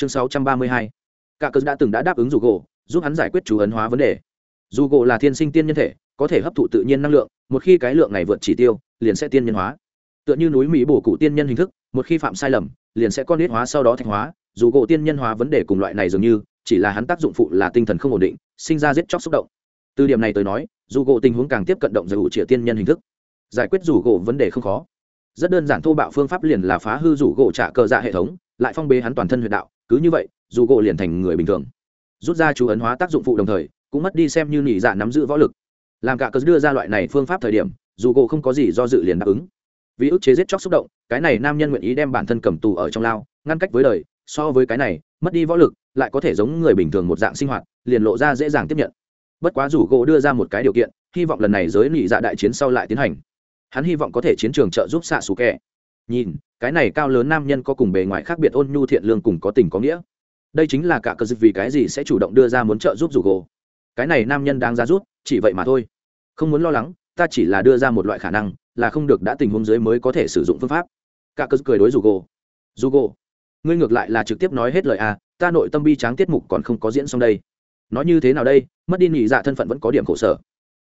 chương sáu trăm ba mươi hai. Cả cớ đã từng đã đáp ứng dù gỗ, giúp hắn giải quyết chú ấn hóa vấn đề. Dù gỗ là thiên sinh tiên nhân thể, có thể hấp thụ tự nhiên năng lượng, một khi cái lượng này vượt chỉ tiêu, liền sẽ tiên nhân hóa. Tựa như núi mỹ bổ cụ tiên nhân hình thức, một khi phạm sai lầm, liền sẽ con nết hóa sau đó thạch hóa. Dù gỗ tiên nhân hóa vấn đề cùng loại này dường như, chỉ là hắn tác dụng phụ là tinh thần không ổn định, sinh ra giết chóc xúc động. Từ điểm này tới nói, dù gỗ tình huống càng tiếp cận động giải hữu trịa tiên nhân hình thức. Giải quyết rủ gỗ vấn đề không khó. Rất đơn giản thô bạo phương pháp liền là phá hư rủ gỗ trả cờ dạ hệ thống, lại phong bế hắn toàn thân huyệt đạo cứ như vậy, dù gỗ liền thành người bình thường. Rút ra chú ấn hóa tác dụng phụ đồng thời, cũng mất đi xem như nỉ dạ nắm giữ võ lực. Làm cả cớ đưa ra loại này phương pháp thời điểm, dù gỗ không có gì do dự liền đáp ứng. Vì ức chế giết chóc xúc động, cái này nam nhân nguyện ý đem bản thân cầm tù ở trong lao, ngăn cách với đời, so với cái này, mất đi võ lực, lại có thể giống người bình thường một dạng sinh hoạt, liền lộ ra dễ dàng tiếp nhận. Bất quá rủ gỗ đưa ra một cái điều kiện, hy vọng lần này giới nị dạ đại chiến sau lại tiến hành. Hắn hy vọng có thể chiến trường trợ giúp xạ xù kẹ nhìn cái này cao lớn nam nhân có cùng bề ngoài khác biệt ôn nhu thiện lương cùng có tình có nghĩa. Đây chính là cả cơ dịp vì cái gì sẽ chủ động đưa ra muốn trợ giúp rủ gỗ cái này nam nhân đang ra rút chỉ vậy mà thôi. Không muốn lo lắng, ta chỉ là đưa ra một loại khả năng, là không được đã tình huống dưới mới có thể sử dụng phương pháp. Cả cơ cười đối rủ gỗ rủ gỗ ngươi ngược lại là trực tiếp nói hết lời à ta nội tâm bi tráng tiết mục còn không có diễn xong đây. Nói như thế nào đây, mất đi nhị dạ thân phận vẫn có điểm khổ sở.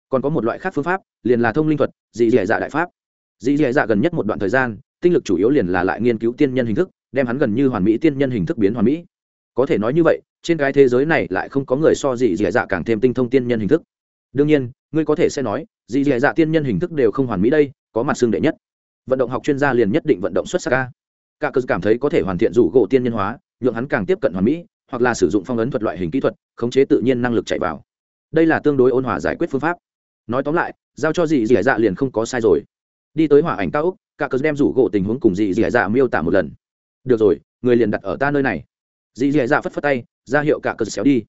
Còn có một loại khác phương pháp, liền là thông linh thuật, dị dị dạ đại pháp. Dị dị dạ gần nhất một đoạn thời gian tinh lực chủ yếu liền là lại nghiên cứu tiên nhân hình thức, đem hắn gần như hoàn mỹ tiên nhân hình thức biến hoàn mỹ. Có thể nói như vậy, trên cái thế giới này lại không có người so dị dẻ dạ càng thêm tinh thông tiên nhân hình thức. Đương nhiên, ngươi có thể sẽ nói, dị dẻ dạ tiên nhân hình thức đều không hoàn mỹ đây, có mặt xương đệ nhất. Vận động học chuyên gia liền nhất định vận động xuất sắc ca. Cả cơ cảm thấy có thể hoàn thiện rủ gỗ tiên nhân hóa, nhượng hắn càng tiếp cận hoàn mỹ, hoặc là sử dụng phong ấn thuật loại hình kỹ thuật, khống chế tự nhiên năng lực chạy vào. Đây là tương đối ôn hòa giải quyết phương pháp. Nói tóm lại, giao cho dị dì dạ liền không có sai rồi. Đi tới hỏa ảnh cao úc cả cớ đem rủ gỗ tình huống cùng dì dì dạ miêu tả một lần. Được rồi, người liền đặt ở ta nơi này. Dì dì dạ phất phất tay, ra hiệu cả cớ xéo đi.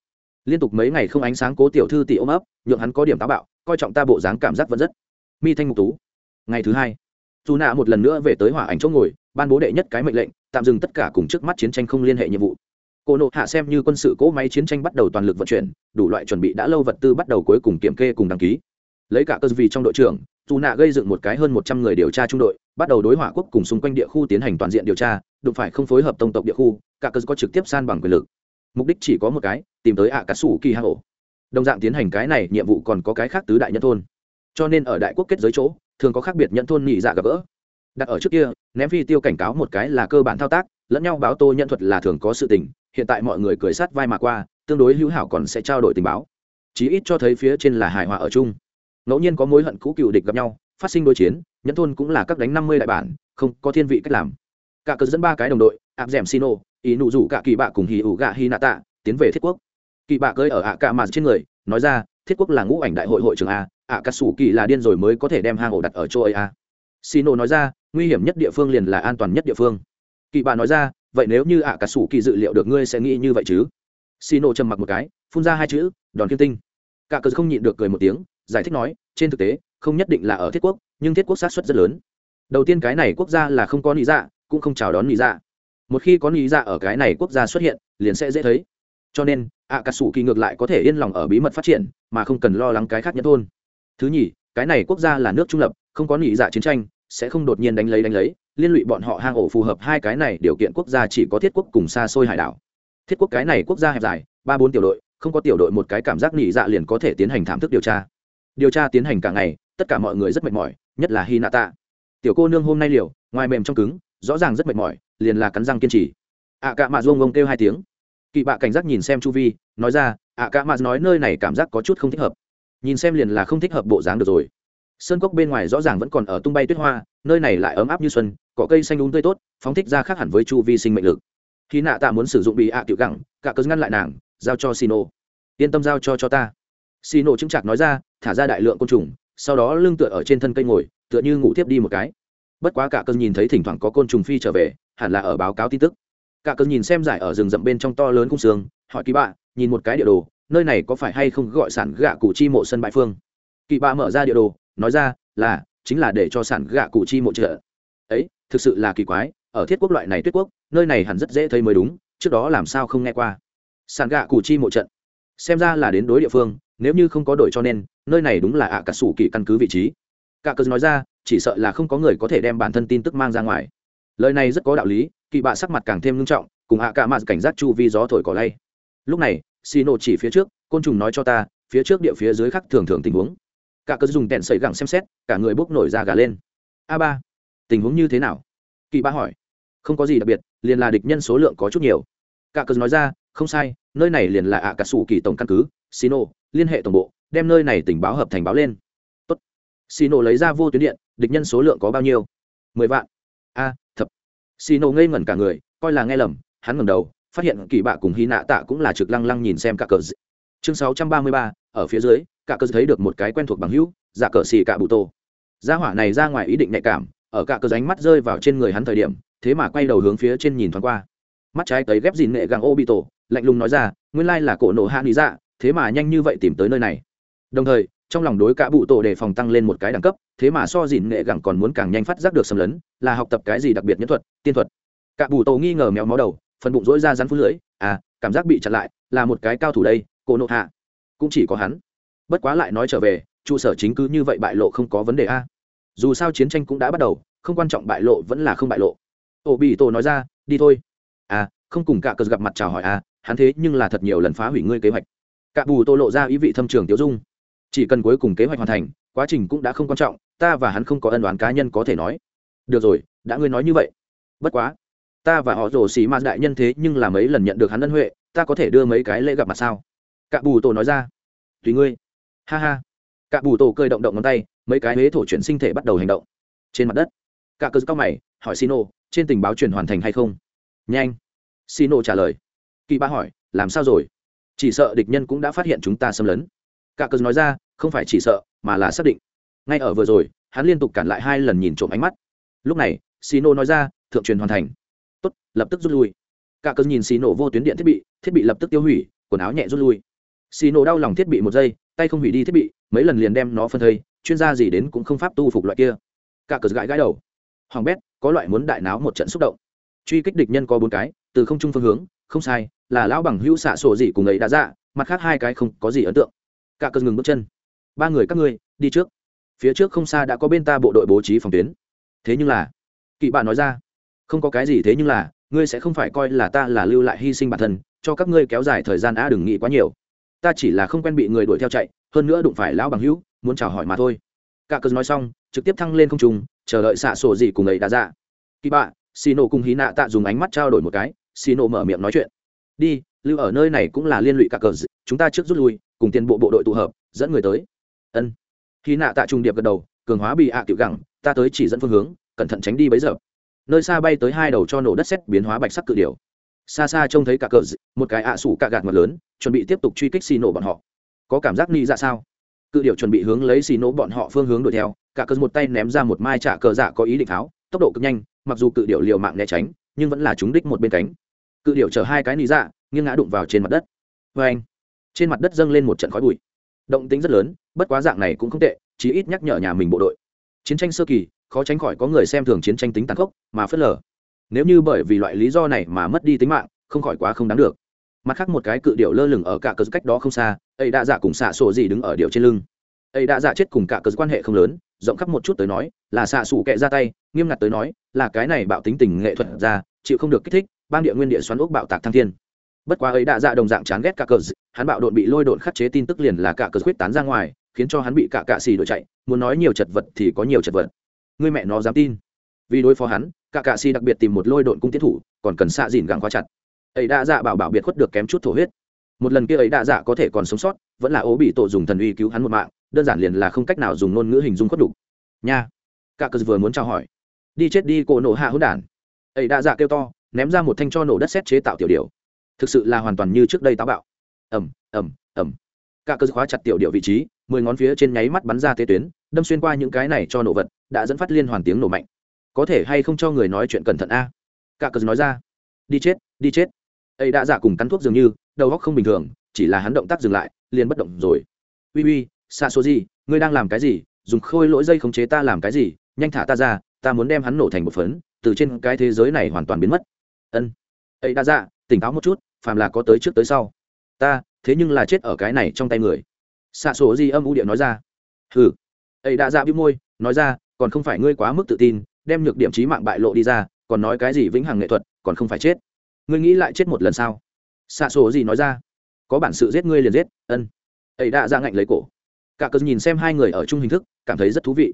Liên tục mấy ngày không ánh sáng, cố tiểu thư tỷ ôm ấp, nhượng hắn có điểm táo bạo, coi trọng ta bộ dáng cảm giác vẫn rất mi thanh mục tú. Ngày thứ hai, dù nạ một lần nữa về tới hỏa ảnh chỗ ngồi, ban bố đệ nhất cái mệnh lệnh, tạm dừng tất cả cùng trước mắt chiến tranh không liên hệ nhiệm vụ. Cô nộ hạ xem như quân sự cỗ máy chiến tranh bắt đầu toàn lực vận chuyển, đủ loại chuẩn bị đã lâu vật tư bắt đầu cuối cùng kiểm kê cùng đăng ký. Lấy cả cơ vì trong đội trưởng, dù nạ gây dựng một cái hơn một trăm người điều tra trung đội bắt đầu đối hỏa quốc cùng xung quanh địa khu tiến hành toàn diện điều tra, đụng phải không phối hợp tông tộc địa khu, cả cơ có trực tiếp san bằng quyền lực. Mục đích chỉ có một cái, tìm tới ạ cá sủ kỳ hạ hổ đồng dạng tiến hành cái này, nhiệm vụ còn có cái khác tứ đại nhân thôn. Cho nên ở đại quốc kết giới chỗ, thường có khác biệt nhận thôn nhị dạ gặp gỡ. Đặt ở trước kia, ném phi tiêu cảnh cáo một cái là cơ bản thao tác, lẫn nhau báo tô nhận thuật là thường có sự tình, hiện tại mọi người cười sát vai mà qua, tương đối hữu hảo còn sẽ trao đổi tình báo. Chí ít cho thấy phía trên là hài hòa ở chung. Ngẫu nhiên có mối hận cũ cựu địch gặp nhau phát sinh đối chiến, nhẫn thôn cũng là các đánh năm mươi đại bản, không có thiên vị cách làm. Cả cờ dẫn ba cái đồng đội áp d ẻ m ý nụ rủ cả kỳ bạ cùng hì ủ gạ hi nạ tạ, tiến về thiết quốc. Kỳ bạ cơi ở ạ cả mà trên người, nói ra, thiết quốc là ngũ ảnh đại hội hội trường a, ạ cà sủ kỳ là điên rồi mới có thể đem hang ổ đặt ở châu ấy a. Ô nói ra, nguy hiểm nhất địa phương liền là an toàn nhất địa phương. Kỳ bạ nói ra, vậy nếu như ạ cà sủ kỳ dự liệu được ngươi sẽ nghĩ như vậy chứ? Xin ô trầm mặc một cái, phun ra hai chữ, đòn kiên tinh. Cả cờ không nhịn được cười một tiếng, giải thích nói, trên thực tế không nhất định là ở thiết quốc, nhưng thiết quốc sát xuất rất lớn. Đầu tiên cái này quốc gia là không có lý dạ cũng không chào đón lý dạ. Một khi có lý dạ ở cái này quốc gia xuất hiện, liền sẽ dễ thấy. Cho nên ạ cà sủ kỳ ngược lại có thể yên lòng ở bí mật phát triển, mà không cần lo lắng cái khác nhất thôn. Thứ nhì, cái này quốc gia là nước trung lập, không có lý dạ chiến tranh, sẽ không đột nhiên đánh lấy đánh lấy, liên lụy bọn họ hang ổ phù hợp hai cái này điều kiện quốc gia chỉ có thiết quốc cùng xa xôi hải đảo. Thiết quốc cái này quốc gia hẹp dài, ba bốn tiểu đội, không có tiểu đội một cái cảm giác nghỉ dạ liền có thể tiến hành thảm thức điều tra. Điều tra tiến hành cả ngày tất cả mọi người rất mệt mỏi, nhất là hi nạ tạ tiểu cô nương hôm nay liều, ngoài mềm trong cứng, rõ ràng rất mệt mỏi, liền là cắn răng kiên trì. Ạ cạ mạ duông ông kêu hai tiếng. Kỵ bạ cảnh giác nhìn xem chu vi, nói ra ạ cạ mạ nói nơi này cảm giác có chút không thích hợp. Nhìn xem liền là không thích hợp bộ dáng được rồi. Sơn cốc bên ngoài rõ ràng vẫn còn ở tung bay tuyết hoa, nơi này lại ấm áp như xuân, cỏ cây xanh đúng tươi tốt, phóng thích ra khác hẳn với chu vi sinh mệnh lực. Khi nạ tạ muốn sử dụng bị ạ à tiểu gẳng, cả cớ ngăn lại nàng, giao cho xino yên tâm giao cho cho ta. Xino chứng chặt nói ra, thả ra đại lượng côn trùng sau đó lưng tựa ở trên thân cây ngồi, tựa như ngủ tiếp đi một cái. Bất quá cả cơn nhìn thấy thỉnh thoảng có côn trùng phi trở về, hẳn là ở báo cáo tin tức. Cả cơn nhìn xem giải ở rừng rậm bên trong to lớn cung sương, hỏi kỳ bạ, nhìn một cái địa đồ, nơi này có phải hay không gọi sản gạ cụ chi mộ sân bãi phương? Kỳ bạ mở ra địa đồ, nói ra là, chính là để cho sản gạ cụ chi mộ trợ ấy, thực sự là kỳ quái, ở thiết quốc loại này tuyết quốc, nơi này hẳn rất dễ thấy mới đúng, trước đó làm sao không nghe qua. Sản gạ cụ chi mộ trận. Xem ra là đến đối địa phương nếu như không có đổi cho nên, nơi này đúng là ạ cả sủ kỳ căn cứ vị trí. Cả cớ nói ra, chỉ sợ là không có người có thể đem bản thân tin tức mang ra ngoài. Lời này rất có đạo lý, kỳ bạ sắc mặt càng thêm nghiêm trọng, cùng ạ cả mặt cảnh giác chu vi gió thổi cỏ lay. Lúc này xì nổ chỉ phía trước, côn trùng nói cho ta, phía trước địa phía dưới khắc thường thường tình huống. Cả cớ dùng tẹn sẩy gẳng xem xét, cả người bốc nổi ra gà lên. A ba, tình huống như thế nào? Kỳ bạ hỏi. Không có gì đặc biệt, liền là địch nhân số lượng có chút nhiều. Cả cớ nói ra, không sai, nơi này liền là ạ cả sủ kỳ tổng căn cứ xino liên hệ tổng bộ, đem nơi này tình báo hợp thành báo lên. Tốt. xino lấy ra vô tuyến điện, địch nhân số lượng có bao nhiêu? Mười vạn. A, thập. Xino ngây ngẩn cả người, coi là nghe lầm, hắn ngẩng đầu, phát hiện kỳ bạ cùng hy nạ tạ cũng là trực lăng lăng nhìn xem cả cờ chương sáu trăm ba mươi ba, ở phía dưới cả cờ thấy được một cái quen thuộc bằng hữu giả cờ xì cả bụ tô. Gia hỏa này ra ngoài ý định nhạy cảm, ở cả cờ ránh mắt rơi vào trên người hắn thời điểm, thế mà quay đầu hướng phía trên nhìn thoáng qua. Mắt trái tới ghép dìn nghệ găng ô bị tổ lạnh lùng nói ra, nguyên lai là cổ nổ hạ lý dạ thế mà nhanh như vậy tìm tới nơi này. Đồng thời, trong lòng đối cả bụ tổ đề phòng tăng lên một cái đẳng cấp, thế mà so dìn nghệ gẳng còn muốn càng nhanh phát giác được xâm lấn, là học tập cái gì đặc biệt nhân thuật, tiên thuật. Cả bụ tổ nghi ngờ mèo máu đầu, phần bụng rỗi ra rắn phút lưỡi à cảm giác bị chặn lại, là một cái cao thủ đây cô nộ hạ. Cũng chỉ có hắn. Bất quá lại nói trở về, trụ sở chính cứ như vậy bại lộ không có vấn đề a. Dù sao chiến tranh cũng đã bắt đầu, không quan trọng bại lộ vẫn là không bại lộ. Ô bị tổ nói ra, đi thôi. À không cùng cả cờ gặp mặt chào hỏi à hắn thế nhưng là thật nhiều lần phá hủy ngươi kế hoạch cả bù tô lộ ra ý vị thâm trường tiêu dung. Chỉ cần cuối cùng kế hoạch hoàn thành, quá trình cũng đã không quan trọng, ta và hắn không có ân đoán cá nhân có thể nói. Được rồi, đã ngươi nói như vậy. Bất quá, ta và họ rồ xì ma đại nhân thế nhưng là mấy lần nhận được hắn ân huệ, ta có thể đưa mấy cái lễ gặp mặt sao? Cả bù tổ nói ra. Tùy ngươi. Ha ha. Cả bù tổ cơi động động ngón tay, mấy cái huế thổ chuyển sinh thể bắt đầu hành động. Trên mặt đất, cả cơ cao mày, hỏi xino trên tình báo truyền hoàn thành hay không? Nhanh. Xino trả lời. Kỳ ba hỏi, làm sao rồi? Chỉ sợ địch nhân cũng đã phát hiện chúng ta xâm lấn. Cả cơ nói ra, không phải chỉ sợ, mà là xác định. Ngay ở vừa rồi, hắn liên tục cản lại hai lần nhìn trộm ánh mắt. Lúc này, xino nói ra, thượng truyền hoàn thành. Tốt, lập tức rút lui. Cả cớ nhìn xì nổ vô tuyến điện thiết bị thiết bị lập tức tiêu hủy, quần áo nhẹ rút lui. Xì nổ đau lòng thiết bị một giây, tay không hủy đi thiết bị, mấy lần liền đem nó phân thây, chuyên gia gì đến cũng không pháp tu phục loại kia. Cả cờ gãi gãi đầu. Hoàng bét, có loại muốn đại náo một trận xúc động. Truy kích địch nhân có bốn cái, từ không trung phương hướng không sai, là lão bằng hữu xạ sổ gì cùng ấy đã dạ mặt khác hai cái không có gì ấn tượng. Cả cơn ngừng bước chân. Ba người các ngươi, đi trước. Phía trước không xa đã có bên ta bộ đội bố trí phòng tuyến. Thế nhưng là, kỵ bạn nói ra, không có cái gì thế nhưng là, ngươi sẽ không phải coi là ta là lưu lại hy sinh bản thân, cho các ngươi kéo dài thời gian a đừng nghĩ quá nhiều. Ta chỉ là không quen bị người đuổi theo chạy, hơn nữa đụng phải lão bằng hữu, muốn chào hỏi mà thôi. Cả cơn nói xong, trực tiếp thăng lên không trung, chờ đợi xạ sổ gì cùng ấy đã dạ. Kỳ bạ xì nổ cùng hí nạ tạ dùng ánh mắt trao đổi một cái xì nổ mở miệng nói chuyện. Đi, lưu ở nơi này cũng là liên lụy cả cờ chúng ta trước rút lui, cùng tiền bộ bộ đội tụ hợp, dẫn người tới. Ân. Khi nạ tạ trùng điệp gật đầu, cường hóa bị ạ à tiểu gẳng, ta tới chỉ dẫn phương hướng, cẩn thận tránh đi bấy giờ. Nơi xa bay tới hai đầu cho nổ đất xét biến hóa bạch sắc cự điều xa xa trông thấy cả cờ một cái ạ à sủ cạ gạt mặt lớn, chuẩn bị tiếp tục truy kích xì nổ bọn họ. Có cảm giác ni ra dạ sao? Cự điệu chuẩn bị hướng lấy xì nổ bọn họ phương hướng đuổi theo, cả cờ một tay ném ra một mai trả cờ dạ có ý định tháo, tốc độ cực nhanh, mặc dù cự điệu liều mạng né tránh, nhưng vẫn là trúng đích một bên cánh cự điệu chở hai cái ni dạ nghiêng ngã đụng vào trên mặt đất. Vê anh, trên mặt đất dâng lên một trận khói bụi. Động tính rất lớn, bất quá dạng này cũng không tệ, chí ít nhắc nhở nhà mình bộ đội. Chiến tranh sơ kỳ, khó tránh khỏi có người xem thường chiến tranh tính tàn khốc, mà phớt lờ. Nếu như bởi vì loại lý do này mà mất đi tính mạng, không khỏi quá không đáng được. Mặt khác một cái cự điệu lơ lửng ở cả cờ cách đó không xa, ấy đã giả cùng xạ sổ gì đứng ở điệu trên lưng. Ấy đã giả chết cùng cả cờ quan hệ không lớn, rộng khắp một chút tới nói, là xạ sủ kệ ra tay, nghiêm ngặt tới nói, là cái này bạo tính tình nghệ thuật ra chịu không được kích thích, bang địa nguyên địa xoắn ốc bạo tạc thăng thiên. Bất quá ấy đã dạ đồng dạng chán ghét cả cờ hắn bạo đột bị lôi đột khắc chế tin tức liền là cả cờ quyết tán ra ngoài, khiến cho hắn bị cả cạ xì đổi chạy, muốn nói nhiều chật vật thì có nhiều chật vật. Người mẹ nó dám tin. Vì đối phó hắn, cả cạ xì đặc biệt tìm một lôi đột cung tiến thủ, còn cần xạ dìn găng khóa chặt. Ấy đã dạ bảo bảo biệt khuất được kém chút thổ huyết. Một lần kia ấy đã dạ có thể còn sống sót, vẫn là ố bị tổ dùng thần uy cứu hắn một mạng, đơn giản liền là không cách nào dùng ngôn ngữ hình dung khuất đục nha. Cả cờ vừa muốn trao hỏi. Đi chết đi cổ nổ hạ hỗn đản ấy đã dạ kêu to, ném ra một thanh cho nổ đất xét chế tạo tiểu điều thực sự là hoàn toàn như trước đây táo bạo. Ẩm ẩm ẩm cả cơ khóa chặt tiểu điệu vị trí, mười ngón phía trên nháy mắt bắn ra tế tuyến, đâm xuyên qua những cái này cho nổ vật, đã dẫn phát liên hoàn tiếng nổ mạnh. Có thể hay không cho người nói chuyện cẩn thận a? Cả cơ nói ra. Đi chết đi chết. Ấy đã giả cùng cắn thuốc dường như, đầu óc không bình thường, chỉ là hắn động tác dừng lại, liền bất động rồi. Uy uy xa số gì ngươi đang làm cái gì? Dùng khôi lỗi dây khống chế ta làm cái gì? Nhanh thả ta ra, ta muốn đem hắn nổ thành một phấn từ trên cái thế giới này hoàn toàn biến mất. Ân. Ấy đã dạ tỉnh táo một chút, phàm là có tới trước tới sau. Ta, thế nhưng là chết ở cái này trong tay người. Xạ số gì âm u điện nói ra. Hừ. Ấy đã dạ bĩu môi, nói ra, còn không phải ngươi quá mức tự tin, đem nhược điểm trí mạng bại lộ đi ra, còn nói cái gì vĩnh hằng nghệ thuật, còn không phải chết. Ngươi nghĩ lại chết một lần sao? Xạ sổ gì nói ra. Có bản sự giết ngươi liền giết. Ân. Ấy đã ra ngạnh lấy cổ. Cả cớ nhìn xem hai người ở chung hình thức, cảm thấy rất thú vị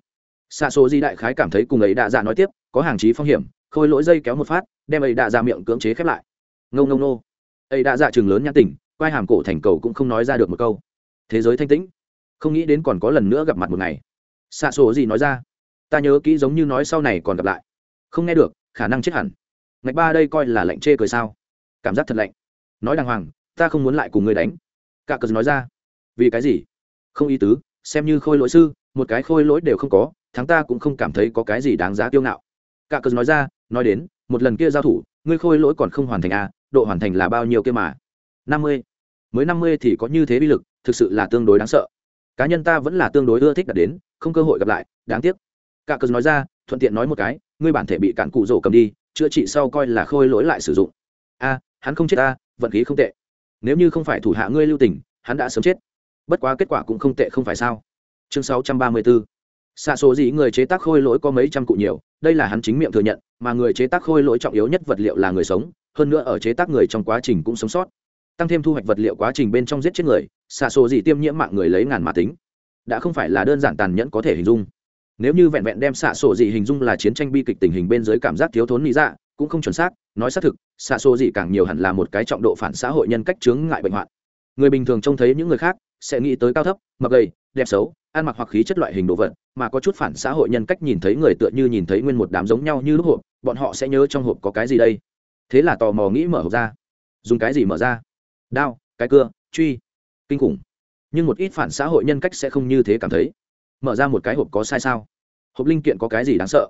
xạ số di đại khái cảm thấy cùng ấy đạ dạ nói tiếp, có hàng chí phong hiểm, khôi lỗi dây kéo một phát, đem ấy đạ dạ miệng cưỡng chế khép lại. Ngông ngông nô. Ấy đạ dạ chừng lớn nhãn tỉnh, quai hàm cổ thành cầu cũng không nói ra được một câu. Thế giới thanh tĩnh. Không nghĩ đến còn có lần nữa gặp mặt một ngày. Xạ số gì nói ra. Ta nhớ kỹ giống như nói sau này còn gặp lại. Không nghe được, khả năng chết hẳn. Ngạch ba đây coi là lạnh chê cười sao? Cảm giác thật lạnh. Nói đàng hoàng, ta không muốn lại cùng người đánh. Cả cờ nói ra. Vì cái gì? Không ý tứ, xem như khôi lỗi sư, một cái khôi lỗi đều không có thắng ta cũng không cảm thấy có cái gì đáng giá tiêu ngạo. Cả cờ nói ra, nói đến, một lần kia giao thủ, ngươi khôi lỗi còn không hoàn thành à độ hoàn thành là bao nhiêu kia mà? Năm mươi. Mới năm mươi thì có như thế bi lực, thực sự là tương đối đáng sợ. Cá nhân ta vẫn là tương đối ưa thích đạt đến, không cơ hội gặp lại, đáng tiếc. Cả cờ nói ra, thuận tiện nói một cái, ngươi bản thể bị cạn cụ rổ cầm đi, chữa trị sau coi là khôi lỗi lại sử dụng. A hắn không chết ta, vận khí không tệ. Nếu như không phải thủ hạ ngươi lưu tình, hắn đã sớm chết. Bất quá kết quả cũng không tệ không phải sao? Chương 634 xạ số gì người chế tác khôi lỗi có mấy trăm cụ nhiều, đây là hắn chính miệng thừa nhận, mà người chế tác khôi lỗi trọng yếu nhất vật liệu là người sống, hơn nữa ở chế tác người trong quá trình cũng sống sót. Tăng thêm thu hoạch vật liệu quá trình bên trong giết chết người, xạ số gì tiêm nhiễm mạng người lấy ngàn mà tính. Đã không phải là đơn giản tàn nhẫn có thể hình dung. Nếu như vẹn vẹn đem xạ sổ gì hình dung là chiến tranh bi kịch tình hình bên dưới cảm giác thiếu thốn lý dạ cũng không chuẩn xác, nói xác thực, xạ sổ gì càng nhiều hẳn là một cái trọng độ phản xã hội nhân cách chướng ngại bệnh hoạn. Người bình thường trông thấy những người khác, sẽ nghĩ tới cao thấp, mập gầy, đẹp xấu ăn mặc hoặc khí chất loại hình đồ vật, mà có chút phản xã hội nhân cách nhìn thấy người tựa như nhìn thấy nguyên một đám giống nhau như lúc hộp, bọn họ sẽ nhớ trong hộp có cái gì đây? Thế là tò mò nghĩ mở hộp ra. Dùng cái gì mở ra? Đao, cái cưa, truy. Kinh khủng. Nhưng một ít phản xã hội nhân cách sẽ không như thế cảm thấy. Mở ra một cái hộp có sai sao? Hộp linh kiện có cái gì đáng sợ?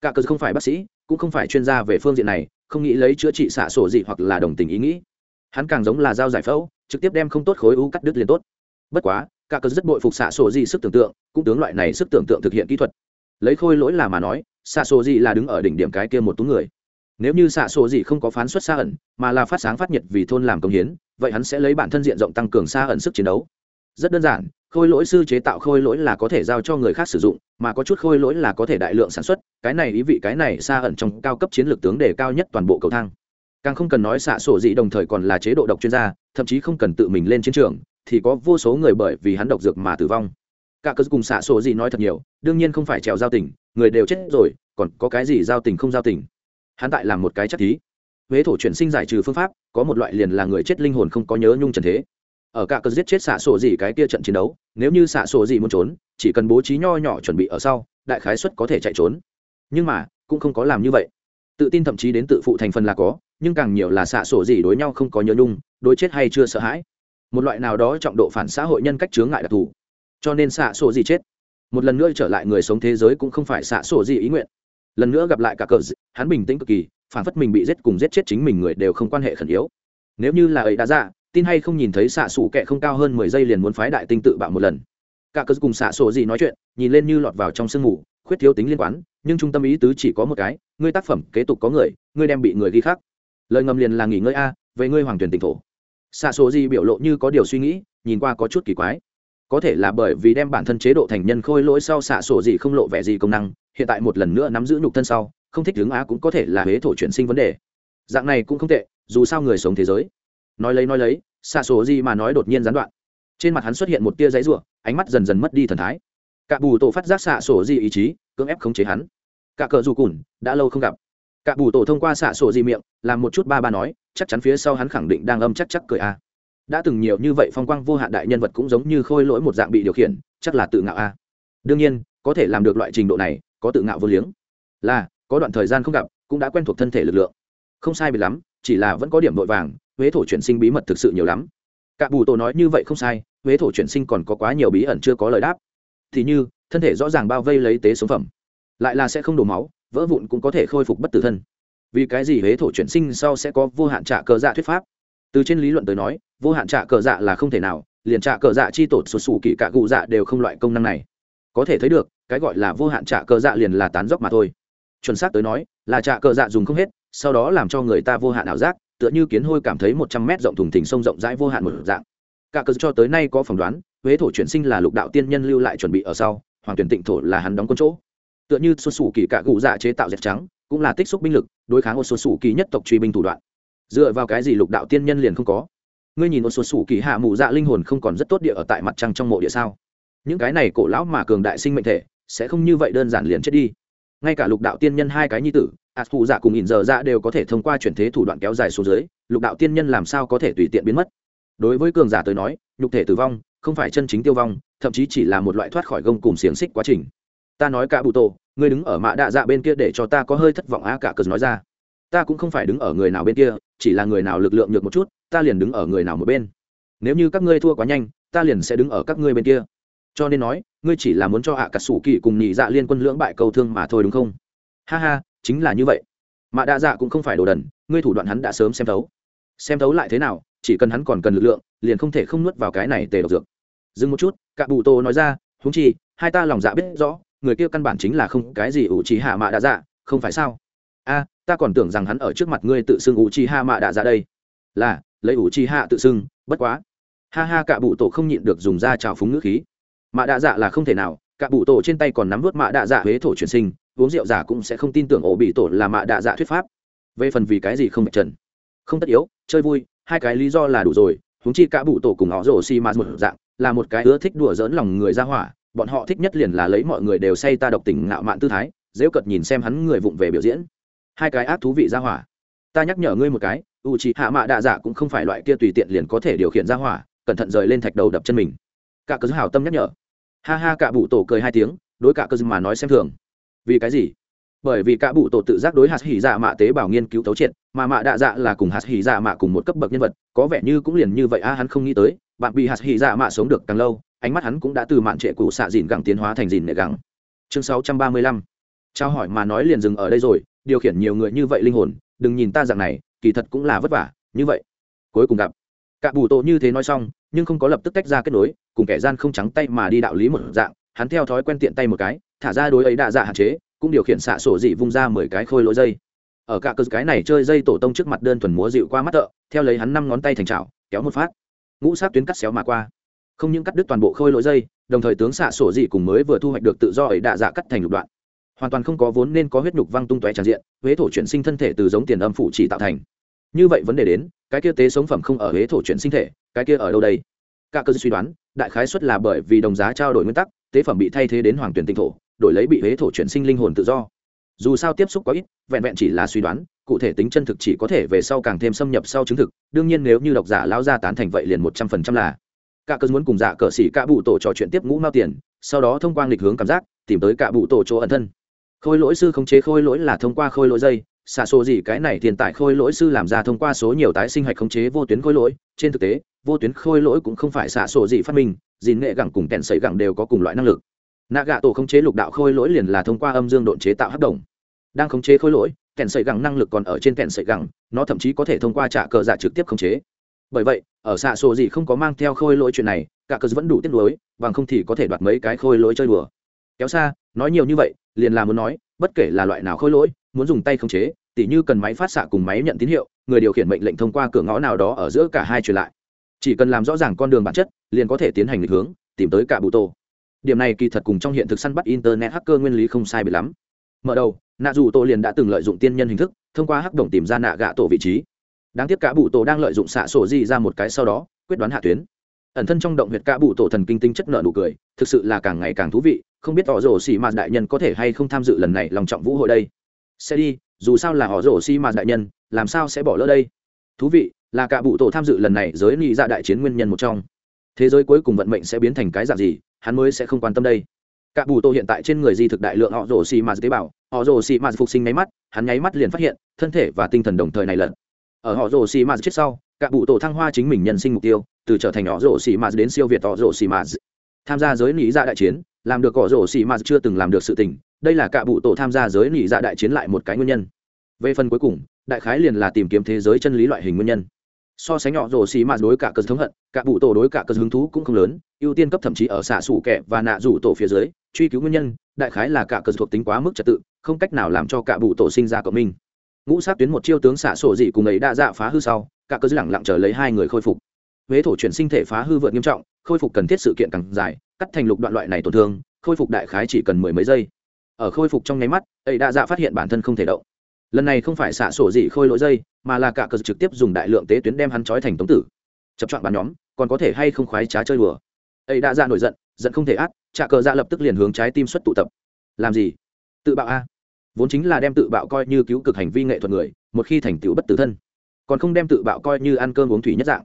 Cả cờ không phải bác sĩ, cũng không phải chuyên gia về phương diện này, không nghĩ lấy chữa trị xạ sổ gì hoặc là đồng tình ý nghĩ. Hắn càng giống là dao giải phẫu, trực tiếp đem không tốt khối u cắt đứt liền tốt. Bất quá cả cớ rất bội phục xạ sổ gì sức tưởng tượng, cũng tướng loại này sức tưởng tượng thực hiện kỹ thuật. Lấy khôi lỗi là mà nói xạ sổ gì là đứng ở đỉnh điểm cái kia một tú người. Nếu như xạ sổ gì không có phán xuất xa ẩn, mà là phát sáng phát nhiệt vì thôn làm công hiến, vậy hắn sẽ lấy bản thân diện rộng tăng cường xa ẩn sức chiến đấu. Rất đơn giản, khôi lỗi sư chế tạo khôi lỗi là có thể giao cho người khác sử dụng, mà có chút khôi lỗi là có thể đại lượng sản xuất, cái này ý vị cái này xa ẩn trong cao cấp chiến lược tướng đề cao nhất toàn bộ cầu thang. Càng không cần nói xạ sổ dị đồng thời còn là chế độ độc chuyên gia, thậm chí không cần tự mình lên chiến trường thì có vô số người bởi vì hắn độc dược mà tử vong. Cả cơ cùng xạ sổ gì nói thật nhiều, đương nhiên không phải trèo giao tình, người đều chết rồi, còn có cái gì giao tình không giao tình? Hắn tại làm một cái chắc thí. Huế thổ chuyển sinh giải trừ phương pháp, có một loại liền là người chết linh hồn không có nhớ nhung trần thế. Ở cả cờ giết chết xạ sổ gì cái kia trận chiến đấu, nếu như xạ sổ gì muốn trốn, chỉ cần bố trí nho nhỏ chuẩn bị ở sau, đại khái suất có thể chạy trốn. Nhưng mà, cũng không có làm như vậy. Tự tin thậm chí đến tự phụ thành phần là có, nhưng càng nhiều là xạ sổ gì đối nhau không có nhớ nhung, đối chết hay chưa sợ hãi một loại nào đó trọng độ phản xã hội nhân cách chướng ngại đặc thù. Cho nên xạ sổ gì chết. Một lần nữa trở lại người sống thế giới cũng không phải xạ sổ gì ý nguyện. Lần nữa gặp lại cả cờ hắn bình tĩnh cực kỳ, phản phất mình bị giết cùng giết chết chính mình người đều không quan hệ khẩn yếu. Nếu như là ấy đã ra, tin hay không nhìn thấy xạ sủ kệ không cao hơn mười giây liền muốn phái đại tinh tự bạo một lần. Cả cờ cùng xạ sổ gì nói chuyện, nhìn lên như lọt vào trong sương mù, khuyết thiếu tính liên quan nhưng trung tâm ý tứ chỉ có một cái, ngươi tác phẩm kế tục có người, ngươi đem bị người ghi khác lời ngầm liền là nghỉ ngơi a, về ngươi hoàng tuyển tỉnh thổ xạ sổ gì biểu lộ như có điều suy nghĩ, nhìn qua có chút kỳ quái. Có thể là bởi vì đem bản thân chế độ thành nhân khôi lỗi sau xạ sổ gì không lộ vẻ gì công năng, hiện tại một lần nữa nắm giữ nhục thân sau, không thích hướng á cũng có thể là huế thổ chuyển sinh vấn đề. Dạng này cũng không tệ, dù sao người sống thế giới. Nói lấy nói lấy, xạ sổ gì mà nói đột nhiên gián đoạn. Trên mặt hắn xuất hiện một tia giấy ruộng ánh mắt dần dần mất đi thần thái. Cả bù tổ phát giác xạ sổ gì ý chí, cưỡng ép khống chế hắn. Cả cờ dù cùn, đã lâu không gặp. Cả bù tổ thông qua xạ sổ gì miệng, làm một chút ba ba nói chắc chắn phía sau hắn khẳng định đang âm chắc chắc cười a. Đã từng nhiều như vậy phong quang vô hạn đại nhân vật cũng giống như khôi lỗi một dạng bị điều khiển, chắc là tự ngạo a. Đương nhiên, có thể làm được loại trình độ này, có tự ngạo vô liếng. Là, có đoạn thời gian không gặp, cũng đã quen thuộc thân thể lực lượng. Không sai bị lắm, chỉ là vẫn có điểm vội vàng, huế thổ chuyển sinh bí mật thực sự nhiều lắm. Cả bù tổ nói như vậy không sai, huế thổ chuyển sinh còn có quá nhiều bí ẩn chưa có lời đáp. Thì như, thân thể rõ ràng bao vây lấy tế sống phẩm. Lại là sẽ không đổ máu, vỡ vụn cũng có thể khôi phục bất tử thân vì cái gì huế thổ chuyển sinh sau sẽ có vô hạn trả cờ dạ thuyết pháp? Từ trên lý luận tới nói, vô hạn trả cờ dạ là không thể nào, liền trả cờ dạ chi tột sụt sù kỳ cả cụ dạ đều không loại công năng này. Có thể thấy được, cái gọi là vô hạn trả cờ dạ liền là tán dốc mà thôi. Chuẩn xác tới nói, là trả cờ dạ dùng không hết, sau đó làm cho người ta vô hạn ảo giác, tựa như kiến hôi cảm thấy một trăm mét rộng thùng thình sông rộng rãi vô hạn một dạng. Cả cờ cho tới nay có phỏng đoán, huế thổ chuyển sinh là lục đạo tiên nhân lưu lại chuẩn bị ở sau, hoàng tuyển tịnh thổ là hắn đóng quân chỗ. Tựa như xuất xù kỳ cả cụ dạ chế tạo dẹp trắng cũng là tích xúc binh lực, đối kháng một số sủ kỳ nhất tộc truy binh thủ đoạn. Dựa vào cái gì lục đạo tiên nhân liền không có? Ngươi nhìn một số sủ kỳ hạ mù dạ linh hồn không còn rất tốt địa ở tại mặt trăng trong mộ địa sao? Những cái này cổ lão mà cường đại sinh mệnh thể, sẽ không như vậy đơn giản liền chết đi. Ngay cả lục đạo tiên nhân hai cái nhi tử ạt phụ dạ cùng ỉn giờ dạ đều có thể thông qua chuyển thế thủ đoạn kéo dài xuống dưới, lục đạo tiên nhân làm sao có thể tùy tiện biến mất? Đối với cường giả tới nói, nhục thể tử vong, không phải chân chính tiêu vong, thậm chí chỉ là một loại thoát khỏi gông cùng xiềng xích quá trình. Ta nói cả bụ tổ ngươi đứng ở mạ đạ dạ bên kia để cho ta có hơi thất vọng á cả cờ nói ra. Ta cũng không phải đứng ở người nào bên kia, chỉ là người nào lực lượng nhược một chút, ta liền đứng ở người nào một bên. Nếu như các ngươi thua quá nhanh, ta liền sẽ đứng ở các ngươi bên kia. Cho nên nói, ngươi chỉ là muốn cho hạ cả sủ kỳ cùng nhị dạ liên quân lưỡng bại cầu thương mà thôi đúng không? Ha ha, chính là như vậy. Mạ đa dạ cũng không phải đồ đần, ngươi thủ đoạn hắn đã sớm xem thấu. Xem thấu lại thế nào, chỉ cần hắn còn cần lực lượng, liền không thể không nuốt vào cái này tề độc dược. Dừng một chút cả bụ tô nói ra húng chi, hai ta lòng dạ biết rõ người kia căn bản chính là không cái gì ủ trí hạ mạ đạ dạ không phải sao? A, ta còn tưởng rằng hắn ở trước mặt ngươi tự xưng ủ trí hạ mạ đạ dạ đây. Là, lấy ủ trí hạ tự xưng, bất quá. Ha ha, cả bụ tổ không nhịn được dùng ra trào phúng ngữ khí. Mạ đạ dạ là không thể nào, cả bụ tổ trên tay còn nắm vớt mạ đạ dạ huế thổ truyền sinh, uống rượu giả cũng sẽ không tin tưởng ổ bị tổ là mạ đạ dạ thuyết pháp. Về phần vì cái gì không trần. Không tất yếu, chơi vui, hai cái lý do là đủ rồi. Húng chi cả bụ tổ cùng họ rổ xi mạt một dạng, là một cái ưa thích đùa dỡn lòng người ra hỏa bọn họ thích nhất liền là lấy mọi người đều say ta độc tình ngạo mạn tư thái, dễ cợt nhìn xem hắn người vụng về biểu diễn. Hai cái ác thú vị ra hỏa. Ta nhắc nhở ngươi một cái u c hạ mạ đạ dạ cũng không phải loại kia tùy tiện liền có thể điều khiển ra hỏa, cẩn thận rời lên thạch đầu đập chân mình. Cả cơ hào tâm nhắc nhở. Ha ha, cả bụ tổ cười hai tiếng, đối cả cơ mà nói xem thường. Vì cái gì? Bởi vì cả bụ tổ tự giác đối hạt hỉ dạ mạ tế bào nghiên cứu tấu triệt, mà mạ đạ dạ là cùng hạt hỉ dạ mạ cùng một cấp bậc nhân vật, có vẻ như cũng liền như vậy a, hắn không nghĩ tới, bạn bị hạt hỉ dạ mạ sống được càng lâu ánh mắt hắn cũng đã từ mạn trệ cũ xạ dìn gẳng tiến hóa thành dìn nệ gẳng. Chương sáu trăm ba mươi lăm. Trao hỏi mà nói liền dừng ở đây rồi điều khiển nhiều người như vậy linh hồn đừng nhìn ta dạng này kỳ thật cũng là vất vả như vậy. Cuối cùng gặp. Cả bù tổ như thế nói xong nhưng không có lập tức tách ra kết nối cùng kẻ gian không trắng tay mà đi đạo lý một dạng hắn theo thói quen tiện tay một cái thả ra đối ấy đa dạ hạn chế cũng điều khiển xạ sổ dị vung ra mười cái khôi lỗi dây. Ở cả cơ cái này chơi dây tổ tông trước mặt đơn thuần múa dịu qua mắt tợ theo lấy hắn năm ngón tay thành chảo, kéo một phát. Ngũ sát tuyến cắt xéo mà qua không những cắt đứt toàn bộ khôi lỗi dây, đồng thời tướng xạ sổ dị cùng mới vừa thu hoạch được tự do ấy đạ dạ cắt thành lục đoạn. Hoàn toàn không có vốn nên có huyết nhục văng tung tóe tràn diện, huế thổ chuyển sinh thân thể từ giống tiền âm phủ chỉ tạo thành. Như vậy vấn đề đến, cái kia tế sống phẩm không ở huế thổ chuyển sinh thể, cái kia ở đâu đây? Cả cơ suy đoán, đại khái xuất là bởi vì đồng giá trao đổi nguyên tắc, tế phẩm bị thay thế đến hoàng tuyển tinh thổ, đổi lấy bị huế thổ chuyển sinh linh hồn tự do. Dù sao tiếp xúc quá ít, vẹn vẹn chỉ là suy đoán, cụ thể tính chân thực chỉ có thể về sau càng thêm xâm nhập sau chứng thực, đương nhiên nếu như độc giả lao ra tán thành vậy liền một trăm phần trăm là cả cơ muốn cùng dạ cờ xỉ cả bụ tổ trò chuyện tiếp ngũ mao tiền, sau đó thông qua lịch hướng cảm giác, tìm tới cả bụ tổ chỗ ẩn thân. Khôi lỗi sư khống chế khôi lỗi là thông qua khôi lỗi dây, xạ số gì cái này tiền tại khôi lỗi sư làm ra thông qua số nhiều tái sinh hạch khống chế vô tuyến khôi lỗi, trên thực tế, vô tuyến khôi lỗi cũng không phải xạ sổ gì phát minh dìn nghệ gẳng cùng kèn sấy gẳng đều có cùng loại năng lực. Nạ gạ tổ khống chế lục đạo khôi lỗi liền là thông qua âm dương độn chế tạo hấp đồng đang khống chế khôi lỗi, kèn sấy gẳng năng lực còn ở trên kèn sấy gẳng, nó thậm chí có thể thông qua trả cờ giả trực tiếp khống chế bởi vậy, ở xạ số gì không có mang theo khôi lỗi chuyện này, cả cờ vẫn đủ tiết lối bằng không thì có thể đoạt mấy cái khôi lỗi chơi đùa. Kéo xa, nói nhiều như vậy, liền là muốn nói, bất kể là loại nào khôi lỗi, muốn dùng tay khống chế, tỉ như cần máy phát xạ cùng máy nhận tín hiệu, người điều khiển mệnh lệnh thông qua cửa ngõ nào đó ở giữa cả hai truyền lại. Chỉ cần làm rõ ràng con đường bản chất, liền có thể tiến hành định hướng, tìm tới cả bụ tổ điểm này kỳ thật cùng trong hiện thực săn bắt internet hacker nguyên lý không sai bị lắm. Mở đầu, nạ dù tổ liền đã từng lợi dụng tiên nhân hình thức, thông qua hắc đồng tìm ra nạ gạ tổ vị trí đáng tiếc cả bụ tổ đang lợi dụng xạ sổ di ra một cái sau đó, quyết đoán hạ tuyến. Ẩn thân trong động huyệt cả bụ tổ thần kinh tinh chất nợ nụ cười, thực sự là càng ngày càng thú vị, không biết họ rổ xì mà đại nhân có thể hay không tham dự lần này lòng trọng vũ hội đây. Sẽ đi, dù sao là họ rổ xì mà đại nhân, làm sao sẽ bỏ lỡ đây? Thú vị, là cả bụ tổ tham dự lần này giới nghị dạ đại chiến nguyên nhân một trong. Thế giới cuối cùng vận mệnh sẽ biến thành cái dạng gì, hắn mới sẽ không quan tâm đây. Cả bù tổ hiện tại trên người di thực đại lượng họ rổ xì mà tế bào, họ rổ xì mà phục sinh nháy mắt, hắn nháy mắt liền phát hiện, thân thể và tinh thần đồng thời này lận ở họ rồ xì mạt chết sau, cả bù tổ thăng hoa chính mình nhân sinh mục tiêu, từ trở thành họ rồ xì mạt đến siêu việt họ rồ xì mạt. Tham gia giới nỉ dạ đại chiến, làm được họ rồ xì mạt chưa từng làm được sự tình, đây là cả bụ tổ tham gia giới nỉ dạ đại chiến lại một cái nguyên nhân. Về phần cuối cùng, đại khái liền là tìm kiếm thế giới chân lý loại hình nguyên nhân. So sánh nhỏ rồ xì mạt đối cả cơ thống hận, cả bụ tổ đối cả cơ hứng thú cũng không lớn, ưu tiên cấp thậm chí ở xạ sủ kẹ và nạ rủ tổ phía dưới, truy cứu nguyên nhân, đại khái là cả cơ thuộc tính quá mức trật tự, không cách nào làm cho cả bụ tổ sinh ra cộng minh ngũ sát tuyến một chiêu tướng xạ sổ dị cùng ấy đã dạ phá hư sau, cả cơ lẳng lặng chờ lấy hai người khôi phục. Huế thổ chuyển sinh thể phá hư vượt nghiêm trọng, khôi phục cần thiết sự kiện càng dài, cắt thành lục đoạn loại này tổn thương, khôi phục đại khái chỉ cần mười mấy giây. Ở khôi phục trong nháy mắt, ấy đã dạ phát hiện bản thân không thể động. Lần này không phải xạ sổ dị khôi lỗi dây, mà là cả cơ trực tiếp dùng đại lượng tế tuyến đem hắn trói thành tống tử. Chập chọn bàn nhóm, còn có thể hay không khoái trá chơi đùa. Ấy đã ra dạ nổi giận giận không thể át trả cờ dạ lập tức liền hướng trái tim xuất tụ tập. Làm gì? Tự bạo a vốn chính là đem tự bạo coi như cứu cực hành vi nghệ thuật người, một khi thành tựu bất tử thân, còn không đem tự bạo coi như ăn cơm uống thủy nhất dạng.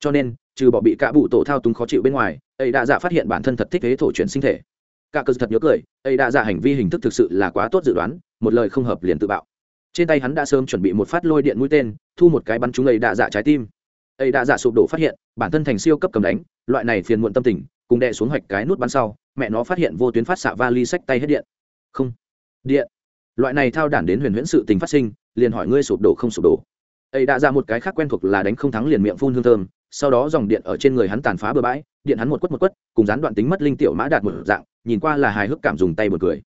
Cho nên, trừ bỏ bị cả bụ tổ thao túng khó chịu bên ngoài, ấy đã dạ phát hiện bản thân thật thích thế thổ chuyển sinh thể. Cả cơ thật nhớ cười, ấy đã dạ hành vi hình thức thực sự là quá tốt dự đoán, một lời không hợp liền tự bạo. Trên tay hắn đã sớm chuẩn bị một phát lôi điện mũi tên, thu một cái bắn trúng ấy đã dạ trái tim. Ấy đã dạ sụp đổ phát hiện, bản thân thành siêu cấp cầm đánh, loại này phiền muộn tâm tình, cùng đè xuống hoạch cái nút bắn sau, mẹ nó phát hiện vô tuyến phát xạ vali sách tay hết điện. Không. Điện loại này thao đản đến huyền huyễn sự tình phát sinh, liền hỏi ngươi sụp đổ không sụp đổ. Ấy đã ra một cái khác quen thuộc là đánh không thắng liền miệng phun hương thơm, sau đó dòng điện ở trên người hắn tàn phá bừa bãi, điện hắn một quất một quất, cùng gián đoạn tính mất linh tiểu mã đạt một dạng, nhìn qua là hài hước cảm dùng tay một cười.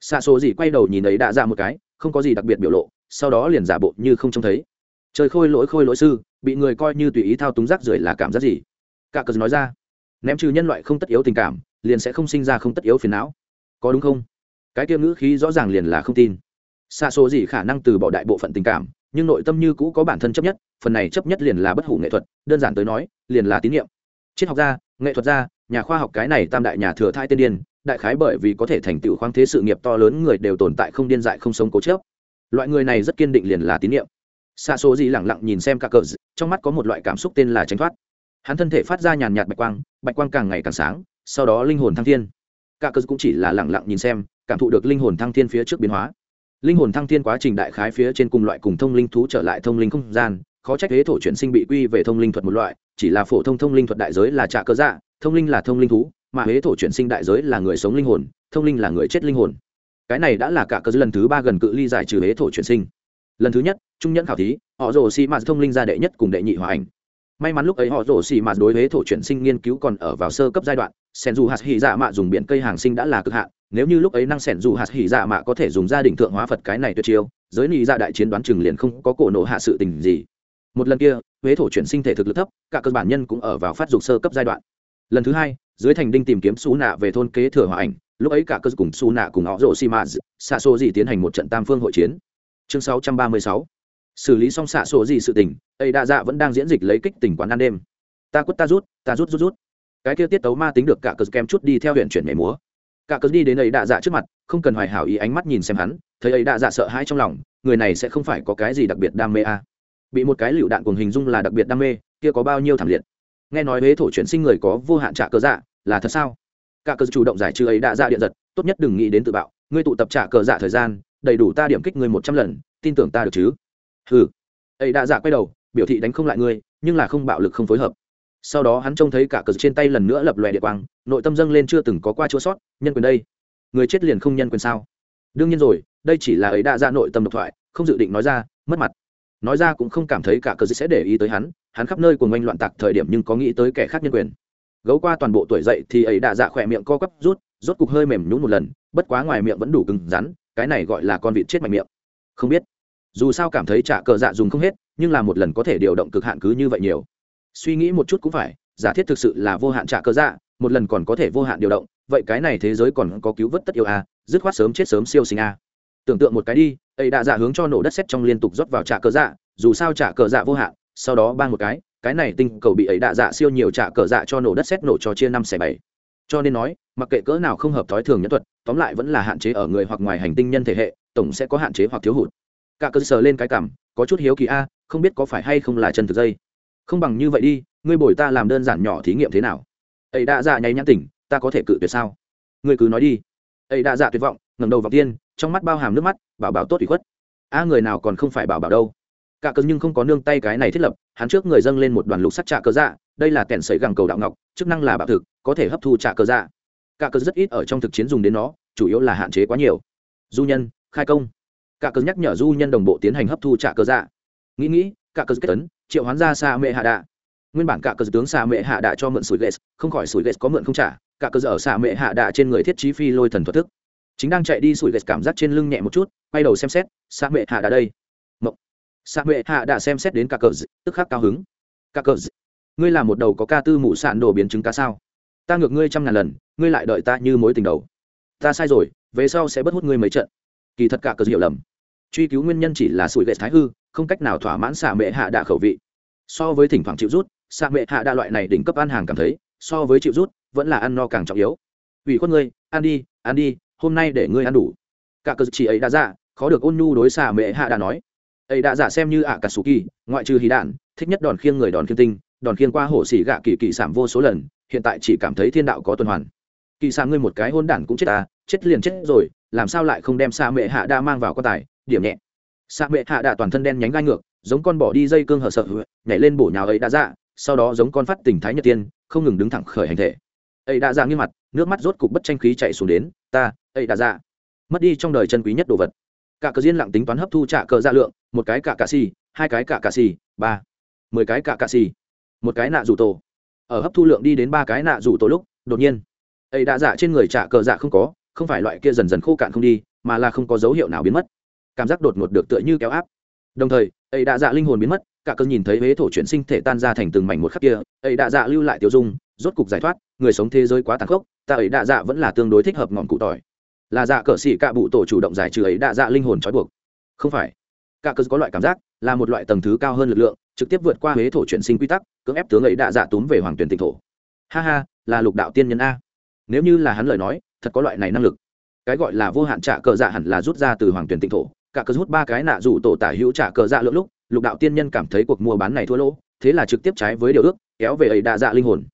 Xa số gì quay đầu nhìn ấy đã ra một cái, không có gì đặc biệt biểu lộ, sau đó liền giả bộ như không trông thấy. Trời khôi lỗi khôi lỗi sư, bị người coi như tùy ý thao túng rác rưởi là cảm giác gì? Cả cờ nói ra. Ném trừ nhân loại không tất yếu tình cảm, liền sẽ không sinh ra không tất yếu phiền não. Có đúng không? Cái kia ngữ khí rõ ràng liền là không tin. Xa số gì khả năng từ bỏ đại bộ phận tình cảm, nhưng nội tâm như cũ có bản thân chấp nhất, phần này chấp nhất liền là bất hủ nghệ thuật, đơn giản tới nói, liền là tín nhiệm triết học gia, nghệ thuật gia, nhà khoa học cái này tam đại nhà thừa thai tiên điên, đại khái bởi vì có thể thành tựu khoáng thế sự nghiệp to lớn người đều tồn tại không điên dại, không sống cố chớp loại người này rất kiên định liền là tín nhiệm xa số gì lẳng lặng nhìn xem cả cờ trong mắt có một loại cảm xúc tên là tránh thoát. Hắn thân thể phát ra nhàn nhạt bạch quang bạch quang càng ngày càng sáng, sau đó linh hồn thăng thiên. Cả cờ cũng chỉ là lẳng lặng nhìn xem cảm thụ được linh hồn thăng thiên phía trước biến hóa. Linh hồn thăng thiên quá trình đại khái phía trên cùng loại cùng thông linh thú trở lại thông linh không gian, khó trách thế thổ chuyển sinh bị quy về thông linh thuật một loại, chỉ là phổ thông thông linh thuật đại giới là trả cơ dạ thông linh là thông linh thú, mà huế thổ chuyển sinh đại giới là người sống linh hồn, thông linh là người chết linh hồn. Cái này đã là cả cơ lần thứ ba gần cự ly giải trừ huế thổ chuyển sinh. Lần thứ nhất, trung nhẫn khảo thí, họ rồ xì mạt thông linh ra đệ nhất cùng đệ nhị hòa ảnh. May mắn lúc ấy họ rồ xì mạt đối huế thổ chuyển sinh nghiên cứu còn ở vào sơ cấp giai đoạn sen dù hạt hỉ dạ mạ dùng biển cây hàng sinh đã là cực hạn nếu như lúc ấy năng sẻn dù hạt hỉ dạ mạ có thể dùng gia đình thượng hóa phật cái này tuyệt chiêu, giới nị dạ đại chiến đoán chừng liền không có cổ nộ hạ sự tình gì. Một lần kia, huế thổ chuyển sinh thể thực lực thấp, cả cơ bản nhân cũng ở vào phát dục sơ cấp giai đoạn. Lần thứ hai, dưới thành đinh tìm kiếm xú nạ về thôn kế thừa hòa ảnh, lúc ấy cả cơ cùng xú nạ cùng họ rộ xi mã xạ xô gì tiến hành một trận tam phương hội chiến. Chương 636. xử lý xong xạ xô gì sự tình ấy đa dạ vẫn đang diễn dịch lấy kích tỉnh quán ăn đêm. Ta quất ta rút ta rút rút rút. Cái kia tiết tấu ma tính được cả cơ kem chút đi theo huyện chuyển mẻ múa cả cớ đi đến ấy đạ dạ trước mặt, không cần hoài hảo ý ánh mắt nhìn xem hắn, thấy ấy đạ dạ sợ hãi trong lòng, người này sẽ không phải có cái gì đặc biệt đam mê à. bị một cái lựu đạn cùng hình dung là đặc biệt đam mê, kia có bao nhiêu thảm liệt. Nghe nói huế thổ chuyển sinh người có vô hạn trả cờ dạ là thật sao? Cả cớ chủ động giải trừ ấy đạ dạ điện giật, tốt nhất đừng nghĩ đến tự bạo, ngươi tụ tập trả cờ dạ thời gian, đầy đủ ta điểm kích ngươi một trăm lần, tin tưởng ta được chứ? Ừ ấy đạ dạ quay đầu, biểu thị đánh không lại ngươi, nhưng là không bạo lực không phối hợp sau đó hắn trông thấy cả cờ trên tay lần nữa lập lòe địa quang, nội tâm dâng lên chưa từng có qua chỗ sót, nhân quyền đây, người chết liền không nhân quyền sao? Đương nhiên rồi, đây chỉ là ấy đã ra nội tâm độc thoại, không dự định nói ra, mất mặt. Nói ra cũng không cảm thấy cả cờ sẽ để ý tới hắn hắn khắp nơi cùng oanh loạn tạc thời điểm nhưng có nghĩ tới kẻ khác nhân quyền. Gấu qua toàn bộ tuổi dậy thì ấy đã dạ khỏe miệng co quắp rút, rốt cục hơi mềm nhún một lần, bất quá ngoài miệng vẫn đủ cứng rắn, cái này gọi là con vịt chết mạnh miệng. Không biết. Dù sao cảm thấy trả cờ dạ dùng không hết, nhưng là một lần có thể điều động cực hạn cứ như vậy nhiều suy nghĩ một chút cũng phải giả thiết thực sự là vô hạn trả cơ dạ một lần còn có thể vô hạn điều động vậy cái này thế giới còn có cứu vớt tất yêu a à, dứt khoát sớm chết sớm siêu sinh a à. tưởng tượng một cái đi ấy đã dạ hướng cho nổ đất xét trong liên tục rót vào trả cơ dạ dù sao trả cờ dạ vô hạn sau đó ban một cái cái này tinh cầu bị ấy đạ dạ siêu nhiều trả cờ dạ cho nổ đất xét nổ cho chia năm xẻ bảy. Cho nên nói mặc kệ cỡ nào không hợp thói thường nhân thuật tóm lại vẫn là hạn chế ở người hoặc ngoài hành tinh nhân thể hệ tổng sẽ có hạn chế hoặc thiếu hụt. Cả cơ sở lên cái cảm có chút hiếu kỳ a không biết có phải hay không là chân thực dây không bằng như vậy đi, ngươi bồi ta làm đơn giản nhỏ thí nghiệm thế nào? Ấy đã dạ nháy nhãn tỉnh, ta có thể cự tuyệt sao? Ngươi cứ nói đi. Ấy đã dạ tuyệt vọng, ngẩng đầu vào tiên, trong mắt bao hàm nước mắt, bảo bảo tốt ủy khuất. A, người nào còn không phải bảo bảo đâu. Cả cơn nhưng không có nương tay cái này thiết lập, hắn trước người dâng lên một đoàn lục sắt trạ cơ dạ đây là kẻn sấy gẳng cầu đạo ngọc, chức năng là bảo thực, có thể hấp thu trạ cơ dạ. Cả cơn rất ít ở trong thực chiến dùng đến nó, chủ yếu là hạn chế quá nhiều. Du nhân, khai công. Cả cơn nhắc nhở du nhân đồng bộ tiến hành hấp thu trạ cơ dạ. Nghĩ nghĩ cả cơn kết tấn, triệu hoán ra xa mẹ hạ đạ. Nguyên bản cả cơ tướng xa mẹ hạ đạ cho mượn sủi ghét không khỏi sủi ghét có mượn không trả, cả cơ ở xa mẹ hạ đạ trên người thiết trí phi lôi thần thuật thức. Chính đang chạy đi sủi ghét cảm giác trên lưng nhẹ một chút, quay đầu xem xét xa mẹ hạ đạ đây. Mộng. Xa mẹ hạ đạ xem xét đến cả cờ tức khắc cao hứng. Cả cờ ngươi là một đầu có ca tư mụ sạn đồ biến chứng cá sao? Ta ngược ngươi trăm ngàn lần, ngươi lại đợi ta như mối tình đầu. Ta sai rồi, về sau sẽ bất hút ngươi mấy trận. Kỳ thật cả cờ hiểu lầm. Truy cứu nguyên nhân chỉ là sủi gậy thái hư không cách nào thỏa mãn xạ mệ hạ đạ khẩu vị. So với thỉnh thoảng chịu rút, xạ mệ hạ đạ loại này đỉnh cấp ăn hàng cảm thấy, so với chịu rút, vẫn là ăn no càng trọng yếu. Ủy khuất ngươi, ăn đi ăn đi, hôm nay để ngươi ăn đủ. Cả cơ chỉ ấy đã dạ khó được ôn nhu đối xạ mệ hạ đã nói. Ấy đã dạ xem như ạ cả sù kỳ, ngoại trừ hí đạn, thích nhất đòn khiêng người đòn khiêng tinh, đòn khiêng qua hổ xỉ gạ kỳ kỳ sảm vô số lần, hiện tại chỉ cảm thấy thiên đạo có tuần hoàn. Kỳ sảm ngươi một cái hôn đản cũng chết ta chết liền chết rồi, làm sao lại không đem xa mệ hạ đa mang vào quan tài, điểm nhẹ xạ mệ hạ đạ toàn thân đen nhánh gai ngược, giống con bỏ đi dây cương hở sợ, nhảy lên bổ nhào ấy đã dạ sau đó giống con phát tình thái nhật tiên, không ngừng đứng thẳng khởi hành thể. Ấy đã dạ nghiêm mặt, nước mắt rốt cục bất tranh khí chạy xuống đến, ta, ấy đã dạ. Mất đi trong đời chân quý nhất đồ vật. Cả cờ diên lặng tính toán hấp thu trả cờ dạ lượng, một cái cả cà xì, hai cái cả cà xì, ba, mười cái cả cà xì, một cái nạ rủ tổ. Ở hấp thu lượng đi đến ba cái nạ rủ tổ lúc, đột nhiên, ấy đã dạ trên người trả cờ dạ không có, không phải loại kia dần dần khô cạn không đi, mà là không có dấu hiệu nào biến mất cảm giác đột ngột được tựa như kéo áp. Đồng thời, ấy đã dạ linh hồn biến mất, cả cơn nhìn thấy huế thổ chuyển sinh thể tan ra thành từng mảnh một khắc kia, ấy đã dạ lưu lại tiêu dung, rốt cục giải thoát, người sống thế giới quá tàn khốc, ta ấy đã dạ vẫn là tương đối thích hợp ngọn cụ tỏi. Là dạ cờ xỉ cạ bụ tổ chủ động giải trừ ấy đã dạ linh hồn trói buộc. Không phải. Cả cơn có loại cảm giác, là một loại tầng thứ cao hơn lực lượng, trực tiếp vượt qua huế thổ chuyển sinh quy tắc, cưỡng ép tướng ấy đã dạ túm về hoàng tuyển tịnh thổ. Ha ha, là lục đạo tiên nhân a. Nếu như là hắn lời nói, thật có loại này năng lực. Cái gọi là vô hạn trả cờ dạ hẳn là rút ra từ hoàng tuyển tịnh thổ cả cờ hút ba cái nạ rủ tổ tả hữu trả cờ dạ lượng lúc, lục đạo tiên nhân cảm thấy cuộc mua bán này thua lỗ, thế là trực tiếp trái với điều ước, kéo về ấy đa dạ linh hồn.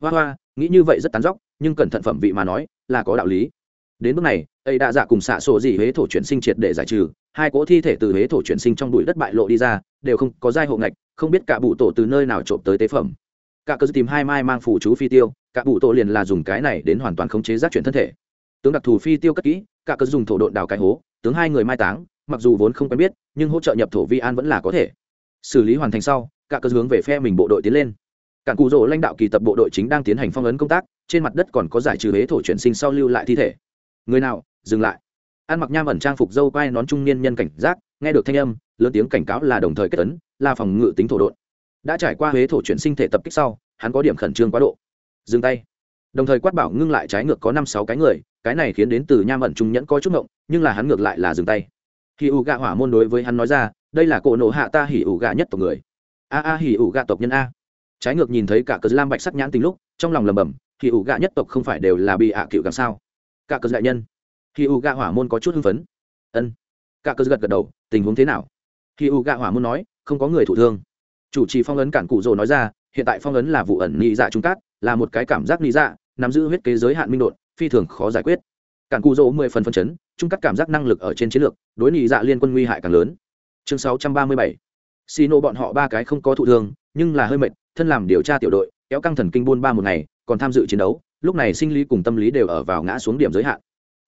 Hoa hoa, nghĩ như vậy rất tán dóc, nhưng cẩn thận phẩm vị mà nói, là có đạo lý. Đến bước này, ấy đa dạ cùng xạ sổ gì huế thổ chuyển sinh triệt để giải trừ, hai cỗ thi thể từ huế thổ chuyển sinh trong bụi đất bại lộ đi ra, đều không có giai hộ ngạch, không biết cả bụ tổ từ nơi nào trộm tới tế phẩm. Cả cơ tìm hai mai mang phủ chú phi tiêu, cả bụ tổ liền là dùng cái này đến hoàn toàn khống chế giác chuyển thân thể. Tướng đặc thù phi tiêu cất kỹ cả cớ dùng thổ độn đào cái hố, tướng hai người mai táng, mặc dù vốn không quen biết, nhưng hỗ trợ nhập thổ vi an vẫn là có thể. Xử lý hoàn thành sau, cả cớ hướng về phe mình bộ đội tiến lên. Cản cụ rỗ lãnh đạo kỳ tập bộ đội chính đang tiến hành phong ấn công tác, trên mặt đất còn có giải trừ huế thổ chuyển sinh sau lưu lại thi thể. Người nào, dừng lại. Ăn mặc nham ẩn trang phục dâu quai nón trung niên nhân cảnh giác, nghe được thanh âm, lớn tiếng cảnh cáo là đồng thời kết tấn là phòng ngự tính thổ độn. Đã trải qua huế thổ chuyển sinh thể tập kích sau, hắn có điểm khẩn trương quá độ. Dừng tay. Đồng thời quát bảo ngưng lại trái ngược có năm sáu cái người cái này khiến đến từ nham ẩn trung nhẫn có chút ngộng, nhưng là hắn ngược lại là dừng tay. Khi ủ gạ hỏa môn đối với hắn nói ra, đây là cổ nộ hạ ta hỉ ủ gạ nhất tộc người. A a hỉ ủ gạ tộc nhân a. Trái ngược nhìn thấy cả cờ lam bạch sắc nhãn tình lúc, trong lòng lầm bầm khi ủ gạ nhất tộc không phải đều là bị ạ cựu càng sao? Cả cờ đại nhân. Khi ủ gạ hỏa môn có chút hưng phấn. Ân. Cả cờ gật gật đầu, tình huống thế nào? Khi ủ gạ hỏa môn nói, không có người thụ thương. Chủ trì phong ấn cản cụ rồ nói ra, hiện tại phong ấn là vụ ẩn nhị dạ trung cát, là một cái cảm giác nhị dạ nắm giữ huyết kế giới hạn minh đột phi thường khó giải quyết. Cản cụ dỗ mười phần phân chấn, trung cắt cảm giác năng lực ở trên chiến lược, đối nhị dạ liên quân nguy hại càng lớn. Chương sáu trăm ba mươi bảy. Xì nô bọn họ ba cái không có thụ thương, nhưng là hơi mệt, thân làm điều tra tiểu đội, kéo căng thần kinh buôn ba một ngày, còn tham dự chiến đấu, lúc này sinh lý cùng tâm lý đều ở vào ngã xuống điểm giới hạn.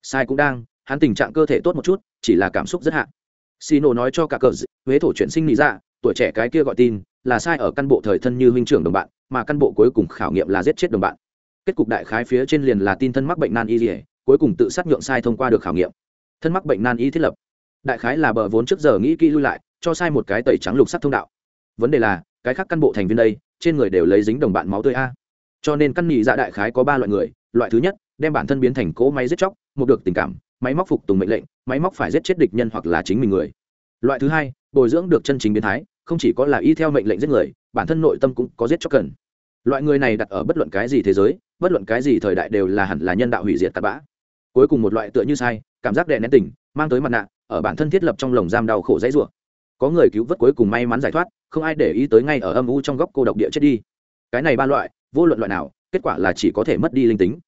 Sai cũng đang, hắn tình trạng cơ thể tốt một chút, chỉ là cảm xúc rất hạn. Xì nô nói cho cả cờ huế thổ chuyển sinh lý dạ tuổi trẻ cái kia gọi tin, là sai ở căn bộ thời thân như huynh trưởng đồng bạn, mà căn bộ cuối cùng khảo nghiệm là giết chết đồng bạn kết cục đại khái phía trên liền là tin thân mắc bệnh nan y dỉa cuối cùng tự sát nhượng sai thông qua được khảo nghiệm. Thân mắc bệnh nan y thiết lập. Đại khái là bờ vốn trước giờ nghĩ kỹ lui lại, cho sai một cái tẩy trắng lục sắc thông đạo. Vấn đề là, cái khác căn bộ thành viên đây, trên người đều lấy dính đồng bạn máu tươi a. Cho nên căn nhị dạ đại khái có ba loại người, loại thứ nhất, đem bản thân biến thành cỗ máy giết chóc, một được tình cảm, máy móc phục tùng mệnh lệnh, máy móc phải giết chết địch nhân hoặc là chính mình người. Loại thứ hai, bồi dưỡng được chân chính biến thái, không chỉ có là y theo mệnh lệnh giết người, bản thân nội tâm cũng có giết chóc cần. Loại người này đặt ở bất luận cái gì thế giới bất luận cái gì thời đại đều là hẳn là nhân đạo hủy diệt tạt bã. Cuối cùng một loại tựa như sai, cảm giác đè nén tình, mang tới mặt nạ, ở bản thân thiết lập trong lồng giam đau khổ dãy rủa. Có người cứu vớt cuối cùng may mắn giải thoát, không ai để ý tới ngay ở âm u trong góc cô độc địa chết đi. Cái này ba loại, vô luận loại nào, kết quả là chỉ có thể mất đi linh tính.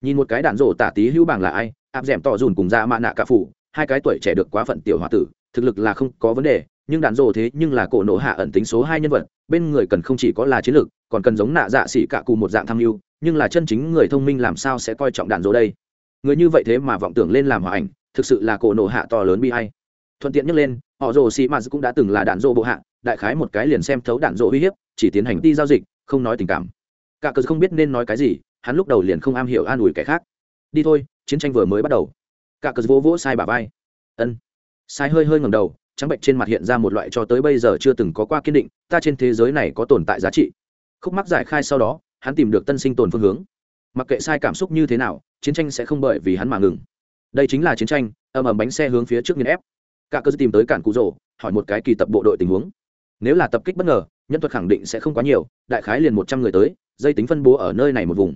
Nhìn một cái đạn rổ tả tí hữu bảng là ai, áp d ẻ m tỏ dùn cùng ra mạ nạ cả phủ, hai cái tuổi trẻ được quá phận tiểu h o a tử, thực lực là không có vấn đề, nhưng đạn rổ thế nhưng là cổ nổ hạ ẩn tính số hai nhân vật, bên người cần không chỉ có là chiến lược còn cần giống nạ dạ xỉ cả cụ một dạng tham mưu nhưng là chân chính người thông minh làm sao sẽ coi trọng đạn dỗ đây? Người như vậy thế mà vọng tưởng lên làm hòa ảnh, thực sự là cổ nổ hạ to lớn bi hay thuận tiện nhắc lên, họ rồ xì mạt cũng đã từng là đạn dỗ bộ hạ, đại khái một cái liền xem thấu đạn dỗ uy hiếp, chỉ tiến hành đi giao dịch, không nói tình cảm. Cả cờ không biết nên nói cái gì, hắn lúc đầu liền không am hiểu an ủi kẻ khác. Đi thôi, chiến tranh vừa mới bắt đầu. Cả cờ vỗ vỗ sai bà vai. Ân. Sai hơi hơi ngầm đầu, trắng bệnh trên mặt hiện ra một loại cho tới bây giờ chưa từng có qua kiên định, ta trên thế giới này có tồn tại giá trị. Khúc mắc giải khai sau đó hắn tìm được tân sinh tồn phương hướng. Mặc kệ sai cảm xúc như thế nào, chiến tranh sẽ không bởi vì hắn mà ngừng. Đây chính là chiến tranh ầm ầm bánh xe hướng phía trước nghiền ép. Cả cơ tìm tới cản cụ rồ, hỏi một cái kỳ tập bộ đội tình huống. Nếu là tập kích bất ngờ, nhân thuật khẳng định sẽ không quá nhiều, đại khái liền một trăm người tới, dây tính phân bố ở nơi này một vùng.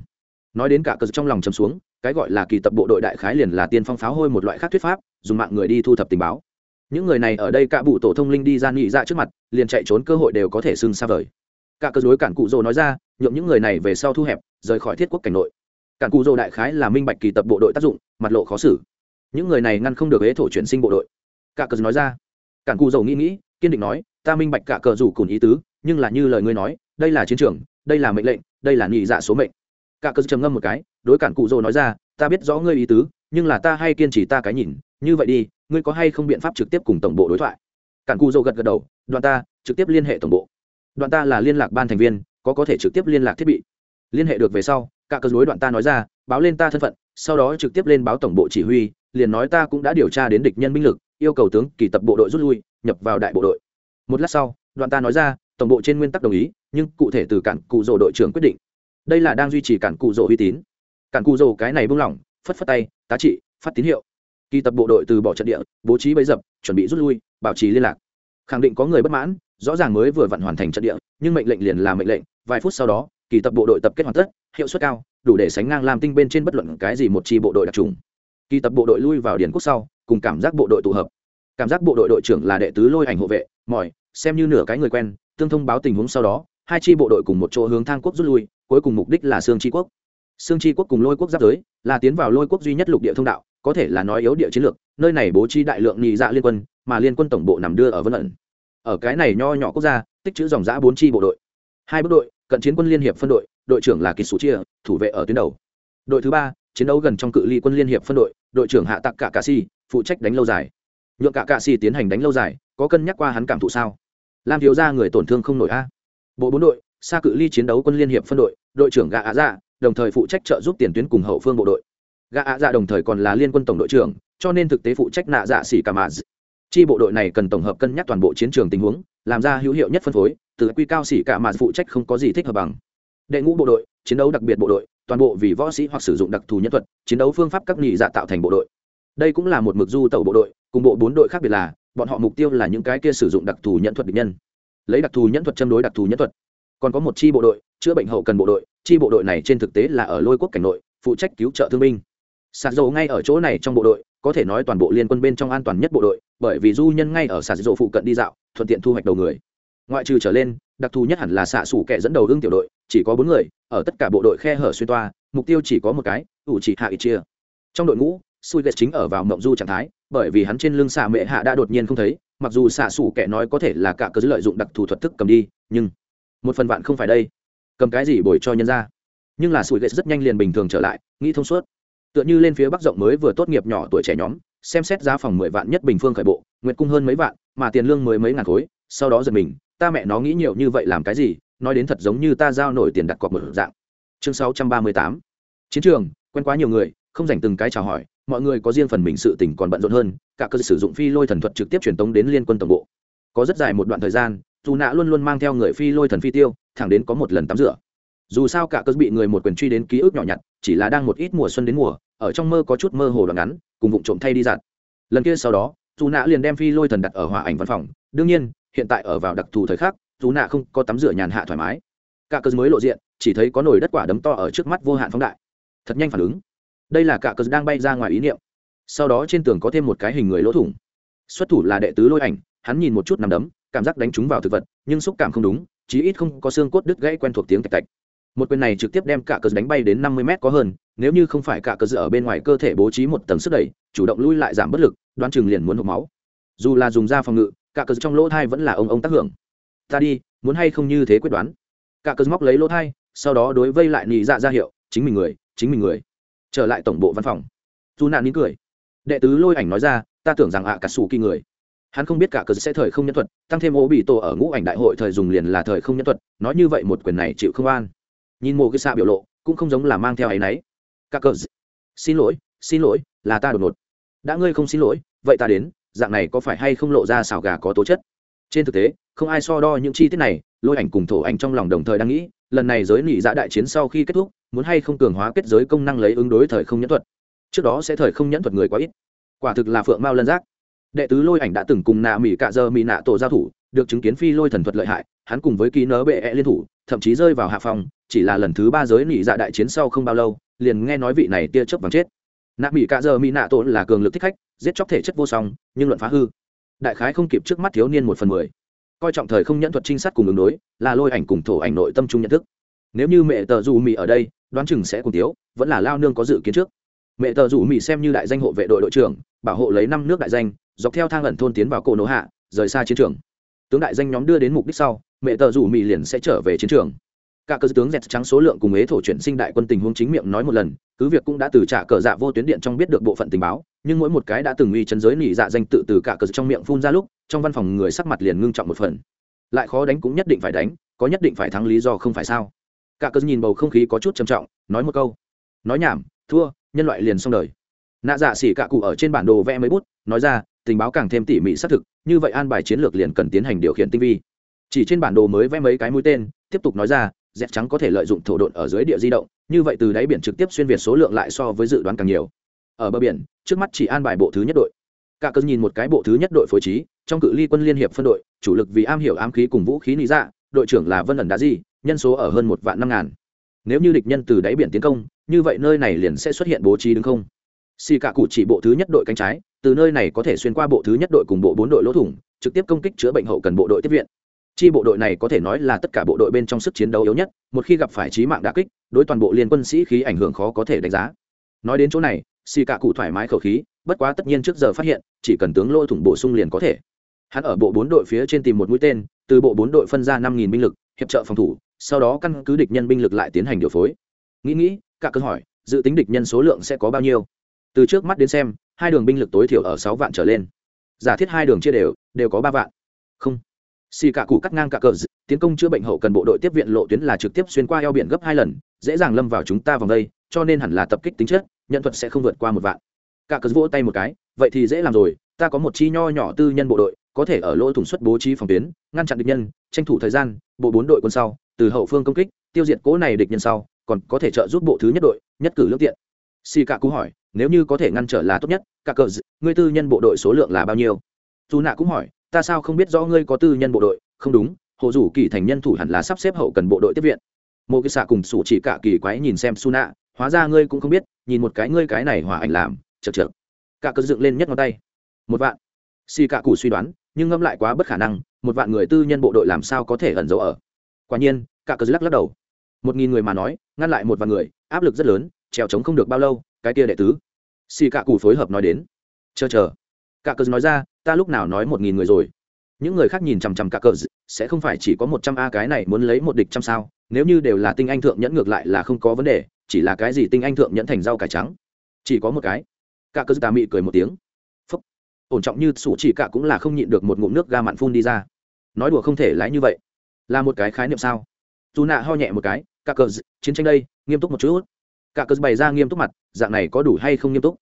Nói đến cả cơ trong lòng chầm xuống, cái gọi là kỳ tập bộ đội đại khái liền là tiên phong pháo hôi một loại khác thuyết pháp, dùng mạng người đi thu thập tình báo. Những người này ở đây cả bụ tổ thông linh đi ra nghị ra dạ trước mặt, liền chạy trốn cơ hội đều có thể xưng xa vời. Cả cơ dối cản cụ rồ nói ra nhượng những người này về sau thu hẹp, rời khỏi thiết quốc cảnh nội. Cản cù dô đại khái là minh bạch kỳ tập bộ đội tác dụng, mặt lộ khó xử. Những người này ngăn không được hế thổ chuyển sinh bộ đội. Cả cờ nói ra. Cản cù dầu nghĩ nghĩ, kiên định nói, ta minh bạch cả cờ rủ cùn ý tứ, nhưng là như lời ngươi nói, đây là chiến trường, đây là mệnh lệnh, đây là nghị dạ số mệnh. Cả cờ trầm ngâm một cái, đối cản cụ dô nói ra, ta biết rõ ngươi ý tứ, nhưng là ta hay kiên trì ta cái nhìn, như vậy đi, ngươi có hay không biện pháp trực tiếp cùng tổng bộ đối thoại? Cản cụ dô gật gật đầu, đoàn ta, trực tiếp liên hệ tổng bộ. Đoàn ta là liên lạc ban thành viên có có thể trực tiếp liên lạc thiết bị. Liên hệ được về sau, cả cơ đối đoạn ta nói ra, báo lên ta thân phận, sau đó trực tiếp lên báo tổng bộ chỉ huy, liền nói ta cũng đã điều tra đến địch nhân binh lực, yêu cầu tướng kỳ tập bộ đội rút lui, nhập vào đại bộ đội. Một lát sau, đoạn ta nói ra, tổng bộ trên nguyên tắc đồng ý, nhưng cụ thể từ cản cụ rồ đội trưởng quyết định. Đây là đang duy trì cản cụ rồ uy tín. Cản cụ rồ cái này buông lỏng, phất phất tay, tá trị, phát tín hiệu. Kỳ tập bộ đội từ bỏ trận địa, bố trí bấy dập, chuẩn bị rút lui, bảo trì liên lạc. Khẳng định có người bất mãn rõ ràng mới vừa vặn hoàn thành trận địa, nhưng mệnh lệnh liền là mệnh lệnh, vài phút sau đó, kỳ tập bộ đội tập kết hoàn tất, hiệu suất cao, đủ để sánh ngang làm tinh bên trên bất luận cái gì một chi bộ đội đặc trùng. Kỳ tập bộ đội lui vào điển quốc sau, cùng cảm giác bộ đội tụ hợp. Cảm giác bộ đội đội trưởng là đệ tứ lôi ảnh hộ vệ, mỏi, xem như nửa cái người quen, tương thông báo tình huống sau đó, hai chi bộ đội cùng một chỗ hướng thang quốc rút lui, cuối cùng mục đích là sương tri quốc. Sương tri quốc cùng lôi quốc giáp giới, là tiến vào lôi quốc duy nhất lục địa thông đạo, có thể là nói yếu địa chiến lược, nơi này bố trí đại lượng nhị dạ liên quân, mà liên quân tổng bộ nằm đưa ở vân ẩn ở cái này nho nhỏ quốc gia, tích chữ dòng giã bốn chi bộ đội. Hai bước đội, cận chiến quân liên hiệp phân đội đội trưởng là kỳ số chia thủ vệ ở tuyến đầu. Đội thứ ba, chiến đấu gần trong cự ly quân liên hiệp phân đội đội trưởng hạ tặc cả cà si phụ trách đánh lâu dài. Nhượng cả cà si tiến hành đánh lâu dài, có cân nhắc qua hắn cảm thụ sao? Làm thiếu ra người tổn thương không nổi a. Bộ bốn đội, xa cự ly chiến đấu quân liên hiệp phân đội đội trưởng gạ ạ dạ đồng thời phụ trách trợ giúp tiền tuyến cùng hậu phương bộ đội. Gạ ạ dạ đồng thời còn là liên quân tổng đội trưởng, cho nên thực tế phụ trách nạ dạ xỉ cả mà chi bộ đội này cần tổng hợp cân nhắc toàn bộ chiến trường tình huống, làm ra hữu hiệu nhất phân phối, từ quy cao xỉ cả mà phụ trách không có gì thích hợp bằng. Đệ ngũ bộ đội, chiến đấu đặc biệt bộ đội, toàn bộ vì võ sĩ hoặc sử dụng đặc thù nhân thuật, chiến đấu phương pháp các nghị dạ tạo thành bộ đội. Đây cũng là một mực du tàu bộ đội, cùng bộ bốn đội khác biệt là, bọn họ mục tiêu là những cái kia sử dụng đặc thù nhân thuật địch nhân. Lấy đặc thù nhân thuật châm đối đặc thù nhân thuật. Còn có một chi bộ đội, chữa bệnh hậu cần bộ đội, chi bộ đội này trên thực tế là ở lôi quốc cảnh nội, phụ trách cứu trợ thương binh sạt dầu ngay ở chỗ này trong bộ đội, có thể nói toàn bộ liên quân bên trong an toàn nhất bộ đội, bởi vì du nhân ngay ở sạt dầu phụ cận đi dạo, thuận tiện thu hoạch đầu người. Ngoại trừ trở lên, đặc thù nhất hẳn là xạ xủ kẻ dẫn đầu hương tiểu đội, chỉ có bốn người, ở tất cả bộ đội khe hở xuyên toa, mục tiêu chỉ có một cái, ủ chỉ hạ ít chia. Trong đội ngũ, sui ghét chính ở vào mộng du trạng thái, bởi vì hắn trên lưng xạ mệ hạ đã đột nhiên không thấy, mặc dù xạ xủ kẻ nói có thể là cả cơ lợi dụng đặc thù thuật thức cầm đi, nhưng một phần vạn không phải đây. Cầm cái gì bồi cho nhân ra? Nhưng là sủi ghét rất nhanh liền bình thường trở lại, nghĩ thông suốt tựa như lên phía bắc rộng mới vừa tốt nghiệp nhỏ tuổi trẻ nhóm, xem xét giá phòng mười vạn nhất bình phương khởi bộ, nguyệt cung hơn mấy vạn, mà tiền lương mới mấy ngàn khối, sau đó giật mình, ta mẹ nó nghĩ nhiều như vậy làm cái gì, nói đến thật giống như ta giao nổi tiền đặt cọc một dạng. Chương sáu trăm ba mươi tám. Chiến trường, quen quá nhiều người, không dành từng cái chào hỏi, mọi người có riêng phần mình sự tỉnh còn bận rộn hơn, cả cơ sử dụng phi lôi thần thuật trực tiếp truyền tống đến liên quân tổng bộ. Có rất dài một đoạn thời gian, dù nạ luôn luôn mang theo người phi lôi thần phi tiêu, thẳng đến có một lần tắm rửa dù sao cả cơ bị người một quyền truy đến ký ức nhỏ nhặt, chỉ là đang một ít mùa xuân đến mùa, ở trong mơ có chút mơ hồ đoạn ngắn, cùng vụ trộm thay đi giặt. Lần kia sau đó, dù nạ liền đem phi lôi thần đặt ở hỏa ảnh văn phòng. Đương nhiên, hiện tại ở vào đặc thù thời khắc, dù nạ không có tắm rửa nhàn hạ thoải mái. Cả cơ mới lộ diện, chỉ thấy có nồi đất quả đấm to ở trước mắt vô hạn phóng đại. Thật nhanh phản ứng. Đây là cả cơ đang bay ra ngoài ý niệm. Sau đó trên tường có thêm một cái hình người lỗ thủng. Xuất thủ là đệ tứ lôi ảnh, hắn nhìn một chút nằm đấm, cảm giác đánh trúng vào thực vật, nhưng xúc cảm không đúng, chí ít không có xương cốt đứt gãy quen thuộc tiếng tạch tạch một quyền này trực tiếp đem cả cờ đánh bay đến năm mươi mét có hơn, nếu như không phải cả cờ ở bên ngoài cơ thể bố trí một tầng sức đẩy, chủ động lui lại giảm bất lực, đoán chừng liền muốn hộp máu. Dù là dùng da phòng ngự, cả cờ trong lỗ thai vẫn là ông ông tác hưởng. Ta đi, muốn hay không như thế quyết đoán? Cả cờ móc lấy lỗ thai, sau đó đối vây lại nị dạ ra hiệu, chính mình người, chính mình người. Trở lại tổng bộ văn phòng. Dù nạn nín cười. Đệ tứ lôi ảnh nói ra, ta tưởng rằng ạ cả xù kỳ người. Hắn không biết cả cờ sẽ thời không nhân thuật, tăng thêm ô bị tổ ở ngũ ảnh đại hội thời dùng liền là thời không nhân thuật, nói như vậy một quyền này chịu không an nhìn mồ cái xạ biểu lộ, cũng không giống là mang theo áy náy cả cờ xin lỗi xin lỗi, là ta đột ngột. Đã ngươi không xin lỗi, vậy ta đến, dạng này có phải hay không lộ ra xào gà có tố chất? Trên thực tế, không ai so đo những chi tiết này, lôi ảnh cùng thổ ảnh trong lòng đồng thời đang nghĩ, lần này giới nỉ dạ đại chiến sau khi kết thúc, muốn hay không cường hóa kết giới công năng lấy ứng đối thời không nhẫn thuật. Trước đó sẽ thời không nhẫn thuật người quá ít. Quả thực là phượng mao lân giác. Đệ tứ lôi ảnh đã từng cùng nạ mỹ cạ dơ mỹ nạ tổ giao thủ, được chứng kiến phi lôi thần thuật lợi hại, hắn cùng với ký nớ bệ -E liên thủ thậm chí rơi vào hạ phòng chỉ là lần thứ ba giới nỉ dạ đại chiến sau không bao lâu, liền nghe nói vị này tia chớp vàng chết. Nạ mỹ cạ dơ mỹ nạ tổ là cường lực thích khách, giết chóc thể chất vô song, nhưng luận phá hư. Đại khái không kịp trước mắt thiếu niên một phần mười. Coi trọng thời không nhẫn thuật trinh sát cùng ứng đối, là lôi ảnh cùng thổ ảnh nội tâm trung nhận thức. Nếu như mẹ tờ dù mỹ ở đây, đoán chừng sẽ cùng tiếu vẫn là lao nương có dự kiến trước. Mẹ tờ dù mỹ xem như đại danh hộ vệ đội đội trưởng, bảo hộ lấy năm nước đại danh, dọc theo thang ẩn thôn tiến vào cổ nổ hạ, rời xa chiến trường. Tướng đại danh nhóm đưa đến mục đích sau mẹ tờ dù mỹ liền sẽ trở về chiến trường. Cả cơ tướng dẹt trắng số lượng cùng ế thổ chuyển sinh đại quân tình huống chính miệng nói một lần, cứ việc cũng đã từ trả cờ dạ vô tuyến điện trong biết được bộ phận tình báo, nhưng mỗi một cái đã từng uy chân giới nỉ dạ danh tự từ cả cờ trong miệng phun ra lúc, trong văn phòng người sắc mặt liền ngưng trọng một phần. Lại khó đánh cũng nhất định phải đánh, có nhất định phải thắng lý do không phải sao? Cả cờ nhìn bầu không khí có chút trầm trọng, nói một câu. Nói nhảm, thua, nhân loại liền xong đời. Nạ dạ xỉ cả cụ ở trên bản đồ vẽ mấy bút, nói ra, tình báo càng thêm tỉ mỉ xác thực, như vậy an bài chiến lược liền cần tiến hành điều khiển tinh vi chỉ trên bản đồ mới vẽ mấy cái mũi tên, tiếp tục nói ra dẹp trắng có thể lợi dụng thổ độn ở dưới địa di động, như vậy từ đáy biển trực tiếp xuyên việt số lượng lại so với dự đoán càng nhiều. Ở bờ biển, trước mắt chỉ an bài bộ thứ nhất đội. Cả cơn nhìn một cái bộ thứ nhất đội phối trí, trong cự ly quân liên hiệp phân đội, chủ lực vì am hiểu ám khí cùng vũ khí lý dạ đội trưởng là vân ẩn đá di, nhân số ở hơn một vạn năm ngàn. Nếu như địch nhân từ đáy biển tiến công, như vậy nơi này liền sẽ xuất hiện bố trí đứng không. Xì cả cụ chỉ bộ thứ nhất đội cánh trái, từ nơi này có thể xuyên qua bộ thứ nhất đội cùng bộ bốn đội lỗ thủng, trực tiếp công kích chữa bệnh hậu cần bộ đội tiếp viện chi bộ đội này có thể nói là tất cả bộ đội bên trong sức chiến đấu yếu nhất, một khi gặp phải trí mạng đà kích, đối toàn bộ liên quân sĩ khí ảnh hưởng khó có thể đánh giá. Nói đến chỗ này, xì cả cụ thoải mái khẩu khí, bất quá tất nhiên trước giờ phát hiện, chỉ cần tướng lôi thủng bổ sung liền có thể. Hắn ở bộ bốn đội phía trên tìm một mũi tên, từ bộ bốn đội phân ra năm nghìn binh lực, hiệp trợ phòng thủ, sau đó căn cứ địch nhân binh lực lại tiến hành điều phối. Nghĩ nghĩ cả cơ hỏi, dự tính địch nhân số lượng sẽ có bao nhiêu? Từ trước mắt đến xem, hai đường binh lực tối thiểu ở sáu vạn trở lên. Giả thiết hai đường chia đều đều có ba vạn. Không xì cả cụ cắt ngang cả cờ tiến công chữa bệnh hậu cần bộ đội tiếp viện lộ tuyến là trực tiếp xuyên qua eo biển gấp hai lần, dễ dàng lâm vào chúng ta vòng đây, cho nên hẳn là tập kích tính chất, nhận thuật sẽ không vượt qua một vạn. Cả cờ vỗ tay một cái, vậy thì dễ làm rồi, ta có một chi nho nhỏ tư nhân bộ đội, có thể ở lỗ thủng xuất bố trí phòng tuyến, ngăn chặn địch nhân, tranh thủ thời gian, bộ bốn đội quân sau, từ hậu phương công kích, tiêu diệt cố này địch nhân sau, còn có thể trợ giúp bộ thứ nhất đội, nhất cử lương tiện. Xì cả cụ hỏi, nếu như có thể ngăn trở là tốt nhất, cả cờ ngươi tư nhân bộ đội số lượng là bao nhiêu? Dù nạ cũng hỏi ta sao không biết rõ ngươi có tư nhân bộ đội? Không đúng hộ dù kỳ thành nhân thủ hẳn là sắp xếp hậu cần bộ đội tiếp viện. Một kỳ xạ cùng sủ chỉ cả kỳ quái nhìn xem su nạ hóa ra ngươi cũng không biết, nhìn một cái ngươi cái này hỏa ảnh làm chật chật cả cờ dựng lên nhất ngón tay. Một vạn. Xì cả cụ suy đoán, nhưng ngâm lại quá bất khả năng, một vạn người tư nhân bộ đội làm sao có thể ẩn giấu ở? Quả nhiên cả cờ lắc lắc đầu. Một nghìn người mà nói, ngăn lại một vạn người, áp lực rất lớn, trèo trống không được bao lâu, cái kia đệ tứ. Xì cả cụ phối hợp nói đến. Chờ chờ. Cả cờ nói ra ta lúc nào nói một nghìn người rồi? Những người khác nhìn chằm chằm cả cờ sẽ không phải chỉ có một trăm a cái này muốn lấy một địch trăm sao, nếu như đều là tinh anh thượng nhẫn ngược lại là không có vấn đề, chỉ là cái gì tinh anh thượng nhẫn thành rau cải trắng? Chỉ có một cái. Cả cờ tà mị cười một tiếng. Phúc. Ổn trọng như sủ chỉ cả cũng là không nhịn được một ngụm nước ga mặn phun đi ra. Nói đùa không thể lái như vậy. Là một cái khái niệm sao? Dù nạ ho nhẹ một cái, cả cờ chiến tranh đây, nghiêm túc một chút. Cả cờ bày ra nghiêm túc mặt, dạng này có đủ hay không nghiêm túc?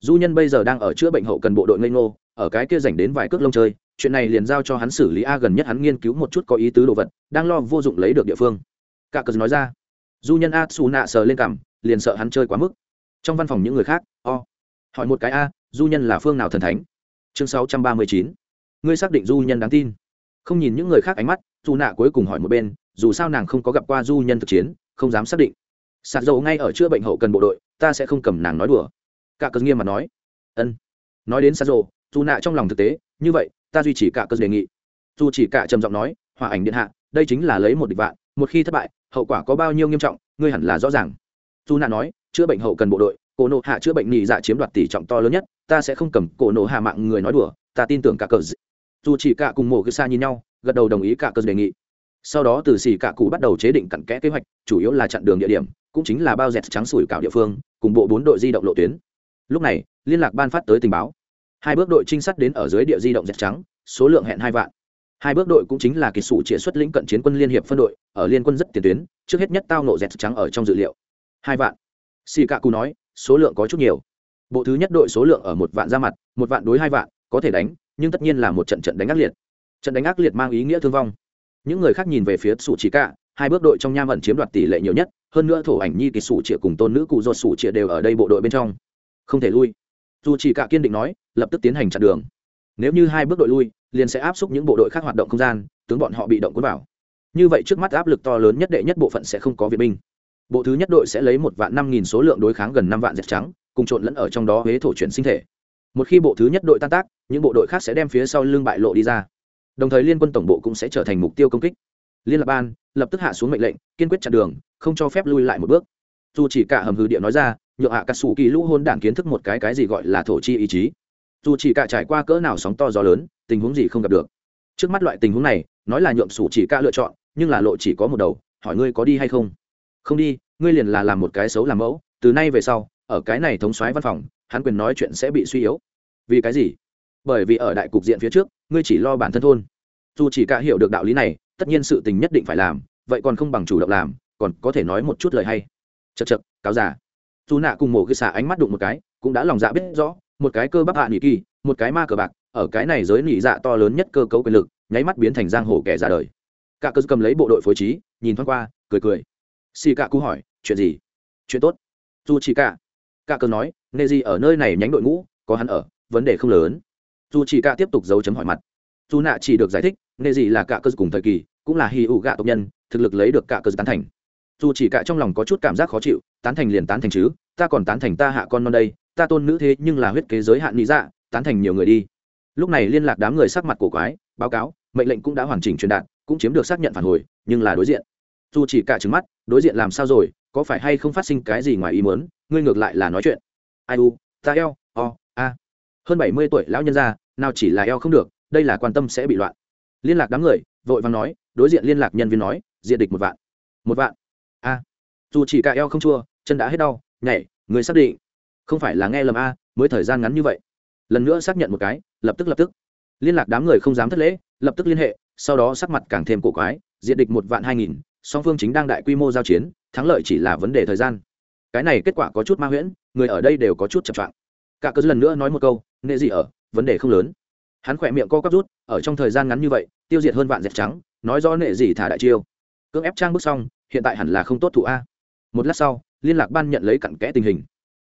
Du nhân bây giờ đang ở chữa bệnh hậu cần bộ đội ngây ngô ở cái kia dành đến vài cước lông chơi, chuyện này liền giao cho hắn xử lý a gần nhất hắn nghiên cứu một chút có ý tứ đồ vật, đang lo vô dụng lấy được địa phương. Cả cờ nói ra du nhân a xù nạ sờ lên cằm liền sợ hắn chơi quá mức. Trong văn phòng những người khác, o, hỏi một cái a du nhân là phương nào thần thánh? Chương sáu trăm ba mươi chín, ngươi xác định du nhân đáng tin. Không nhìn những người khác ánh mắt, dù nạ cuối cùng hỏi một bên, dù sao nàng không có gặp qua du nhân thực chiến, không dám xác định. Sạt dầu ngay ở chữa bệnh hậu cần bộ đội, ta sẽ không cầm nàng nói đùa. Cả cờ nghiêm mà nói, ân. Nói đến sạt dầu dù nạ trong lòng thực tế, như vậy, ta duy trì cả cơ đề nghị. Dù chỉ cả trầm giọng nói, hòa ảnh điện hạ, đây chính là lấy một địch vạn, một khi thất bại, hậu quả có bao nhiêu nghiêm trọng, ngươi hẳn là rõ ràng. Dù nạ nói, chữa bệnh hậu cần bộ đội, cổ nộ hạ chữa bệnh nhị dạ chiếm đoạt tỷ trọng to lớn nhất, ta sẽ không cầm cổ nộ hạ mạng người nói đùa, ta tin tưởng cả cờ dù chỉ cả cùng mổ cứ xa nhìn nhau, gật đầu đồng ý cả cờ đề nghị. Sau đó từ xì cả cụ bắt đầu chế định cặn kẽ kế hoạch, chủ yếu là chặn đường địa điểm, cũng chính là bao dẹt trắng sủi cảo địa phương, cùng bộ bốn đội di động lộ tuyến. Lúc này, liên lạc ban phát tới tình báo hai bước đội trinh sát đến ở dưới địa di động dẹp trắng, số lượng hẹn hai vạn. Hai bước đội cũng chính là kỳ sủ triển xuất lĩnh cận chiến quân liên hiệp phân đội, ở liên quân rất tiền tuyến, trước hết nhất tao nộ dẹt trắng ở trong dự liệu. Hai vạn. Xì cạ cù nói, số lượng có chút nhiều. Bộ thứ nhất đội số lượng ở một vạn ra mặt, một vạn đối hai vạn, có thể đánh, nhưng tất nhiên là một trận trận đánh ác liệt. Trận đánh ác liệt mang ý nghĩa thương vong. Những người khác nhìn về phía sủ chỉ cả hai bước đội trong nham ẩn chiếm đoạt tỷ lệ nhiều nhất, hơn nữa thổ ảnh nhi kỳ sủ trịa cùng tôn nữ cụ ruột sủ trịa đều ở đây bộ đội bên trong. Không thể lui. Dù chỉ cả kiên định nói lập tức tiến hành chặn đường. Nếu như hai bước đội lui, liền sẽ áp xúc những bộ đội khác hoạt động không gian, tướng bọn họ bị động cuốn vào. Như vậy trước mắt áp lực to lớn nhất đệ nhất bộ phận sẽ không có viện binh. Bộ thứ nhất đội sẽ lấy một vạn năm nghìn số lượng đối kháng gần năm vạn dẹp trắng, cùng trộn lẫn ở trong đó huế thổ chuyển sinh thể. Một khi bộ thứ nhất đội tan tác, những bộ đội khác sẽ đem phía sau lưng bại lộ đi ra. Đồng thời liên quân tổng bộ cũng sẽ trở thành mục tiêu công kích. Liên lạc ban lập tức hạ xuống mệnh lệnh, kiên quyết chặn đường, không cho phép lui lại một bước. Dù chỉ cả hầm hư địa nói ra nhựa hạ cắt xù kỳ lũ hôn đảng kiến thức một cái cái gì gọi là thổ chi ý chí dù chỉ cả trải qua cỡ nào sóng to gió lớn, tình huống gì không gặp được. Trước mắt loại tình huống này, nói là nhuộm sủ chỉ ca lựa chọn, nhưng là lộ chỉ có một đầu, hỏi ngươi có đi hay không? Không đi, ngươi liền là làm một cái xấu làm mẫu, từ nay về sau, ở cái này thống soái văn phòng, hắn quyền nói chuyện sẽ bị suy yếu. Vì cái gì? Bởi vì ở đại cục diện phía trước, ngươi chỉ lo bản thân thôn. Dù chỉ cả hiểu được đạo lý này, tất nhiên sự tình nhất định phải làm, vậy còn không bằng chủ động làm, còn có thể nói một chút lời hay. Chật chật cáo giả dù nạ cùng mổ cái xả ánh mắt đụng một cái, cũng đã lòng dạ biết rõ một cái cơ bắp hạ nghỉ kỳ, một cái ma cờ bạc, ở cái này giới nỉ dạ to lớn nhất cơ cấu quyền lực, nháy mắt biến thành giang hồ kẻ ra đời. Cả cơ cầm lấy bộ đội phối trí, nhìn thoáng qua, cười cười. Xì cả cú hỏi, chuyện gì? Chuyện tốt. Dù chỉ cả. Cả cơ nói, nê gì ở nơi này nhánh đội ngũ, có hắn ở, vấn đề không lớn. Dù chỉ cả tiếp tục giấu chấm hỏi mặt. Dù nạ chỉ được giải thích, nê gì là cả cơ cùng thời kỳ, cũng là hì ủ gạ tộc nhân, thực lực lấy được cả cơ tán thành. Dù chỉ cả trong lòng có chút cảm giác khó chịu, tán thành liền tán thành chứ, ta còn tán thành ta hạ con non đây ta tôn nữ thế nhưng là huyết kế giới hạn lý dạ tán thành nhiều người đi. Lúc này liên lạc đám người sắc mặt cổ quái, báo cáo, mệnh lệnh cũng đã hoàn chỉnh truyền đạt, cũng chiếm được xác nhận phản hồi, nhưng là đối diện. Dù chỉ cả trứng mắt, đối diện làm sao rồi, có phải hay không phát sinh cái gì ngoài ý muốn, ngươi ngược lại là nói chuyện. Ai u, ta eo, o, a. Hơn bảy mươi tuổi lão nhân gia, nào chỉ là eo không được, đây là quan tâm sẽ bị loạn. Liên lạc đám người, vội vàng nói, đối diện liên lạc nhân viên nói diện địch một vạn. Một vạn? A. Dù chỉ cả eo không chua, chân đã hết đau, nhảy, người xác định không phải là nghe lầm a, mới thời gian ngắn như vậy. Lần nữa xác nhận một cái, lập tức lập tức. Liên lạc đám người không dám thất lễ, lập tức liên hệ, sau đó sắc mặt càng thêm cổ quái, diện địch một vạn hai nghìn, song phương chính đang đại quy mô giao chiến, thắng lợi chỉ là vấn đề thời gian. Cái này kết quả có chút ma huyễn, người ở đây đều có chút chập choạng cả cớ lần nữa nói một câu, nệ gì ở, vấn đề không lớn. Hắn khỏe miệng co quắp rút, ở trong thời gian ngắn như vậy, tiêu diệt hơn vạn dẹp trắng, nói rõ nệ gì thả đại chiêu. Cưỡng ép trang bước xong, hiện tại hẳn là không tốt thủ a. Một lát sau, liên lạc ban nhận lấy cặn kẽ tình hình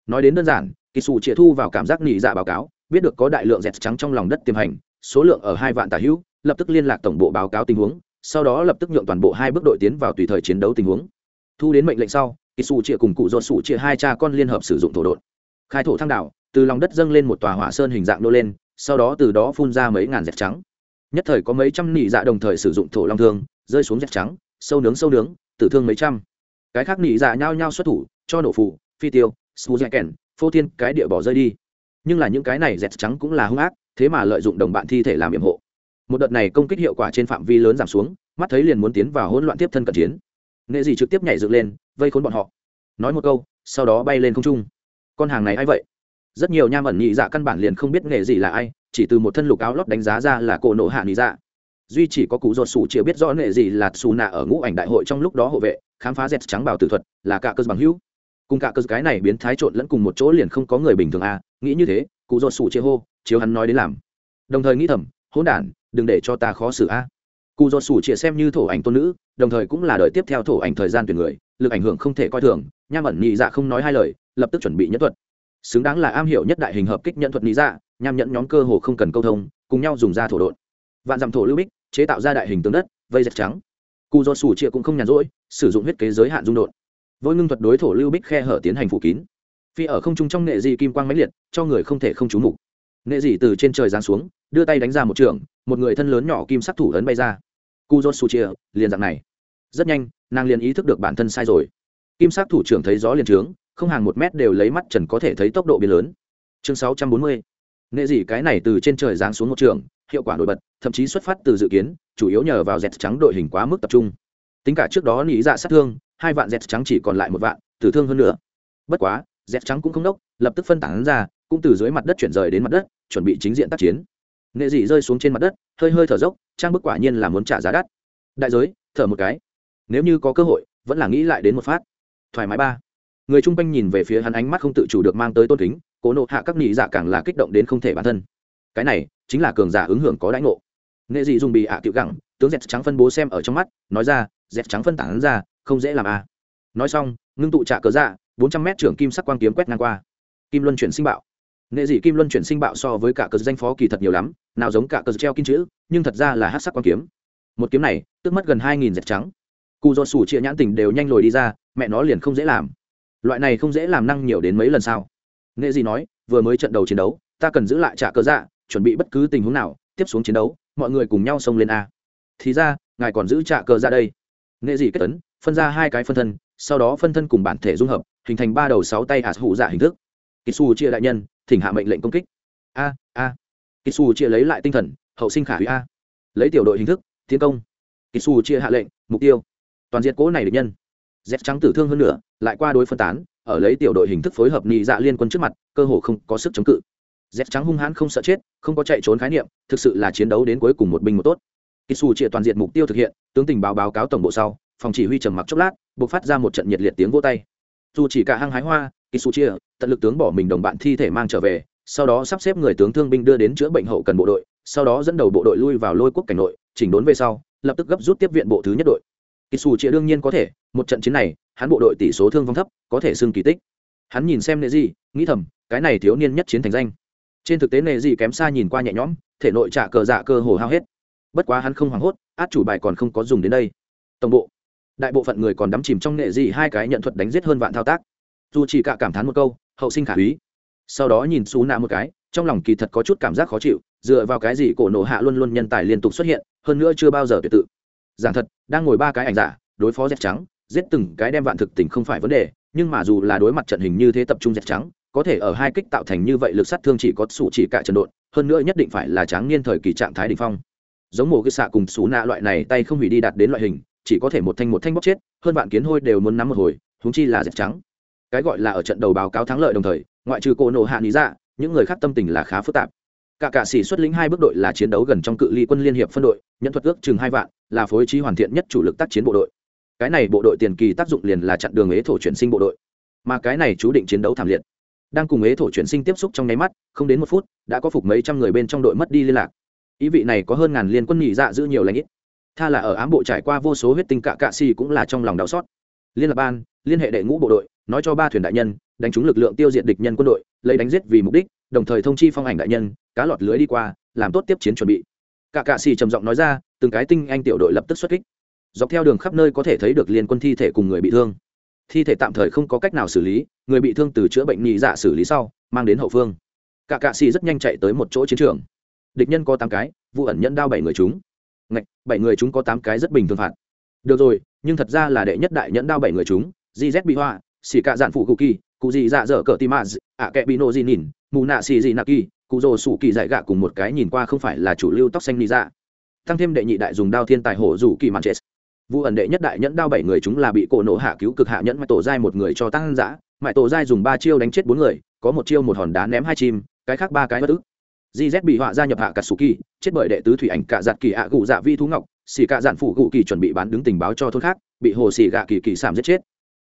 nói đến đơn giản kỳ sủ chĩa thu vào cảm giác nghỉ dạ báo cáo, biết được có đại lượng dẹt trắng trong lòng đất tiềm hành, số lượng ở hai vạn tả hữu, lập tức liên lạc tổng bộ báo cáo tình huống, sau đó lập tức nhượng toàn bộ hai bước đội tiến vào tùy thời chiến đấu tình huống. Thu đến mệnh lệnh sau kỳ sủ chĩa cùng cụ dột sủ chĩa hai cha con liên hợp sử dụng thổ đột khai thổ thăng đảo, từ lòng đất dâng lên một tòa hỏa sơn hình dạng nô lên, sau đó từ đó phun ra mấy ngàn dẹt trắng. Nhất thời có mấy trăm nỉ dạ đồng thời sử dụng thổ long thương, rơi xuống dẹt trắng, sâu nướng sâu nướng, tử thương mấy trăm. Cái khác nỉ dạ nhao nhao xuất thủ, cho nổ phụ, phi tiêu smu kèn phô thiên cái địa bỏ rơi đi. Nhưng là những cái này dẹt trắng cũng là hung ác, thế mà lợi dụng đồng bạn thi thể làm nhiệm hộ. Một đợt này công kích hiệu quả trên phạm vi lớn giảm xuống, mắt thấy liền muốn tiến vào hỗn loạn tiếp thân cận chiến. Nghệ gì trực tiếp nhảy dựng lên, vây khốn bọn họ. Nói một câu, sau đó bay lên không trung. Con hàng này a i vậy? Rất nhiều nham ẩn nhị dạ căn bản liền không biết nghệ gì là ai, chỉ từ một thân lục áo lót đánh giá ra là cổ nổ hạ nhị dạ. Duy chỉ có cụ ruột sủ chưa biết rõ nghệ gì là xù nạ ở ngũ ảnh đại hội trong lúc đó hộ vệ, khám phá dẹt trắng bảo tử thuật, là cả cơ bằng hữu cùng cả cơ cái này biến thái trộn lẫn cùng một chỗ liền không có người bình thường à nghĩ như thế, cụ dột sủ chia hô, chiếu hắn nói đến làm. Đồng thời nghĩ thầm, hỗn đản, đừng để cho ta khó xử a. Cụ dột sủ chia xem như thổ ảnh tôn nữ, đồng thời cũng là đời tiếp theo thổ ảnh thời gian tuyển người, lực ảnh hưởng không thể coi thường, nham ẩn nhị dạ không nói hai lời, lập tức chuẩn bị nhất thuật. Xứng đáng là am hiểu nhất đại hình hợp kích nhận thuật nhị dạ nham nhẫn nhóm cơ hồ không cần câu thông, cùng nhau dùng ra thổ đột vạn dặm thổ lưu bích, chế tạo ra đại hình tướng đất, vây dẹp trắng. Cụ dột sủ chia cũng không nhàn rỗi, sử dụng huyết kế giới hạn dung đột vôi ngưng thuật đối thổ lưu bích khe hở tiến hành phủ kín. Phi ở không trung trong nghệ dị kim quang mãnh liệt, cho người không thể không trú mục. Nghệ dị từ trên trời giáng xuống, đưa tay đánh ra một trường, một người thân lớn nhỏ kim sắc thủ ấn bay ra. Cu dốt su chia liền dạng này. Rất nhanh, nàng liền ý thức được bản thân sai rồi. Kim sắc thủ trưởng thấy gió liền trướng, không hàng một mét đều lấy mắt trần có thể thấy tốc độ biến lớn. Chương sáu trăm bốn mươi. Nghệ dị cái này từ trên trời giáng xuống một trường, hiệu quả nổi bật, thậm chí xuất phát từ dự kiến, chủ yếu nhờ vào dẹt trắng đội hình quá mức tập trung. Tính cả trước đó nghĩ dạ sát thương hai vạn dẹt trắng chỉ còn lại một vạn, tử thương hơn nữa. Bất quá dẹt trắng cũng không đốc, lập tức phân tán ra, cũng từ dưới mặt đất chuyển rời đến mặt đất, chuẩn bị chính diện tác chiến. Nghệ dị rơi xuống trên mặt đất, hơi hơi thở dốc, trang bức quả nhiên là muốn trả giá đắt. Đại giới, thở một cái. Nếu như có cơ hội, vẫn là nghĩ lại đến một phát. Thoải mái ba. Người chung quanh nhìn về phía hắn ánh mắt không tự chủ được mang tới tôn kính, cố nộ hạ các nghị dạ càng là kích động đến không thể bản thân. Cái này, chính là cường giả ứng hưởng có đãi ngộ. Nghệ dị dùng bị ạ à tiểu gẳng, tướng dẹt trắng phân bố xem ở trong mắt, nói ra dẹt trắng phân tản ra không dễ làm a à. nói xong, ngưng tụ trả cớ dạ bốn trăm mét trưởng kim sắc quang kiếm quét ngang qua. Kim luân chuyển sinh bạo. Nghệ dị kim luân chuyển sinh bạo so với cả cờ danh phó kỳ thật nhiều lắm, nào giống cả cờ treo kim chữ, nhưng thật ra là hát sắc quang kiếm. Một kiếm này tức mất gần hai nghìn dẹp trắng. Cụ do sủ chia nhãn tình đều nhanh lồi đi ra, mẹ nó liền không dễ làm. Loại này không dễ làm năng nhiều đến mấy lần sao? Nghệ dị nói, vừa mới trận đầu chiến đấu, ta cần giữ lại trả cờ dạ chuẩn bị bất cứ tình huống nào, tiếp xuống chiến đấu, mọi người cùng nhau xông lên a. Thì ra, ngài còn giữ trả cờ ra đây. Nghệ dị kết tấn phân ra hai cái phân thân, sau đó phân thân cùng bản thể dung hợp, hình thành ba đầu sáu tay hạt hụ giả dạ hình thức. Kitsu chia đại nhân, thỉnh hạ mệnh lệnh công kích. A a. Kitsu chia lấy lại tinh thần, hậu sinh khả hủy a. Lấy tiểu đội hình thức, tiến công. Kitsu chia hạ lệnh, mục tiêu. Toàn diện cố này địch nhân. Dép trắng tử thương hơn nữa lại qua đối phân tán, ở lấy tiểu đội hình thức phối hợp nhị dạ liên quân trước mặt, cơ hồ không có sức chống cự. Dép trắng hung hãn không sợ chết, không có chạy trốn khái niệm, thực sự là chiến đấu đến cuối cùng một binh một tốt. Kitsu chia toàn diện mục tiêu thực hiện, tướng tình báo báo cáo tổng bộ sau phòng chỉ huy trầm mặc chốc lát buộc phát ra một trận nhiệt liệt tiếng vô tay. Dù chỉ cả hăng hái hoa kitsu chia tận lực tướng bỏ mình đồng bạn thi thể mang trở về, sau đó sắp xếp người tướng thương binh đưa đến chữa bệnh hậu cần bộ đội, sau đó dẫn đầu bộ đội lui vào lôi quốc cảnh nội, chỉnh đốn về sau, lập tức gấp rút tiếp viện bộ thứ nhất đội. Kitsu chia đương nhiên có thể, một trận chiến này, hắn bộ đội tỷ số thương vong thấp, có thể xưng kỳ tích. Hắn nhìn xem nệ gì nghĩ thầm, cái này thiếu niên nhất chiến thành danh. Trên thực tế nệ gì kém xa nhìn qua nhẹ nhõm, thể nội trả cờ dạ cơ hồ hao hết. Bất quá hắn không hoảng hốt, át chủ bài còn không có dùng đến đây. Tổng bộ đại bộ phận người còn đắm chìm trong nệ gì hai cái nhận thuật đánh giết hơn vạn thao tác. Dù chỉ cả cảm thán một câu, hậu sinh khả úy sau đó nhìn xú nạ một cái, trong lòng kỳ thật có chút cảm giác khó chịu, dựa vào cái gì cổ nổ hạ luôn luôn nhân tài liên tục xuất hiện, hơn nữa chưa bao giờ tuyệt tự. Giảng thật, đang ngồi ba cái ảnh giả, đối phó dẹp trắng, giết từng cái đem vạn thực tình không phải vấn đề, nhưng mà dù là đối mặt trận hình như thế tập trung dẹp trắng, có thể ở hai kích tạo thành như vậy lực sát thương chỉ có sủ chỉ cả trận độn, hơn nữa nhất định phải là tráng niên thời kỳ trạng thái đỉnh phong. Giống một cái xạ cùng xú nạ loại này tay không hủy đi đạt đến loại hình chỉ có thể một thanh một thanh bóc chết, hơn vạn kiến hôi đều muốn nắm một hồi húng chi là dẹp trắng. Cái gọi là ở trận đầu báo cáo thắng lợi đồng thời, ngoại trừ cô nổ hạ lý dạ những người khác tâm tình là khá phức tạp. Cả cạ sĩ xuất lĩnh hai bước đội là chiến đấu gần trong cự ly quân liên hiệp phân đội, nhận thuật ước chừng hai vạn, là phối trí hoàn thiện nhất chủ lực tác chiến bộ đội. Cái này bộ đội tiền kỳ tác dụng liền là chặn đường ế thổ chuyển sinh bộ đội. Mà cái này chú định chiến đấu thảm liệt. Đang cùng ế thổ chuyển sinh tiếp xúc trong nháy mắt, không đến một phút, đã có phục mấy trăm người bên trong đội mất đi liên lạc. Ý vị này có hơn ngàn liên quân nhị dạ giữ nhiều lãnh ít tha là ở ám bộ trải qua vô số huyết tinh cạ cạ xì cũng là trong lòng đau xót. Liên lạc ban, liên hệ đệ ngũ bộ đội, nói cho ba thuyền đại nhân, đánh trúng lực lượng tiêu diệt địch nhân quân đội, lấy đánh giết vì mục đích, đồng thời thông chi phong ảnh đại nhân, cá lọt lưới đi qua, làm tốt tiếp chiến chuẩn bị. Cả cạ xì trầm giọng nói ra, từng cái tinh anh tiểu đội lập tức xuất kích. Dọc theo đường khắp nơi có thể thấy được liên quân thi thể cùng người bị thương. Thi thể tạm thời không có cách nào xử lý, người bị thương từ chữa bệnh nhị dạ xử lý sau, mang đến hậu phương. Cả cạ xì rất nhanh chạy tới một chỗ chiến trường. Địch nhân có tám cái, vụ ẩn nhẫn đao bảy người chúng bảy người chúng có tám cái rất bình thường phạt. Được rồi, nhưng thật ra là đệ nhất đại nhẫn đao bảy người chúng gz bị hoa xì cạ dạn phụ cụ kỳ, cụ gì dạ dở cờ tim a ạ kẹ bị nô di nhìn mù nạ xì gì nạ kỳ, cụ rồ sủ kỳ dạy gạ cùng một cái nhìn qua không phải là chủ lưu tóc xanh lý dạ. Tăng thêm đệ nhị đại dùng đao thiên tài hổ rủ kỳ mạn chết vụ ẩn đệ nhất đại nhẫn đao bảy người chúng là bị cổ nổ hạ cứu cực hạ nhẫn mãi tổ giai một người cho tăng giã mãi tổ giai dùng ba chiêu đánh chết bốn người, có một chiêu một hòn đá ném hai chim, cái khác ba cái bất ức gz bị họa gia nhập hạ cả sù kỳ chết bởi đệ tứ thủy ảnh cạ giặt kỳ hạ gụ dạ vi thú ngọc, xì cả dạn phụ gụ kỳ chuẩn bị bán đứng tình báo cho thôn khác, bị hồ xì gạ kỳ kỳ sảm giết chết.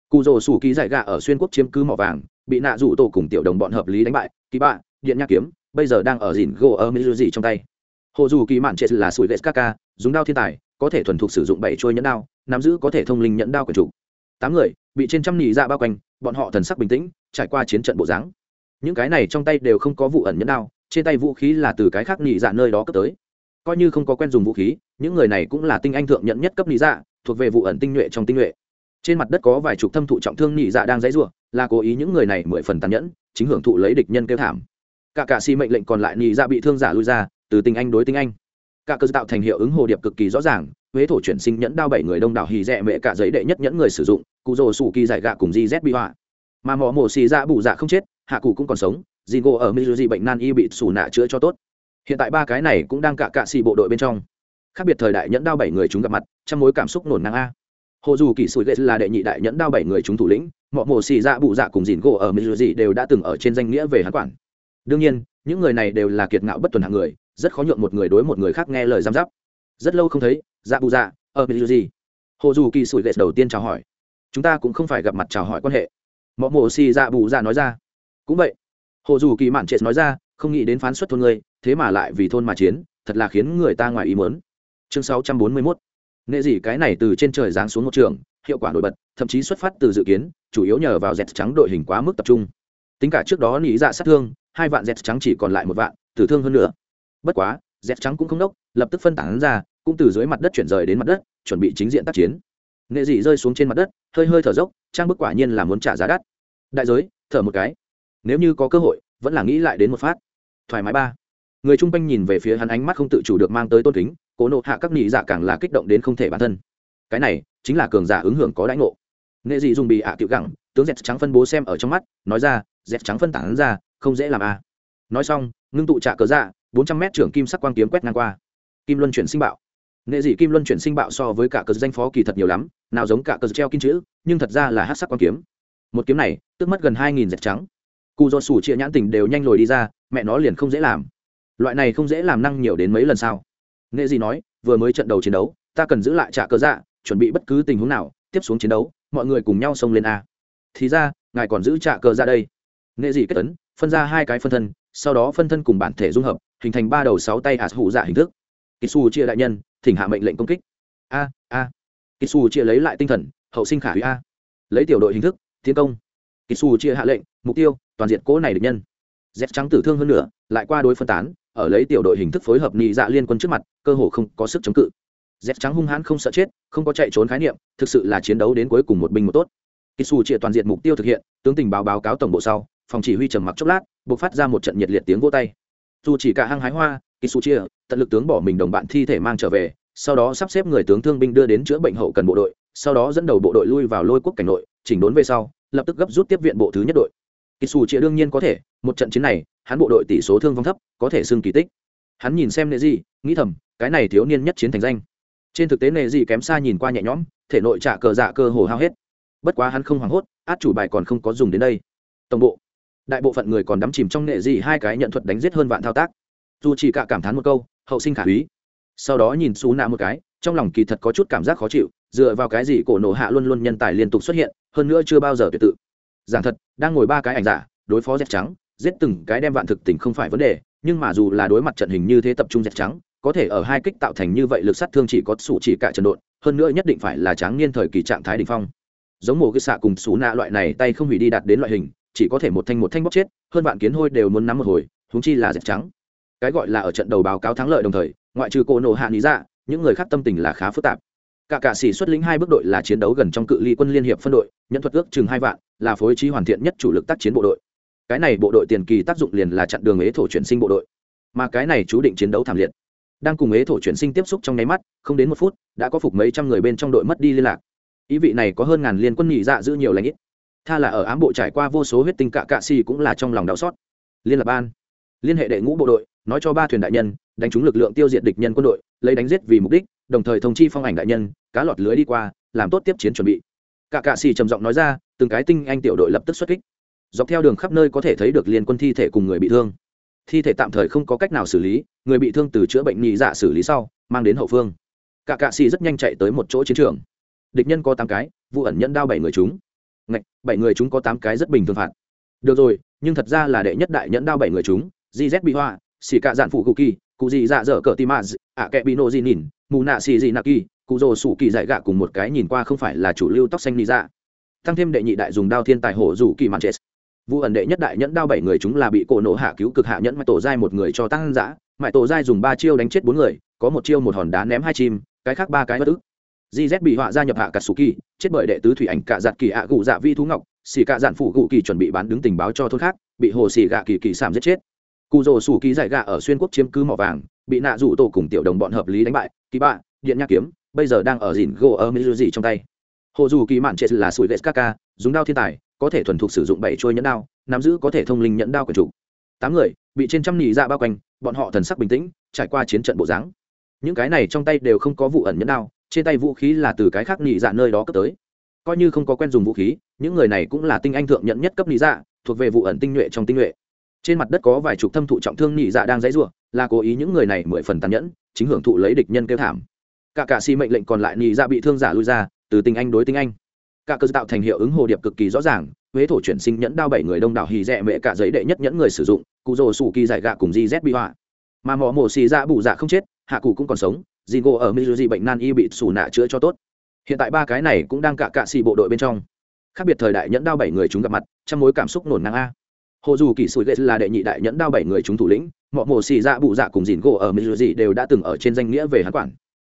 Cụ rồ sủ kỳ giải gạ ở xuyên quốc chiếm cứ mỏ vàng, bị nạ rủ tổ cùng tiểu đồng bọn hợp lý đánh bại, kỳ bạ, điện nhạc kiếm, bây giờ đang ở dìn gỗ ở mỹ gì trong tay. Hồ dù kỳ mạn chết là sủi vệ kaka dùng đao thiên tài, có thể thuần thục sử dụng bảy trôi nhẫn đao, nắm giữ có thể thông linh nhẫn đao của chủ. Tám người, bị trên trăm nỉ dạ bao quanh, bọn họ thần sắc bình tĩnh, trải qua chiến trận bộ dáng. Những cái này trong tay đều không có vụ ẩn nhẫn đao trên tay vũ khí là từ cái khác nhị dạ nơi đó cấp tới. Coi như không có quen dùng vũ khí, những người này cũng là tinh anh thượng nhận nhất cấp nhị dạ thuộc về vụ ẩn tinh nhuệ trong tinh nhuệ. Trên mặt đất có vài chục thâm thụ trọng thương nhị dạ đang dãy rủa, là cố ý những người này mười phần tàn nhẫn, chính hưởng thụ lấy địch nhân kêu thảm. Cả cả si mệnh lệnh còn lại nhị dạ bị thương giả lui ra, từ tinh anh đối tinh anh. Cả cơ tạo thành hiệu ứng hồ điệp cực kỳ rõ ràng, huế thổ chuyển sinh nhẫn đao bảy người đông đảo hì rẽ mẹ cả giấy đệ nhất nhẫn người sử dụng, cụ rồ sủ kỳ giải gạ cùng di z bị họa. Mà mỏ mổ xì ra bù dạ không chết, hạ cụ cũng còn sống dì ngộ ở mizuji bệnh nan y bị xù nạ chữa cho tốt. Hiện tại ba cái này cũng đang cạ cạ xì bộ đội bên trong. Khác biệt thời đại nhẫn đao bảy người chúng gặp mặt trong mối cảm xúc nổn ngang a. Hồ dù kỳ sủi ghét là đệ nhị đại nhẫn đao bảy người chúng thủ lĩnh mọi mổ xì Dạ Bụ dạ cùng dìn gỗ ở mizuji đều đã từng ở trên danh nghĩa về hắn quản. Đương nhiên, những người này đều là kiệt ngạo bất tuần hạng người, rất khó nhượng một người đối một người khác nghe lời giam giáp. Rất lâu không thấy dạ Bụ dạ ở mizuji. Hồ dù kỳ sủi ghét đầu tiên chào hỏi. Chúng ta cũng không phải gặp mặt chào hỏi quan hệ. Mọi mổ xì dạ Bụ dạ nói ra. Cũng vậy hồ dù kỳ mạn trệ nói ra, không nghĩ đến phán xuất thôn ngươi, thế mà lại vì thôn mà chiến, thật là khiến người ta ngoài ý mớn chương 641 nghệ gì cái này từ trên trời giáng xuống một trường, hiệu quả nổi bật, thậm chí xuất phát từ dự kiến, chủ yếu nhờ vào dẹt trắng đội hình quá mức tập trung. Tính cả trước đó nghĩ dạ sát thương, hai vạn dẹt trắng chỉ còn lại một vạn, tử thương hơn nữa. Bất quá dẹt trắng cũng không đốc, lập tức phân tán ra, cũng từ dưới mặt đất chuyển rời đến mặt đất, chuẩn bị chính diện tác chiến. Nghệ dị rơi xuống trên mặt đất, hơi hơi thở dốc, trang bức quả nhiên là muốn trả giá đắt. Đại giới, thở một cái nếu như có cơ hội, vẫn là nghĩ lại đến một phát. Thoải mái ba. Người chung quanh nhìn về phía hắn ánh mắt không tự chủ được mang tới tôn kính, cố nộ hạ các nhị dạ càng là kích động đến không thể bản thân. Cái này, chính là cường giả ứng hưởng có đãi ngộ. Nghệ dị dùng bị ạ à cựu gẳng, tướng dẹt trắng phân bố xem ở trong mắt, nói ra, dẹt trắng phân tản ra, không dễ làm a nói xong, ngưng tụ trả cờ dạ bốn trăm mét trưởng kim sắc quang kiếm quét ngang qua. Kim luân chuyển sinh bạo. Nghệ dị kim luân chuyển sinh bạo so với cả cờ danh phó kỳ thật nhiều lắm, nào giống cả cờ treo kim chữ, nhưng thật ra là hát sắc quang kiếm. Một kiếm này, tức mất gần hai nghìn dẹt trắng cụ do sủ chia nhãn tình đều nhanh lồi đi ra, mẹ nó liền không dễ làm. Loại này không dễ làm năng nhiều đến mấy lần sao? Nghệ dị nói, vừa mới trận đầu chiến đấu, ta cần giữ lại trả cờ dạ chuẩn bị bất cứ tình huống nào, tiếp xuống chiến đấu, mọi người cùng nhau xông lên a. Thì ra, ngài còn giữ trả cờ ra dạ đây. Nghệ dị kết tấn phân ra hai cái phân thân, sau đó phân thân cùng bản thể dung hợp, hình thành ba đầu sáu tay ạt hụ dạ hình thức. Kỳ xù chia đại nhân, thỉnh hạ mệnh lệnh công kích. A a. Kỳ xù chia lấy lại tinh thần, hậu sinh khả hủy a. Lấy tiểu đội hình thức, tiến công kỳ chia hạ lệnh, mục tiêu, toàn diện cố này được nhân. Z trắng tử thương hơn nữa lại qua đối phân tán, ở lấy tiểu đội hình thức phối hợp nhị dạ liên quân trước mặt, cơ hồ không có sức chống cự. Z trắng hung hãn không sợ chết, không có chạy trốn khái niệm, thực sự là chiến đấu đến cuối cùng một binh một tốt. Kỳ chia toàn diện mục tiêu thực hiện, tướng tình báo báo cáo tổng bộ sau, phòng chỉ huy trầm mặc chốc lát, bộc phát ra một trận nhiệt liệt tiếng vô tay. Dù chỉ cả hăng hái hoa kỳ chia, tận lực tướng bỏ mình đồng bạn thi thể mang trở về, sau đó sắp xếp người tướng thương binh đưa đến chữa bệnh hậu cần bộ đội, sau đó dẫn đầu bộ đội lui vào lôi quốc cảnh nội, chỉnh đốn về sau lập tức gấp rút tiếp viện bộ thứ nhất đội. Kỳ xù chĩa đương nhiên có thể, một trận chiến này, hắn bộ đội tỷ số thương vong thấp, có thể xưng kỳ tích. Hắn nhìn xem nệ gì nghĩ thầm, cái này thiếu niên nhất chiến thành danh. Trên thực tế nệ gì kém xa nhìn qua nhẹ nhõm, thể nội trả cờ dạ cơ hồ hao hết. Bất quá hắn không hoảng hốt, át chủ bài còn không có dùng đến đây. Tổng bộ. Đại bộ phận người còn đắm chìm trong nệ gì hai cái nhận thuật đánh giết hơn vạn thao tác. Dù chỉ cả cảm thán một câu, hậu sinh khả úy sau đó nhìn xú nạ một cái, trong lòng kỳ thật có chút cảm giác khó chịu, dựa vào cái gì cổ nổ hạ luôn luôn nhân tài liên tục xuất hiện hơn nữa chưa bao giờ tuyệt tự. Giảng thật, đang ngồi ba cái ảnh giả, đối phó dẹp trắng, giết từng cái đem vạn thực tình không phải vấn đề, nhưng mà dù là đối mặt trận hình như thế tập trung dẹp trắng, có thể ở hai kích tạo thành như vậy lực sát thương chỉ có sủ chỉ cả trận độn, hơn nữa nhất định phải là tráng niên thời kỳ trạng thái đỉnh phong. Giống một cái xạ cùng xú nạ loại này tay không hủy đi đạt đến loại hình, chỉ có thể một thanh một thanh bóc chết, hơn vạn kiến hôi đều muốn nắm một hồi húng chi là dẹp trắng. Cái gọi là ở trận đầu báo cáo thắng lợi đồng thời, ngoại trừ cô nổ hạ lý ra những người khác tâm tình là khá phức tạp cả cạ sĩ xuất lĩnh hai bước đội là chiến đấu gần trong cự ly quân liên hiệp phân đội, nhận thuật ước chừng hai vạn, là phối trí hoàn thiện nhất chủ lực tác chiến bộ đội. Cái này bộ đội tiền kỳ tác dụng liền là chặn đường ế thổ chuyển sinh bộ đội. Mà cái này chú định chiến đấu thảm liệt. Đang cùng ế thổ chuyển sinh tiếp xúc trong nháy mắt, không đến một phút, đã có phục mấy trăm người bên trong đội mất đi liên lạc. Ý vị này có hơn ngàn liên quân nhị dạ giữ nhiều lãnh ít. Tha là ở ám bộ trải qua vô số huyết tinh cạ cạ xì cũng là trong lòng đau xót. Liên lạc ban liên hệ đệ ngũ bộ đội, nói cho ba thuyền đại nhân, đánh trúng lực lượng tiêu diệt địch nhân quân đội, lấy đánh giết vì mục đích đồng thời thông chi phong ảnh đại nhân, cá lọt lưới đi qua, làm tốt tiếp chiến chuẩn bị. Cả cạ xì trầm giọng nói ra, từng cái tinh anh tiểu đội lập tức xuất kích. Dọc theo đường khắp nơi có thể thấy được liên quân thi thể cùng người bị thương. Thi thể tạm thời không có cách nào xử lý, người bị thương từ chữa bệnh nhị dạ xử lý sau, mang đến hậu phương. Cả cạ xì rất nhanh chạy tới một chỗ chiến trường. Địch nhân có tám cái vụ ẩn nhẫn đao bảy người chúng. Ngạch, bảy người chúng có tám cái rất bình thường phạt. Được rồi, nhưng thật ra là đệ nhất đại nhẫn đao bảy người chúng gz bị hoa xì cạ dạn phụ cụ kỳ cụ gì dạ dở cờ tim a ạ kẹ bị nộ gì nhìn, mù nạ xì gì nạ kỳ, cụ rồ sủ kỳ dạy gạ cùng một cái nhìn qua không phải là chủ lưu tóc xanh lý dạ. Tăng thêm đệ nhị đại dùng đao thiên tài hổ rủ kỳ mạn chết. Vụ ẩn đệ nhất đại nhẫn đao bảy người chúng là bị cổ nổ hạ cứu cực hạ nhẫn mãi tổ giai một người cho tăng giã. Mãi tổ giai dùng ba chiêu đánh chết bốn người, có một chiêu một hòn đá ném hai chim, cái khác ba cái bất ức. Gz bị họa gia nhập hạ cả sủ kỳ chết bởi đệ tứ thủy ảnh cạ giặt kỳ hạ gụ dạ vi thú ngọc, xì cạ dạn phụ gụ kỳ chuẩn bị bán đứng tình báo cho thôn khác, bị hồ xì gạ kỳ kỳ sảm giết chết cụ rồ sủ kỳ giải gạ ở xuyên quốc chiếm cứ mỏ vàng, bị nạ rủ tổ cùng tiểu đồng bọn hợp lý đánh bại, kỳ bạ, điện nhạc kiếm, bây giờ đang ở dìn gỗ ở mỹ gì trong tay. Hồ dù kỳ mạn trệ là sủi vệ kaka dùng đao thiên tài, có thể thuần thục sử dụng bảy trôi nhẫn đao, nắm giữ có thể thông linh nhẫn đao của chủ. Tám người, bị trên trăm nỉ dạ bao quanh, bọn họ thần sắc bình tĩnh, trải qua chiến trận bộ dáng. Những cái này trong tay đều không có vụ ẩn nhẫn đao, trên tay vũ khí là từ cái khác nỉ dạ nơi đó cấp tới. Coi như không có quen dùng vũ khí, những người này cũng là tinh anh thượng nhận nhất cấp nỉ dạ thuộc về vụ ẩn tinh nhuệ trong tinh nhuệ trên mặt đất có vài chục thâm thụ trọng thương nhị dạ đang dãy rủa, là cố ý những người này mười phần tàn nhẫn, chính hưởng thụ lấy địch nhân kêu thảm. Cả cả si mệnh lệnh còn lại nhị dạ bị thương giả lui ra, từ tinh anh đối tinh anh. Cả cơ tạo thành hiệu ứng hồ điệp cực kỳ rõ ràng, huế thổ chuyển sinh nhẫn đao bảy người đông đảo hì rẽ mẹ cả giấy đệ nhất nhẫn người sử dụng, cụ rồ sủ kỳ giải gạ cùng di z bị họa. Mà mỏ mổ xì ra bù dạ không chết, hạ cụ cũng còn sống dì ngộ ở mizuji bệnh nan y bị sủ nạ chữa cho tốt. Hiện tại ba cái này cũng đang cả cạ xì bộ đội bên trong. Khác biệt thời đại nhẫn đao bảy người chúng gặp mặt trong mối cảm xúc nổn ngang a hồ dù kỳ sủi lệ là đệ nhị đại nhẫn đao bảy người chúng thủ lĩnh mọi mổ xì dạ bụ dạ cùng dìn gỗ ở mỹ dị đều đã từng ở trên danh nghĩa về hắn quản.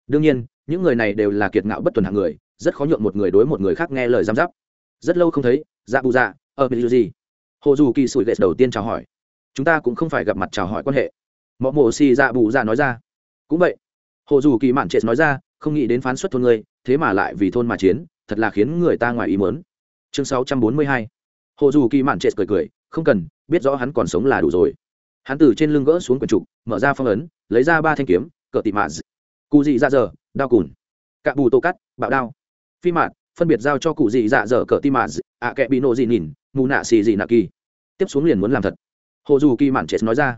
Đương nhiên, những người này đều là kiệt ngạo bất tuần hạng người, rất khó nhượng một người đối một người khác nghe lời giam giáp. Rất lâu không thấy dạ bụ dạ ở mỹ dị. Hồ dù kỳ sủi lệ đầu tiên chào hỏi. Chúng ta cũng không phải gặp mặt chào hỏi quan hệ. Mọi mổ xì dạ bụ dạ nói ra. Cũng vậy. Hồ dù kỳ mạn trệ nói ra, không nghĩ đến phán xuất thôn ngươi, thế mà lại vì thôn mà chiến, thật là khiến người ta ngoài ý mớn chương 642. hồ dù kỳ mạn trệ cười cười không cần, biết rõ hắn còn sống là đủ rồi. Hắn từ trên lưng gỡ xuống quần trục, mở ra phong ấn, lấy ra ba thanh kiếm, cờ tị mạn cụ dị dạ dở, đao cùn. Cạ bù tô cắt, bạo đao. Phi mạn phân biệt giao cho cụ dị dạ dở cờ tị mạn ạ à, kệ bị nộ dị nhìn mù nạ xì dị nạ kỳ. Tiếp xuống liền muốn làm thật. Hồ dù kỳ mạn chết nói ra.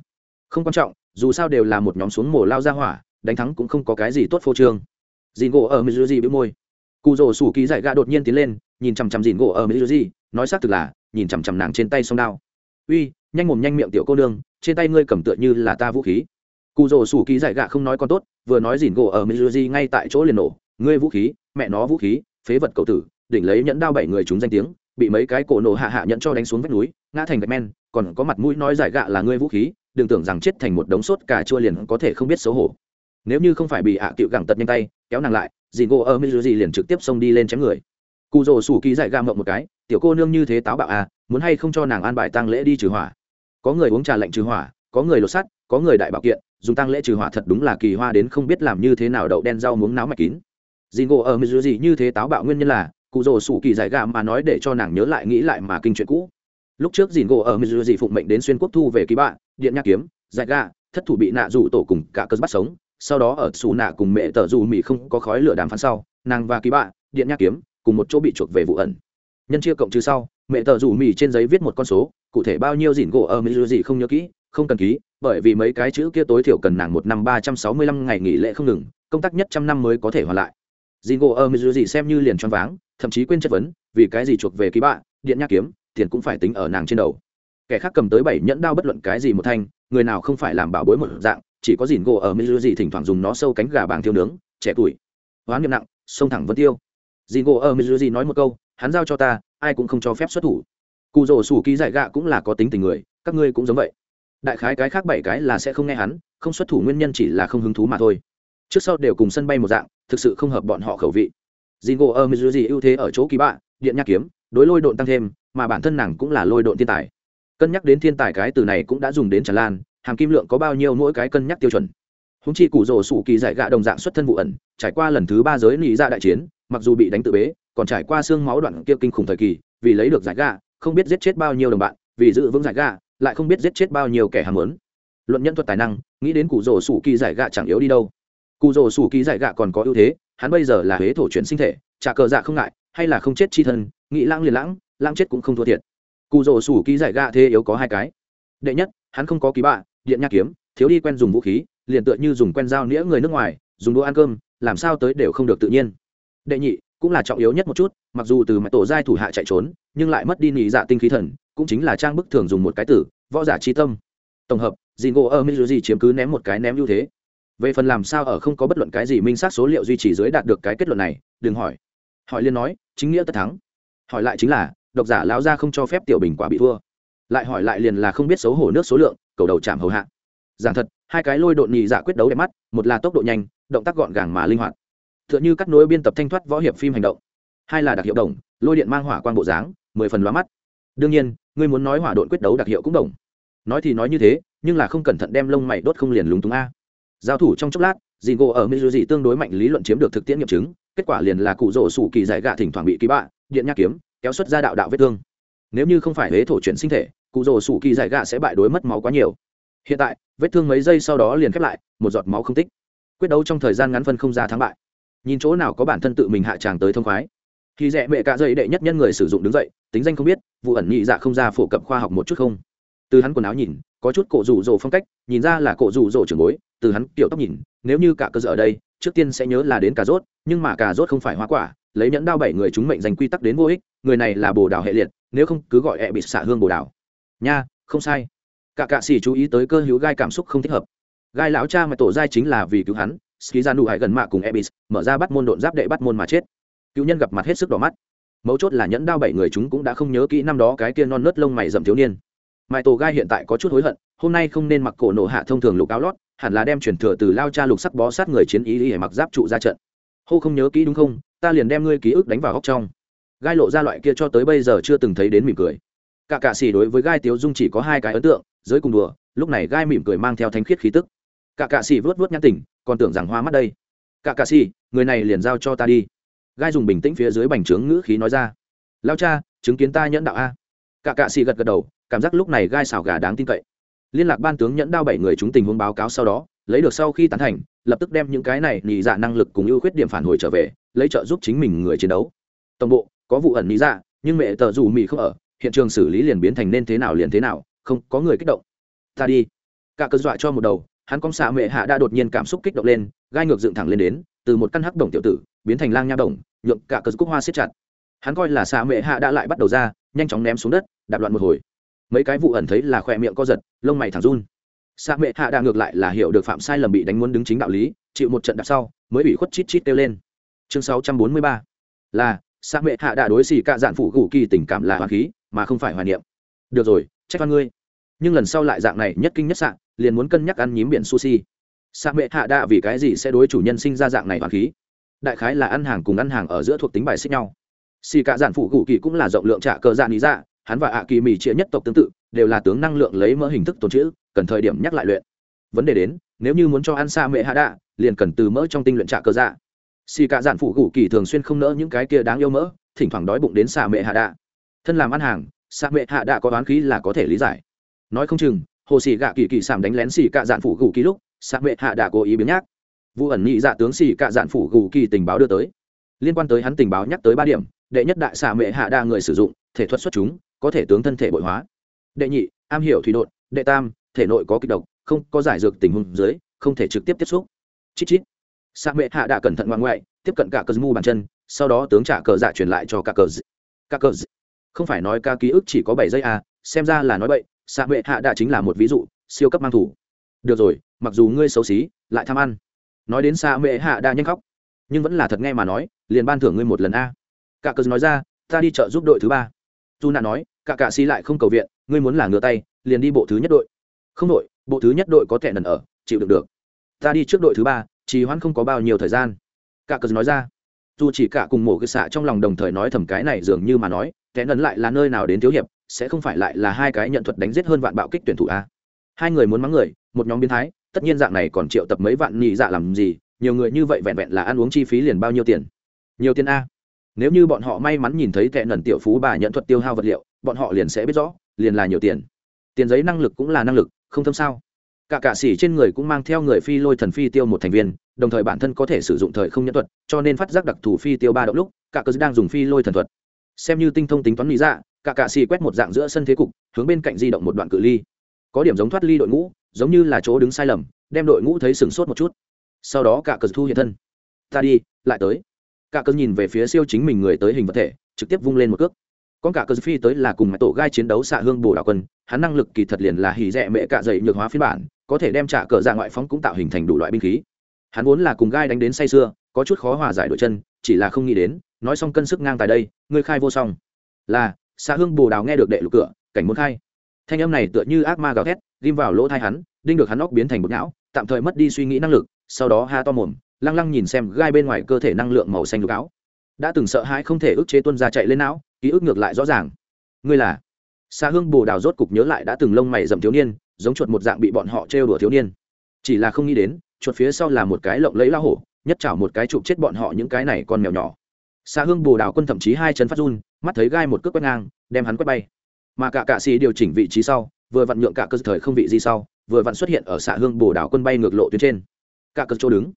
Không quan trọng, dù sao đều là một nhóm xuống mổ lao ra hỏa, đánh thắng cũng không có cái gì tốt phô trương. Dìn gỗ ở mizuji bị môi. Cụ rồ sủ ký dạy gạ đột nhiên tiến lên, nhìn chằm chằm dìn gỗ ở mizuji, nói xác thực là nhìn chằm chằm nàng trên tay song đao. Uy, nhanh mồm nhanh miệng tiểu cô nương, trên tay ngươi cầm tựa như là ta vũ khí. Cụ rồ sủ ký giải gạ không nói con tốt, vừa nói dìn gỗ ở mizuji ngay tại chỗ liền nổ. Ngươi vũ khí, mẹ nó vũ khí, phế vật cậu tử, đỉnh lấy nhẫn đao bảy người chúng danh tiếng, bị mấy cái cổ nổ hạ hạ nhẫn cho đánh xuống vách núi, ngã thành gạch men, còn có mặt mũi nói giải gạ là ngươi vũ khí, đừng tưởng rằng chết thành một đống sốt cà chua liền có thể không biết xấu hổ. Nếu như không phải bị hạ à cựu gẳng tật nhanh tay, kéo nàng lại, dìn ngộ ở mizuji liền trực tiếp xông đi lên chém người cụ rồ sủ kỳ dạy gà mộng một cái, tiểu cô nương như thế táo bạo à muốn hay không cho nàng an bài tăng lễ đi trừ hỏa? Có người uống trà lệnh trừ hỏa, có người lột sắt, có người đại bảo kiện, dùng tăng lễ trừ hỏa thật đúng là kỳ hoa đến không biết làm như thế nào đậu đen rau muống náo mạch kín. Dì ngộ ở mười gì như thế táo bạo nguyên nhân là, cụ rồ sủ kỳ dạy gà mà nói để cho nàng nhớ lại nghĩ lại mà kinh chuyện cũ. Lúc trước dì ngộ ở mười gì phụng mệnh đến xuyên quốc thu về ký bạ, điện nhạc kiếm, dạy gà, thất thủ bị nạ rủ tổ cùng cả cơn bắt sống, sau đó ở xù nạ cùng mẹ tờ dù mỹ không có khói lửa đàm phán sau, nàng và ký bạ, điện nhạc kiếm cùng một chỗ bị chuộc về vụ ẩn. Nhân chia cộng trừ sau, mẹ tờ rủ mì trên giấy viết một con số, cụ thể bao nhiêu dỉn gỗ ở mỹ gì không nhớ kỹ, không cần ký, bởi vì mấy cái chữ kia tối thiểu cần nàng một năm ba trăm sáu mươi lăm ngày nghỉ lễ không ngừng, công tác nhất trăm năm mới có thể hoàn lại. Dỉn gỗ ở mỹ gì xem như liền choáng váng, thậm chí quên chất vấn, vì cái gì chuộc về ký bạ, điện nhắc kiếm, tiền cũng phải tính ở nàng trên đầu. Kẻ khác cầm tới bảy nhẫn đao bất luận cái gì một thanh, người nào không phải làm bảo bối một dạng, chỉ có dìn gỗ ở mỹ gì thỉnh thoảng dùng nó sâu cánh gà bàng thiêu nướng, trẻ tuổi. Hoán niệm nặng, sông thẳng vẫn tiêu dì gỗ ở mizuji nói một câu, hắn giao cho ta, ai cũng không cho phép xuất thủ. Cụ rổ sủ ký giải gạ cũng là có tính tình người, các ngươi cũng giống vậy. Đại khái cái khác bảy cái là sẽ không nghe hắn, không xuất thủ nguyên nhân chỉ là không hứng thú mà thôi. Trước sau đều cùng sân bay một dạng, thực sự không hợp bọn họ khẩu vị. Dì gỗ ở mizuji ưu thế ở chỗ kỳ bạ, điện nhạc kiếm, đối lôi độn tăng thêm, mà bản thân nàng cũng là lôi độn thiên tài. Cân nhắc đến thiên tài cái từ này cũng đã dùng đến tràn lan, hàm kim lượng có bao nhiêu mỗi cái cân nhắc tiêu chuẩn. Húng chi cụ rổ sủ kỳ giải gạ đồng dạng xuất thân vụ ẩn, trải qua lần thứ ba giới nị ra đại chiến mặc dù bị đánh tự bế, còn trải qua xương máu đoạn kia kinh khủng thời kỳ, vì lấy được giải gạ không biết giết chết bao nhiêu đồng bạn, vì giữ vững giải gạ lại không biết giết chết bao nhiêu kẻ hàm lớn luận nhân thuật tài năng, nghĩ đến cụ rổ sủ kỳ giải gạ chẳng yếu đi đâu. Cụ rổ sủ kỳ giải gạ còn có ưu thế, hắn bây giờ là huế thổ chuyển sinh thể, trả cờ dạ không ngại, hay là không chết chi thân, nghĩ lãng liền lãng lãng chết cũng không thua thiệt. Cụ rổ sủ kỳ giải gạ thế yếu có hai cái. Đệ nhất, hắn không có ký bạ, điện nhạc kiếm, thiếu đi quen dùng vũ khí, liền tựa như dùng quen dao nĩa người nước ngoài, dùng đũa ăn cơm, làm sao tới đều không được tự nhiên đệ nhị, cũng là trọng yếu nhất một chút, mặc dù từ mặt tổ giai thủ hạ chạy trốn, nhưng lại mất đi nị dạ tinh khí thần, cũng chính là trang bức thường dùng một cái tử võ giả trí tâm. Tổng hợp dì ngộ ở mizuji chiếm cứ ném một cái ném ưu thế. Về phần làm sao ở không có bất luận cái gì minh xác số liệu duy trì dưới đạt được cái kết luận này, đừng hỏi. Hỏi liên nói, chính nghĩa tất thắng. Hỏi lại chính là, độc giả lão gia không cho phép tiểu bình quả bị thua. Lại hỏi lại liền là không biết xấu hổ nước số lượng, cầu đầu chạm hầu hạ. Giảng thật, hai cái lôi độn nhị dạ quyết đấu đẹp mắt, một là tốc độ nhanh, động tác gọn gàng mà linh hoạt t h ư ợ n h ư cắt nối biên tập thanh thoát võ hiệp phim hành động. Hai là đặc hiệu đồng, lôi điện mang hỏa quan bộ dáng, mười phần lóa mắt. Đương nhiên, ngươi muốn nói hỏa độn quyết đấu đặc hiệu cũng đồng. Nói thì nói như thế, nhưng là không cẩn thận đem lông mày đốt không liền lúng túng a. Giao thủ trong chốc lát dì ngộ ở mizuji tương đối mạnh lý luận chiếm được thực tiễn nghiệm chứng, kết quả liền là cụ rỗ sủ kỳ giải gạ thỉnh thoảng bị ký bạ, điện nhạc kiếm, kéo xuất ra đạo đạo vết thương. Nếu như không phải huế thổ chuyển sinh thể, cụ rồ sủ kỳ giải gạ sẽ bại đối mất máu quá nhiều. Hiện tại, vết thương mấy giây sau đó liền khép lại, một giọt máu không tích. Quyết đấu trong thời gian ngắn phân không ra thắng bại nhìn chỗ nào có bản thân tự mình hạ tràng tới thông khoái. Khi rẽ mẹ cả dây đệ nhất nhân người sử dụng đứng dậy, tính danh không biết, vụ ẩn nhị dạ không ra phổ cập khoa học một chút không? Từ hắn quần áo nhìn, có chút cổ rủ rồ phong cách, nhìn ra là cổ rủ rồ trường bối, từ hắn kiểu tóc nhìn, nếu như cả cơ sở ở đây, trước tiên sẽ nhớ là đến cà rốt, nhưng mà cà rốt không phải hoa quả, lấy nhẫn đao bảy người chúng mệnh dành quy tắc đến vô ích, người này là bồ đào hệ liệt, nếu không cứ gọi hẹ bị xả hương bồ đào. Nha, không sai. Cả cạ xỉ chú ý tới cơ hữu gai cảm xúc không thích hợp. Gai lão cha mà tổ giai chính là vì cứu hắn ski ra nụ hải gần mạ cùng ebis, mở ra bắt môn độn giáp đệ bắt môn mà chết. Cựu nhân gặp mặt hết sức đỏ mắt. Mấu chốt là nhẫn đao bảy người chúng cũng đã không nhớ kỹ năm đó cái kia non nớt lông mày dậm thiếu niên. Mãi tổ gai hiện tại có chút hối hận, hôm nay không nên mặc cổ nổ hạ thông thường lục áo lót, hẳn là đem chuyển thừa từ lao cha lục sắc bó sát người chiến ý để mặc giáp trụ ra trận. Hô không nhớ kỹ đúng không? Ta liền đem ngươi ký ức đánh vào góc trong. Gai lộ ra loại kia cho tới bây giờ chưa từng thấy đến mỉm cười. Cả cạ xỉ đối với gai tiếu dung chỉ có hai cái ấn tượng dưới cùng đùa, lúc này gai mỉm cười mang theo thanh khiết khí tức cả cạ xỉ vớt vớt nhãn tỉnh còn tưởng rằng hoa mắt đây. Cả cạ xỉ người này liền giao cho ta đi. Gai dùng bình tĩnh phía dưới bành trướng ngữ khí nói ra. Lao cha, chứng kiến ta nhẫn đạo a. Cả cạ xỉ gật gật đầu, cảm giác lúc này gai xào gà đáng tin cậy. Liên lạc ban tướng nhẫn đao bảy người chúng tình huống báo cáo sau đó, lấy được sau khi tán thành, lập tức đem những cái này nhị dạ năng lực cùng ưu khuyết điểm phản hồi trở về, lấy trợ giúp chính mình người chiến đấu. Tổng bộ, có vụ ẩn nhị dạ nhưng mẹ tờ dù mỹ không ở, hiện trường xử lý liền biến thành nên thế nào liền thế nào, không có người kích động. Ta đi. Cả cơn dọa cho một đầu hắn con xạ mệ hạ đã đột nhiên cảm xúc kích động lên, gai ngược dựng thẳng lên đến, từ một căn hắc đồng tiểu tử, biến thành lang nha đồng nhượng cả cờ cúc hoa siết chặt. Hắn coi là xạ mệ hạ đã lại bắt đầu ra, nhanh chóng ném xuống đất, đạp loạn một hồi. Mấy cái vụ ẩn thấy là khỏe miệng co giật, lông mày thẳng run. Xạ mệ hạ đã ngược lại là hiểu được phạm sai lầm bị đánh muốn đứng chính đạo lý, chịu một trận đạp sau, mới bị khuất chít chít kêu lên. Chương sáu trăm bốn mươi ba, là, xạ mệ hạ đã đối xì cạ dạn phụ gù kỳ tình cảm là hoàng khí, mà không phải hoài niệm. Được rồi, trách văn ngươi nhưng lần sau lại dạng này nhất kinh nhất sạn liền muốn cân nhắc ăn nhím biển sushi. Sa mẹ hạ đạ vì cái gì sẽ đối chủ nhân sinh ra dạng này hoàng khí? Đại khái là ăn hàng cùng ăn hàng ở giữa thuộc tính bài xích nhau. Xì cả giản phụ gù kỳ cũng là rộng lượng trả cờ dạng lý dạ hắn và ạ kỳ mì chia nhất tộc tương tự, đều là tướng năng lượng lấy mỡ hình thức tồn chữ cần thời điểm nhắc lại luyện. Vấn đề đến, nếu như muốn cho ăn xa mẹ hạ đạ liền cần từ mỡ trong tinh luyện trả cờ dạ. Xì cả giản phụ gù kỳ thường xuyên không nỡ những cái kia đáng yêu mỡ, thỉnh thoảng đói bụng đến xà mẹ hạ đạ thân làm ăn hàng xà mẹ hạ đạ có đoán khí là có thể lý giải nói không chừng, hồ sĩ gạ kỳ kỳ sảm đánh lén xì cạ dạn phủ gù kỳ lúc, sạc vệ hạ đã cố ý biến nhác. Vụ ẩn nhị dạ tướng xì cạ dạn phủ gù kỳ tình báo đưa tới. Liên quan tới hắn tình báo nhắc tới ba điểm, đệ nhất đại xạ mẹ hạ đa người sử dụng, thể thuật xuất chúng, có thể tướng thân thể bội hóa. Đệ nhị, am hiểu thủy đột, đệ tam, thể nội có kịch độc, không có giải dược tình huống dưới, không thể trực tiếp tiếp xúc. Chít chít. Xạ mệ hạ đã cẩn thận ngoan ngoại tiếp cận cả cờ mu bàn chân, sau đó tướng trả cờ dạ truyền lại cho cả cờ cả cờ không phải nói ca ký ức chỉ có bảy giây à xem ra là nói bậy xạ mẹ hạ đã chính là một ví dụ, siêu cấp mang thủ. Được rồi, mặc dù ngươi xấu xí, lại tham ăn. Nói đến xạ mẹ hạ đã nhanh khóc. Nhưng vẫn là thật nghe mà nói, liền ban thưởng ngươi một lần a. Cả cờ nói ra, ta đi chợ giúp đội thứ ba. Dù nạ nói, cả cạ xí lại không cầu viện, ngươi muốn là ngửa tay, liền đi bộ thứ nhất đội. Không đội, bộ thứ nhất đội có thể nần ở, chịu được được. Ta đi trước đội thứ ba, trì hoãn không có bao nhiêu thời gian. Cả cờ nói ra, dù chỉ cả cùng mổ cái xạ trong lòng đồng thời nói thầm cái này dường như mà nói, kẻ nần lại là nơi nào đến thiếu hiệp sẽ không phải lại là hai cái nhận thuật đánh giết hơn vạn bạo kích tuyển thủ a. Hai người muốn mắng người, một nhóm biến thái, tất nhiên dạng này còn triệu tập mấy vạn nhị dạ làm gì, nhiều người như vậy vẹn vẹn là ăn uống chi phí liền bao nhiêu tiền? Nhiều tiền a. Nếu như bọn họ may mắn nhìn thấy kẻ nần tiểu phú bà nhận thuật tiêu hao vật liệu, bọn họ liền sẽ biết rõ, liền là nhiều tiền. Tiền giấy năng lực cũng là năng lực, không thâm sao. Cả cạ sĩ trên người cũng mang theo người phi lôi thần phi tiêu một thành viên, đồng thời bản thân có thể sử dụng thời không nhân thuật, cho nên phát giác đặc thù phi tiêu ba động lúc, cả cờ đang dùng phi lôi thần thuật. Xem như tinh thông tính toán lý dạ cả cạ xì quét một dạng giữa sân thế cục, hướng bên cạnh di động một đoạn cự ly. Có điểm giống thoát ly đội ngũ, giống như là chỗ đứng sai lầm, đem đội ngũ thấy sừng sốt một chút. Sau đó cả cờ thu hiện thân. Ta đi, lại tới. Cả cờ nhìn về phía siêu chính mình người tới hình vật thể, trực tiếp vung lên một cước. Con cả cờ phi tới là cùng mãi tổ gai chiến đấu xạ hương bồ đảo quân, hắn năng lực kỳ thật liền là hỉ rẻ mẹ cạ dày nhược hóa phiên bản, có thể đem trả cờ ra ngoại phóng cũng tạo hình thành đủ loại binh khí. Hắn vốn là cùng gai đánh đến say sưa, có chút khó hòa giải đội chân, chỉ là không nghĩ đến, nói xong cân sức ngang tại đây, ngươi khai vô song. Là Xã hương bồ đào nghe được đệ lục cửa, cảnh muốn khai. Thanh âm này tựa như ác ma gào thét, ghim vào lỗ thai hắn, đinh được hắn óc biến thành bột não, tạm thời mất đi suy nghĩ năng lực, sau đó ha to mồm, lăng lăng nhìn xem gai bên ngoài cơ thể năng lượng màu xanh lục áo. Đã từng sợ hãi không thể ức chế tuân ra chạy lên não, ký ức ngược lại rõ ràng. Ngươi là? Xa hương bồ đào rốt cục nhớ lại đã từng lông mày dầm thiếu niên, giống chuột một dạng bị bọn họ trêu đùa thiếu niên. Chỉ là không nghĩ đến, chuột phía sau là một cái lộng lẫy la hổ, nhất chảo một cái chụp chết bọn họ những cái này con mèo nhỏ xa hương bồ đào quân thậm chí hai chân phát run, mắt thấy gai một cước quét ngang, đem hắn quét bay. Mà cả cạ xì điều chỉnh vị trí sau, vừa vặn nhượng cả cơ thời không vị gì sau, vừa vặn xuất hiện ở xạ hương bồ đào quân bay ngược lộ tuyến trên. Cả cơ chỗ đứng.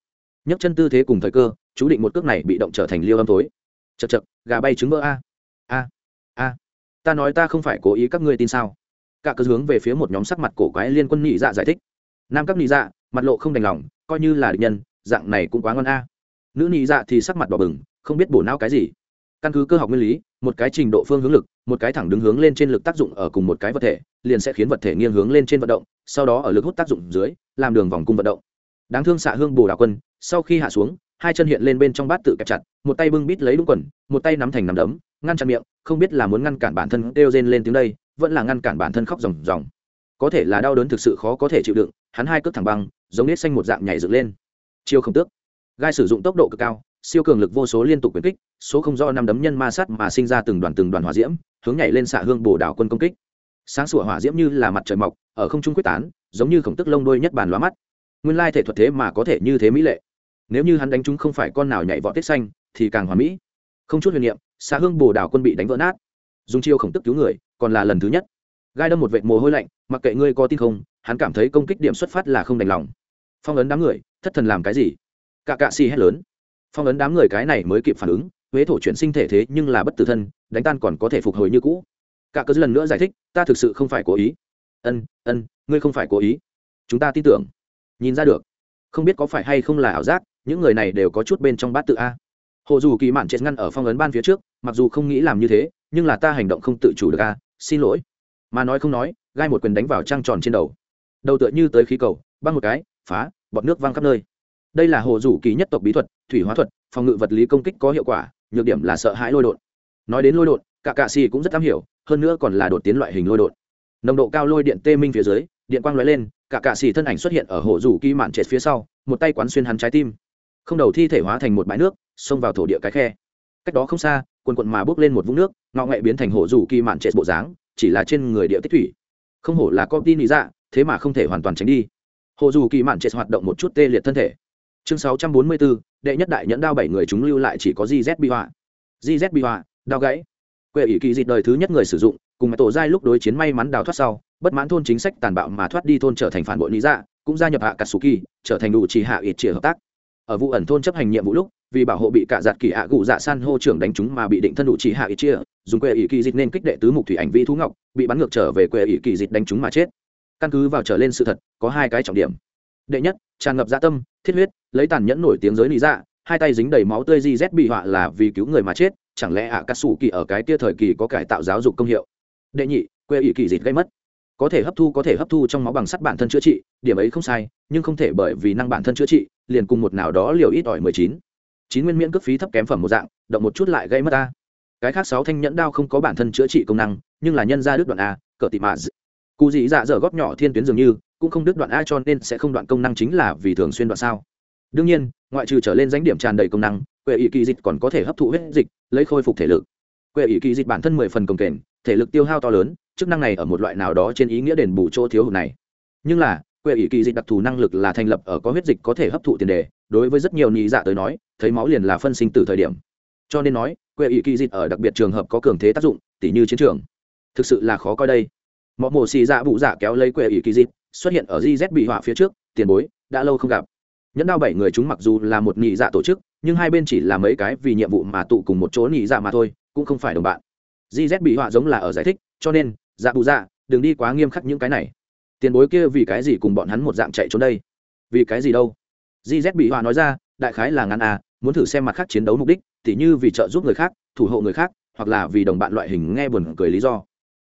Nhấc chân tư thế cùng thời cơ, chú định một cước này bị động trở thành liêu âm tối chật chật gà bay trứng mỡ a. A a. Ta nói ta không phải cố ý các ngươi tin sao? Cả cơ hướng về phía một nhóm sắc mặt cổ quái liên quân nhị dạ giải thích. Nam các nhị dạ mặt lộ không đành lòng, coi như là địch nhân, dạng này cũng quá ngon a. Nữ nhị dạ thì sắc mặt đỏ bừng không biết bổ não cái gì. Căn cứ cơ học nguyên lý, một cái trình độ phương hướng lực, một cái thẳng đứng hướng lên trên lực tác dụng ở cùng một cái vật thể, liền sẽ khiến vật thể nghiêng hướng lên trên vận động, sau đó ở lực hút tác dụng dưới, làm đường vòng cung vận động. Đáng thương xạ hương bồ đào quân, sau khi hạ xuống, hai chân hiện lên bên trong bát tự kẹp chặt, một tay bưng bít lấy đúng quần, một tay nắm thành nắm đấm, ngăn chặn miệng, không biết là muốn ngăn cản bản thân kêu rên lên tiếng đây, vẫn là ngăn cản bản thân khóc ròng ròng. Có thể là đau đớn thực sự khó có thể chịu đựng, hắn hai cước thẳng băng, giống nết xanh một dạng nhảy dựng lên. Chiêu không tước. Gai sử dụng tốc độ cực cao siêu cường lực vô số liên tục quyền kích, số không do năm đấm nhân ma sát mà sinh ra từng đoàn từng đoàn hỏa diễm, hướng nhảy lên xạ hương bồ đảo quân công kích. Sáng sủa hỏa diễm như là mặt trời mọc, ở không trung quyết tán, giống như khổng tức lông đôi nhất bàn lóa mắt. Nguyên lai thể thuật thế mà có thể như thế mỹ lệ. Nếu như hắn đánh chúng không phải con nào nhảy vọt tiết xanh, thì càng hòa mỹ. Không chút huyền niệm, xạ hương bồ đảo quân bị đánh vỡ nát. Dùng chiêu khổng tức cứu người, còn là lần thứ nhất. Gai đâm một vệt mồ hôi lạnh, mặc kệ ngươi có tin không, hắn cảm thấy công kích điểm xuất phát là không đành lòng. Phong ấn đám người, thất thần làm cái gì? Cả cạ xì hét lớn phong ấn đám người cái này mới kịp phản ứng, huế thổ chuyển sinh thể thế nhưng là bất tử thân, đánh tan còn có thể phục hồi như cũ. Cả cớ lần nữa giải thích, ta thực sự không phải cố ý. Ân ân, ngươi không phải cố ý. Chúng ta tin tưởng. Nhìn ra được. Không biết có phải hay không là ảo giác, những người này đều có chút bên trong bát tự a. Hồ dù kỳ mạn chết ngăn ở phong ấn ban phía trước, mặc dù không nghĩ làm như thế, nhưng là ta hành động không tự chủ được a, xin lỗi. Mà nói không nói, gai một quyền đánh vào trăng tròn trên đầu. Đầu tựa như tới khí cầu, băng một cái, phá, bọt nước văng khắp nơi đây là hồ rủ kỳ nhất tộc bí thuật, thủy hóa thuật, phòng ngự vật lý công kích có hiệu quả, nhược điểm là sợ hãi lôi đột nói đến lôi đột cả cạ xì cũng rất am hiểu, hơn nữa còn là đột tiến loại hình lôi đột nồng độ cao lôi điện tê minh phía dưới, điện quang lóe lên, cả cạ xì thân ảnh xuất hiện ở hồ rủ kỳ mạn trệt phía sau, một tay quán xuyên hắn trái tim. Không đầu thi thể hóa thành một bãi nước, xông vào thổ địa cái khe. Cách đó không xa, quần quận mà bước lên một vũng nước, ngọ nghệ biến thành hồ rủ kỳ mạn trệt bộ dáng, chỉ là trên người địa tích thủy. Không hổ là có tin lý dạ thế mà không thể hoàn toàn tránh đi. Hồ dù kỳ mạn trệt hoạt động một chút tê liệt thân thể chương sáu trăm bốn mươi bốn đệ nhất đại nhẫn đao bảy người chúng lưu lại chỉ có gz bi họa. Gz bi họa, đao gãy. Quệ ỷ kỳ dịt đời thứ nhất người sử dụng, cùng tổ giai lúc đối chiến may mắn đào thoát sau, bất mãn thôn chính sách tàn bạo mà thoát đi thôn trở thành phản bội lý dạ cũng gia nhập hạ katsuki trở thành đủ chỉ hạ ít chia hợp tác. Ở vụ ẩn thôn chấp hành nhiệm vụ lúc, vì bảo hộ bị cả giặt kỳ hạ gụ dạ san hô trưởng đánh chúng mà bị định thân đủ chỉ hạ ít chia, dùng quệ ỷ kỳ dịch nên kích đệ tứ mục thủy ảnh vi thú ngọc, bị bắn ngược trở về quệ ỷ kỳ dịch đánh chúng mà chết. Căn cứ vào trở lên sự thật, có hai cái trọng điểm. Đệ nhất, tràn ngập dạ tâm, thiết huyết lấy tàn nhẫn nổi tiếng giới lý dạ hai tay dính đầy máu tươi di z bị họa là vì cứu người mà chết, chẳng lẽ ạ cắt xù kỳ ở cái kia thời kỳ có cải tạo giáo dục công hiệu? Đệ nhị, quê ỵ kỳ dịt gây mất. Có thể hấp thu, có thể hấp thu trong máu bằng sắt bản thân chữa trị, điểm ấy không sai, nhưng không thể bởi vì năng bản thân chữa trị, liền cùng một nào đó liều ít ỏi mười chín. Chín nguyên miễn cước phí thấp kém phẩm một dạng, động một chút lại gây mất ta. Cái khác sáu thanh nhẫn đao không có bản thân chữa trị công năng, nhưng là nhân ra đứt đoạn a cờ tị mạ cụ dị dạ dở góp nhỏ thiên tuyến dường như, cũng không đứt đoạn a cho nên sẽ không đoạn công năng chính là vì thường xuyên đoạn sao đương nhiên, ngoại trừ trở lên danh điểm tràn đầy công năng, quệ ỷ kỳ dịch còn có thể hấp thụ huyết dịch, lấy khôi phục thể lực. Quệ ỷ kỳ dịch bản thân mười phần công kềnh, thể lực tiêu hao to lớn, chức năng này ở một loại nào đó trên ý nghĩa đền bù chỗ thiếu hụt này. Nhưng là, quệ ỷ kỳ dịch đặc thù năng lực là thành lập ở có huyết dịch có thể hấp thụ tiền đề, đối với rất nhiều nhị dạ tới nói, thấy máu liền là phân sinh từ thời điểm. Cho nên nói, quệ ỷ kỳ dịch ở đặc biệt trường hợp có cường thế tác dụng, tỉ như chiến trường. Thực sự là khó coi đây. Mọi mổ xì dạ bụ dạ kéo lấy quệ ỷ kỳ dịch, xuất hiện ở gz bị họa phía trước, tiền bối, đã lâu không gặp nhẫn đao bảy người chúng mặc dù là một nhị dạ tổ chức, nhưng hai bên chỉ là mấy cái vì nhiệm vụ mà tụ cùng một chỗ nhị dạ mà thôi, cũng không phải đồng bạn. Gz bị họa giống là ở giải thích, cho nên dạ bù dạ đừng đi quá nghiêm khắc những cái này. Tiền bối kia vì cái gì cùng bọn hắn một dạng chạy trốn đây? Vì cái gì đâu? Gz bị họa nói ra, đại khái là ngắn à muốn thử xem mặt khác chiến đấu mục đích, tỉ như vì trợ giúp người khác, thủ hộ người khác, hoặc là vì đồng bạn loại hình nghe buồn cười lý do.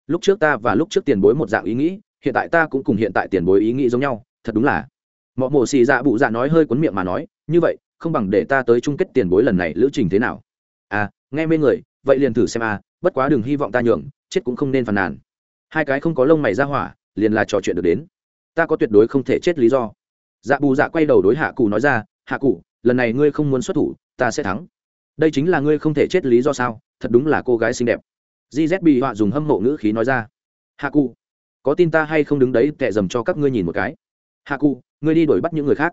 Lúc trước ta và lúc trước tiền bối một dạng ý nghĩ, hiện tại ta cũng cùng hiện tại tiền bối ý nghĩ giống nhau, thật đúng là mọi mổ xì dạ bụ dạ nói hơi cuốn miệng mà nói, như vậy, không bằng để ta tới chung kết tiền bối lần này, lữ trình thế nào? À nghe mê người, vậy liền thử xem à bất quá đừng hy vọng ta nhường chết cũng không nên phàn nàn. Hai cái không có lông mày ra hỏa, liền là trò chuyện được đến. Ta có tuyệt đối không thể chết lý do. Dạ bù dạ quay đầu đối hạ cụ nói ra, hạ cụ lần này ngươi không muốn xuất thủ, ta sẽ thắng. Đây chính là ngươi không thể chết lý do sao? Thật đúng là cô gái xinh đẹp. Gz bị họa dùng hâm mộ ngữ khí nói ra. Hạ cụ có tin ta hay không đứng đấy tệ dầm cho các ngươi nhìn một cái hạ cụ, ngươi đi đuổi bắt những người khác.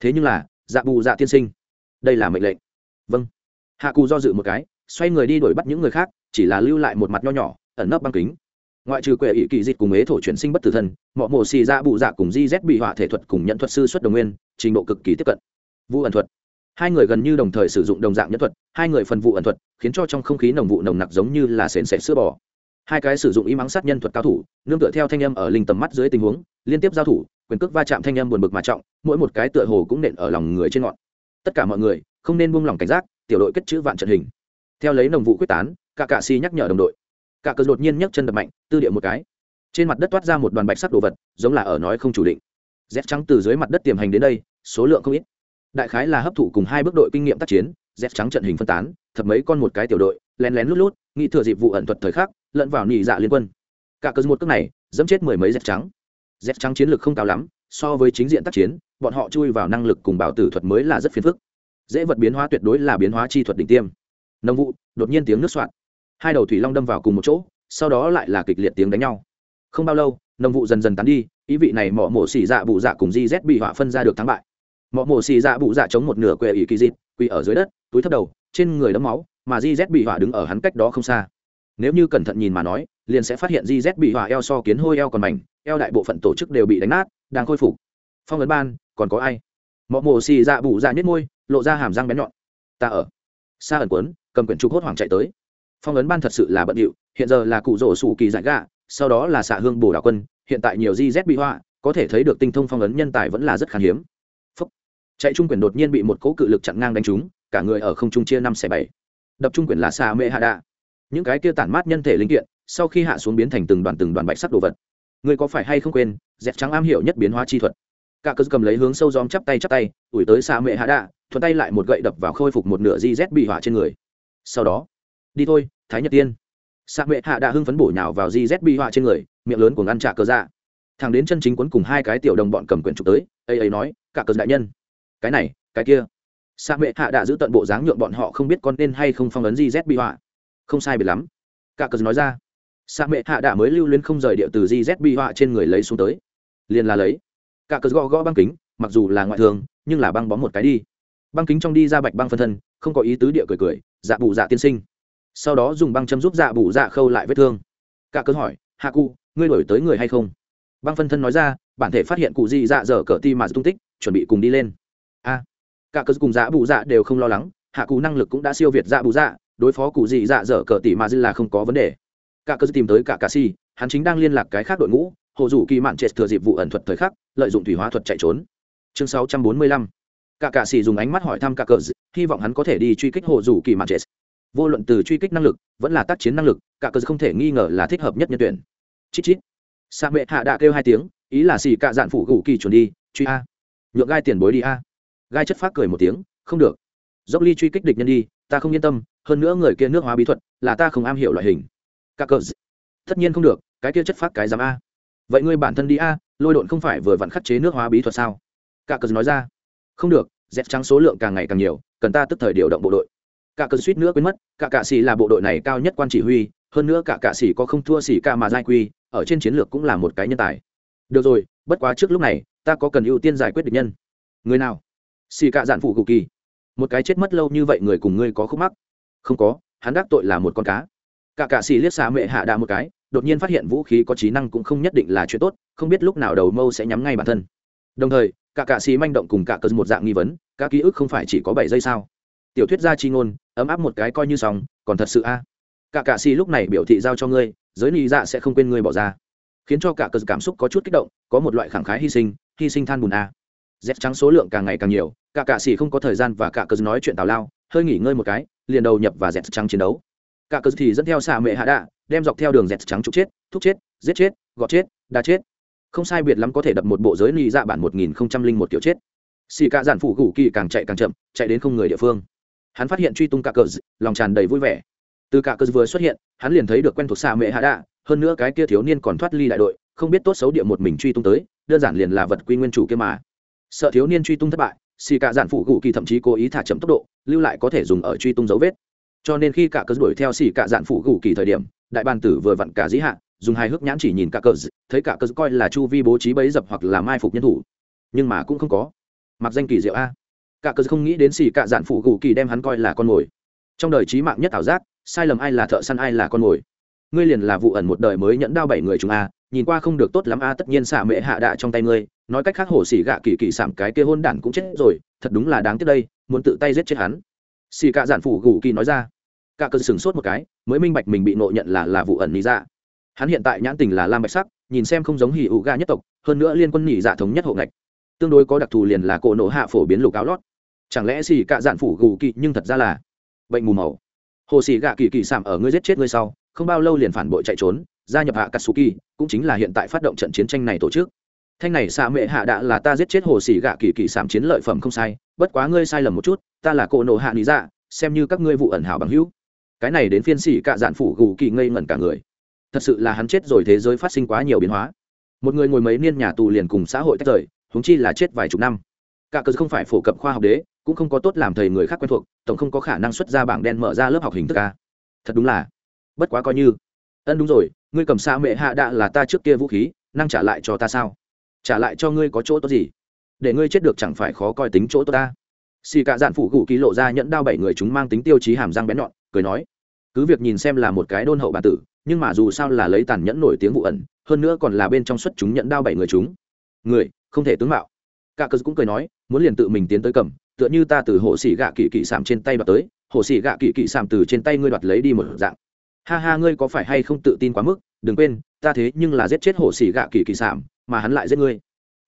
Thế nhưng là dạ bù dạ tiên sinh. Đây là mệnh lệnh. Vâng. Hạ cụ do dự một cái, xoay người đi đuổi bắt những người khác, chỉ là lưu lại một mặt nho nhỏ, ẩn nấp băng kính. Ngoại trừ quệ ỵ kỳ dịch cùng ế thổ chuyển sinh bất tử thân mọi mổ xì dạ bù dạ cùng di z bị họa thể thuật cùng nhận thuật sư xuất đồng nguyên, trình độ cực kỳ tiếp cận. Vụ ẩn thuật. Hai người gần như đồng thời sử dụng đồng dạng nhân thuật, hai người phần vụ ẩn thuật, khiến cho trong không khí nồng vụ nồng nặc giống như là sền sệt sữa bò. Hai cái sử dụng y mắng sát nhân thuật cao thủ, nương tựa theo thanh âm ở linh tầm mắt dưới tình huống, liên tiếp giao thủ quyền cước va chạm thanh âm buồn bực mà trọng, mỗi một cái tựa hồ cũng nện ở lòng người trên ngọn. Tất cả mọi người, không nên buông lỏng cảnh giác, tiểu đội kết chữ vạn trận hình. Theo lấy nồng vụ quyết tán, cả cạ si nhắc nhở đồng đội. Cả cờ đột nhiên nhấc chân đập mạnh, tư địa một cái. Trên mặt đất toát ra một đoàn bạch sắc đồ vật, giống là ở nói không chủ định. Dép trắng từ dưới mặt đất tiềm hành đến đây, số lượng không ít. Đại khái là hấp thụ cùng hai bước đội kinh nghiệm tác chiến dép trắng trận hình phân tán, thập mấy con một cái tiểu đội, lén lén lút lút, nghĩ thừa dịp vụ ẩn thuật thời khắc, lẫn vào nhị dạ liên quân. Cả cơn một cước này, dẫm chết mười mấy dép trắng dép trắng chiến lược không cao lắm, so với chính diện tác chiến, bọn họ chui vào năng lực cùng bảo tử thuật mới là rất phiền phức. Dễ vật biến hóa tuyệt đối là biến hóa chi thuật đỉnh tiêm. Nông vụ, đột nhiên tiếng nước soạn. Hai đầu thủy long đâm vào cùng một chỗ, sau đó lại là kịch liệt tiếng đánh nhau. Không bao lâu, nông vụ dần dần tán đi, ý vị này mỏ mổ xì dạ bụ dạ cùng di z bị họa phân ra được thắng bại. Mỏ mổ xì dạ bụ dạ chống một nửa quệ ỷ kỳ dịp quỳ ở dưới đất, túi thấp đầu, trên người đấm máu, mà di z bị họa đứng ở hắn cách đó không xa. Nếu như cẩn thận nhìn mà nói, liền sẽ phát hiện di z bị họa eo so kiến hôi eo còn mảnh eo đại bộ phận tổ chức đều bị đánh nát, đang khôi phục. Phong ấn ban, còn có ai? Mọ mồ xì dạ bụ dạ nhất môi, lộ ra hàm răng bén nhọn. Ta ở. Xa ẩn quấn, cầm quyển trục hốt hoảng chạy tới. Phong ấn ban thật sự là bận điệu, hiện giờ là cụ rổ sủ kỳ giải gạ, sau đó là xạ hương bồ đào quân, hiện tại nhiều di z bị họa, có thể thấy được tinh thông phong ấn nhân tài vẫn là rất khan hiếm. Phúc. chạy trung quyển đột nhiên bị một cỗ cự lực chặn ngang đánh trúng, cả người ở không trung chia năm xẻ bảy. Đập trung quyển là xa mê hạ đạ. Những cái kia tản mát nhân thể linh kiện, sau khi hạ xuống biến thành từng đoàn từng đoàn bạch sắc đồ vật. Ngươi có phải hay không quên dẹp trắng am hiểu nhất biến hóa chi thuật? Cả cơ cầm lấy hướng sâu dóm chắp tay chắp tay ủi tới xa mẹ hạ đạ thuận tay lại một gậy đập vào khôi phục một nửa di z bị hỏa trên người. Sau đó đi thôi thái nhật tiên. Xa mẹ hạ đạ hưng phấn bổ nhào vào di z bị hỏa trên người miệng lớn của ngăn trả cơ dạ. Thằng đến chân chính quấn cùng hai cái tiểu đồng bọn cầm quyển trục tới ấy ấy nói cả cờ đại nhân cái này cái kia. Xa mẹ hạ đạ giữ tận bộ dáng nhượng bọn họ không biết con nên hay không phong ấn di z bị hỏa, không sai biệt lắm. Cả cờ nói ra xạ mệ hạ đã mới lưu luyến không rời điệu từ di bị họa trên người lấy xuống tới. Liền là lấy. Cả cờ gõ gõ băng kính, mặc dù là ngoại thường nhưng là băng bó một cái đi. Băng kính trong đi ra bạch băng phân thân, không có ý tứ địa cười cười dạ bù dạ tiên sinh. Sau đó dùng băng châm giúp dạ bù dạ khâu lại vết thương. Cả cớ hỏi, hạ cụ, ngươi đổi tới người hay không? Băng phân thân nói ra, bản thể phát hiện cụ di dạ dở cờ ti mà tung tích, chuẩn bị cùng đi lên. A. Cả cớ cùng dạ bù dạ đều không lo lắng, hạ cụ năng lực cũng đã siêu việt dạ bù dạ đối phó cụ di dạ dở cờ tỷ mà dư là không có vấn đề cả cơ tìm tới cả cà si, hắn chính đang liên lạc cái khác đội ngũ, hồ dù kỳ mạn chết thừa dịp vụ ẩn thuật thời khắc, lợi dụng thủy hóa thuật chạy trốn. Chương 645 cả cà si dùng ánh mắt hỏi thăm cả cờ hy vọng hắn có thể đi truy kích hồ dù kỳ mạn chết vô luận từ truy kích năng lực, vẫn là tác chiến năng lực, cả cờ không thể nghi ngờ là thích hợp nhất nhân tuyển. Chít chít. Sa mệ hạ đã kêu hai tiếng, ý là xì cạ dạn phụ gù kỳ chuẩn đi, truy a. Nhượng gai tiền bối đi a. Gai chất phát cười một tiếng, không được. Dốc ly truy kích địch nhân đi, ta không yên tâm, hơn nữa người kia nước hóa bí thuật, là ta không am hiểu loại hình các cờ tất nhiên không được, cái kia chất phát cái dám a. Vậy ngươi bản thân đi a, lôi độn không phải vừa vặn khắc chế nước hóa bí thuật sao? Cả cờ nói ra. Không được dẹp trắng số lượng càng ngày càng nhiều, cần ta tức thời điều động bộ đội. Cả cờ suýt nữa quên mất, cả cạ xì là bộ đội này cao nhất quan chỉ huy, hơn nữa cả cạ xì có không thua xì ca mà giai quy, ở trên chiến lược cũng là một cái nhân tài. Được rồi, bất quá trước lúc này, ta có cần ưu tiên giải quyết địch nhân. Người nào? Xì cạ dạn phụ cụ kỳ. Một cái chết mất lâu như vậy người cùng ngươi có khúc mắc? Không có, hắn đắc tội là một con cá cả cạ xì liếc xạ mệ hạ đạ một cái, đột nhiên phát hiện vũ khí có trí năng cũng không nhất định là chuyện tốt, không biết lúc nào đầu mâu sẽ nhắm ngay bản thân. Đồng thời, cả cạ xì manh động cùng cả cờ một dạng nghi vấn, các ký ức không phải chỉ có bảy giây sao? Tiểu thuyết gia chi ngôn, ấm áp một cái coi như xong, còn thật sự a? Cả cạ xì lúc này biểu thị giao cho ngươi, giới lý dạ sẽ không quên ngươi bỏ ra. Khiến cho cả cờ cảm xúc có chút kích động, có một loại khẳng khái hy sinh hy sinh than bùn a. Dép trắng số lượng càng ngày càng nhiều, cả cạ xì không có thời gian và cả cờ nói chuyện tào lao, hơi nghỉ ngơi một cái, liền đầu nhập và z trắng chiến đấu cả cờ thì dẫn theo xạ mệ hạ đạ, đem dọc theo đường dẹt trắng trục chết, thúc chết, giết chết, gọt chết đa chết. Không sai biệt lắm có thể đập một bộ giới ly dạ bản một nghìn không trăm linh một kiểu chết. Xì cả giản phủ gù kỳ càng chạy càng chậm, chạy đến không người địa phương. Hắn phát hiện truy tung cả cờ, lòng tràn đầy vui vẻ. Từ cả cờ vừa xuất hiện, hắn liền thấy được quen thuộc xạ mệ hạ đạ, hơn nữa cái kia thiếu niên còn thoát ly đại đội, không biết tốt xấu địa một mình truy tung tới, đơn giản liền là vật quy nguyên chủ kia mà. Sợ thiếu niên truy tung thất bại, xì cả giản phụ gù kỳ thậm chí cố ý thả chậm tốc độ, lưu lại có thể dùng ở truy tung dấu vết cho nên khi cả cớ đuổi theo xỉ cả dạn phụ gù kỳ thời điểm, đại bàn tử vừa vặn cả dĩ hạ, dùng hai hước nhãn chỉ nhìn cả cớ thấy cả cớ coi là chu vi bố trí bấy dập hoặc là mai phục nhân thủ. Nhưng mà cũng không có. Mặc danh kỳ diệu a. Cả cớ không nghĩ đến xỉ cả dạn phụ gù kỳ đem hắn coi là con mồi. Trong đời trí mạng nhất ảo giác, sai lầm ai là thợ săn ai là con mồi. Ngươi liền là vụ ẩn một đời mới nhẫn đao bảy người chúng a, nhìn qua không được tốt lắm a, tất nhiên xả mệ hạ đạ trong tay ngươi, nói cách khác hổ xỉ gạ kỳ kỳ sảm cái kia hôn đản cũng chết rồi, thật đúng là đáng tiếc đây, muốn tự tay giết chết hắn xì cạ giản phủ gù kỳ nói ra. Cả cơn sừng sốt một cái, mới minh bạch mình bị nộ nhận là là vụ ẩn nỉ dạ. Hắn hiện tại nhãn tình là lam bạch sắc, nhìn xem không giống hỉ ủ ga nhất tộc, hơn nữa liên quân nỉ dạ thống nhất hộ ngạch tương đối có đặc thù liền là cổ nổ hạ phổ biến lục áo lót. Chẳng lẽ xì cạ giản phủ gù kỳ nhưng thật ra là bệnh mù màu? Hồ xì gạ kỳ kỳ sảm ở ngươi giết chết ngươi sau, không bao lâu liền phản bội chạy trốn, gia nhập hạ katsuki cũng chính là hiện tại phát động trận chiến tranh này tổ chức thanh này xạ mệ hạ đã là ta giết chết hồ sĩ gạ kỳ kỳ sảm chiến lợi phẩm không sai, bất quá ngươi sai lầm một chút, ta là cỗ nộ hạ lý dạ xem như các ngươi vụ ẩn hảo bằng hữu. Cái này đến phiên xỉ cạ dạn phủ gù kỳ ngây ngẩn cả người. Thật sự là hắn chết rồi thế giới phát sinh quá nhiều biến hóa. Một người ngồi mấy niên nhà tù liền cùng xã hội tách rời húng chi là chết vài chục năm. Cả cờ không phải phổ cập khoa học đế, cũng không có tốt làm thầy người khác quen thuộc, tổng không có khả năng xuất ra bảng đen mở ra lớp học hình thức ca thật đúng là. Bất quá coi như. Ân đúng rồi, ngươi cầm xa mẹ hạ đạ là ta trước kia vũ khí, năng trả lại cho ta sao? Trả lại cho ngươi có chỗ tốt gì? Để ngươi chết được chẳng phải khó coi tính chỗ tốt ta. Xì cả dạn phủ gù ký lộ ra nhẫn đao bảy người chúng mang tính tiêu chí hàm răng bén nhọn, cười nói, cứ việc nhìn xem là một cái đôn hậu bà tử, nhưng mà dù sao là lấy tàn nhẫn nổi tiếng vụ ẩn, hơn nữa còn là bên trong xuất chúng nhẫn đao bảy người chúng. Người, không thể tướng mạo. Cả cớ cũng cười nói, muốn liền tự mình tiến tới cầm, tựa như ta từ hộ xỉ gạ kỳ kỳ sạm trên tay đoạt tới hộ xỉ gạ kỳ kỳ sạm từ trên tay ngươi đoạt lấy đi một dạng. Ha ha, ngươi có phải hay không tự tin quá mức? Đừng quên, ta thế nhưng là giết chết hộ xỉ gạ kỳ kỳ sạm mà hắn lại giết ngươi.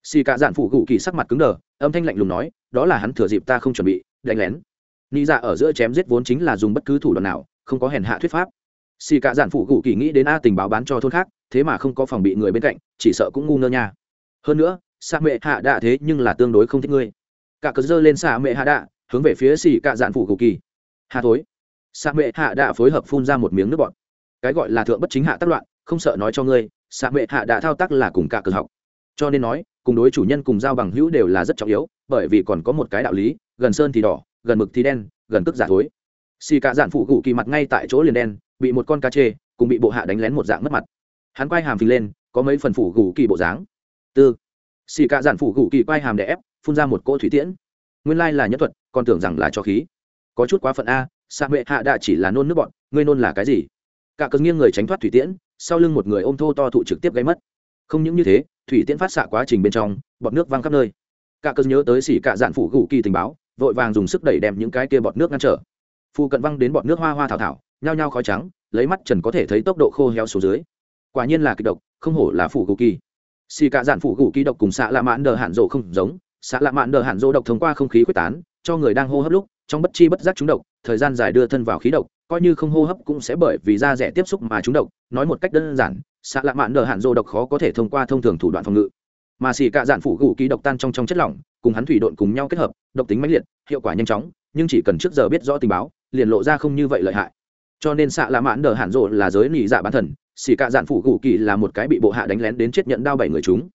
Xì cả dạn phụ gù kỳ sắc mặt cứng đờ, âm thanh lạnh lùng nói, đó là hắn thừa dịp ta không chuẩn bị, đánh lén. Nghĩ dạ ở giữa chém giết vốn chính là dùng bất cứ thủ đoạn nào, không có hèn hạ thuyết pháp. Xì cả dạn phụ gù kỳ nghĩ đến a tình báo bán cho thôn khác, thế mà không có phòng bị người bên cạnh, chỉ sợ cũng ngu ngơ nha. Hơn nữa, sa mệ hạ đạ thế nhưng là tương đối không thích ngươi. Cả cớ dơ lên sa mệ hạ đạ, hướng về phía xì cả dạn phụ gù kỳ. Hà thối. Sa mệ hạ đạ phối hợp phun ra một miếng nước bọt. Cái gọi là thượng bất chính hạ tác loạn, không sợ nói cho ngươi xạ mệ hạ đã thao tác là cùng cả cớ học. Cho nên nói, cùng đối chủ nhân cùng giao bằng hữu đều là rất trọng yếu, bởi vì còn có một cái đạo lý, gần sơn thì đỏ, gần mực thì đen, gần tức giả thối. Xì cả dạn phụ cụ kỳ mặt ngay tại chỗ liền đen, bị một con cá chê, cùng bị bộ hạ đánh lén một dạng mất mặt. Hắn quay hàm phình lên, có mấy phần phủ gù kỳ bộ dáng. Tư. Xì cả dạn phụ gù kỳ quay hàm đè ép, phun ra một cỗ thủy tiễn. Nguyên lai là nhất thuật, còn tưởng rằng là cho khí. Có chút quá phận a xạ mệ hạ đã chỉ là nôn nước bọn, ngươi nôn là cái gì? Cả cơn nghiêng người tránh thoát thủy tiễn sau lưng một người ôm thô to thụ trực tiếp gây mất. Không những như thế, thủy tiễn phát xạ quá trình bên trong, bọt nước văng khắp nơi. Cả cơn nhớ tới xỉ cả dạn phủ gù kỳ tình báo, vội vàng dùng sức đẩy đem những cái kia bọt nước ngăn trở. Phu cận văng đến bọt nước hoa hoa thảo thảo, nhao nhao khói trắng, lấy mắt trần có thể thấy tốc độ khô héo xuống dưới. Quả nhiên là kịch độc, không hổ là phủ gù kỳ. Xì cả dạn phủ gù kỳ độc cùng xạ lạ mãn đờ hạn rộ không giống, xạ lạ mãn đờ hạn rộ độc thông qua không khí quyết tán, cho người đang hô hấp lúc, trong bất chi bất giác trúng độc, thời gian dài đưa thân vào khí độc coi như không hô hấp cũng sẽ bởi vì da rẻ tiếp xúc mà trúng độc, nói một cách đơn giản, xạ lạ mạn đờ hạn rô độc khó có thể thông qua thông thường thủ đoạn phòng ngự. Mà xì cạ dạn phủ gù ký độc tan trong trong chất lỏng, cùng hắn thủy độn cùng nhau kết hợp, độc tính mãnh liệt, hiệu quả nhanh chóng, nhưng chỉ cần trước giờ biết rõ tình báo, liền lộ ra không như vậy lợi hại. Cho nên xạ lạ mạn đờ hạn rô là giới nị dạ bán thần, xì cạ dạn phủ gù kỳ là một cái bị bộ hạ đánh lén đến chết nhận đao bảy người chúng.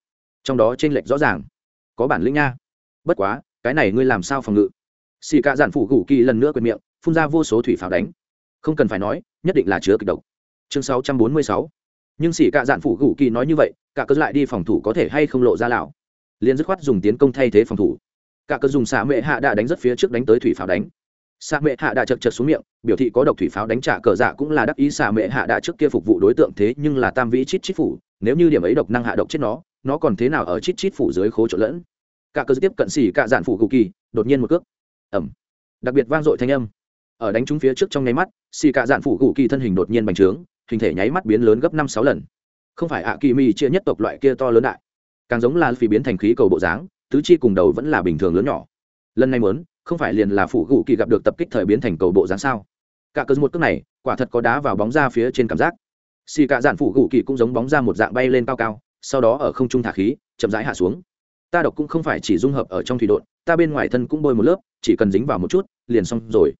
Trong đó t r ê n lệch rõ ràng. Có bản lĩnh nha. Bất quá, cái này ngươi làm sao phòng ngự? Xì cạ dạn phủ gù kỳ lần nữa quệt miệng, phun ra vô số thủy pháo đánh không cần phải nói, nhất định là chứa kịch độc. Chương sáu trăm bốn mươi sáu. Nhưng xỉ cạ dạn phủ gù kỳ nói như vậy, cả cớ lại đi phòng thủ có thể hay không lộ ra lão. Liền dứt khoát dùng tiến công thay thế phòng thủ. Cả cớ dùng xạ mệ hạ đã đánh rất phía trước đánh tới thủy pháo đánh. Xạ mệ hạ đã chật chật xuống miệng, biểu thị có độc thủy pháo đánh trả cờ dạ cũng là đắc ý xạ mệ hạ đã trước kia phục vụ đối tượng thế nhưng là tam vĩ chít chít phủ, nếu như điểm ấy độc năng hạ độc chết nó nó còn thế nào ở chít chít phủ dưới khố trộn lẫn? Cả cớ tiếp cận xỉ cạ dạn phủ gù kỳ, đột nhiên một cước. Ẩm đặc biệt vang dội thanh âm ở đánh trúng phía trước trong nháy mắt, xì cạ dạn phụ gù kỳ thân hình đột nhiên bành trướng, hình thể nháy mắt biến lớn gấp năm sáu lần. Không phải ạ, kỳ mi chia nhất tộc loại kia to lớn đại. Càng giống là phi biến thành khí cầu bộ dáng, tứ chi cùng đầu vẫn là bình thường lớn nhỏ. Lần này muốn, không phải liền là phụ gù kỳ gặp được tập kích thời biến thành cầu bộ dáng sao? Cả cơn một cước này, quả thật có đá vào bóng ra phía trên cảm giác. Xì cạ dạn phụ gù kỳ cũng giống bóng ra một dạng bay lên cao cao, sau đó ở không trung thả khí, chậm rãi hạ xuống. Ta độc cũng không phải chỉ dung hợp ở trong thủy độn ta bên ngoài thân cũng bôi một lớp, chỉ cần dính vào một chút, liền xong rồi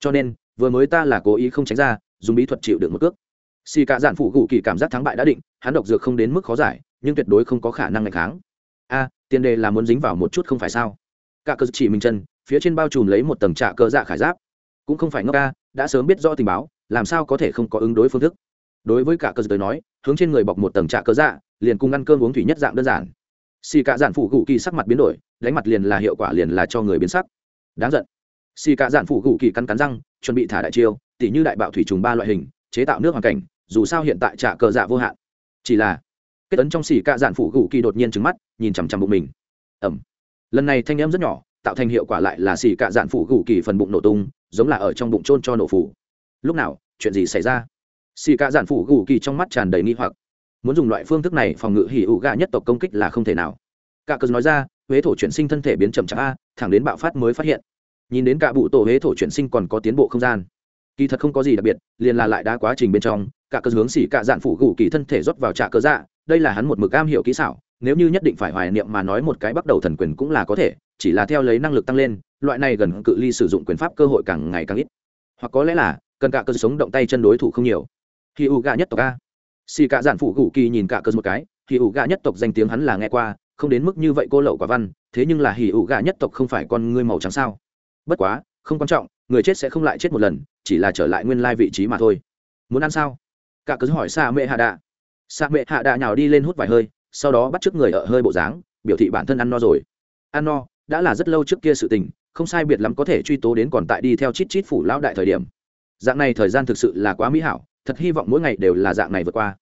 cho nên, vừa mới ta là cố ý không tránh ra, dùng bí thuật chịu được một cước. Xì cả dạn phụ gù kỳ cảm giác thắng bại đã định, hắn độc dược không đến mức khó giải, nhưng tuyệt đối không có khả năng ngày kháng. A, tiền đề là muốn dính vào một chút không phải sao? Cả cơ chỉ mình chân, phía trên bao trùm lấy một tầng trạ cơ dạ khải giáp. Cũng không phải ngốc ca, đã sớm biết rõ tình báo, làm sao có thể không có ứng đối phương thức? Đối với cả cơ tới nói, hướng trên người bọc một tầng trạ cơ dạ liền cùng ăn cơm uống thủy nhất dạng đơn giản. Xì cả dạn phụ gù kỳ sắc mặt biến đổi, đánh mặt liền là hiệu quả liền là cho người biến sắc. Đáng giận xì cạ dạn phụ gù kỳ cắn cắn răng, chuẩn bị thả đại chiêu, tỉ như đại bạo thủy trùng ba loại hình, chế tạo nước hoàn cảnh, dù sao hiện tại trả cờ dạ vô hạn. Chỉ là, kết ấn trong xỉ cạ dạn phụ gù kỳ đột nhiên trứng mắt, nhìn chằm chằm bụng mình. Ẩm. Lần này thanh em rất nhỏ, tạo thành hiệu quả lại là xỉ cạ dạn phụ gù kỳ phần bụng nổ tung, giống là ở trong bụng trôn cho nổ phủ. Lúc nào, chuyện gì xảy ra? Xỉ cạ dạn phụ gù kỳ trong mắt tràn đầy nghi hoặc. Muốn dùng loại phương thức này phòng ngự hỉ ủ gà nhất tộc công kích là không thể nào. Cả cờ nói ra, huế thổ chuyển sinh thân thể biến chậm chạp a, thẳng đến bạo phát mới phát hiện nhìn đến cả bụ tổ huế thổ chuyển sinh còn có tiến bộ không gian. Kỳ thật không có gì đặc biệt, liền là lại đá quá trình bên trong, cả cơ hướng xỉ cả dạn phủ gù kỳ thân thể rót vào trạ cơ dạ đây là hắn một mực am hiểu kỹ xảo, nếu như nhất định phải hoài niệm mà nói một cái bắt đầu thần quyền cũng là có thể, chỉ là theo lấy năng lực tăng lên, loại này gần cự ly sử dụng quyền pháp cơ hội càng ngày càng ít. Hoặc có lẽ là, cần cả cơ sống động tay chân đối thủ không nhiều. Khi u gà nhất tộc a. Xì cả giản phụ gù kỳ nhìn cả cơ một cái khi u gà nhất tộc danh tiếng hắn là nghe qua, không đến mức như vậy cô lậu quả văn, thế nhưng là hì u gà nhất tộc không phải con ngươi màu trắng sao? Bất quá, không quan trọng, người chết sẽ không lại chết một lần, chỉ là trở lại nguyên lai vị trí mà thôi. Muốn ăn sao? Cả cứ hỏi xa mẹ hạ đạ. Xa mẹ hạ đạ nhào đi lên hút vài hơi, sau đó bắt trước người ở hơi bộ dáng, biểu thị bản thân ăn no rồi. Ăn no, đã là rất lâu trước kia sự tình, không sai biệt lắm có thể truy tố đến còn tại đi theo chít chít phủ lão đại thời điểm. Dạng này thời gian thực sự là quá mỹ hảo, thật hy vọng mỗi ngày đều là dạng này vượt qua.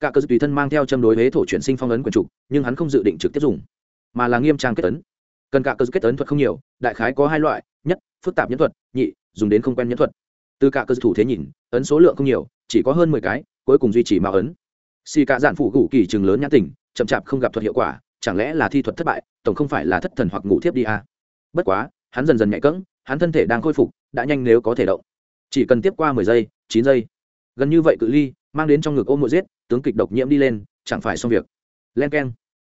Cả cơ tùy thân mang theo châm đối huế thổ chuyển sinh phong ấn quyền trục, nhưng hắn không dự định trực tiếp dùng, mà là nghiêm trang kết ấn cần cả cơ kết ấn thuật không nhiều, đại khái có hai loại, nhất, phức tạp nhân thuật, nhị, dùng đến không quen nhân thuật. Từ cả cơ thủ thế nhìn, ấn số lượng không nhiều, chỉ có hơn mười cái, cuối cùng duy trì mạo ấn. Xì cả giản phụ gủ kỳ trường lớn nhãn tình, chậm chạp không gặp thuật hiệu quả, chẳng lẽ là thi thuật thất bại, tổng không phải là thất thần hoặc ngủ thiếp đi à. bất quá, hắn dần dần nhạy cẫng, hắn thân thể đang khôi phục, đã nhanh nếu có thể động. Chỉ cần tiếp qua mười giây, chín giây. Gần như vậy cự ly, mang đến trong ngực ôm mộ giết, tướng kịch độc nhiễm đi lên, chẳng phải xong việc. Len k e n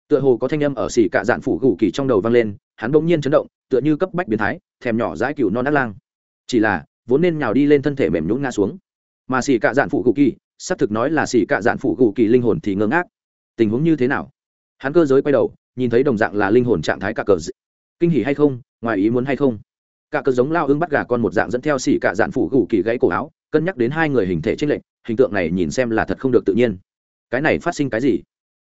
tựa hồ có thanh âm ở xỉ cạ dạn phủ gù kỳ trong đầu vang lên hắn bỗng nhiên chấn động, tựa như cấp bách biến thái, thèm nhỏ dãi cựu non át lang. Chỉ là, vốn nên nhào đi lên thân thể mềm nhũng ngã xuống. Mà xỉ cạ dạn phụ cụ kỳ, xác thực nói là xỉ cạ dạn phụ cụ kỳ linh hồn thì ngơ ngác. Tình huống như thế nào? Hắn cơ giới quay đầu, nhìn thấy đồng dạng là linh hồn trạng thái cả cờ kinh hỉ hay không? Ngoài ý muốn hay không? Cả cờ giống lao ưng bắt gà con một dạng dẫn theo xỉ cạ dạn phụ cụ kỳ gãy cổ áo, cân nhắc đến hai người hình thể trên lệnh hình tượng này nhìn xem là thật không được tự nhiên. Cái này phát sinh cái gì?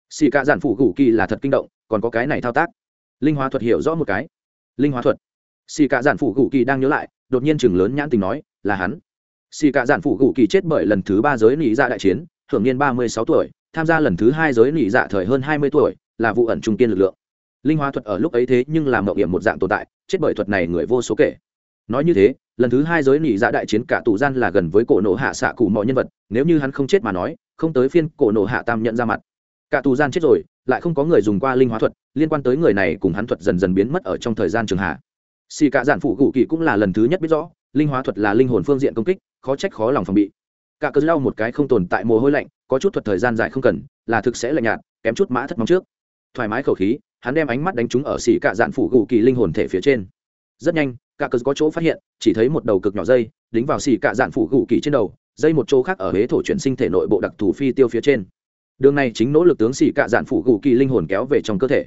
Xỉ cạ dạn phụ cụ kỳ là thật kinh động, còn có cái này thao tác linh hóa thuật hiểu rõ một cái. Linh hóa thuật. Xì cả giản phụ gù kỳ đang nhớ lại, đột nhiên chừng lớn nhãn tình nói, là hắn. Xì cả giản phụ gù kỳ chết bởi lần thứ ba giới nỉ dạ đại chiến hưởng niên ba mươi sáu tuổi, tham gia lần thứ hai giới nỉ dạ thời hơn hai mươi tuổi, là vụ ẩn trung kiên lực lượng. Linh hóa thuật ở lúc ấy thế nhưng làm mậu hiểm một dạng tồn tại, chết bởi thuật này người vô số kể. Nói như thế, lần thứ hai giới nỉ dạ đại chiến cả tù gian là gần với cổ nộ hạ xạ cụ mọi nhân vật, nếu như hắn không chết mà nói, không tới phiên cổ nộ hạ tam nhận ra mặt. Cả tù gian chết rồi lại không có người dùng qua linh hóa thuật, liên quan tới người này cùng hắn thuật dần dần biến mất ở trong thời gian trường hạ. Xì cả giản phụ cụ kỳ cũng là lần thứ nhất biết rõ, linh hóa thuật là linh hồn phương diện công kích, khó trách khó lòng phòng bị. Cả cơn lau một cái không tồn tại mồ hôi lạnh, có chút thuật thời gian dài không cần, là thực sẽ lạnh nhạt, kém chút mã thất mong trước. Thoải mái khẩu khí, hắn đem ánh mắt đánh trúng ở xì cả dạn phụ gù kỳ linh hồn thể phía trên. Rất nhanh, cả cơn có chỗ phát hiện, chỉ thấy một đầu cực nhỏ dây, đính vào xì cả dạn phụ gù kỳ trên đầu, dây một chỗ khác ở huế thổ chuyển sinh thể nội bộ đặc thù phi tiêu phía trên đường này chính nỗ lực tướng xỉ cạ dạn phụ gù kỳ linh hồn kéo về trong cơ thể.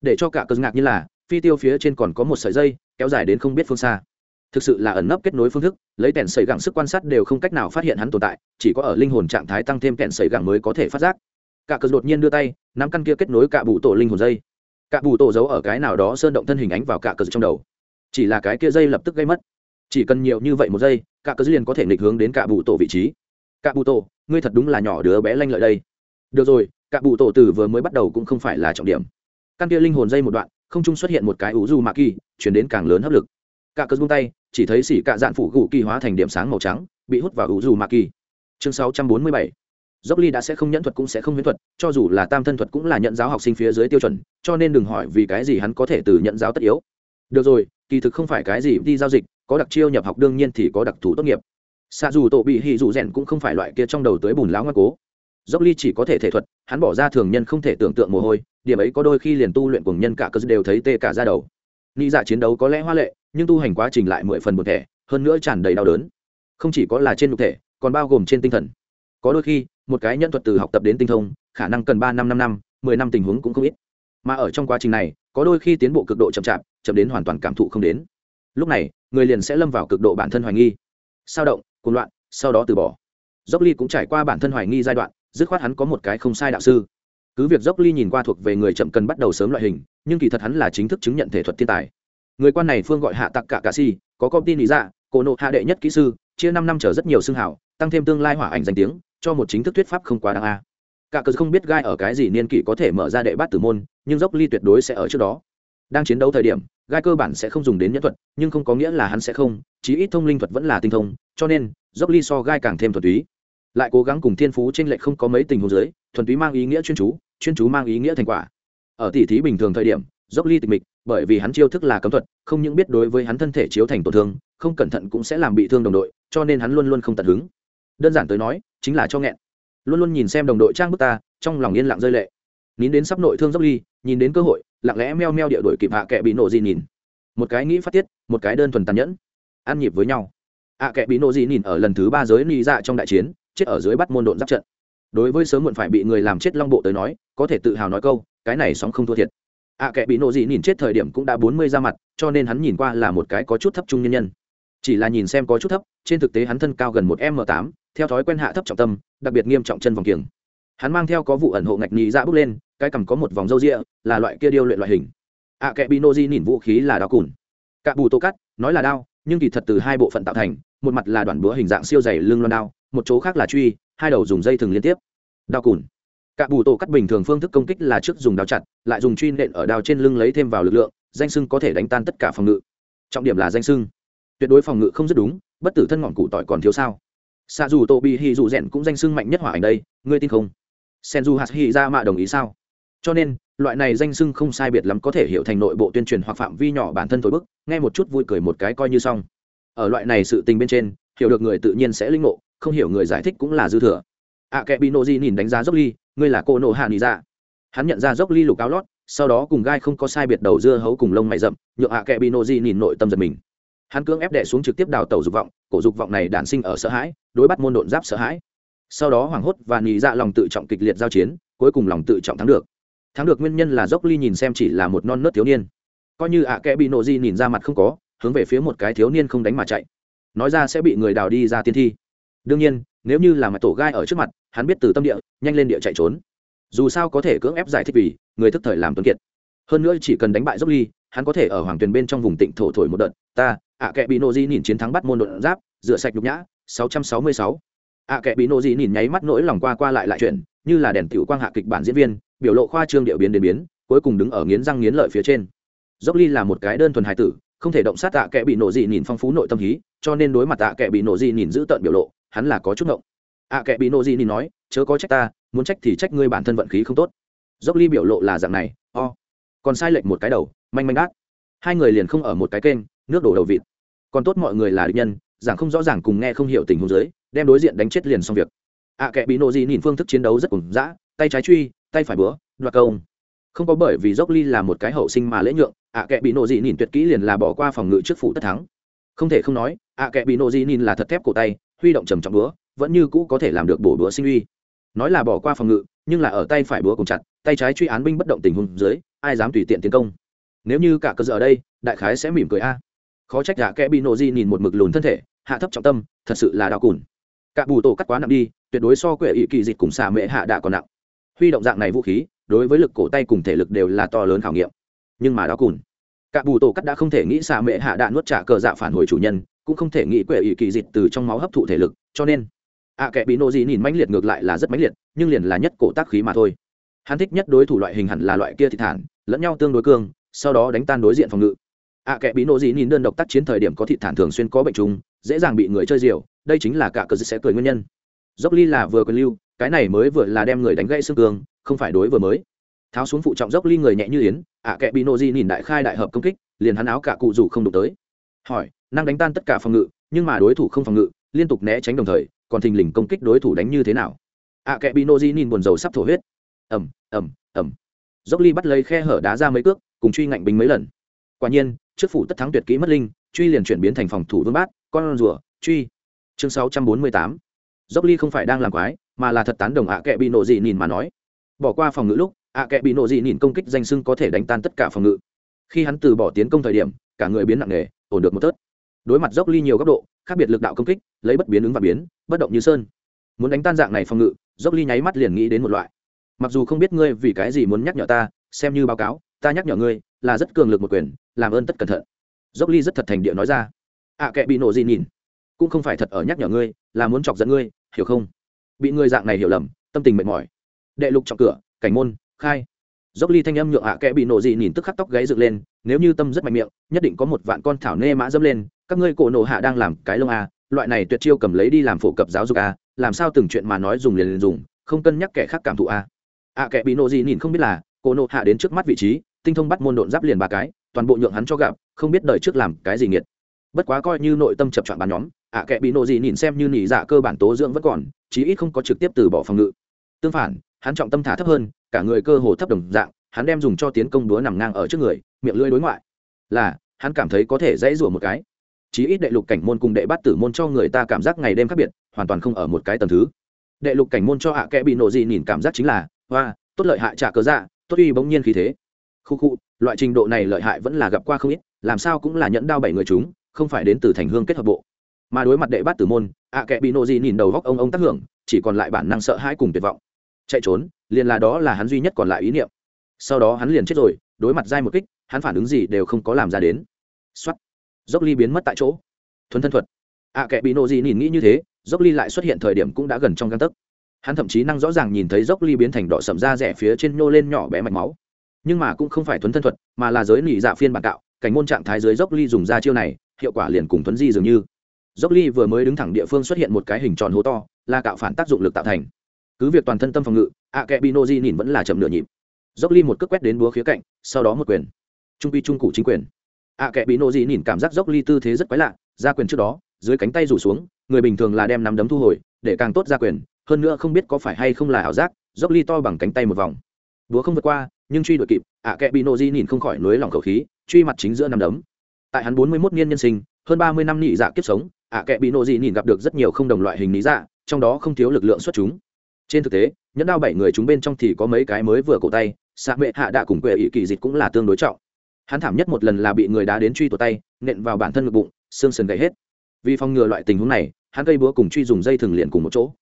Để cho cả cơn ngạc như là, phi tiêu phía trên còn có một sợi dây, kéo dài đến không biết phương xa. Thực sự là ẩn nấp kết nối phương thức, lấy kèn sẩy gẳng sức quan sát đều không cách nào phát hiện hắn tồn tại, chỉ có ở linh hồn trạng thái tăng thêm kèn sẩy gẳng mới có thể phát giác. Cả cơn đột nhiên đưa tay, nắm căn kia kết nối cả bụ tổ linh hồn dây. Cả bụ tổ giấu ở cái nào đó sơn động thân hình ánh vào cả cơn trong đầu. Chỉ là cái kia dây lập tức gây mất. Chỉ cần nhiều như vậy một giây, cả cơn liền có thể nghịch hướng đến cả bụ tổ vị trí. Cả bụ tổ, ngươi thật đúng là nhỏ đứa bé lanh lợi đây được rồi, cả bụ tổ tử vừa mới bắt đầu cũng không phải là trọng điểm. Căn kia linh hồn dây một đoạn, không trung xuất hiện một cái ủ du mạ kỳ chuyển đến càng lớn hấp lực. Cả cơn buông tay, chỉ thấy xỉ cạ dạn phủ gù kỳ hóa thành điểm sáng màu trắng, bị hút vào ủ du mạ kỳ chương 647 dốc ly đã sẽ không nhẫn thuật cũng sẽ không huyễn thuật, cho dù là tam thân thuật cũng là nhận giáo học sinh phía dưới tiêu chuẩn, cho nên đừng hỏi vì cái gì hắn có thể từ nhận giáo tất yếu. Được rồi, kỳ thực không phải cái gì đi giao dịch, có đặc chiêu nhập học đương nhiên thì có đặc thù tốt nghiệp. Xa dù tổ bị hì dù rèn cũng không phải loại kia trong đầu tới bùn láo ngoan cố dốc ly chỉ có thể thể thuật, hắn bỏ ra thường nhân không thể tưởng tượng mồ hôi, điểm ấy có đôi khi liền tu luyện cùng nhân cả cơ đều thấy tê cả ra đầu. Nghĩ dạ chiến đấu có lẽ hoa lệ, nhưng tu hành quá trình lại mười phần một thể hơn nữa tràn đầy đau đớn. Không chỉ có là trên nhục thể, còn bao gồm trên tinh thần. Có đôi khi, một cái nhân thuật từ học tập đến tinh thông, khả năng cần ba năm năm năm, mười năm tình huống cũng không ít. Mà ở trong quá trình này, có đôi khi tiến bộ cực độ chậm chạp, chậm đến hoàn toàn cảm thụ không đến. Lúc này, người liền sẽ lâm vào cực độ bản thân hoài nghi. Sao động, cuồng loạn, sau đó từ bỏ. Dốc ly cũng trải qua bản thân hoài nghi giai đoạn dứt khoát hắn có một cái không sai đạo sư. Cứ việc dốc ly nhìn qua thuộc về người chậm cần bắt đầu sớm loại hình, nhưng kỳ thật hắn là chính thức chứng nhận thể thuật thiên tài. Người quan này phương gọi hạ tặc cả cà si, có công ty lý dạ cổ nộ hạ đệ nhất kỹ sư, chia năm năm trở rất nhiều xương hảo, tăng thêm tương lai hỏa ảnh danh tiếng, cho một chính thức thuyết pháp không quá đáng a. Cả cờ không biết gai ở cái gì niên kỷ có thể mở ra đệ bát tử môn, nhưng dốc ly tuyệt đối sẽ ở trước đó. Đang chiến đấu thời điểm, gai cơ bản sẽ không dùng đến nhẫn thuật, nhưng không có nghĩa là hắn sẽ không, chí ít thông linh thuật vẫn là tinh thông, cho nên dốc ly so gai càng thêm thuật túy lại cố gắng cùng thiên phú trên lệch không có mấy tình huống dưới, thuần túy mang ý nghĩa chuyên chú chuyên chú mang ý nghĩa thành quả. Ở tỷ thí bình thường thời điểm, dốc ly tịch mịch, bởi vì hắn chiêu thức là cấm thuật, không những biết đối với hắn thân thể chiếu thành tổn thương, không cẩn thận cũng sẽ làm bị thương đồng đội, cho nên hắn luôn luôn không tận hứng. Đơn giản tới nói, chính là cho nghẹn. Luôn luôn nhìn xem đồng đội trang bức ta, trong lòng yên lặng rơi lệ. Nín đến sắp nội thương dốc ly, nhìn đến cơ hội, lặng lẽ meo meo địa đổi kịp hạ kệ bị nổ gì nhìn. Một cái nghĩ phát tiết, một cái đơn thuần tàn nhẫn. Ăn nhịp với nhau. Hạ kệ bị nổ gì nhìn ở lần thứ ba giới ly dạ trong đại chiến chết ở dưới bắt môn độn giáp trận. Đối với sớm muộn phải bị người làm chết long bộ tới nói, có thể tự hào nói câu, cái này sóng không thua thiệt. À, Ạ kệ bị nộ dị nhìn chết thời điểm cũng đã bốn mươi ra mặt, cho nên hắn nhìn qua là một cái có chút thấp trung nhân nhân. Chỉ là nhìn xem có chút thấp, trên thực tế hắn thân cao gần một m tám, theo thói quen hạ thấp trọng tâm, đặc biệt nghiêm trọng chân vòng kiềng. Hắn mang theo có vụ ẩn hộ ngạch nhị ra bước lên, cái cằm có một vòng râu ria là loại kia điêu luyện loại hình. À, Ạ kệ bị nộ dị nhìn vũ khí là đao cùn. Cạ bù tô cắt nói là đao, nhưng kỳ thật từ hai bộ phận tạo thành, một mặt là đoạn búa hình dạng siêu dày lưng loan đao một chỗ khác là truy, hai đầu dùng dây thừng liên tiếp. Đao cùn. Cả bù tổ cắt bình thường phương thức công kích là trước dùng đao chặt, lại dùng truy nện ở đao trên lưng lấy thêm vào lực lượng, danh sưng có thể đánh tan tất cả phòng ngự. Trọng điểm là danh sưng. Tuyệt đối phòng ngự không rất đúng, bất tử thân ngọn cụ tỏi còn thiếu sao. Xa dù tô bị hy dù rẽn cũng danh sưng mạnh nhất hỏa ảnh đây, ngươi tin không? Sen dù hạt hy ra mạ đồng ý sao? Cho nên, loại này danh sưng không sai biệt lắm có thể hiểu thành nội bộ tuyên truyền hoặc phạm vi nhỏ bản thân thổi bức, nghe một chút vui cười một cái coi như xong. Ở loại này sự tình bên trên, hiểu được người tự nhiên sẽ linh ngộ không hiểu người giải thích cũng là dư thừa. À, ạ kệ bị nộ nhìn đánh giá dốc ly, ngươi là cô nộ hạ nị dạ. Hắn nhận ra dốc ly lục áo lót, sau đó cùng gai không có sai biệt đầu dưa hấu cùng lông mày rậm, nhượng ạ kệ bị nộ nhìn nội tâm giật mình. Hắn cưỡng ép đè xuống trực tiếp đào tàu dục vọng, cổ dục vọng này đản sinh ở sợ hãi, đối bắt môn độn giáp sợ hãi. Sau đó hoảng hốt và nị dạ lòng tự trọng kịch liệt giao chiến, cuối cùng lòng tự trọng thắng được. Thắng được nguyên nhân là dốc ly nhìn xem chỉ là một non nớt thiếu niên. Coi như ạ Kẻ bị nộ di nhìn ra mặt không có, hướng về phía một cái thiếu niên không đánh mà chạy. Nói ra sẽ bị người đào đi ra tiên thi đương nhiên, nếu như là mặt tổ gai ở trước mặt, hắn biết từ tâm địa, nhanh lên địa chạy trốn. Dù sao có thể cưỡng ép giải thích vì, người thức thời làm tuấn kiệt. Hơn nữa chỉ cần đánh bại dốc ly, hắn có thể ở hoàng tuyền bên trong vùng tịnh thổ thổi một đợt. Ta, ạ kệ bị nô di nhìn chiến thắng bắt môn đột giáp, rửa sạch nhục nhã 666. ạ kệ bị nô di nhìn nháy mắt nỗi lòng qua qua lại lại chuyện như là đèn tiểu quang hạ kịch bản diễn viên, biểu lộ khoa trương điệu biến đến biến, cuối cùng đứng ở nghiến răng nghiến lợi phía trên. Dốc ly là một cái đơn thuần hài tử, không thể động sát tạ kệ bị nổ dị nhìn phong phú nội tâm hí, cho nên đối mặt tạ kệ bị nổ dị nhìn giữ tợn biểu lộ hắn là có chút ngộng. À, ạ kệ bị nổ nhìn nói, chớ có trách ta, muốn trách thì trách ngươi bản thân vận khí không tốt. Dốc ly biểu lộ là dạng này, o、oh. còn sai lệch một cái đầu, manh manh đát. Hai người liền không ở một cái kênh, nước đổ đầu vịt. Còn tốt mọi người là địch nhân, giảng không rõ ràng cùng nghe không hiểu tình huống dưới, đem đối diện đánh chết liền xong việc. À, ạ kệ bị nổ nhìn phương thức chiến đấu rất cùng dã, tay trái truy, tay phải bữa đoạt công không có bởi vì dốc ly là một cái hậu sinh mà lễ nhượng à, ạ kệ bị nổ nhìn tuyệt kỹ liền là bỏ qua phòng ngự trước phủ tất thắng. Không thể không nói ạ kệ bị nổ nhìn là thật thép cổ tay huy động trầm trọng búa, vẫn như cũ có thể làm được bổ búa sinh uy. Nói là bỏ qua phòng ngự, nhưng là ở tay phải búa cùng chặt, tay trái truy án binh bất động tình huống dưới, ai dám tùy tiện tiến công? Nếu như cả cơ giờ ở đây, đại khái sẽ mỉm cười a. Khó trách gã kẽ bị nộ di nhìn một mực lùn thân thể, hạ thấp trọng tâm, thật sự là đau cùn. Cả bù tổ cắt quá nặng đi, tuyệt đối so quệ ỵ kỳ dịch cùng xả mễ hạ đã còn nặng. Huy động dạng này vũ khí, đối với lực cổ tay cùng thể lực đều là to lớn khảo nghiệm. Nhưng mà đau cùn. Cả bù tổ cắt đã không thể nghĩ xả mệ hạ đã nuốt trả cờ dạ phản hồi chủ nhân cũng không thể nghĩ quệ ỵ kỳ dịch từ trong máu hấp thụ thể lực cho nên ạ à, kệ bị nộ gì nhìn mãnh liệt ngược lại là rất mãnh liệt nhưng liền là nhất cổ tác khí mà thôi. Hắn thích nhất đối thủ loại hình hẳn là loại kia thị thản lẫn nhau tương đối cương sau đó đánh tan đối diện phòng ngự. Ạ à, kệ bị nộ gì nhìn đơn độc tác chiến thời điểm có thị thản thường xuyên có bệnh trùng dễ dàng bị người chơi diều đây chính là cả cờ sẽ cười nguyên nhân. Dốc ly là vừa quyền lưu cái này mới vừa là đem người đánh gãy xương cương không phải đối vừa mới. Tháo xuống phụ trọng dốc ly người nhẹ như yến ạ kệ bị nộ di nhìn đại khai đại hợp công kích liền hắn áo cả cụ rủ không đụng tới hỏi, năng đánh tan tất cả phòng ngự, nhưng mà đối thủ không phòng ngự, liên tục né tránh đồng thời, còn thình lình công kích đối thủ đánh như thế nào? À, ạ kệ bị nộ di nhìn buồn dầu sắp thổ huyết. Ẩm ẩm ẩm dốc ly bắt lấy khe hở đá ra mấy cước, cùng truy ngạnh binh mấy lần. Quả nhiên, trước phủ tất thắng tuyệt kỹ mất linh, truy liền chuyển biến thành phòng thủ vương bát, con rùa, truy. Chương sáu trăm bốn mươi tám. Dốc ly không phải đang làm quái, mà là thật tán đồng ạ kệ bị nộ dị nhìn mà nói. Bỏ qua phòng ngự lúc, ạ kệ bị nộ dị nhìn công kích danh sưng có thể đánh tan tất cả phòng ngự. Khi hắn từ bỏ tiến công thời điểm, cả người biến nặng nề ổn được một tớt đối mặt dốc ly nhiều góc độ, khác biệt lực đạo công kích, lấy bất biến ứng và biến, bất động như sơn. Muốn đánh tan dạng này phòng ngự, dốc ly nháy mắt liền nghĩ đến một loại. Mặc dù không biết ngươi vì cái gì muốn nhắc nhở ta, xem như báo cáo, ta nhắc nhở ngươi, là rất cường lực một quyền, làm ơn tất cẩn thận. Dốc ly rất thật thành địa nói ra. Ạ kệ bị nổ gì nhìn. Cũng không phải thật ở nhắc nhở ngươi, là muốn chọc dẫn ngươi, hiểu không? Bị ngươi dạng này hiểu lầm, tâm tình mệt mỏi. Đệ lục trọng cửa, cảnh môn, khai dốc ly thanh âm nhượng hạ kẽ bị nổ dị nhìn tức khắc tóc gáy dựng lên, nếu như tâm rất mạnh miệng, nhất định có một vạn con thảo nê mã dâm lên, các ngươi cổ nổ hạ đang làm cái lông a loại này tuyệt chiêu cầm lấy đi làm phổ cập giáo dục a làm sao từng chuyện mà nói dùng liền liền dùng, không cân nhắc kẻ khác cảm thụ a ạ kẽ bị nổ dị nhìn không biết là, cổ nổ hạ đến trước mắt vị trí, tinh thông bắt môn độn giáp liền ba cái, toàn bộ nhượng hắn cho gặp, không biết đời trước làm cái gì nghiệt. Bất quá coi như nội tâm chập chọn bàn nhóm, ạ kẽ bị nổ gì nhìn xem như nỉ dạ cơ bản tố dưỡng vẫn còn, chí ít không có trực tiếp từ bỏ phòng ngự. Tương phản hắn trọng tâm thả thấp hơn, cả người cơ hồ thấp đồng dạng, hắn đem dùng cho tiến công đúa nằm ngang ở trước người, miệng lưỡi đối ngoại. Là, hắn cảm thấy có thể dãy rủa một cái. Chí ít đệ lục cảnh môn cùng đệ bát tử môn cho người ta cảm giác ngày đêm khác biệt, hoàn toàn không ở một cái tầm thứ. Đệ lục cảnh môn cho hạ kẽ bị nổ gì nhìn cảm giác chính là, hoa, tốt lợi hại trả cớ dạ tốt uy bỗng nhiên khí thế. Khu khu, loại trình độ này lợi hại vẫn là gặp qua không ít, làm sao cũng là nhẫn đao bảy người chúng, không phải đến từ thành hương kết hợp bộ. Mà đối mặt đệ bát tử môn, ạ kẽ bị nộ gì nhìn đầu góc ông ông tác hưởng, chỉ còn lại bản năng sợ hãi cùng tuyệt vọng chạy trốn, liền là đó là hắn duy nhất còn lại ý niệm. Sau đó hắn liền chết rồi, đối mặt dai một kích, hắn phản ứng gì đều không có làm ra đến. Xuất dốc ly biến mất tại chỗ. Thuần thân thuật. À, Ạ kệ bị nộ gì nhìn nghĩ như thế, dốc ly lại xuất hiện thời điểm cũng đã gần trong găng tấc. Hắn thậm chí năng rõ ràng nhìn thấy dốc ly biến thành đỏ sầm da rẻ phía trên nhô lên nhỏ bé mạch máu. Nhưng mà cũng không phải thuấn thân thuật, mà là giới nỉ dạ phiên bản cạo, cảnh môn trạng thái dưới dốc ly dùng ra chiêu này, hiệu quả liền cùng thuấn di dường như. Dốc ly vừa mới đứng thẳng địa phương xuất hiện một cái hình tròn hố to, là cạo phản tác dụng lực tạo thành cứ việc toàn thân tâm phòng ngự ạ kệ bị nô di nhìn vẫn là chậm nửa nhịp. Dốc ly một cước quét đến búa khía cạnh, sau đó một quyền. Trung quy trung cụ chính quyền. Ạ kệ bị nô di nhìn cảm giác dốc ly tư thế rất quái lạ, ra quyền trước đó, dưới cánh tay rủ xuống, người bình thường là đem nắm đấm thu hồi, để càng tốt ra quyền, hơn nữa không biết có phải hay không là ảo giác, dốc ly to bằng cánh tay một vòng. Búa không vượt qua, nhưng truy đuổi kịp ạ kệ bị nô di nhìn không khỏi nối lòng khẩu khí, truy mặt chính giữa nắm đấm. Tại hắn bốn mươi mốt niên nhân sinh, hơn ba mươi năm nị dạ kiếp sống ạ kệ bị nô di nhìn gặp được rất nhiều không đồng loại hình lý dạ trong đó không thiếu lực lượng xuất chúng trên thực tế, nhẫn đao bảy người chúng bên trong thì có mấy cái mới vừa cổ tay xạ mệ hạ đạ cùng quệ ỵ kỳ dịch cũng là tương đối trọng. Hắn thảm nhất một lần là bị người đá đến truy tụt tay, nện vào bản thân ngực bụng, xương sườn gãy hết. Vì phòng ngừa loại tình huống này, hắn cây búa cùng truy dùng dây thừng liền cùng một chỗ.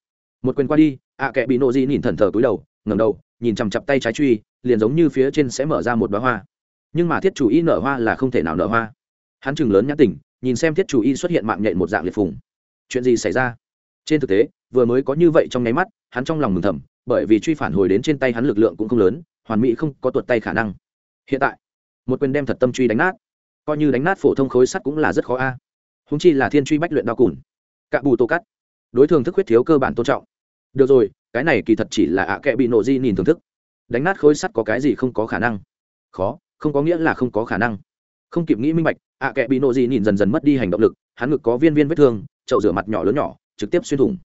Một quyền qua đi ạ kệ bị nộ di nhìn thần thờ cúi đầu, ngẩng đầu, nhìn chằm chặp tay trái truy, liền giống như phía trên sẽ mở ra một bá hoa. Nhưng mà thiết chủ y nở hoa là không thể nào nở hoa. Hắn chừng lớn nhã tỉnh nhìn xem thiết chủ y xuất hiện mạng nhện một dạng liệt phùng. Chuyện gì xảy ra? Trên thực tế, vừa mới có như vậy trong nháy mắt, hắn trong lòng mừng thầm, bởi vì truy phản hồi đến trên tay hắn lực lượng cũng không lớn, hoàn mỹ không có tuột tay khả năng. Hiện tại, một quyền đem thật tâm truy đánh nát. Coi như đánh nát phổ thông khối sắt cũng là rất khó a. Húng chi là thiên truy bách luyện đao cùn. Cạ bù tô cắt. Đối thường thức huyết thiếu cơ bản tôn trọng. Được rồi, cái này kỳ thật chỉ là ạ kệ bị nổ di nhìn thưởng thức. Đánh nát khối sắt có cái gì không có khả năng? Khó, không có nghĩa là không có khả năng. Không kịp nghĩ minh bạch, ạ kệ bị nổ di nhìn dần dần mất đi hành động lực, hắn ngực có viên viên vết thương, chậu rửa mặt nhỏ lớn nhỏ trực tiếp xuyên thủng.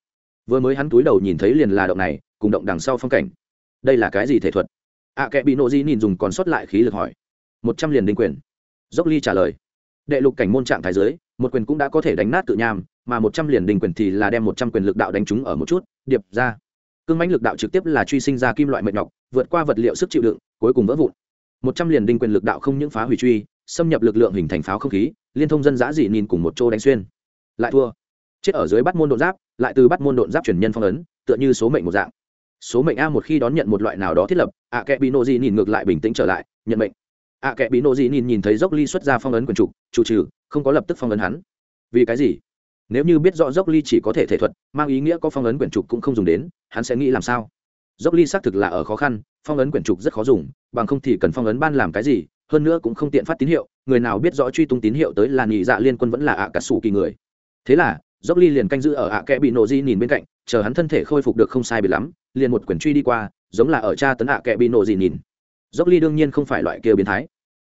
Vừa mới hắn túi đầu nhìn thấy liền là động này, cùng động đằng sau phong cảnh. Đây là cái gì thể thuật? Ạ kệ bị nộ di nhìn dùng còn sót lại khí lực hỏi. Một trăm liền đinh quyền. Dốc ly trả lời. Đệ lục cảnh môn trạng thái giới một quyền cũng đã có thể đánh nát tự nham, mà một trăm liền đình quyền thì là đem một trăm quyền lực đạo đánh trúng ở một chút, điệp ra. Cương mãnh lực đạo trực tiếp là truy sinh ra kim loại mệt nhọc, vượt qua vật liệu sức chịu đựng, cuối cùng vỡ vụn. Một trăm liền đinh quyền lực đạo không những phá hủy truy, xâm nhập lực lượng hình thành pháo không khí, liên thông dân giã dị nhìn cùng một chỗ đánh xuyên. Lại thua chết ở dưới bắt môn độn giáp, lại từ bắt môn độn giáp truyền nhân phong ấn, tựa như số mệnh một dạng. Số mệnh a một khi đón nhận một loại nào đó thiết lập ạ kẽ bị nộ dị nhìn ngược lại bình tĩnh trở lại, nhận mệnh. Ạ kẽ bị nộ dị nhìn nhìn thấy dốc ly xuất ra phong ấn quần trục chủ trừ, không có lập tức phong ấn hắn. Vì cái gì? Nếu như biết rõ dốc ly chỉ có thể thể thuật, mang ý nghĩa có phong ấn quyển trục cũng không dùng đến, hắn sẽ nghĩ làm sao? Dốc ly xác thực là ở khó khăn, phong ấn quyển trục rất khó dùng, bằng không thì cần phong ấn ban làm cái gì, hơn nữa cũng không tiện phát tín hiệu, người nào biết rõ truy tung tín hiệu tới là nhị dạ liên quân vẫn là ạ cả sủ kỳ người. Thế là dốc ly liền canh giữ ở ạ kẽ bị nổ di nhìn bên cạnh, chờ hắn thân thể khôi phục được không sai bị lắm, liền một quyển truy đi qua, giống là ở cha tấn ạ kẽ bị nổ di nhìn. Dốc ly đương nhiên không phải loại kia biến thái.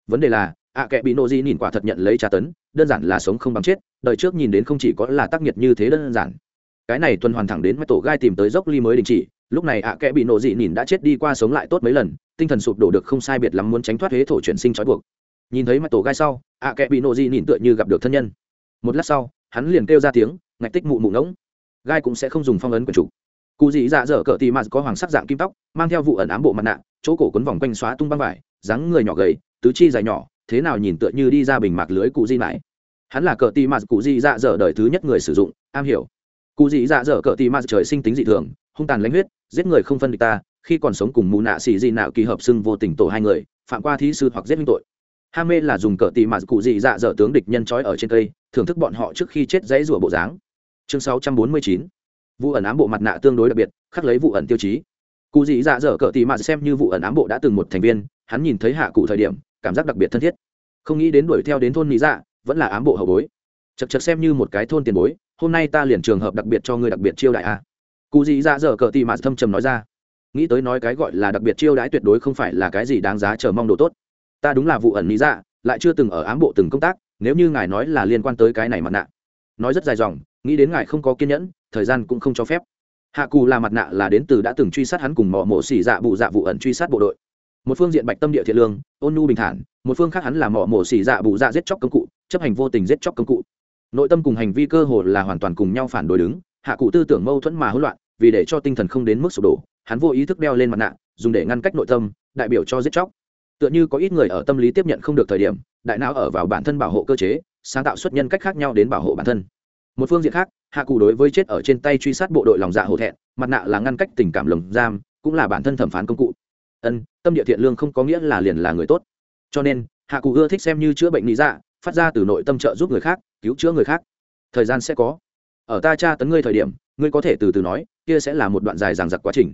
Vấn đề là, ạ kẽ bị nổ di nhìn quả thật nhận lấy tra tấn, đơn giản là sống không bằng chết, đời trước nhìn đến không chỉ có là tác nghiệt như thế đơn giản. Cái này tuần hoàn thẳng đến mắt tổ gai tìm tới dốc ly mới đình chỉ, lúc này ạ kẽ bị nổ dị nhìn đã chết đi qua sống lại tốt mấy lần, tinh thần sụp đổ được không sai biệt lắm muốn tránh thoát thế thổ chuyển sinh trói buộc. Nhìn thấy mắt tổ gai sau, ạ kẽ bị nổ dị nhìn tựa như gặp được thân nhân. Một lát sau, hắn liền kêu ra tiếng ngạch tích mụ mụ ngỗng. Gai cũng sẽ không dùng phong ấn quần chủ. Cụ dị dạ dở cỡ tì mạt có hoàng sắc dạng kim tóc, mang theo vụ ẩn ám bộ mặt nạ, chỗ cổ quấn vòng quanh xóa tung băng vải, dáng người nhỏ gầy, tứ chi dài nhỏ, thế nào nhìn tựa như đi ra bình mạc lưới cụ di mãi. Hắn là cờ tì mạt cụ di dạ dở đời thứ nhất người sử dụng, am hiểu. Cụ dị dạ dở cờ tì mạt trời sinh tính dị thường, hung tàn lãnh huyết, giết người không phân địch ta, khi còn sống cùng mù nạ xì dị nạo kỳ hợp xưng vô tình tổ hai người, phạm qua thí sư hoặc giết minh tội. Ham mê là dùng cờ tì mạt cụ dị dạ dở tướng địch nhân trói ở trên cây, thưởng thức bọn họ trước khi chết dãy rủa bộ dáng chương 649 vụ ẩn ám bộ mặt nạ tương đối đặc biệt, khắc lấy vụ ẩn tiêu chí. Cụ dị dạ dở cờ tì mạt xem như vụ ẩn ám bộ đã từng một thành viên, hắn nhìn thấy hạ cụ thời điểm, cảm giác đặc biệt thân thiết. Không nghĩ đến đuổi theo đến thôn mỹ dạ vẫn là ám bộ hậu bối. Chật chật xem như một cái thôn tiền bối, hôm nay ta liền trường hợp đặc biệt cho người đặc biệt chiêu đại a. Cụ dị dạ dở cờ tì mạt thâm trầm nói ra. Nghĩ tới nói cái gọi là đặc biệt chiêu đãi tuyệt đối không phải là cái gì đáng giá chờ mong đồ tốt. Ta đúng là vụ ẩn mỹ dạ lại chưa từng ở ám bộ từng công tác, nếu như ngài nói là liên quan tới cái này mặt nạ. Nói rất dài dòng nghĩ đến ngài không có kiên nhẫn, thời gian cũng không cho phép. Hạ cù là mặt nạ là đến từ đã từng truy sát hắn cùng mò mổ xỉ dạ bụ dạ vụ ẩn truy sát bộ đội. Một phương diện bạch tâm địa thiện lương, ôn nhu bình thản, một phương khác hắn là mỏ mổ xỉ dạ bụ dạ giết chóc công cụ, chấp hành vô tình giết chóc công cụ. Nội tâm cùng hành vi cơ hồ là hoàn toàn cùng nhau phản đối đứng, hạ cụ tư tưởng mâu thuẫn mà hỗn loạn, vì để cho tinh thần không đến mức sụp đổ, hắn vô ý thức đeo lên mặt nạ, dùng để ngăn cách nội tâm, đại biểu cho giết chóc. Tựa như có ít người ở tâm lý tiếp nhận không được thời điểm, đại não ở vào bản thân bảo hộ cơ chế, sáng tạo xuất nhân cách khác nhau đến bảo hộ bản thân một phương diện khác, hạ cụ đối với chết ở trên tay truy sát bộ đội lòng dạ hổ thẹn, mặt nạ là ngăn cách tình cảm lồng giam, cũng là bản thân thẩm phán công cụ. Ân, tâm địa thiện lương không có nghĩa là liền là người tốt. Cho nên, hạ cụ ưa thích xem như chữa bệnh lý dạ phát ra từ nội tâm trợ giúp người khác, cứu chữa người khác. Thời gian sẽ có. Ở ta tra tấn ngươi thời điểm, ngươi có thể từ từ nói, kia sẽ là một đoạn dài dằng dặc quá trình.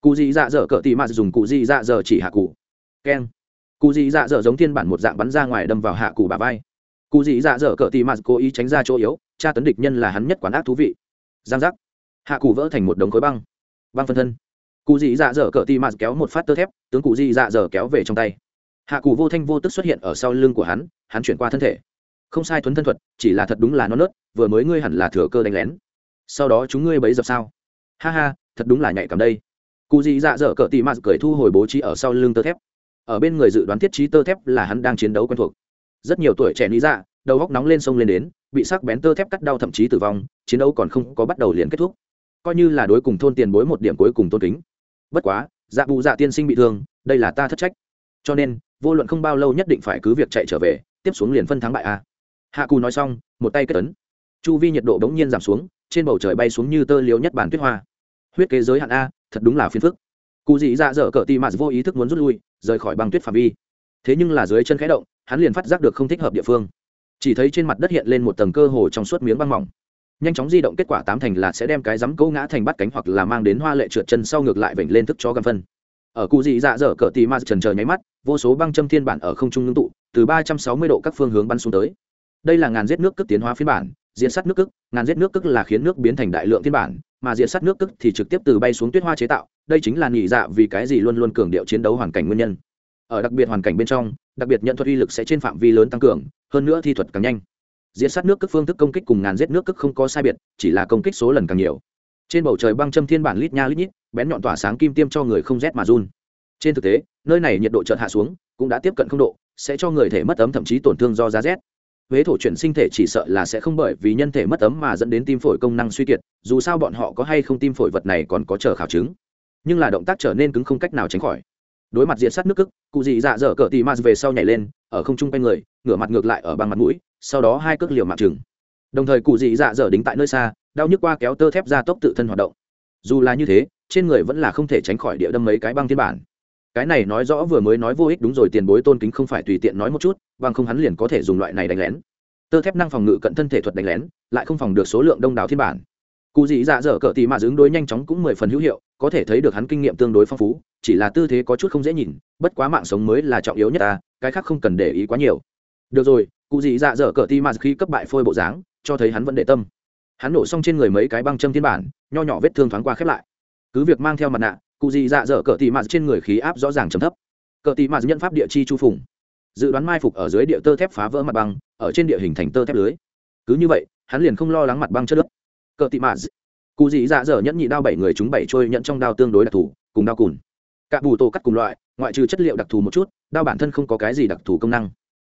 Cụ dị dạ dở cỡ tì mà dùng cụ dị dạ dở chỉ hạ cụ. Keng. Cụ dị dạ dở giống thiên bản một dạng bắn ra ngoài đâm vào hạ cụ bà vai. Cụ dị dạ dở cỡ tì mà cố ý tránh ra chỗ yếu tra tấn địch nhân là hắn nhất quán ác thú vị. Giang giác. Hạ cụ vỡ thành một đống khối băng. Băng phân thân. Cụ dị dạ dở cỡ tì mạt kéo một phát tơ thép, tướng cụ dị dạ dở kéo về trong tay. Hạ cụ vô thanh vô tức xuất hiện ở sau lưng của hắn hắn chuyển qua thân thể. Không sai thuấn thân thuật, chỉ là thật đúng là non nớt, vừa mới ngươi hẳn là thừa cơ đánh lén. Sau đó chúng ngươi bấy dập sao? Ha ha, thật đúng là nhạy cảm đây. Cụ dị dạ dở cỡ tì mạt cười thu hồi bố trí ở sau lưng tơ thép. Ở bên người dự đoán thiết trí tơ thép là hắn đang chiến đấu quen thuộc. Rất nhiều tuổi trẻ lý dạ đầu góc nóng lên sông lên đến bị sắc bén tơ thép cắt đau thậm chí tử vong, chiến đấu còn không có bắt đầu liền kết thúc. Coi như là đối cùng thôn tiền bối một điểm cuối cùng tôn kính. Bất quá dạ bù dạ tiên sinh bị thương, đây là ta thất trách. Cho nên, vô luận không bao lâu nhất định phải cứ việc chạy trở về, tiếp xuống liền phân thắng bại a. Hạ cù nói xong, một tay kết tấn chu vi nhiệt độ bỗng nhiên giảm xuống, trên bầu trời bay xuống như tơ liếu nhất bản tuyết hoa. Huyết kế giới hạn a, thật đúng là phiền phức. Cụ dị dạ dở cỡ tì mạt vô ý thức muốn rút lui, rời khỏi băng tuyết phạm vi. Thế nhưng là dưới chân khẽ động, hắn liền phát giác được không thích hợp địa phương chỉ thấy trên mặt đất hiện lên một tầng cơ hồ trong suốt miếng băng mỏng. Nhanh chóng di động kết quả tám thành là sẽ đem cái rắm câu ngã thành bắt cánh hoặc là mang đến hoa lệ trượt chân sau ngược lại vểnh lên thức cho găm phân. Ở cụ dị dạ dở cỡ tì ma trần chờ nháy mắt, vô số băng châm thiên bản ở không trung ngưng tụ, từ ba trăm sáu mươi độ các phương hướng bắn xuống tới. Đây là ngàn giết nước cước tiến hóa phiên bản diện sắt nước cức ngàn giết nước cức là khiến nước biến thành đại lượng phiên bản, mà diện sắt nước cức thì trực tiếp từ bay xuống tuyết hoa chế tạo, đây chính là nghỉ dạ vì cái gì luôn luôn cường điệu chiến đấu hoàn cảnh nguyên nhân. Ở đặc biệt hoàn cảnh bên trong đặc biệt nhận thuật uy lực sẽ trên phạm vi lớn tăng cường, hơn nữa thi thuật càng nhanh. Diễn sát nước cước phương thức công kích cùng ngàn giết nước cước không có sai biệt, chỉ là công kích số lần càng nhiều. Trên bầu trời băng châm thiên bản lít nha lít nhít, bén nhọn tỏa sáng kim tiêm cho người không rét mà run. Trên thực tế, nơi này nhiệt độ chợt hạ xuống, cũng đã tiếp cận không độ, sẽ cho người thể mất ấm, thậm chí tổn thương do giá rét. Huế thổ chuyển sinh thể chỉ sợ là sẽ không bởi vì nhân thể mất ấm mà dẫn đến tim phổi công năng suy kiệt, dù sao bọn họ có hay không tim phổi vật này còn có chờ khảo chứng. Nhưng là động tác trở nên cứng không cách nào tránh khỏi đối mặt diện sát nước cức, cụ dị dạ dở cỡ tì ma về sau nhảy lên, ở không trung quanh người, ngửa mặt ngược lại ở bằng mặt mũi, sau đó hai cước liều mạng chừng. Đồng thời cụ dị dạ dở đính tại nơi xa, đau nhức qua kéo tơ thép ra tốc tự thân hoạt động. Dù là như thế, trên người vẫn là không thể tránh khỏi địa đâm mấy cái băng thiên bản. Cái này nói rõ vừa mới nói vô ích đúng rồi, tiền bối tôn kính không phải tùy tiện nói một chút, bằng không hắn liền có thể dùng loại này đánh lén. Tơ thép năng phòng ngự cận thân thể thuật đánh lén, lại không phòng được số lượng đông đảo thiên bản cụ dị dạ dở cỡ tì mạ ứng đối nhanh chóng cũng mười phần hữu hiệu, có thể thấy được hắn kinh nghiệm tương đối phong phú, chỉ là tư thế có chút không dễ nhìn, bất quá mạng sống mới là trọng yếu nhất ta, cái khác không cần để ý quá nhiều. Được rồi, cụ dị dạ dở cỡ tì mạ khi cấp bại phôi bộ dáng, cho thấy hắn vẫn để tâm. Hắn nổ xong trên người mấy cái băng châm thiên bản, nho nhỏ vết thương thoáng qua khép lại. Cứ việc mang theo mặt nạ, cụ dị dạ dở cỡ tì mạ trên người khí áp rõ ràng trầm thấp. Cỡ tì mạ nhận pháp địa chi chu phùng. Dự đoán mai phục ở dưới địa tơ thép phá vỡ mặt băng, ở trên địa hình thành tơ thép lưới. Cứ như vậy, hắn liền không lo lắng mặt băng chất đất cờ tị mạ cụ dị dạ dở nhẫn nhị đao bảy người chúng bảy trôi nhẫn trong đao tương đối đặc thù, cùng đao cùn. Cả bù tổ cắt cùng loại, ngoại trừ chất liệu đặc thù một chút, đao bản thân không có cái gì đặc thù công năng.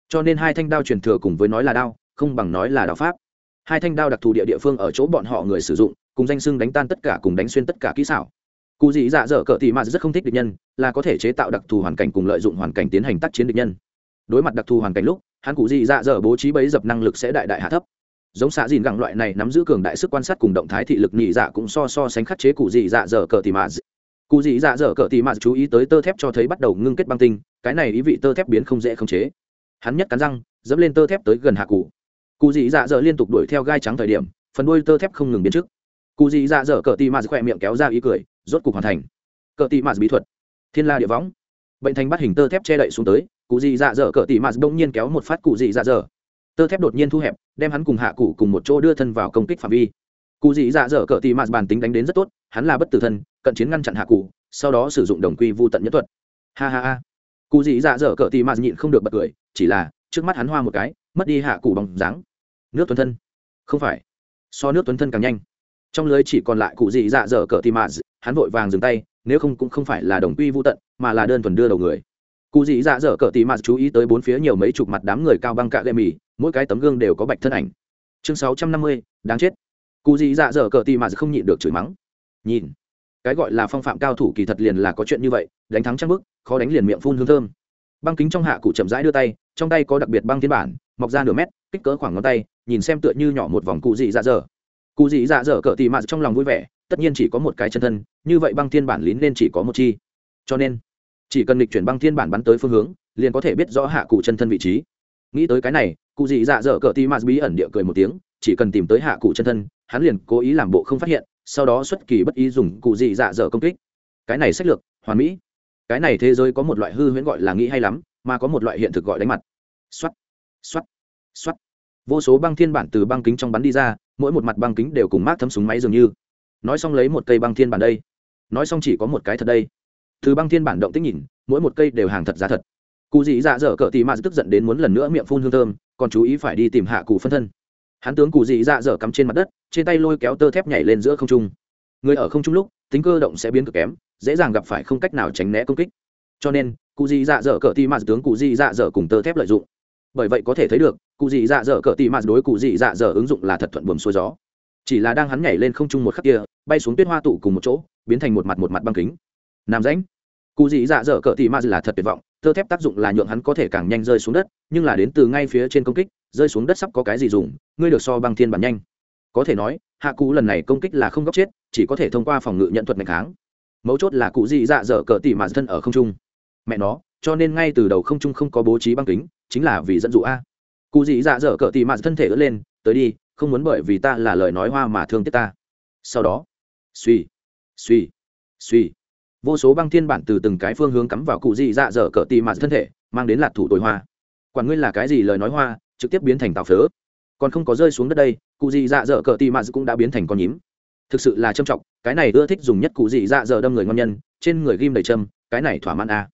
Cho nên hai thanh đao truyền thừa cùng với nói là đao, không bằng nói là đao pháp. Hai thanh đao đặc thù địa địa phương ở chỗ bọn họ người sử dụng, cùng danh xưng đánh tan tất cả cùng đánh xuyên tất cả kỹ xảo. Cụ dị dạ dở cỡ tị mạ rất không thích địch nhân, là có thể chế tạo đặc thù hoàn cảnh cùng lợi dụng hoàn cảnh tiến hành tác chiến địch nhân. Đối mặt đặc thù hoàn cảnh lúc, hắn cụ dị dạ dở bố trí bấy dập năng lực sẽ đại đại hạ thấp giống xạ dìn gẳng loại này nắm giữ cường đại sức quan sát cùng động thái thị lực nhị dạ cũng so so sánh khắc chế cụ dị dạ dở cờ tì mạ cụ dị dạ dở cờ tì mạ chú ý tới tơ thép cho thấy bắt đầu ngưng kết băng tinh, cái này ý vị tơ thép biến không dễ khống chế. Hắn nhất cắn răng, dẫm lên tơ thép tới gần hạ cụ. Cụ dị dạ dở liên tục đuổi theo gai trắng thời điểm, phần đuôi tơ thép không ngừng biến trước. Cụ dị dạ dở cờ tì mạ khỏe miệng kéo ra ý cười, rốt cục hoàn thành. Cờ tì mạ bí thuật. Thiên la địa võng. Bệnh thành bắt hình tơ thép che đậy xuống tới, cụ dị dạ dở cờ tì mạ bỗng nhiên kéo một phát cụ dị dạ dở tơ thép đột nhiên thu hẹp, đem hắn cùng hạ cụ cùng một chỗ đưa thân vào công kích phạm vi. Cụ dị dạ dở cỡ tì mạt bản tính đánh đến rất tốt, hắn là bất tử thân, cận chiến ngăn chặn hạ cụ sau đó sử dụng đồng quy vô tận nhất thuật. Ha ha ha. Cụ dị dạ dở cỡ tì mạt nhịn không được bật cười, chỉ là, trước mắt hắn hoa một cái, mất đi hạ cụ bằng dáng. Nước tuấn thân. Không phải. So nước tuấn thân càng nhanh. Trong lưới chỉ còn lại cụ dị dạ dở cỡ tì mạt, hắn vội vàng dừng tay, nếu không cũng không phải là đồng quy vô tận, mà là đơn thuần đưa đầu người. Cụ dị dạ dở cỡ tì mạt chú ý tới bốn phía nhiều mấy chục mặt đám người cao băng cạ gậy mì mỗi cái tấm gương đều có bạch thân ảnh. Chương sáu trăm năm mươi, đáng chết. Cụ dị dạ dở cờ tì mà không nhịn được chửi mắng. Nhìn, cái gọi là phong phạm cao thủ kỳ thật liền là có chuyện như vậy, đánh thắng trang bức, khó đánh liền miệng phun hương thơm. Băng kính trong hạ cụ chậm rãi đưa tay, trong tay có đặc biệt băng thiên bản, mọc ra nửa mét, kích cỡ khoảng ngón tay, nhìn xem tựa như nhỏ một vòng cụ dị dạ dở. Cụ dị dạ dở cờ tì mà trong lòng vui vẻ, tất nhiên chỉ có một cái chân thân, như vậy băng thiên bản lín nên chỉ có một chi. Cho nên, chỉ cần lịch chuyển băng thiên bản bắn tới phương hướng, liền có thể biết rõ hạ cụ chân thân vị trí nghĩ tới cái này, cụ dị dạ dở cờ tì mạt bí ẩn địa cười một tiếng, chỉ cần tìm tới hạ cụ chân thân, hắn liền cố ý làm bộ không phát hiện, sau đó xuất kỳ bất ý dùng cụ dị dạ dở công kích. Cái này sách lược, hoàn mỹ. Cái này thế giới có một loại hư huyễn gọi là nghĩ hay lắm, mà có một loại hiện thực gọi đánh mặt. Xoắt xoắt xoắt vô số băng thiên bản từ băng kính trong bắn đi ra, mỗi một mặt băng kính đều cùng mát thấm súng máy dường như. Nói xong lấy một cây băng thiên bản đây. Nói xong chỉ có một cái thật đây. Từ băng thiên bản động tích nhìn, mỗi một cây đều hàng thật giá thật cụ dị dạ dở cỡ tì mạt tức giận đến muốn lần nữa miệng phun hương thơm, còn chú ý phải đi tìm hạ cụ phân thân. Hắn tướng cụ dị dạ dở cắm trên mặt đất, trên tay lôi kéo tơ thép nhảy lên giữa không trung. Người ở không trung lúc, tính cơ động sẽ biến cực kém, dễ dàng gặp phải không cách nào tránh né công kích. Cho nên, cụ dị dạ dở cỡ tì mạt tướng cụ dị dạ dở cùng tơ thép lợi dụng. Bởi vậy có thể thấy được, cụ dị dạ dở cỡ tì mạt đối cụ dị dạ dở ứng dụng là thật thuận buồm xuôi gió. Chỉ là đang hắn nhảy lên không trung một khắc kia, bay xuống tuyết hoa tụ cùng một chỗ, biến thành một mặt một mặt băng kính. Nam rãnh cụ dị dạ dở cỡ tì mạt là thật tuyệt vọng tơ thép tác dụng là nhượng hắn có thể càng nhanh rơi xuống đất, nhưng là đến từ ngay phía trên công kích, rơi xuống đất sắp có cái gì dùng, ngươi được so băng thiên bản nhanh. Có thể nói, hạ cụ lần này công kích là không góc chết, chỉ có thể thông qua phòng ngự nhận thuật ngày kháng. Mấu chốt là cụ dị dạ dở cỡ thì mà thân ở không trung. Mẹ nó, cho nên ngay từ đầu không trung không có bố trí băng kính, chính là vì dẫn dụ a. Cụ dị dạ dở cỡ thì mà thân thể ớt lên, tới đi, không muốn bởi vì ta là lời nói hoa mà thương tiếc ta. Sau đó, suy suy suy vô số băng thiên bản từ từng cái phương hướng cắm vào cụ dị dạ dở cỡ tì mạt thân thể, mang đến lạc thủ tối hoa. Quản ngươi là cái gì lời nói hoa, trực tiếp biến thành tàu phớ. Còn không có rơi xuống đất đây, cụ dị dạ dở cỡ tì mạt cũng đã biến thành con nhím. Thực sự là trâm trọng, cái này ưa thích dùng nhất cụ dị dạ dở đâm người ngon nhân, trên người ghim đầy châm cái này thỏa mãn a.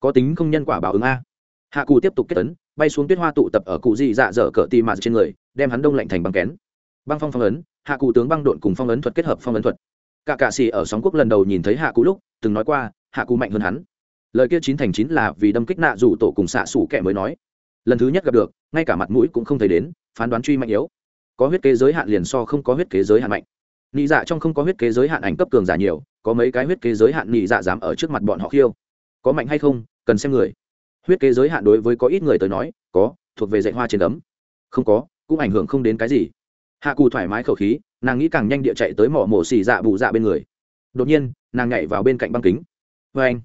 Có tính không nhân quả báo ứng a. Hạ cụ tiếp tục kết tấn, bay xuống tuyết hoa tụ tập ở cụ dị dạ dở cỡ tì mạt trên người, đem hắn đông lạnh thành băng kén. Băng phong phong ấn, hạ cụ tướng băng độn cùng phong ấn thuật kết hợp phong ấn thuật cả cạ xì ở sóng quốc lần đầu nhìn thấy hạ cụ lúc, từng nói qua, hạ cụ mạnh hơn hắn. Lời kia chín thành chín là vì đâm kích nạ rủ tổ cùng xạ xủ kẻ mới nói. Lần thứ nhất gặp được, ngay cả mặt mũi cũng không thấy đến, phán đoán truy mạnh yếu. Có huyết kế giới hạn liền so không có huyết kế giới hạn mạnh. Nị dạ trong không có huyết kế giới hạn ảnh cấp cường giả nhiều, có mấy cái huyết kế giới hạn nị dạ dám ở trước mặt bọn họ khiêu. Có mạnh hay không, cần xem người. Huyết kế giới hạn đối với có ít người tới nói, có, thuộc về dạy hoa trên ấm. không có, cũng ảnh hưởng không đến cái gì hạ cù thoải mái khẩu khí, nàng nghĩ càng nhanh địa chạy tới mỏ mổ xì dạ bù dạ bên người. Đột nhiên, nàng nhảy vào bên cạnh băng kính. Vê anh,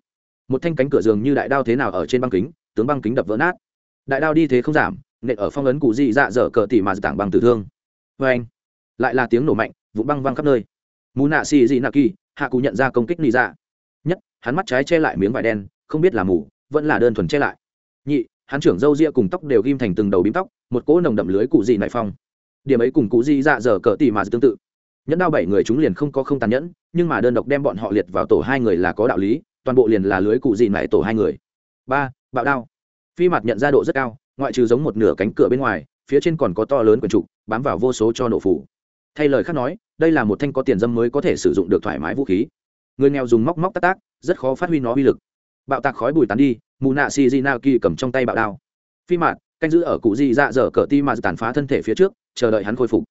một thanh cánh cửa giường như đại đao thế nào ở trên băng kính, tướng băng kính đập vỡ nát. Đại đao đi thế không giảm, nện ở phong ấn cụ dị dạ dở cờ tỉ mà tảng bằng tử thương. Vê anh, lại là tiếng nổ mạnh vụ băng văng khắp nơi. Mù nạ xì dị nạ kỳ, hạ cụ nhận ra công kích nị dạ. Nhất, hắn mắt trái che lại miếng vải đen, không biết là mù, vẫn là đơn thuần che lại. Nhị, hắn trưởng râu ria cùng tóc đều ghim thành từng đầu bím tóc, một cỗ nồng đậm lưới cụ dị nại phong điểm ấy cùng cụ di dạ dở cỡ tỉ mà tương tự. Nhẫn đao bảy người chúng liền không có không tàn nhẫn, nhưng mà đơn độc đem bọn họ liệt vào tổ hai người là có đạo lý, toàn bộ liền là lưới cụ gì nại tổ hai người. Ba, bạo đao. Phi mặt nhận ra độ rất cao, ngoại trừ giống một nửa cánh cửa bên ngoài, phía trên còn có to lớn quần trục, bám vào vô số cho nổ phủ. Thay lời khác nói, đây là một thanh có tiền dâm mới có thể sử dụng được thoải mái vũ khí. Người nghèo dùng móc móc tác tác rất khó phát huy nó uy lực. Bạo tạc khói bùi tán đi, mù nạ si di na kỳ cầm trong tay bạo đao. Phi mạt canh giữ ở cụ di dạ dở cờ ti mà tàn phá thân thể phía trước chờ đợi hắn khôi phục.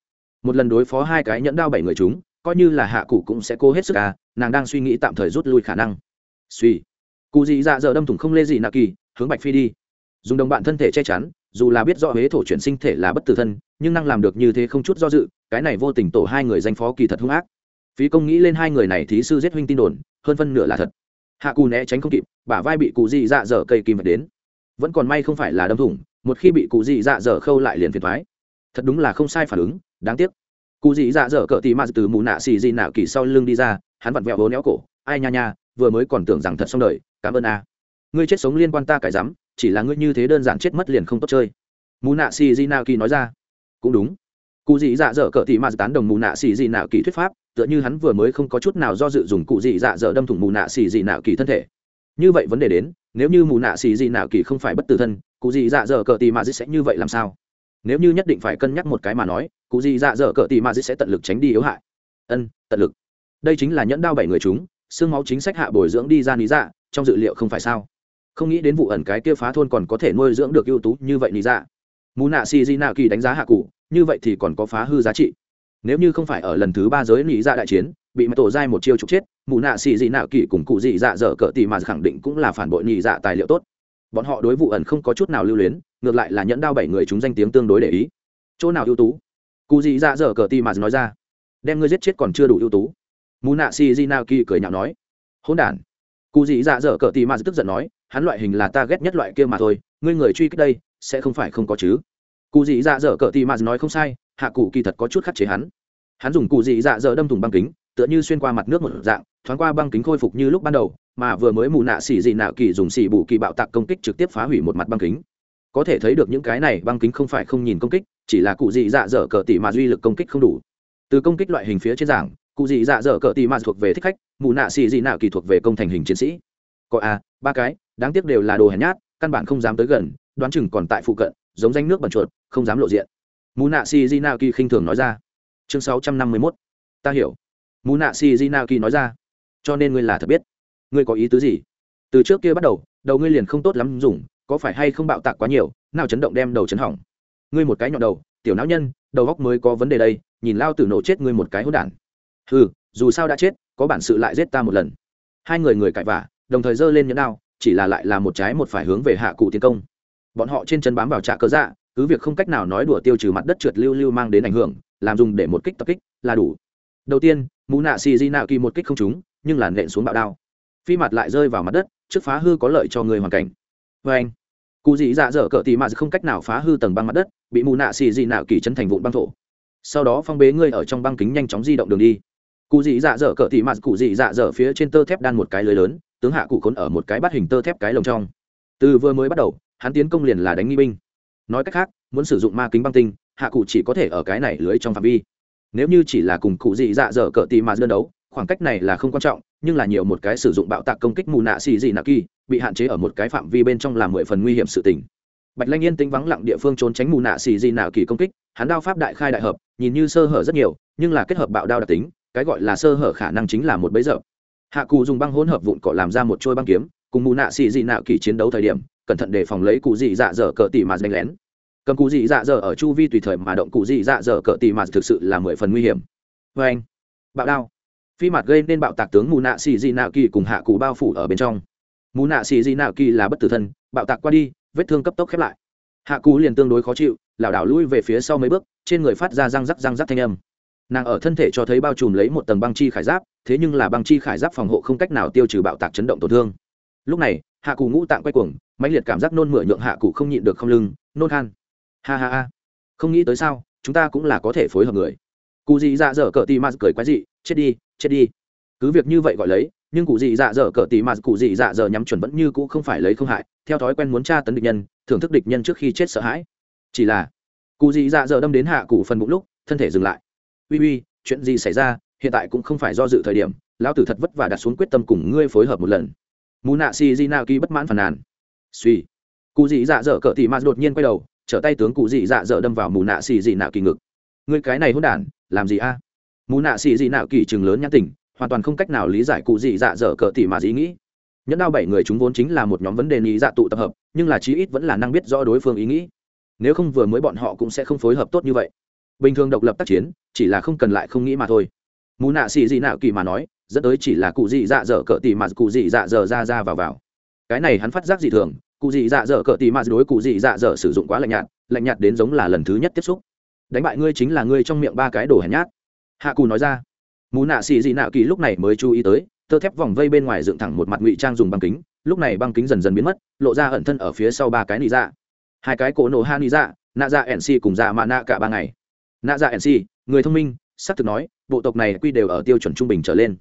Một lần đối phó hai cái nhẫn đao bảy người chúng, coi như là hạ cụ cũng sẽ cố hết sức à nàng đang suy nghĩ tạm thời rút lui khả năng. Suy. Cụ Dị dạ dở đâm thủng không lê gì nạ kỳ, hướng bạch phi đi. Dùng đồng bạn thân thể che chắn, dù là biết rõ huế thổ chuyển sinh thể là bất tử thân, nhưng năng làm được như thế không chút do dự, cái này vô tình tổ hai người danh phó kỳ thật hung ác. Phí công nghĩ lên hai người này thí sư giết huynh tin đồn, hơn phân nửa là thật. Hạ cù né tránh không kịp, bả vai bị cụ dị dạ dở cây kim vật đến. Vẫn còn may không phải là đâm thủng, một khi bị cụ dị dạ dở khâu lại liền phiền thoái thật đúng là không sai phản ứng, đáng tiếc. Cụ dị dạ dở cỡ tì ma từ mù nạ xì dị nạo kỳ sau lưng đi ra, hắn vặn vẹo hố néo cổ. Ai nha nha, vừa mới còn tưởng rằng thật xong đời, cảm ơn a. Ngươi chết sống liên quan ta cải rắm, chỉ là ngươi như thế đơn giản chết mất liền không tốt chơi. Mù nạ xì dị nạo kỳ nói ra. Cũng đúng. Cụ dị dạ dở cỡ tì ma tán đồng mù nạ xì dị nạo kỳ thuyết pháp, tựa như hắn vừa mới không có chút nào do dự dùng cụ dị dạ dở đâm thủng mù nạ xì dị nạo kỳ thân thể. Như vậy vấn đề đến, nếu như mù nạ xì dị nạo kỳ không phải bất tử thân, cụ dị dạ dở cỡ tì mạt sẽ như vậy làm sao? Nếu như nhất định phải cân nhắc một cái mà nói, cụ gì dạ dở cỡ tì mạt sẽ tận lực tránh đi yếu hại. Ân, tận lực. Đây chính là nhẫn đao bảy người chúng, xương máu chính sách hạ bồi dưỡng đi ra lý dạ trong dự liệu không phải sao? Không nghĩ đến vụ ẩn cái kia phá thôn còn có thể nuôi dưỡng được ưu tú như vậy lý dạ. Mù nạ xì di nạ kỳ đánh giá hạ cụ, như vậy thì còn có phá hư giá trị. Nếu như không phải ở lần thứ ba giới lý dạ đại chiến, bị mãi tổ dai một chiêu trục chết, mù nạ xì dị nạo kỳ cùng cụ dị dạ dở cỡ tì mà khẳng định cũng là phản bội nhị dạ tài liệu tốt. Bọn họ đối vụ ẩn không có chút nào lưu luyến ngược lại là nhẫn đao bảy người chúng danh tiếng tương đối để ý. Chỗ nào ưu tú? Cụ dị dạ dở cờ ti mà nói ra. Đem ngươi giết chết còn chưa đủ ưu tú. Mù nạ xì di nạo kỳ cười nhạo nói. Hôn đản. Cụ dị dạ dở cờ ti mà tức giận nói, hắn loại hình là ta ghét nhất loại kia mà thôi, ngươi người truy kích đây, sẽ không phải không có chứ. Cụ dị dạ dở cờ ti mà nói không sai, hạ cụ kỳ thật có chút khắc chế hắn. Hắn dùng cụ dị dạ dở đâm thủng băng kính, tựa như xuyên qua mặt nước một dạng, thoáng qua băng kính khôi phục như lúc ban đầu, mà vừa mới mù nạ xỉ dị nạo kỳ dùng xỉ bù kỳ bạo tạc công kích trực tiếp phá hủy một mặt băng kính có thể thấy được những cái này băng kính không phải không nhìn công kích, chỉ là cụ dị dạ dở cờ tỉ mà duy lực công kích không đủ. Từ công kích loại hình phía trên giảng, cụ dị dạ dở cờ tỉ mà thuộc về thích khách, mù nạ xì dị nạ kỳ thuộc về công thành hình chiến sĩ. Có a ba cái, đáng tiếc đều là đồ hèn nhát, căn bản không dám tới gần, đoán chừng còn tại phụ cận, giống danh nước bẩn chuột, không dám lộ diện. Mù nạ xì dị nạ kỳ khinh thường nói ra. Chương sáu trăm năm mươi mốt, ta hiểu. Mù nạ xì di nạ kỳ nói ra. Cho nên ngươi là thật biết. Ngươi có ý tứ gì? Từ trước kia bắt đầu đầu ngươi liền không tốt lắm dùng có phải hay không bạo tạc quá nhiều, nào chấn động đem đầu chấn hỏng. Ngươi một cái nhọn đầu, tiểu não nhân, đầu góc mới có vấn đề đây, nhìn lao tử nổ chết ngươi một cái hỗn đản. Ừ dù sao đã chết, có bản sự lại giết ta một lần. Hai người người cãi vả đồng thời giơ lên nhẫn đao, chỉ là lại là một trái một phải hướng về hạ cụ tiến công. Bọn họ trên chân bám vào trạ cơ dạ cứ việc không cách nào nói đùa tiêu trừ mặt đất trượt lưu lưu mang đến ảnh hưởng, làm dùng để một kích tập kích là đủ. Đầu tiên mù nạ xì di nạ kỳ một kích không trúng, nhưng là nện xuống bạo đao. Phi mặt lại rơi vào mặt đất, trước phá hư có lợi cho người hoàn cảnh vê anh. Cụ dị dạ dở cỡ tì mạt không cách nào phá hư tầng băng mặt đất, bị mù nạ xì gì nạ kỳ chân thành vụn băng thổ. Sau đó phong bế ngươi ở trong băng kính nhanh chóng di động đường đi. Cụ dị dạ dở cỡ tì mạt cụ dị dạ dở phía trên tơ thép đan một cái lưới lớn, tướng hạ cụ khốn ở một cái bắt hình tơ thép cái lồng trong. Từ vừa mới bắt đầu, hắn tiến công liền là đánh nghi binh. Nói cách khác, muốn sử dụng ma kính băng tinh, hạ cụ chỉ có thể ở cái này lưới trong phạm vi. Nếu như chỉ là cùng cụ dị dạ dở cỡ tì mà đơn đấu, khoảng cách này là không quan trọng nhưng là nhiều một cái sử dụng bạo tạc công kích mù nạ xì dị nạ kỳ, bị hạn chế ở một cái phạm vi bên trong làm mười phần nguy hiểm sự tình. Bạch lanh yên tính vắng lặng địa phương trốn tránh mù nạ xì dị nạ kỳ công kích, hắn đao pháp đại khai đại hợp, nhìn như sơ hở rất nhiều, nhưng là kết hợp bạo đao đặc tính, cái gọi là sơ hở khả năng chính là một bấy giờ. Hạ cù dùng băng hỗn hợp vụn cỏ làm ra một trôi băng kiếm, cùng mù nạ xì dị nạ kỳ chiến đấu thời điểm, cẩn thận đề phòng lấy cụ dị dạ dở cờ tỉ mà đánh lén. Cầm cụ dị dạ dở ở chu vi tùy thời mà động cụ dị dạ dở cờ tỉ mà thực sự là mười phần nguy hiểm. Vê anh bạo đao phi mặt gây nên bạo tạc tướng mù nạ xì dị nạo kỳ cùng hạ cụ bao phủ ở bên trong. Mù nạ xì dị nạo kỳ là bất tử thân, bạo tạc qua đi, vết thương cấp tốc khép lại. Hạ cụ liền tương đối khó chịu, lảo đảo lui về phía sau mấy bước, trên người phát ra răng rắc răng rắc thanh âm. Nàng ở thân thể cho thấy bao trùm lấy một tầng băng chi khải giáp, thế nhưng là băng chi khải giáp phòng hộ không cách nào tiêu trừ bạo tạc chấn động tổn thương. Lúc này, hạ cụ ngũ tạng quay cuồng, mãnh liệt cảm giác nôn mửa nhượng hạ cụ không nhịn được không lưng, nôn khan. Ha ha ha. Không nghĩ tới sao, chúng ta cũng là có thể phối hợp người. Cụ dị ra dở cờ tì ma cười quái dị, chết đi chết đi. Cứ việc như vậy gọi lấy, nhưng cụ dị dạ dở cờ tì mà cụ dị dạ dở nhắm chuẩn vẫn như cũ không phải lấy không hại, theo thói quen muốn tra tấn địch nhân, thưởng thức địch nhân trước khi chết sợ hãi. Chỉ là, cụ dị dạ dở đâm đến hạ cụ phần bụng lúc, thân thể dừng lại. Uy uy, chuyện gì xảy ra, hiện tại cũng không phải do dự thời điểm, lão tử thật vất vả đặt xuống quyết tâm cùng ngươi phối hợp một lần. Mù nạ si di na ki bất mãn phàn nàn. Suy. Cụ dị dạ dở cờ tì ma đột nhiên quay đầu, trở tay tướng cụ dị dạ dở đâm vào mù nạ xì dị nạ kỳ ngực. Người cái này hôn đản, làm gì a? Mù nạ xì dị nạo kỳ chừng lớn nhãn tỉnh hoàn toàn không cách nào lý giải cụ dị dạ dở cờ tỉ mà dĩ nghĩ. Nhẫn đao bảy người chúng vốn chính là một nhóm vấn đề nghĩ dạ tụ tập hợp, nhưng là chí ít vẫn là năng biết rõ đối phương ý nghĩ. Nếu không vừa mới bọn họ cũng sẽ không phối hợp tốt như vậy. Bình thường độc lập tác chiến, chỉ là không cần lại không nghĩ mà thôi. Mù nạ xì dị nạo kỳ mà nói, dẫn tới chỉ là cụ dị dạ dở cờ tỉ mà cụ dị dạ dở ra ra vào vào. Cái này hắn phát giác dị thường, cụ dị dạ dở cờ tỉ mà đối cụ dị dạ dở sử dụng quá lạnh nhạt lạnh nhạt đến giống là lần thứ nhất tiếp xúc. Đánh bại ngươi chính là ngươi trong miệng ba cái đồ hèn nhát hạ cù nói ra, mù nạ xì dị nạ kỳ lúc này mới chú ý tới, tơ thép vòng vây bên ngoài dựng thẳng một mặt ngụy trang dùng băng kính, lúc này băng kính dần dần biến mất, lộ ra ẩn thân ở phía sau ba cái nị dạ. Hai cái cổ nổ ha nị dạ nạ dạ nc cùng dạ mạ nạ cả ba ngày. Nạ dạ nc người thông minh, xác thực nói, bộ tộc này quy đều ở tiêu chuẩn trung bình trở lên.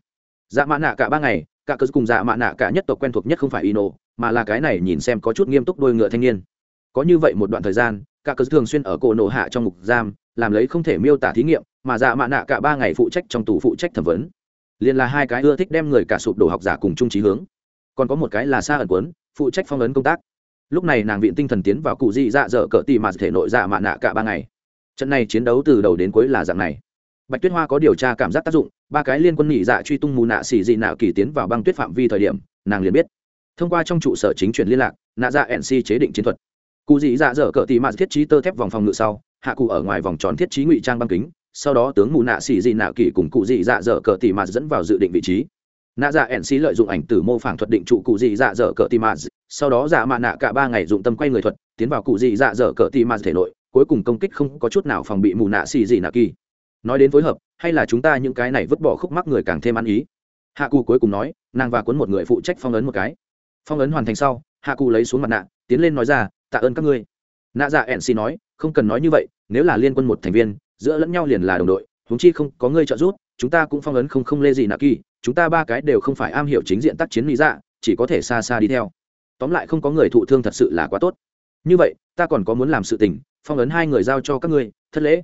Dạ mạ nạ cả ba ngày, cả cơ cùng dạ mạ nạ cả nhất tộc quen thuộc nhất không phải ino, mà là cái này nhìn xem có chút nghiêm túc đôi ngựa thanh niên. Có như vậy một đoạn thời gian, cả cơ thường xuyên ở cổ nổ hạ trong ngục giam, làm lấy không thể miêu tả thí nghiệm mà dạ mạ nạ cả ba ngày phụ trách trong tù phụ trách thẩm vấn. Liền là hai cái ưa thích đem người cả sụp đổ học giả cùng chung trí hướng. Còn có một cái là xa ẩn quấn, phụ trách phong ấn công tác. Lúc này nàng viện tinh thần tiến vào cụ dị dạ dở cỡ tì mà thể nội dạ mạ nạ cả ba ngày. Trận này chiến đấu từ đầu đến cuối là dạng này. Bạch tuyết hoa có điều tra cảm giác tác dụng, ba cái liên quân nhị dạ truy tung mù nạ xỉ dị nạ kỳ tiến vào băng tuyết phạm vi thời điểm, nàng liền biết. Thông qua trong trụ sở chính truyền liên lạc, nạ dạ nc chế định chiến thuật. Cụ dị dạ dở cỡ tì mà thiết trí tơ thép vòng phòng ngự sau, hạ cụ ở ngoài vòng tròn thiết trí ngụy trang băng kính sau đó tướng mù nạ xỉ dị nạ kỳ cùng cụ dị dạ dở cờ tì mạt dẫn vào dự định vị trí. Nạ dạ ẻn xí lợi dụng ảnh từ mô phỏng thuật định trụ cụ dị dạ dở cờ tì mạt, sau đó dạ mạ nạ cả ba ngày dụng tâm quay người thuật, tiến vào cụ dị dạ dở cờ tì mạt thể nội, cuối cùng công kích không có chút nào phòng bị mù nạ xỉ dị nạ kỳ. Nói đến phối hợp, hay là chúng ta những cái này vứt bỏ khúc mắc người càng thêm ăn ý? Hạ cụ cuối cùng nói, nàng và cuốn một người phụ trách phong ấn một cái. Phong ấn hoàn thành sau, hạ cụ lấy xuống mặt nạ, tiến lên nói ra, tạ ơn các ngươi. Nạ dạ ẻn xì nói, không cần nói như vậy, nếu là liên quân một thành viên giữa lẫn nhau liền là đồng đội, huống chi không có ngươi trợ giúp, chúng ta cũng phong ấn không không lê gì nạ kỳ, chúng ta ba cái đều không phải am hiểu chính diện tác chiến lý dạ chỉ có thể xa xa đi theo. Tóm lại không có người thụ thương thật sự là quá tốt. Như vậy, ta còn có muốn làm sự tình, phong ấn hai người giao cho các ngươi, thất lễ.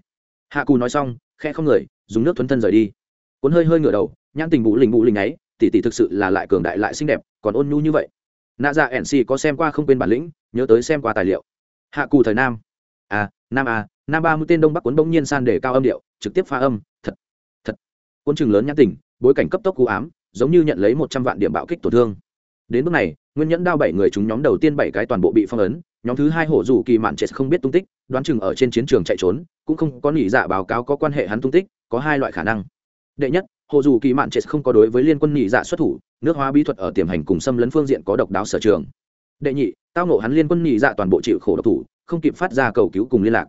Hạ cù nói xong khe không người, dùng nước thuấn thân rời đi. Cuốn hơi hơi ngửa đầu, nhãn tình bụ lình bụ lình ấy, tỷ tỷ thực sự là lại cường đại lại xinh đẹp, còn ôn nhu như vậy. Nạ dạ ẻn xì có xem qua không quên bản lĩnh, nhớ tới xem qua tài liệu. Hạ cù thời nam. À nam A, nam ba mũi tên đông bắc cuốn bỗng nhiên san để cao âm điệu trực tiếp pha âm thật thật. Cuốn chừng lớn nhãn tỉnh, bối cảnh cấp tốc cú ám giống như nhận lấy một trăm vạn điểm bạo kích tổn thương. Đến bước này nguyên nhẫn đao bảy người chúng nhóm đầu tiên bảy cái toàn bộ bị phong ấn nhóm thứ hai hổ dù kỳ mạn chết không biết tung tích đoán chừng ở trên chiến trường chạy trốn cũng không có nỉ dạ báo cáo có quan hệ hắn tung tích có hai loại khả năng. Đệ nhất hồ dù kỳ mạn chết không có đối với liên quân nhị dạ xuất thủ nước hóa bí thuật ở tiềm hành cùng xâm lấn phương diện có độc đáo sở trường. Đệ nhị tao nộ hắn liên quân nhị dạ toàn bộ chịu khổ độc thủ không kịp phát ra cầu cứu cùng liên lạc.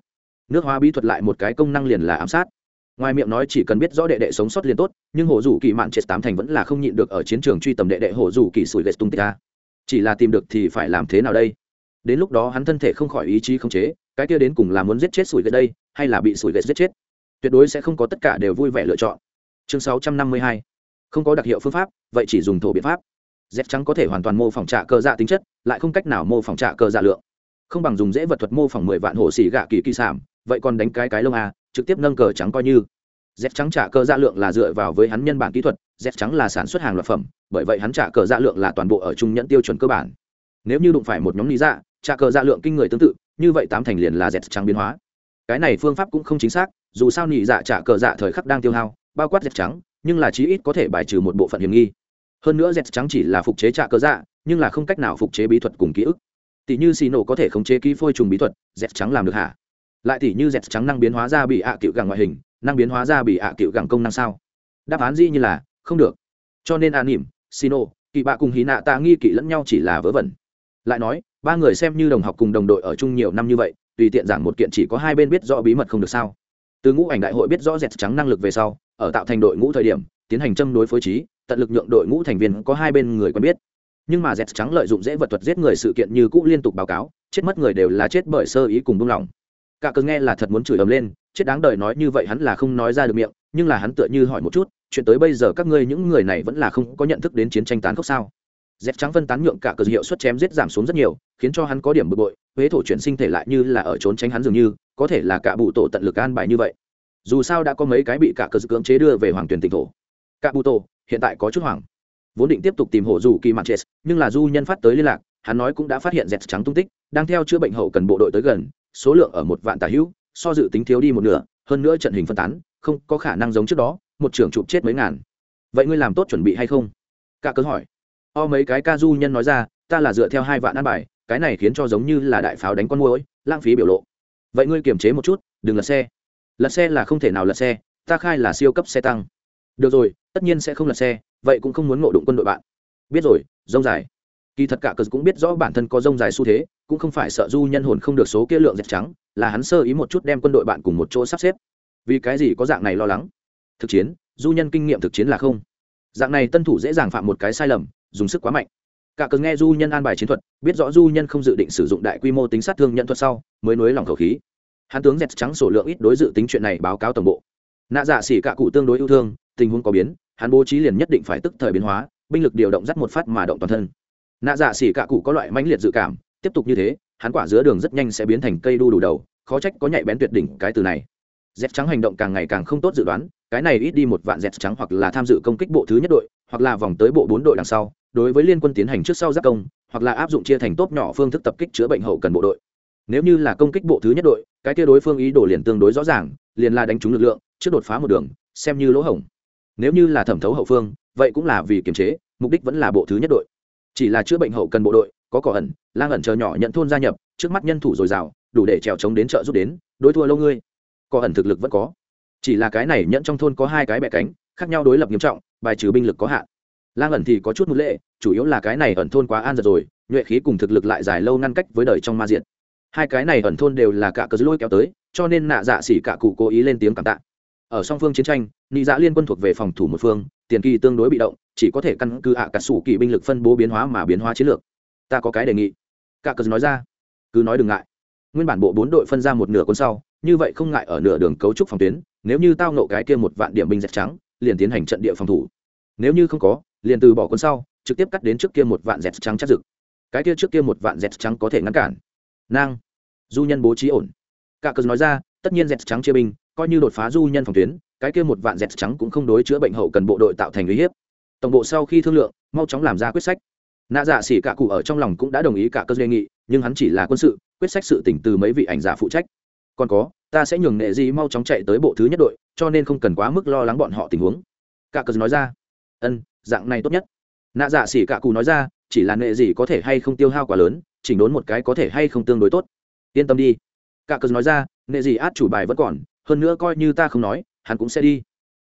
Nước hóa bí thuật lại một cái công năng liền là ám sát. Ngoài miệng nói chỉ cần biết rõ đệ đệ sống sót liền tốt, nhưng hồ dù kỳ mạn chết tám thành vẫn là không nhịn được ở chiến trường truy tầm đệ đệ hồ dù kỳ sủi lệ tung tích ra. Chỉ là tìm được thì phải làm thế nào đây? Đến lúc đó hắn thân thể không khỏi ý chí không chế, cái kia đến cùng là muốn giết chết sủi lệ đây, hay là bị sủi lệ giết chết? Tuyệt đối sẽ không có tất cả đều vui vẻ lựa chọn. Chương 652. không có đặc hiệu phương pháp, vậy chỉ dùng thổ biện pháp. Dép trắng có thể hoàn toàn mô phỏng trạ cơ dạ tính chất, lại không cách nào mô phỏng trạ cơ dạ lượng không bằng dùng dễ vật thuật mô phỏng mười vạn hồ xì gạ kỳ kỳ sản vậy còn đánh cái cái lông a trực tiếp nâng cờ trắng coi như. Dép trắng trả cơ dạ lượng là dựa vào với hắn nhân bản kỹ thuật dép trắng là sản xuất hàng loạt phẩm, bởi vậy hắn trả cờ dạ lượng là toàn bộ ở trung nhận tiêu chuẩn cơ bản. Nếu như đụng phải một nhóm lý dạ trả cờ dạ lượng kinh người tương tự, như vậy tám thành liền là dép trắng biến hóa. Cái này phương pháp cũng không chính xác, dù sao nhị dạ trả cờ dạ thời khắc đang tiêu hao, bao quát dép trắng, nhưng là chí ít có thể bài trừ một bộ phận hiểm nghi. Hơn nữa dép trắng chỉ là phục chế trả cờ dạ nhưng là không cách nào phục chế bí thuật cùng ký ức tỷ như xì nổ có thể khống chế ký phôi trùng bí thuật dẹt trắng làm được hả? Lại tỷ như dẹt trắng năng biến hóa ra bị ạ à cựu gẳng ngoại hình, năng biến hóa ra bị ạ à cựu gẳng công năng sao? Đáp án dĩ như là, không được. Cho nên an nỉm, xì nổ, kỳ bạ cùng hí nạ ta nghi kỵ lẫn nhau chỉ là vớ vẩn. Lại nói, ba người xem như đồng học cùng đồng đội ở chung nhiều năm như vậy, tùy tiện giảng một kiện chỉ có hai bên biết rõ bí mật không được sao? Từ ngũ ảnh đại hội biết rõ dẹt trắng năng lực về sau, ở tạo thành đội ngũ thời điểm, tiến hành châm đối phối trí, tận lực nhượng đội ngũ thành viên có hai bên người quen biết nhưng mà dẹt trắng lợi dụng dễ vật thuật giết người sự kiện như cũ liên tục báo cáo, chết mất người đều là chết bởi sơ ý cùng buông lỏng. Cả cơn nghe là thật muốn chửi ầm lên, chết đáng đời nói như vậy hắn là không nói ra được miệng, nhưng là hắn tựa như hỏi một chút, chuyện tới bây giờ các ngươi những người này vẫn là không có nhận thức đến chiến tranh tán khốc sao? Dép trắng phân tán nhượng cả cờ hiệu suất chém giết giảm xuống rất nhiều, khiến cho hắn có điểm bực bội, huế thổ chuyển sinh thể lại như là ở trốn tránh hắn dường như, có thể là cả bụ tổ tận lực an bài như vậy. Dù sao đã có mấy cái bị cả cờ cưỡng chế đưa về hoàng tuyển tỉnh thổ. Cả bụ tổ, hiện tại có chút hoảng vốn định tiếp tục tìm hộ dù kỳ mặt chết nhưng là du nhân phát tới liên lạc, hắn nói cũng đã phát hiện dẹt trắng tung tích, đang theo chữa bệnh hậu cần bộ đội tới gần, số lượng ở một vạn tà hữu, so dự tính thiếu đi một nửa, hơn nữa trận hình phân tán, không có khả năng giống trước đó, một trưởng chụp chết mấy ngàn. Vậy ngươi làm tốt chuẩn bị hay không? Cả cớ hỏi. O mấy cái ca du nhân nói ra, ta là dựa theo hai vạn ăn bài, cái này khiến cho giống như là đại pháo đánh con môi lãng phí biểu lộ. Vậy ngươi kiềm chế một chút, đừng lật xe. Lật xe là không thể nào lật xe, ta khai là siêu cấp xe tăng. Được rồi, tất nhiên sẽ không lật xe vậy cũng không muốn ngộ đụng quân đội bạn. Biết rồi, rông dài. Kỳ thật cả cờ cũng biết rõ bản thân có rông dài xu thế, cũng không phải sợ du nhân hồn không được số kia lượng dẹp trắng, là hắn sơ ý một chút đem quân đội bạn cùng một chỗ sắp xếp. Vì cái gì có dạng này lo lắng? Thực chiến, du nhân kinh nghiệm thực chiến là không. Dạng này tân thủ dễ dàng phạm một cái sai lầm, dùng sức quá mạnh. Cả cờ nghe du nhân an bài chiến thuật, biết rõ du nhân không dự định sử dụng đại quy mô tính sát thương nhận thuật sau, mới nối lòng khẩu khí. Hắn tướng dẹt trắng sổ lượng ít đối dự tính chuyện này báo cáo tổng bộ. Nạ dạ xỉ cả cụ tương đối yêu thương, tình huống có biến hắn bố trí liền nhất định phải tức thời biến hóa, binh lực điều động dắt một phát mà động toàn thân. Nạ dạ xỉ cả cụ có loại mãnh liệt dự cảm, tiếp tục như thế, hắn quả giữa đường rất nhanh sẽ biến thành cây đu đủ đầu, khó trách có nhạy bén tuyệt đỉnh cái từ này. Dép trắng hành động càng ngày càng không tốt dự đoán, cái này ít đi một vạn dép trắng hoặc là tham dự công kích bộ thứ nhất đội, hoặc là vòng tới bộ bốn đội đằng sau, đối với liên quân tiến hành trước sau giác công, hoặc là áp dụng chia thành tốt nhỏ phương thức tập kích chữa bệnh hậu cần bộ đội. Nếu như là công kích bộ thứ nhất đội, cái kia đối phương ý đồ liền tương đối rõ ràng, liền là đánh trúng lực lượng, trước đột phá một đường, xem như lỗ hổng nếu như là thẩm thấu hậu phương, vậy cũng là vì kiềm chế, mục đích vẫn là bộ thứ nhất đội. Chỉ là chữa bệnh hậu cần bộ đội, có cỏ ẩn, lang ẩn chờ nhỏ nhận thôn gia nhập, trước mắt nhân thủ dồi dào, đủ để trèo trống đến chợ giúp đến, đối thua lâu ngươi. Cỏ ẩn thực lực vẫn có. Chỉ là cái này nhẫn trong thôn có hai cái bẹ cánh, khác nhau đối lập nghiêm trọng, bài trừ binh lực có hạn. Lang ẩn thì có chút một lệ, chủ yếu là cái này ẩn thôn quá an giật rồi, nhuệ khí cùng thực lực lại dài lâu ngăn cách với đời trong ma diện. Hai cái này ẩn thôn đều là cả cờ lôi kéo tới, cho nên nạ dạ xỉ cả cụ cố ý lên tiếng cảm tạ. Ở song phương chiến tranh nị dạ liên quân thuộc về phòng thủ một phương, tiền kỳ tương đối bị động, chỉ có thể căn cứ ạ cả sủ kỳ binh lực phân bố biến hóa mà biến hóa chiến lược. Ta có cái đề nghị. Cả cờ nói ra. Cứ nói đừng ngại. Nguyên bản bộ bốn đội phân ra một nửa quân sau, như vậy không ngại ở nửa đường cấu trúc phòng tuyến, nếu như tao nộ cái kia một vạn điểm binh dẹp trắng, liền tiến hành trận địa phòng thủ. Nếu như không có, liền từ bỏ quân sau, trực tiếp cắt đến trước kia một vạn dẹp trắng chắc rực cái kia trước kia một vạn dẹp trắng có thể ngăn cản. Nang. Du nhân bố trí ổn. Cả cờ nói ra, tất nhiên dẹp trắng chia binh, coi như đột phá du nhân phòng tuyến cái kia một vạn dẹt trắng cũng không đối chữa bệnh hậu cần bộ đội tạo thành uy hiếp. Tổng bộ sau khi thương lượng, mau chóng làm ra quyết sách. Nạ dạ xỉ cả cụ ở trong lòng cũng đã đồng ý cả cơ đề nghị, nhưng hắn chỉ là quân sự, quyết sách sự tỉnh từ mấy vị ảnh giả phụ trách. Còn có, ta sẽ nhường nệ gì mau chóng chạy tới bộ thứ nhất đội, cho nên không cần quá mức lo lắng bọn họ tình huống. Cả cơ nói ra. Ân, dạng này tốt nhất. Nạ dạ xỉ cả cụ nói ra, chỉ là nệ gì có thể hay không tiêu hao quá lớn, chỉnh đốn một cái có thể hay không tương đối tốt. Yên tâm đi. Cả cơ nói ra, nệ gì át chủ bài vẫn còn, hơn nữa coi như ta không nói hắn cũng sẽ đi.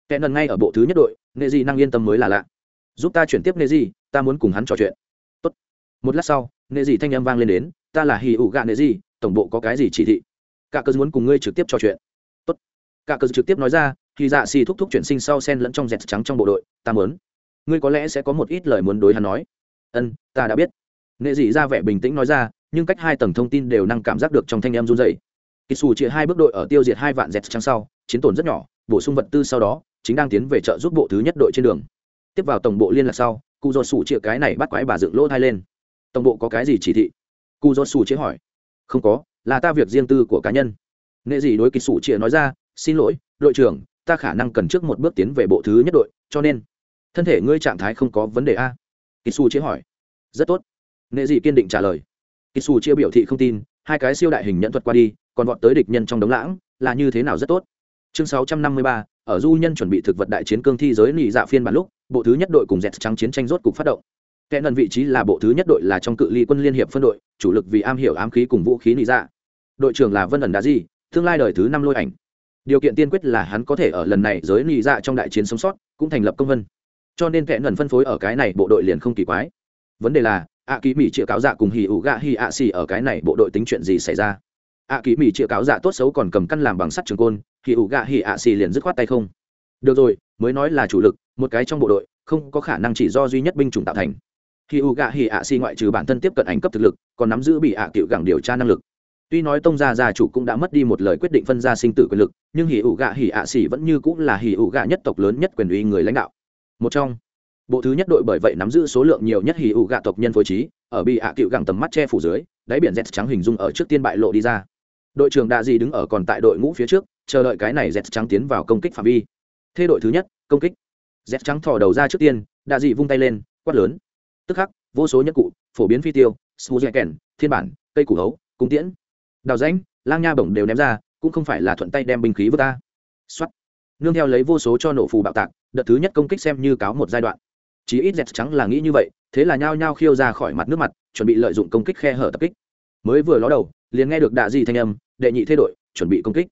Kẻ nần ngay ở bộ thứ nhất đội, nệ gì năng yên tâm mới là lạ. Giúp ta chuyển tiếp nệ gì ta muốn cùng hắn trò chuyện. Tốt. một lát sau, nệ gì thanh âm vang lên đến, ta là hì ủ gạ nệ gì tổng bộ có cái gì chỉ thị? Cả cơ muốn cùng ngươi trực tiếp trò chuyện. Tốt. cả cơ trực tiếp nói ra khi dạ xì thúc thúc chuyển sinh sau sen lẫn trong dẹt trắng trong bộ đội, ta muốn. Ngươi có lẽ sẽ có một ít lời muốn đối hắn nói. Ân, ta đã biết. Nệ dị ra vẻ bình tĩnh nói ra, nhưng cách hai tầng thông tin đều năng cảm giác được trong thanh em run dày kỳ xù chia hai bước đội ở tiêu diệt hai vạn dẹt trắng sau, chiến tổn rất nhỏ bổ sung vật tư sau đó, chính đang tiến về chợ giúp bộ thứ nhất đội trên đường. Tiếp vào tổng bộ liên lạc sau cụ dột sủ chĩa cái này bắt quái bà dựng lỗ thai lên. Tổng bộ có cái gì chỉ thị? Cụ dột sủ chĩa hỏi. Không có, là ta việc riêng tư của cá nhân. Nghệ gì đối kỳ sủ chia nói ra, xin lỗi, đội trưởng, ta khả năng cần trước một bước tiến về bộ thứ nhất đội, cho nên thân thể ngươi trạng thái không có vấn đề a. Kỳ sủ chĩa hỏi. Rất tốt. Nghệ dị kiên định trả lời. Kỳ sủ chĩa biểu thị không tin, hai cái siêu đại hình nhận thuật qua đi, còn vọt tới địch nhân trong đống lãng, là như thế nào rất tốt? Chương sáu trăm năm mươi ba, ở du nhân chuẩn bị thực vật đại chiến cương thi giới nị dạ phiên bản lúc, bộ thứ nhất đội cùng dẹt trắng chiến tranh rốt cục phát động. Kẻ nần vị trí là bộ thứ nhất đội là trong cự ly quân liên hiệp phân đội, chủ lực vì am hiểu ám khí cùng vũ khí nị dạ. Đội trưởng là vân ẩn đá di, tương lai đời thứ năm lôi ảnh. Điều kiện tiên quyết là hắn có thể ở lần này giới nị dạ trong đại chiến sống sót, cũng thành lập công vân. Cho nên kẻ nần phân phối ở cái này bộ đội liền không kỳ quái. Vấn đề là ạ ký mỹ chĩa cáo dạ cùng hì ủ gạ hì ạ xì ở cái này bộ đội tính chuyện gì xảy ra? Ạ ký mỹ chĩa cáo dạ tốt xấu còn cầm căn làm bằng sắt trường côn hì ủ gạ hì ạ xì liền dứt khoát tay không. Được rồi, mới nói là chủ lực, một cái trong bộ đội, không có khả năng chỉ do duy nhất binh chủng tạo thành. Hì ủ gạ hì ạ xì ngoại trừ bản thân tiếp cận ảnh cấp thực lực, còn nắm giữ bị ạ cựu gẳng điều tra năng lực. Tuy nói tông gia gia chủ cũng đã mất đi một lời quyết định phân ra sinh tử quyền lực, nhưng hì ủ gạ hì ạ xì vẫn như cũng là hì ủ gạ nhất tộc lớn nhất quyền uy người lãnh đạo. Một trong, bộ thứ nhất đội bởi vậy nắm giữ số lượng nhiều nhất hì ủ gạ tộc nhân phối trí, ở bị ạ cựu gẳng tầm mắt che phủ dưới, đáy biển z trắng hình dung ở trước tiên bại lộ đi ra. Đội trưởng đạ di đứng ở còn tại đội ngũ phía trước chờ đợi cái này z trắng tiến vào công kích phạm vi. Thế đội thứ nhất, công kích. Z trắng thò đầu ra trước tiên, đạ dị vung tay lên, quát lớn. Tức khắc, vô số nhất cụ, phổ biến phi tiêu smooth kèn, thiên bản, cây củ hấu, cung tiễn. Đào rãnh, lang nha bổng đều ném ra, cũng không phải là thuận tay đem binh khí vứt ta xuất nương theo lấy vô số cho nổ phù bạo tạc, đợt thứ nhất công kích xem như cáo một giai đoạn. Chí ít dẹt trắng là nghĩ như vậy, thế là nhao nhao khiêu ra khỏi mặt nước mặt, chuẩn bị lợi dụng công kích khe hở tập kích. Mới vừa ló đầu, liền nghe được đạ di thanh âm, đệ nhị thế đội, chuẩn bị công kích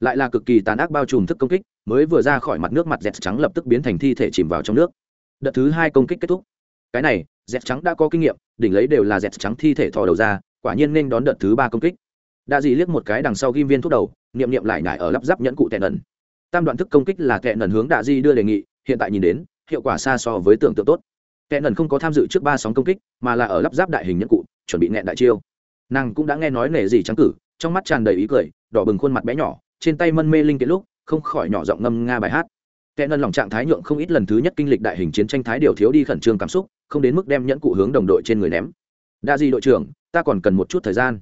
lại là cực kỳ tàn ác bao trùm thức công kích, mới vừa ra khỏi mặt nước mặt dẹt trắng lập tức biến thành thi thể chìm vào trong nước. Đợt thứ hai công kích kết thúc. Cái này, dẹt trắng đã có kinh nghiệm, đỉnh lấy đều là dẹt trắng thi thể thò đầu ra, quả nhiên nên đón đợt thứ ba công kích. Đã dì liếc một cái đằng sau ghim viên thuốc đầu, niệm niệm lại nhải ở lắp ráp nhẫn cụ tệ nần tam đoạn thức công kích là tệ nần hướng đạ di đưa đề nghị, hiện tại nhìn đến, hiệu quả xa so với tưởng tượng tốt. Tệ nần không có tham dự trước ba sóng công kích, mà là ở lắp ráp đại hình nhẫn cụ, chuẩn bị nghẹn đại chiêu. Nàng cũng đã nghe nói nể gì trắng cử, trong mắt tràn đầy ý cười, đỏ bừng khuôn mặt bé nhỏ trên tay mân mê linh kiện lúc, không khỏi nhỏ giọng ngâm nga bài hát. Kẻ nần lòng trạng thái nhượng không ít lần thứ nhất kinh lịch đại hình chiến tranh thái điều thiếu đi khẩn trương cảm xúc, không đến mức đem nhẫn cụ hướng đồng đội trên người ném. Đa di đội trưởng, ta còn cần một chút thời gian.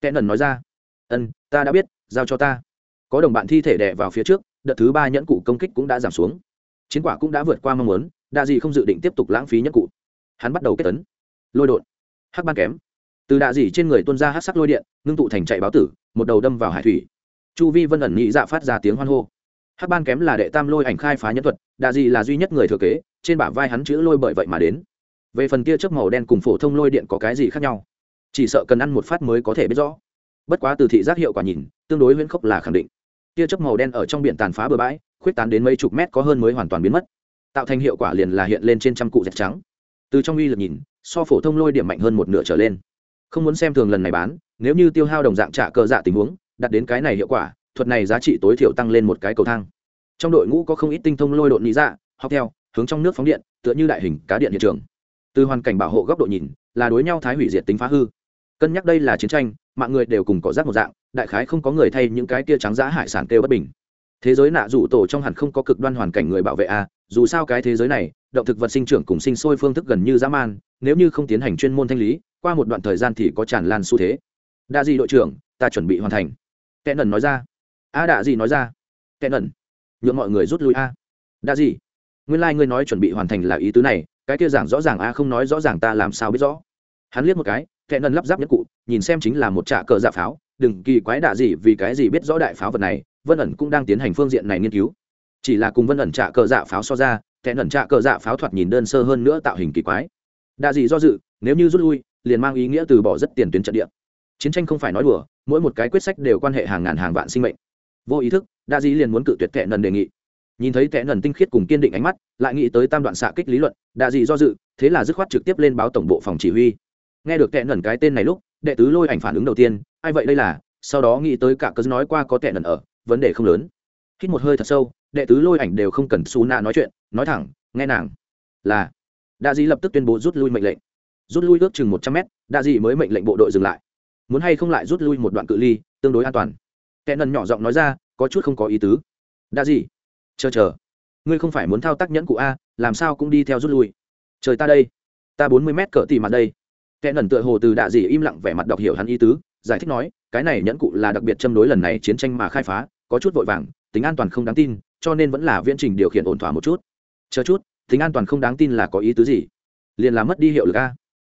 Kẻ nần nói ra. Ân, ta đã biết, giao cho ta. Có đồng bạn thi thể đè vào phía trước, đợt thứ ba nhẫn cụ công kích cũng đã giảm xuống. Chiến quả cũng đã vượt qua mong muốn, đa di không dự định tiếp tục lãng phí nhẫn cụ. Hắn bắt đầu kết tấn. Lôi đột. Hắc ban kém. Từ đạ dỉ trên người tuân ra hắc sắc lôi điện, ngưng tụ thành chạy báo tử, một đầu đâm vào hải thủy chu vi vân ẩn nhị dạ phát ra tiếng hoan hô. Hắc ban kém là đệ tam lôi ảnh khai phá nhân thuật đạ dị là duy nhất người thừa kế, trên bả vai hắn chữ lôi bởi vậy mà đến. Về phần kia chớp màu đen cùng phổ thông lôi điện có cái gì khác nhau? Chỉ sợ cần ăn một phát mới có thể biết rõ. Bất quá từ thị giác hiệu quả nhìn, tương đối huyễn khốc là khẳng định. Tia chớp màu đen ở trong biển tàn phá bừa bãi, khuyết tán đến mấy chục mét có hơn mới hoàn toàn biến mất. Tạo thành hiệu quả liền là hiện lên trên trăm cụ dẹp trắng. Từ trong uy lực nhìn, so phổ thông lôi điểm mạnh hơn một nửa trở lên. Không muốn xem thường lần này bán, nếu như tiêu hao đồng dạng trả cờ dạ tình huống đạt đến cái này hiệu quả, thuật này giá trị tối thiểu tăng lên một cái cầu thang. Trong đội ngũ có không ít tinh thông lôi độn lý dạ học theo, hướng trong nước phóng điện, tựa như đại hình cá điện hiện trường. Từ hoàn cảnh bảo hộ góc độ nhìn, là đối nhau thái hủy diệt tính phá hư. Cân nhắc đây là chiến tranh, mạng người đều cùng có rác một dạng, đại khái không có người thay những cái tia trắng giá hải sản kêu bất bình. Thế giới nạ rủ tổ trong hẳn không có cực đoan hoàn cảnh người bảo vệ a, dù sao cái thế giới này, động thực vật sinh trưởng cùng sinh sôi phương thức gần như dã man, nếu như không tiến hành chuyên môn thanh lý, qua một đoạn thời gian thì có tràn lan xu thế. Đa gì đội trưởng, ta chuẩn bị hoàn thành kẻ nần nói ra. A đạ gì nói ra. Kẻ nần. Nhượng mọi người rút lui a. Đạ gì nguyên lai、like、ngươi nói chuẩn bị hoàn thành là ý tứ này, cái kia giảng rõ ràng a không nói rõ ràng ta làm sao biết rõ. Hắn liếc một cái, kẻ nần lắp ráp nhất cụ, nhìn xem chính là một trạ cờ dạ pháo. Đừng kỳ quái đạ gì vì cái gì biết rõ đại pháo vật này, vân ẩn cũng đang tiến hành phương diện này nghiên cứu. Chỉ là cùng vân ẩn trạ cờ dạ pháo so ra, kẻ nần trạ cờ dạ pháo thoạt nhìn đơn sơ hơn nữa tạo hình kỳ quái. Đạ gì do dự, nếu như rút lui, liền mang ý nghĩa từ bỏ rất tiền tuyến trận địa. Chiến tranh không phải nói đùa mỗi một cái quyết sách đều quan hệ hàng ngàn hàng vạn sinh mệnh. Vô ý thức, đa dĩ liền muốn cự tuyệt tệ nần đề nghị. Nhìn thấy tệ nần tinh khiết cùng kiên định ánh mắt, lại nghĩ tới tam đoạn xạ kích lý luận, đa dĩ do dự, thế là dứt khoát trực tiếp lên báo tổng bộ phòng chỉ huy. Nghe được tệ nần cái tên này lúc, đệ tứ lôi ảnh phản ứng đầu tiên, ai vậy đây là? Sau đó nghĩ tới cả cớ nói qua có tệ nần ở, vấn đề không lớn. Hít một hơi thật sâu, đệ tứ lôi ảnh đều không cần xù nạ nói chuyện, nói thẳng, nghe nàng, là đa dĩ lập tức tuyên bố rút lui mệnh lệnh. Rút lui ước chừng một trăm mét, đa dĩ mới mệnh lệnh bộ đội dừng lại muốn hay không lại rút lui một đoạn cự ly, tương đối an toàn. Kẻ nần nhỏ giọng nói ra, có chút không có ý tứ. Đã gì? Chờ chờ. Ngươi không phải muốn thao tác nhẫn cụ a, làm sao cũng đi theo rút lui. Trời ta đây. Ta bốn mươi mét cỡ tỉ mặt đây. Kẻ nần tựa hồ từ đạ dị im lặng vẻ mặt đọc hiểu hắn ý tứ, giải thích nói, cái này nhẫn cụ là đặc biệt châm đối lần này chiến tranh mà khai phá, có chút vội vàng, tính an toàn không đáng tin, cho nên vẫn là viễn trình điều khiển ổn thỏa một chút. Chờ chút, tính an toàn không đáng tin là có ý tứ gì? Liền là mất đi hiệu lực a.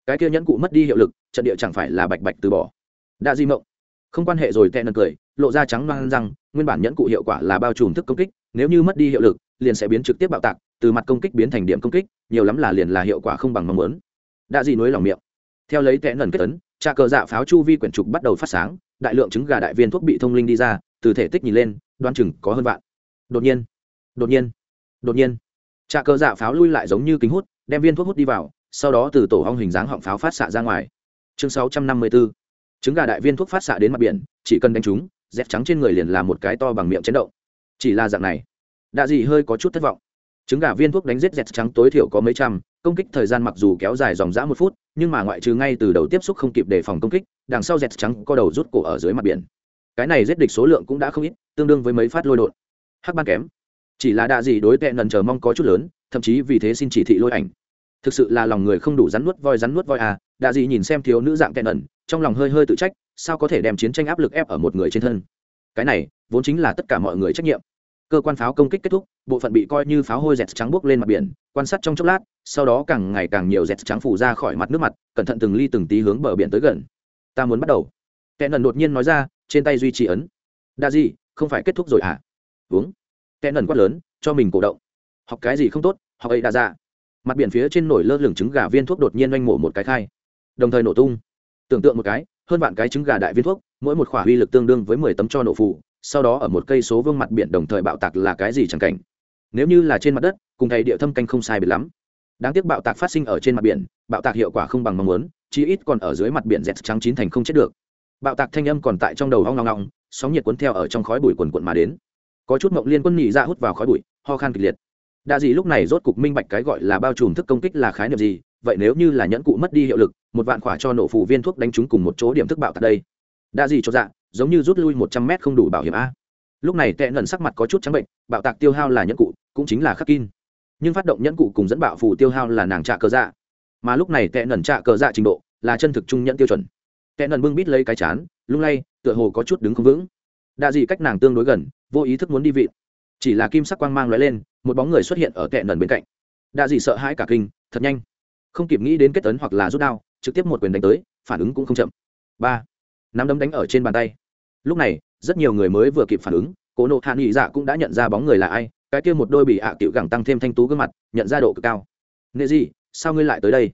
Cái kia nhẫn cụ mất đi hiệu lực, trận địa chẳng phải là bạch bạch từ bỏ đã di mộng. Không quan hệ rồi, tệ nần cười, lộ ra trắng loang rằng nguyên bản nhẫn cụ hiệu quả là bao trùm thức công kích, nếu như mất đi hiệu lực, liền sẽ biến trực tiếp bạo tạc, từ mặt công kích biến thành điểm công kích, nhiều lắm là liền là hiệu quả không bằng mong muốn. Đã di nối lòng miệng. Theo lấy tệ nần kết tấn trà cờ dạ pháo chu vi quyển trục bắt đầu phát sáng, đại lượng trứng gà đại viên thuốc bị thông linh đi ra, từ thể tích nhìn lên đoan chừng có hơn vạn. Đột nhiên đột nhiên đột nhiên trà cờ dạ pháo lui lại giống như kính hút, đem viên thuốc hút đi vào, sau đó từ tổ hong hình dáng họng pháo phát xạ ra ngoài. Chương 654 trứng gà đại viên thuốc phát xạ đến mặt biển, chỉ cần đánh chúng, dép trắng trên người liền là một cái to bằng miệng chấn động chỉ là dạng này, đạ dị hơi có chút thất vọng. Trứng gà viên thuốc đánh giết dẹt trắng tối thiểu có mấy trăm, công kích thời gian mặc dù kéo dài dòng dã một phút, nhưng mà ngoại trừ ngay từ đầu tiếp xúc không kịp đề phòng công kích, đằng sau dẹt trắng có đầu rút cổ ở dưới mặt biển. Cái này giết địch số lượng cũng đã không ít, tương đương với mấy phát lôi đột hắc ban kém. Chỉ là đạ dị đối tệ nần chờ mong có chút lớn, thậm chí vì thế xin chỉ thị lôi ảnh. Thực sự là lòng người không đủ rắn nuốt voi rắn nuốt voi à đạ dị nhìn xem thiếu nữ dạng tệ nần trong lòng hơi hơi tự trách, sao có thể đem chiến tranh áp lực ép ở một người trên thân? Cái này, vốn chính là tất cả mọi người trách nhiệm. Cơ quan pháo công kích kết thúc, bộ phận bị coi như pháo hôi dẹt trắng bốc lên mặt biển, quan sát trong chốc lát, sau đó càng ngày càng nhiều dẹt trắng phủ ra khỏi mặt nước mặt, cẩn thận từng ly từng tí hướng bờ biển tới gần. Ta muốn bắt đầu. Kẻ nần đột nhiên nói ra, trên tay duy trì ấn. Đa gì không phải kết thúc rồi à? Uống. Kẻ nần quát lớn, cho mình cổ động. Học cái gì không tốt, học ấy đa ra. Mặt biển phía trên nổi lơ lửng trứng gà viên thuốc đột nhiên oanh mổ một cái khai. Đồng thời nổ tung tưởng tượng một cái, hơn vạn cái trứng gà đại viên thuốc, mỗi một khỏa uy lực tương đương với mười tấm cho nổ phụ sau đó ở một cây số vương mặt biển đồng thời bạo tạc là cái gì chẳng cảnh. Nếu như là trên mặt đất, cùng thầy địa thâm canh không sai biệt lắm. Đáng tiếc bạo tạc phát sinh ở trên mặt biển, bạo tạc hiệu quả không bằng mong muốn, chí ít còn ở dưới mặt biển dẹt trắng chín thành không chết được. Bạo tạc thanh âm còn tại trong đầu hoang ngong ngong sóng nhiệt cuốn theo ở trong khói bụi quần quận mà đến. Có chút mộng liên quân nhị ra hút vào khói bụi, ho khan kịch liệt. Đa dị lúc này rốt cục minh bạch cái gọi là bao trùm thức công kích là khái niệm gì vậy nếu như là nhẫn cụ mất đi hiệu lực, một vạn khỏa cho nổ phủ viên thuốc đánh trúng cùng một chỗ điểm thức bạo tại đây. Đa gì cho dạ giống như rút lui một trăm mét không đủ bảo hiểm a. Lúc này tệ ngẩn sắc mặt có chút trắng bệnh, bạo tạc tiêu hao là nhẫn cụ, cũng chính là khắc kin nhưng phát động nhẫn cụ cùng dẫn bạo phù tiêu hao là nàng trạ cờ dạ. Mà lúc này tệ ngẩn trạ cờ dạ trình độ là chân thực trung nhẫn tiêu chuẩn. Tệ ngẩn bưng bít lấy cái chán, lung lay, tựa hồ có chút đứng không vững. Đa dị cách nàng tương đối gần, vô ý thức muốn đi vị chỉ là kim sắc quang mang lóe lên, một bóng người xuất hiện ở tệ nần bên cạnh. Đa dị sợ hãi cả kinh, thật nhanh không kịp nghĩ đến kết tấn hoặc là rút đao, trực tiếp một quyền đánh tới, phản ứng cũng không chậm. Ba, nắm đấm đánh ở trên bàn tay. Lúc này, rất nhiều người mới vừa kịp phản ứng, cố nộ hạ nghị dạ cũng đã nhận ra bóng người là ai, cái kia một đôi bị hạ à tiểu gẳng tăng thêm thanh tú gương mặt, nhận ra độ cực cao. Nghệ gì sao ngươi lại tới đây?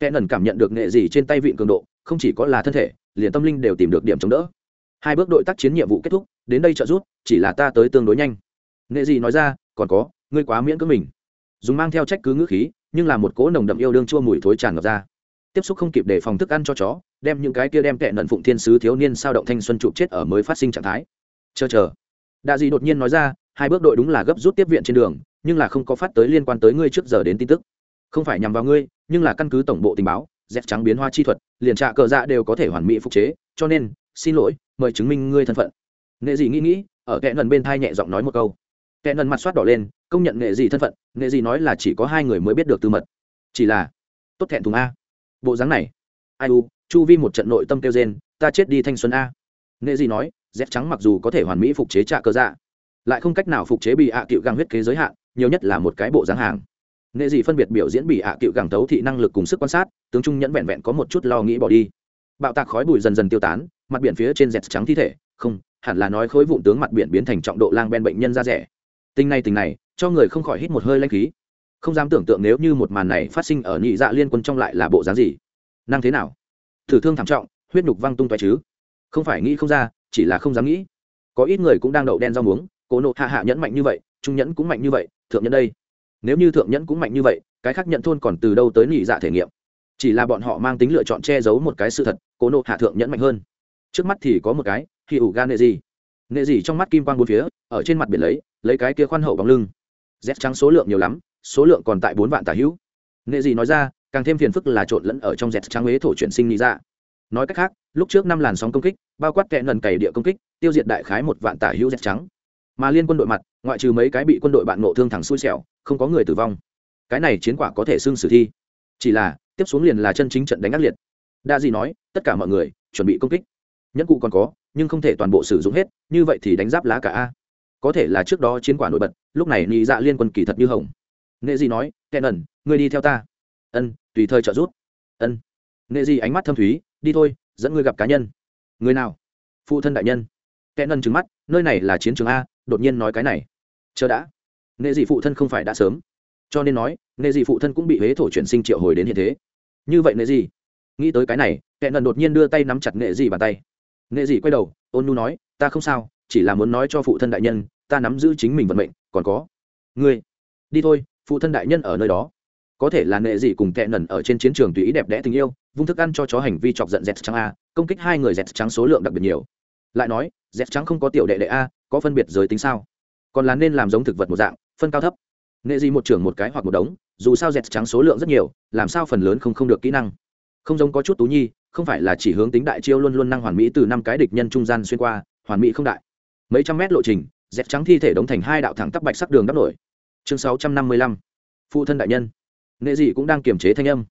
Kẻ nần cảm nhận được nghệ gì trên tay vịn cường độ, không chỉ có là thân thể, liền tâm linh đều tìm được điểm chống đỡ. Hai bước đội tác chiến nhiệm vụ kết thúc, đến đây trợ giúp, chỉ là ta tới tương đối nhanh. Nghệ gì nói ra, còn có, ngươi quá miễn cưỡng mình. Dùng mang theo trách cứ ngữ khí nhưng là một cỗ nồng đậm yêu đương chua mùi thối tràn ngập ra. Tiếp xúc không kịp để phòng thức ăn cho chó, đem những cái kia đem tệ nận phụng thiên sứ thiếu niên sao động thanh xuân chụp chết ở mới phát sinh trạng thái. Chờ chờ. Đạ dị đột nhiên nói ra, hai bước đội đúng là gấp rút tiếp viện trên đường, nhưng là không có phát tới liên quan tới ngươi trước giờ đến tin tức. Không phải nhằm vào ngươi, nhưng là căn cứ tổng bộ tình báo dép trắng biến hoa chi thuật, liền trạ cờ dạ đều có thể hoàn mỹ phục chế, cho nên, xin lỗi, mời chứng minh ngươi thân phận. Nghệ dị nghĩ nghĩ, ở kẽ lần bên thai nhẹ giọng nói một câu kẻ nần mặt soát đỏ lên, công nhận nghệ gì thân phận, nghệ gì nói là chỉ có hai người mới biết được tư mật. Chỉ là, tốt thẹn thùng a. Bộ dáng này. Ai u, chu vi một trận nội tâm kêu gen ta chết đi thanh xuân a. Nghệ gì nói, dép trắng mặc dù có thể hoàn mỹ phục chế trạ cơ dạ lại không cách nào phục chế bị ạ à cựu găng huyết kế giới hạn, nhiều nhất là một cái bộ dáng hàng. Nghệ dị phân biệt biểu diễn bị ạ à cựu gẳng tấu thị năng lực cùng sức quan sát, tướng trung nhẫn vẹn vẹn có một chút lo nghĩ bỏ đi. Bạo tạc khói bụi dần dần tiêu tán, mặt biển phía trên dẹt trắng thi thể, không, hẳn là nói khối vụn tướng mặt biển biến thành trọng độ lang ben bệnh nhân ra rẻ tình này tình này, cho người không khỏi hít một hơi lanh khí. Không dám tưởng tượng nếu như một màn này phát sinh ở nhị dạ liên quân trong lại là bộ dáng gì. Năng thế nào? Thử thương thảm trọng, huyết nhục văng tung toái chứ. Không phải nghĩ không ra, chỉ là không dám nghĩ. Có ít người cũng đang đậu đen rau muống, cố nộ hạ hạ nhẫn mạnh như vậy, trung nhẫn cũng mạnh như vậy, thượng nhẫn đây. Nếu như thượng nhẫn cũng mạnh như vậy, cái khác nhận thôn còn từ đâu tới nhị dạ thể nghiệm? Chỉ là bọn họ mang tính lựa chọn che giấu một cái sự thật, cố nộ hạ thượng nhẫn mạnh hơn. Trước mắt thì có một cái khi ủ ga nệ gì nệ gì trong mắt kim quang bốn phía, ở trên mặt biển lấy lấy cái kia khoan hậu bóng lưng. Z trắng số lượng nhiều lắm, số lượng còn tại bốn vạn tả hữu. Nghệ gì nói ra, càng thêm phiền phức là trộn lẫn ở trong z trắng huế thổ chuyển sinh nghĩ ra. Nói cách khác, lúc trước năm làn sóng công kích, bao quát kẹn lần cày địa công kích, tiêu diệt đại khái một vạn tả hữu z trắng. Mà liên quân đội mặt, ngoại trừ mấy cái bị quân đội bạn nộ thương thẳng xui xẻo, không có người tử vong. Cái này chiến quả có thể xưng sử thi. Chỉ là, tiếp xuống liền là chân chính trận đánh ác liệt. Đa gì nói, tất cả mọi người, chuẩn bị công kích. Nhẫn cụ còn có, nhưng không thể toàn bộ sử dụng hết, như vậy thì đánh giáp lá cả a có thể là trước đó chiến quả nổi bật, lúc này nị dạ liên quân kỳ thật như hồng. Nghệ gì nói, kẹn ẩn, ngươi đi theo ta. Ân, tùy thời trợ giúp. Ân. Nghệ gì ánh mắt thâm thúy, đi thôi, dẫn ngươi gặp cá nhân. Người nào? Phụ thân đại nhân. Kẹn ẩn trừng mắt, nơi này là chiến trường a, đột nhiên nói cái này. Chờ đã. Nghệ dị phụ thân không phải đã sớm. Cho nên nói nghệ dị phụ thân cũng bị huế thổ chuyển sinh triệu hồi đến hiện thế. Như vậy nghệ dị nghĩ tới cái này, kẹn ẩn đột nhiên đưa tay nắm chặt nghệ dị bàn tay. Nghệ dị quay đầu, ôn nu nói, ta không sao chỉ là muốn nói cho phụ thân đại nhân, ta nắm giữ chính mình vận mệnh, còn có. Ngươi, đi thôi, phụ thân đại nhân ở nơi đó. Có thể là nghệ gì cùng tệ nần ở trên chiến trường tùy ý đẹp đẽ tình yêu, vung thức ăn cho chó hành vi chọc giận dẹt trắng a, công kích hai người dẹt trắng số lượng đặc biệt nhiều. Lại nói, dẹt trắng không có tiểu đệ đệ a, có phân biệt giới tính sao? Còn là nên làm giống thực vật một dạng, phân cao thấp. Nghệ gì một trưởng một cái hoặc một đống, dù sao dẹt trắng số lượng rất nhiều, làm sao phần lớn không không được kỹ năng. Không giống có chút tú nhi, không phải là chỉ hướng tính đại chiêu luôn luôn năng hoàn mỹ từ năm cái địch nhân trung gian xuyên qua, hoàn mỹ không đại mấy trăm mét lộ trình dẹp trắng thi thể đóng thành hai đạo thẳng tắp bạch sắc đường đắp nổi. Chương sáu trăm năm mươi lăm. Phụ thân đại nhân. Nghệ dị cũng đang kiềm chế thanh âm.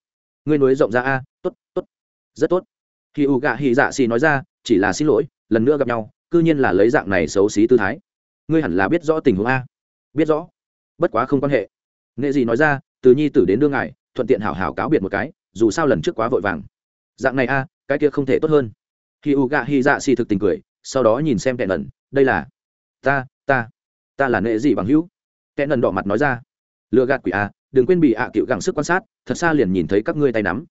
Ngươi nối rộng ra a, tốt tốt, rất tốt. Khi u gạ hì dạ xì nói ra, chỉ là xin lỗi, lần nữa gặp nhau, cư nhiên là lấy dạng này xấu xí tư thái. Ngươi hẳn là biết rõ tình huống a. Biết rõ. Bất quá không quan hệ. Nghệ dị nói ra, từ nhi tử đến đương ngài, thuận tiện hảo hảo cáo biệt một cái, dù sao lần trước quá vội vàng. Dạng này a, cái kia không thể tốt hơn. Khi u gạ hy dạ xì thực tình cười sau đó nhìn xem kẹn ẩn, đây là ta ta ta là nệ gì bằng hữu? Kẹn ẩn đỏ mặt nói ra lựa gạt quỷ a đừng quên bị ạ à cựu gắng sức quan sát, thật xa liền nhìn thấy các ngươi tay nắm.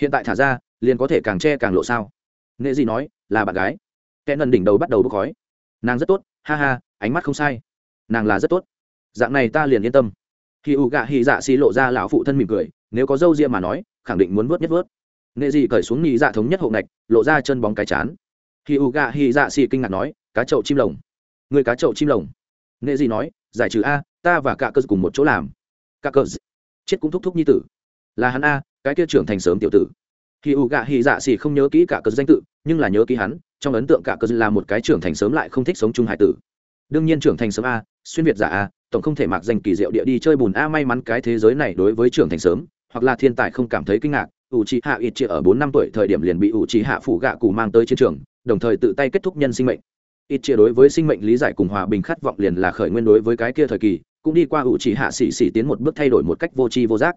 Hiện tại thả ra, liền có thể càng che càng lộ sao? Nệ gì nói, là bạn gái. Kẹn ẩn đỉnh đầu bắt đầu bốc khói. Nàng rất tốt, ha ha, ánh mắt không sai. Nàng là rất tốt. Dạng này ta liền yên tâm. Khi u gạ hy dạ xi lộ ra lão phụ thân mỉm cười, nếu có dâu ria mà nói, khẳng định muốn vớt nhất vớt. Nghệ dị cởi xuống nhị dạ thống nhất hộ ngạch, lộ ra chân bóng cái chán khi u gạ Hì dạ xì kinh ngạc nói, cá chậu chim lồng. Người cá chậu chim lồng? Nghệ dị nói, giải trừ a, ta và cả cơ cùng một chỗ làm. Cả cơ chết cũng thúc thúc như tử. Là hắn a, cái kia trưởng thành sớm tiểu tử. Khi u gạ Hì dạ xì không nhớ kỹ cả cơ danh tự, nhưng là nhớ kỹ hắn, trong ấn tượng cả cơ là một cái trưởng thành sớm lại không thích sống chung hải tử. Đương nhiên trưởng thành sớm a, xuyên việt giả a, tổng không thể mặc danh kỳ diệu địa đi chơi bùn a, may mắn cái thế giới này đối với trưởng thành sớm, hoặc là thiên tài không cảm thấy kinh ngạc. Ủ trì hạ ít chia ở bốn năm tuổi thời điểm liền bị ủ trì hạ phủ gạ cụ mang tới chiến trường đồng thời tự tay kết thúc nhân sinh mệnh. Ít chia đối với sinh mệnh lý giải cùng hòa bình khát vọng liền là khởi nguyên đối với cái kia thời kỳ, cũng đi qua ủ chỉ hạ xỉ xỉ tiến một bước thay đổi một cách vô tri vô giác.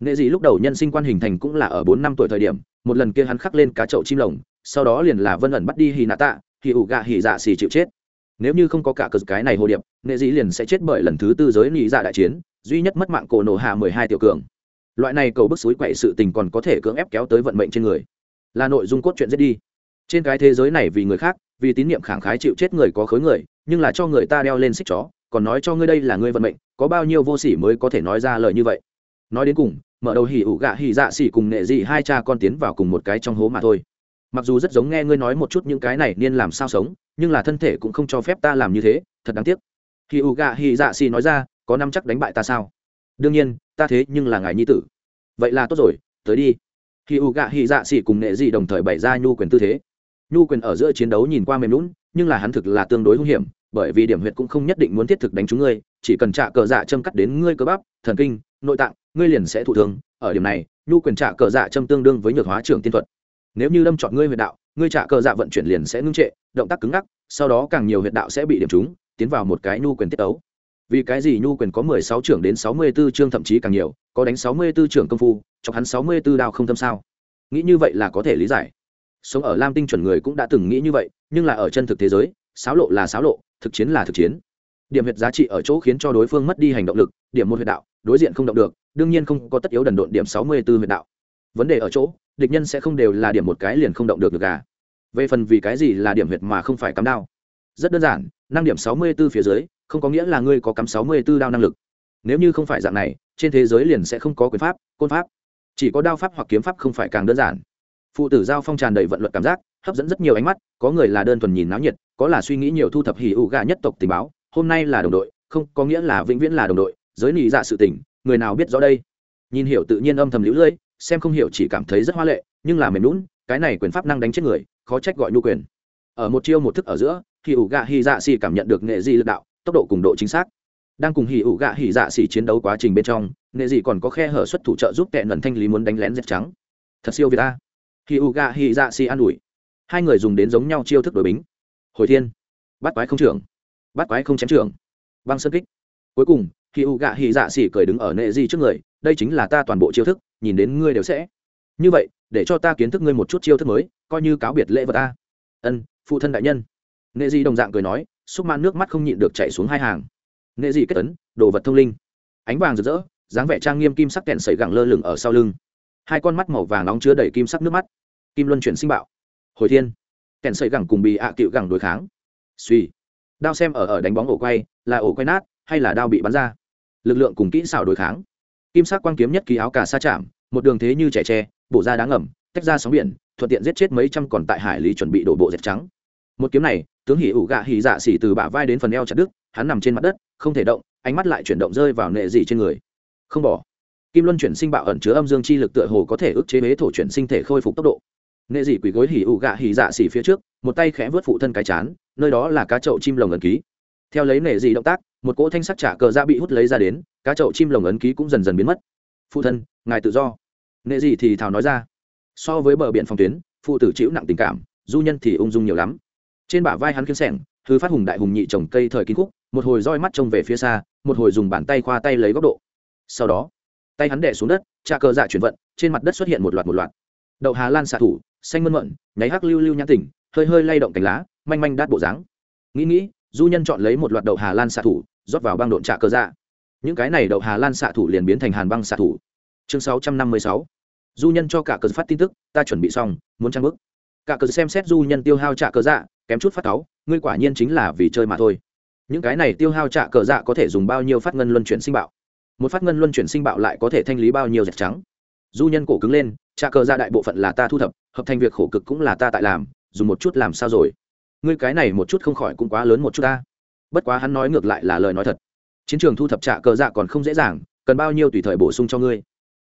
Nghệ dị lúc đầu nhân sinh quan hình thành cũng là ở bốn năm tuổi thời điểm, một lần kia hắn khắc lên cá chậu chim lồng, sau đó liền là vân ẩn bắt đi hì nạ tạ hì ủ gạ hì dạ xì chịu chết. Nếu như không có cả cờ cái này hồ điệp, nghệ dĩ liền sẽ chết bởi lần thứ tư giới nghị dạ đại chiến, duy nhất mất mạng cổ nổ hạ mười hai tiểu cường. Loại này cầu bức suối quậy sự tình còn có thể cưỡng ép kéo tới vận mệnh trên người. Là nội dung cốt truyện giết đi trên cái thế giới này vì người khác, vì tín nhiệm khẳng khái chịu chết người có khối người, nhưng là cho người ta đeo lên xích chó, còn nói cho ngươi đây là ngươi vận mệnh, có bao nhiêu vô sỉ mới có thể nói ra lời như vậy? Nói đến cùng, mở đầu hỉ ủ gạ hỉ dạ xỉ cùng nệ dị hai cha con tiến vào cùng một cái trong hố mà thôi. Mặc dù rất giống nghe ngươi nói một chút những cái này nên làm sao sống, nhưng là thân thể cũng không cho phép ta làm như thế, thật đáng tiếc. Hỉ ủ gạ hỉ dạ xỉ nói ra, có năm chắc đánh bại ta sao? Đương nhiên, ta thế nhưng là ngài nhi tử. Vậy là tốt rồi, tới đi. Hỉ ủ gạ hỉ dạ xỉ cùng nệ dị đồng thời bày ra nhu quyền tư thế nhu quyền ở giữa chiến đấu nhìn qua mềm lún nhưng là hắn thực là tương đối hung hiểm, bởi vì điểm huyệt cũng không nhất định muốn thiết thực đánh trúng ngươi, chỉ cần trả cờ dạ châm cắt đến ngươi cơ bắp, thần kinh, nội tạng, ngươi liền sẽ thụ thương. Ở điểm này, nhu quyền trả cờ dạ châm tương đương với nhược hóa trưởng tiên thuật. Nếu như đâm chọn ngươi huyệt đạo, ngươi trả cờ dạ vận chuyển liền sẽ ngưng trệ, động tác cứng ngắc, sau đó càng nhiều huyệt đạo sẽ bị điểm trúng, tiến vào một cái nhu quyền tiết tấu. Vì cái gì nhu quyền có mười sáu trưởng đến sáu mươi 64 chương, thậm chí càng nhiều, có đánh sáu mươi 64 trưởng công phu cho hắn sáu mươi 64 đao không thâm sao? Nghĩ như vậy là có thể lý giải sống ở lam tinh chuẩn người cũng đã từng nghĩ như vậy, nhưng là ở chân thực thế giới, xáo lộ là xáo lộ, thực chiến là thực chiến. Điểm huyệt giá trị ở chỗ khiến cho đối phương mất đi hành động lực, điểm một huyệt đạo, đối diện không động được, đương nhiên không có tất yếu đần độn điểm sáu mươi 64 huyệt đạo. Vấn đề ở chỗ, địch nhân sẽ không đều là điểm một cái liền không động được được gà về phần vì cái gì là điểm huyệt mà không phải cắm đao? Rất đơn giản, năng điểm sáu mươi 64 phía dưới, không có nghĩa là ngươi có cắm sáu mươi 64 đao năng lực. Nếu như không phải dạng này, trên thế giới liền sẽ không có quyền pháp, côn pháp. Chỉ có đao pháp hoặc kiếm pháp không phải càng đơn giản phụ tử giao phong tràn đầy vận luật cảm giác, hấp dẫn rất nhiều ánh mắt, có người là đơn thuần nhìn náo nhiệt, có là suy nghĩ nhiều thu thập hỉ ủ gà nhất tộc tình báo, hôm nay là đồng đội, không, có nghĩa là vĩnh viễn là đồng đội, giới nị dạ sự tình, người nào biết rõ đây? Nhìn hiểu tự nhiên âm thầm lũ lưỡi xem không hiểu chỉ cảm thấy rất hoa lệ, nhưng là mềm lún cái này quyền pháp năng đánh chết người, khó trách gọi nhu quyền. Ở một chiêu một thức ở giữa, hỉ ủ gà hỉ dạ xì cảm nhận được nghệ di lực đạo, tốc độ cùng độ chính xác. Đang cùng hỉ ủ gà hỉ dạ xì chiến đấu quá trình bên trong, nghệ dị còn có khe hở xuất thủ trợ giúp kẻ nần thanh lý muốn đánh lén dẹp trắng. Thật siêu việt ta hỉ u gà hỉ dạ xì an ủi, hai người dùng đến giống nhau chiêu thức đổi bính. Hồi thiên, bắt quái không trưởng, bắt quái không chém trưởng. Băng sơn kích. Cuối cùng, khi u gạ hì dạ xỉ cười đứng ở nệ di trước người, đây chính là ta toàn bộ chiêu thức, nhìn đến ngươi đều sẽ. Như vậy, để cho ta kiến thức ngươi một chút chiêu thức mới, coi như cáo biệt lễ vật ta. Ân, phụ thân đại nhân. Nệ di đồng dạng cười nói, xúc man nước mắt không nhịn được chạy xuống hai hàng. Nệ di kết tấn đồ vật thông linh. Ánh vàng rực rỡ, dáng vẻ trang nghiêm kim sắc kẹn sẩy gẳng lơ lửng ở sau lưng hai con mắt màu vàng nóng chứa đầy kim sắc nước mắt. Kim luân chuyển sinh bạo. Hồi thiên. Kèn sợi gẳng cùng bị ạ à cựu gẳng đối kháng. Suy. Đao xem ở ở đánh bóng ổ quay, là ổ quay nát, hay là đao bị bắn ra? Lực lượng cùng kỹ xảo đối kháng. Kim sắc quang kiếm nhất ký áo cả sa chạm, một đường thế như trẻ tre, bổ ra đá ngầm, tách ra sóng biển, thuận tiện giết chết mấy trăm còn tại hải lý chuẩn bị đổ bộ dẹp trắng. Một kiếm này, tướng hỉ ủ gạ hỉ dạ xỉ từ bả vai đến phần eo chặt đứt, hắn nằm trên mặt đất, không thể động, ánh mắt lại chuyển động rơi vào nệ dị trên người. Không bỏ kim luân chuyển sinh bạo ẩn chứa âm dương chi lực tựa hồ có thể ức chế bế thổ chuyển sinh thể khôi phục tốc độ. Nệ dị quỳ gối hỉ ụ gạ hỉ dạ xỉ phía trước, một tay khẽ vớt phụ thân cái chán, nơi đó là cá chậu chim lồng ấn ký. Theo lấy nệ dị động tác, một cỗ thanh sắc trả cờ ra bị hút lấy ra đến, cá chậu chim lồng ấn ký cũng dần dần biến mất. Phụ thân, ngài tự do. Nệ dị thì thào nói ra. So với bờ biển phòng tuyến, phụ tử chịu nặng tình cảm, du nhân thì ung dung nhiều lắm. Trên bả vai hắn kiếm sẻng thư phát hùng đại hùng nhị trồng cây thời kín khúc, một hồi roi mắt trông về phía xa, một hồi dùng bàn tay khoa tay lấy góc độ. Sau đó tay hắn đẻ xuống đất, trà cờ dạ chuyển vận, trên mặt đất xuất hiện một loạt một loạt. Đậu hà lan xạ thủ, xanh mơn mận, nháy hắc lưu lưu nhãn tỉnh, hơi hơi lay động cánh lá, manh manh đát bộ dáng. Nghĩ nghĩ, du nhân chọn lấy một loạt đậu hà lan xạ thủ, rót vào băng độn trà cơ dạ. Những cái này đậu hà lan xạ thủ liền biến thành hàn băng xạ thủ. Chương sáu trăm năm mươi sáu. Du nhân cho cả cờ phát tin tức, ta chuẩn bị xong, muốn trang bức cả cờ xem xét du nhân tiêu hao trạ cơ dạ kém chút phát cáu, ngươi quả nhiên chính là vì chơi mà thôi. Những cái này tiêu hao trạ cờ dạ có thể dùng bao nhiêu phát ngân luân chuyển sinh bạo? Một phát ngân luân chuyển sinh bạo lại có thể thanh lý bao nhiêu dẹp trắng. Du nhân cổ cứng lên, trà cờ ra đại bộ phận là ta thu thập, hợp thành việc khổ cực cũng là ta tại làm, dùng một chút làm sao rồi? Ngươi cái này một chút không khỏi cũng quá lớn một chút ta. Bất quá hắn nói ngược lại là lời nói thật. Chiến trường thu thập trạ cờ dạ còn không dễ dàng, cần bao nhiêu tùy thời bổ sung cho ngươi.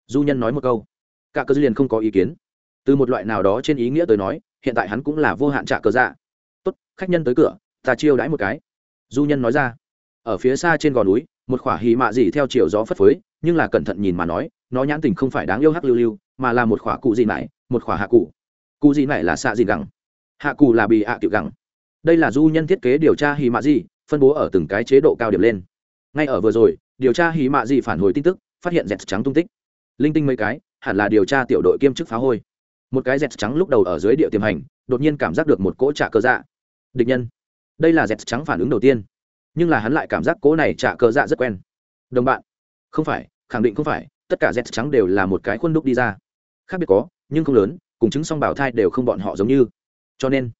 Du nhân nói một câu. Cả cơ liền không có ý kiến. Từ một loại nào đó trên ý nghĩa tới nói, hiện tại hắn cũng là vô hạn trạ cờ dạ tốt, khách nhân tới cửa, ta chiêu đãi một cái. Du nhân nói ra. Ở phía xa trên gò núi một khỏa hì mạ gì theo chiều gió phất phới, nhưng là cẩn thận nhìn mà nói, nó nhãn tình không phải đáng yêu hắc lưu lưu, mà là một khỏa cụ gì này, một khỏa hạ cụ. Cụ gì này là xạ gì gẳng? Hạ cụ là bì hạ tiểu gẳng. Đây là du nhân thiết kế điều tra hì mạ gì, phân bố ở từng cái chế độ cao điểm lên. Ngay ở vừa rồi, điều tra hì mạ gì phản hồi tin tức, phát hiện dẹt trắng tung tích. Linh tinh mấy cái, hẳn là điều tra tiểu đội kiêm chức phá hôi. Một cái dẹt trắng lúc đầu ở dưới địa tiềm hành, đột nhiên cảm giác được một cỗ trả cơ dạ. Địch nhân. Đây là dẹt trắng phản ứng đầu tiên nhưng là hắn lại cảm giác cỗ này trả cờ dạ rất quen. Đồng bạn. Không phải, khẳng định không phải, tất cả z trắng đều là một cái khuôn đúc đi ra. Khác biệt có, nhưng không lớn, cùng chứng song bảo thai đều không bọn họ giống như. Cho nên,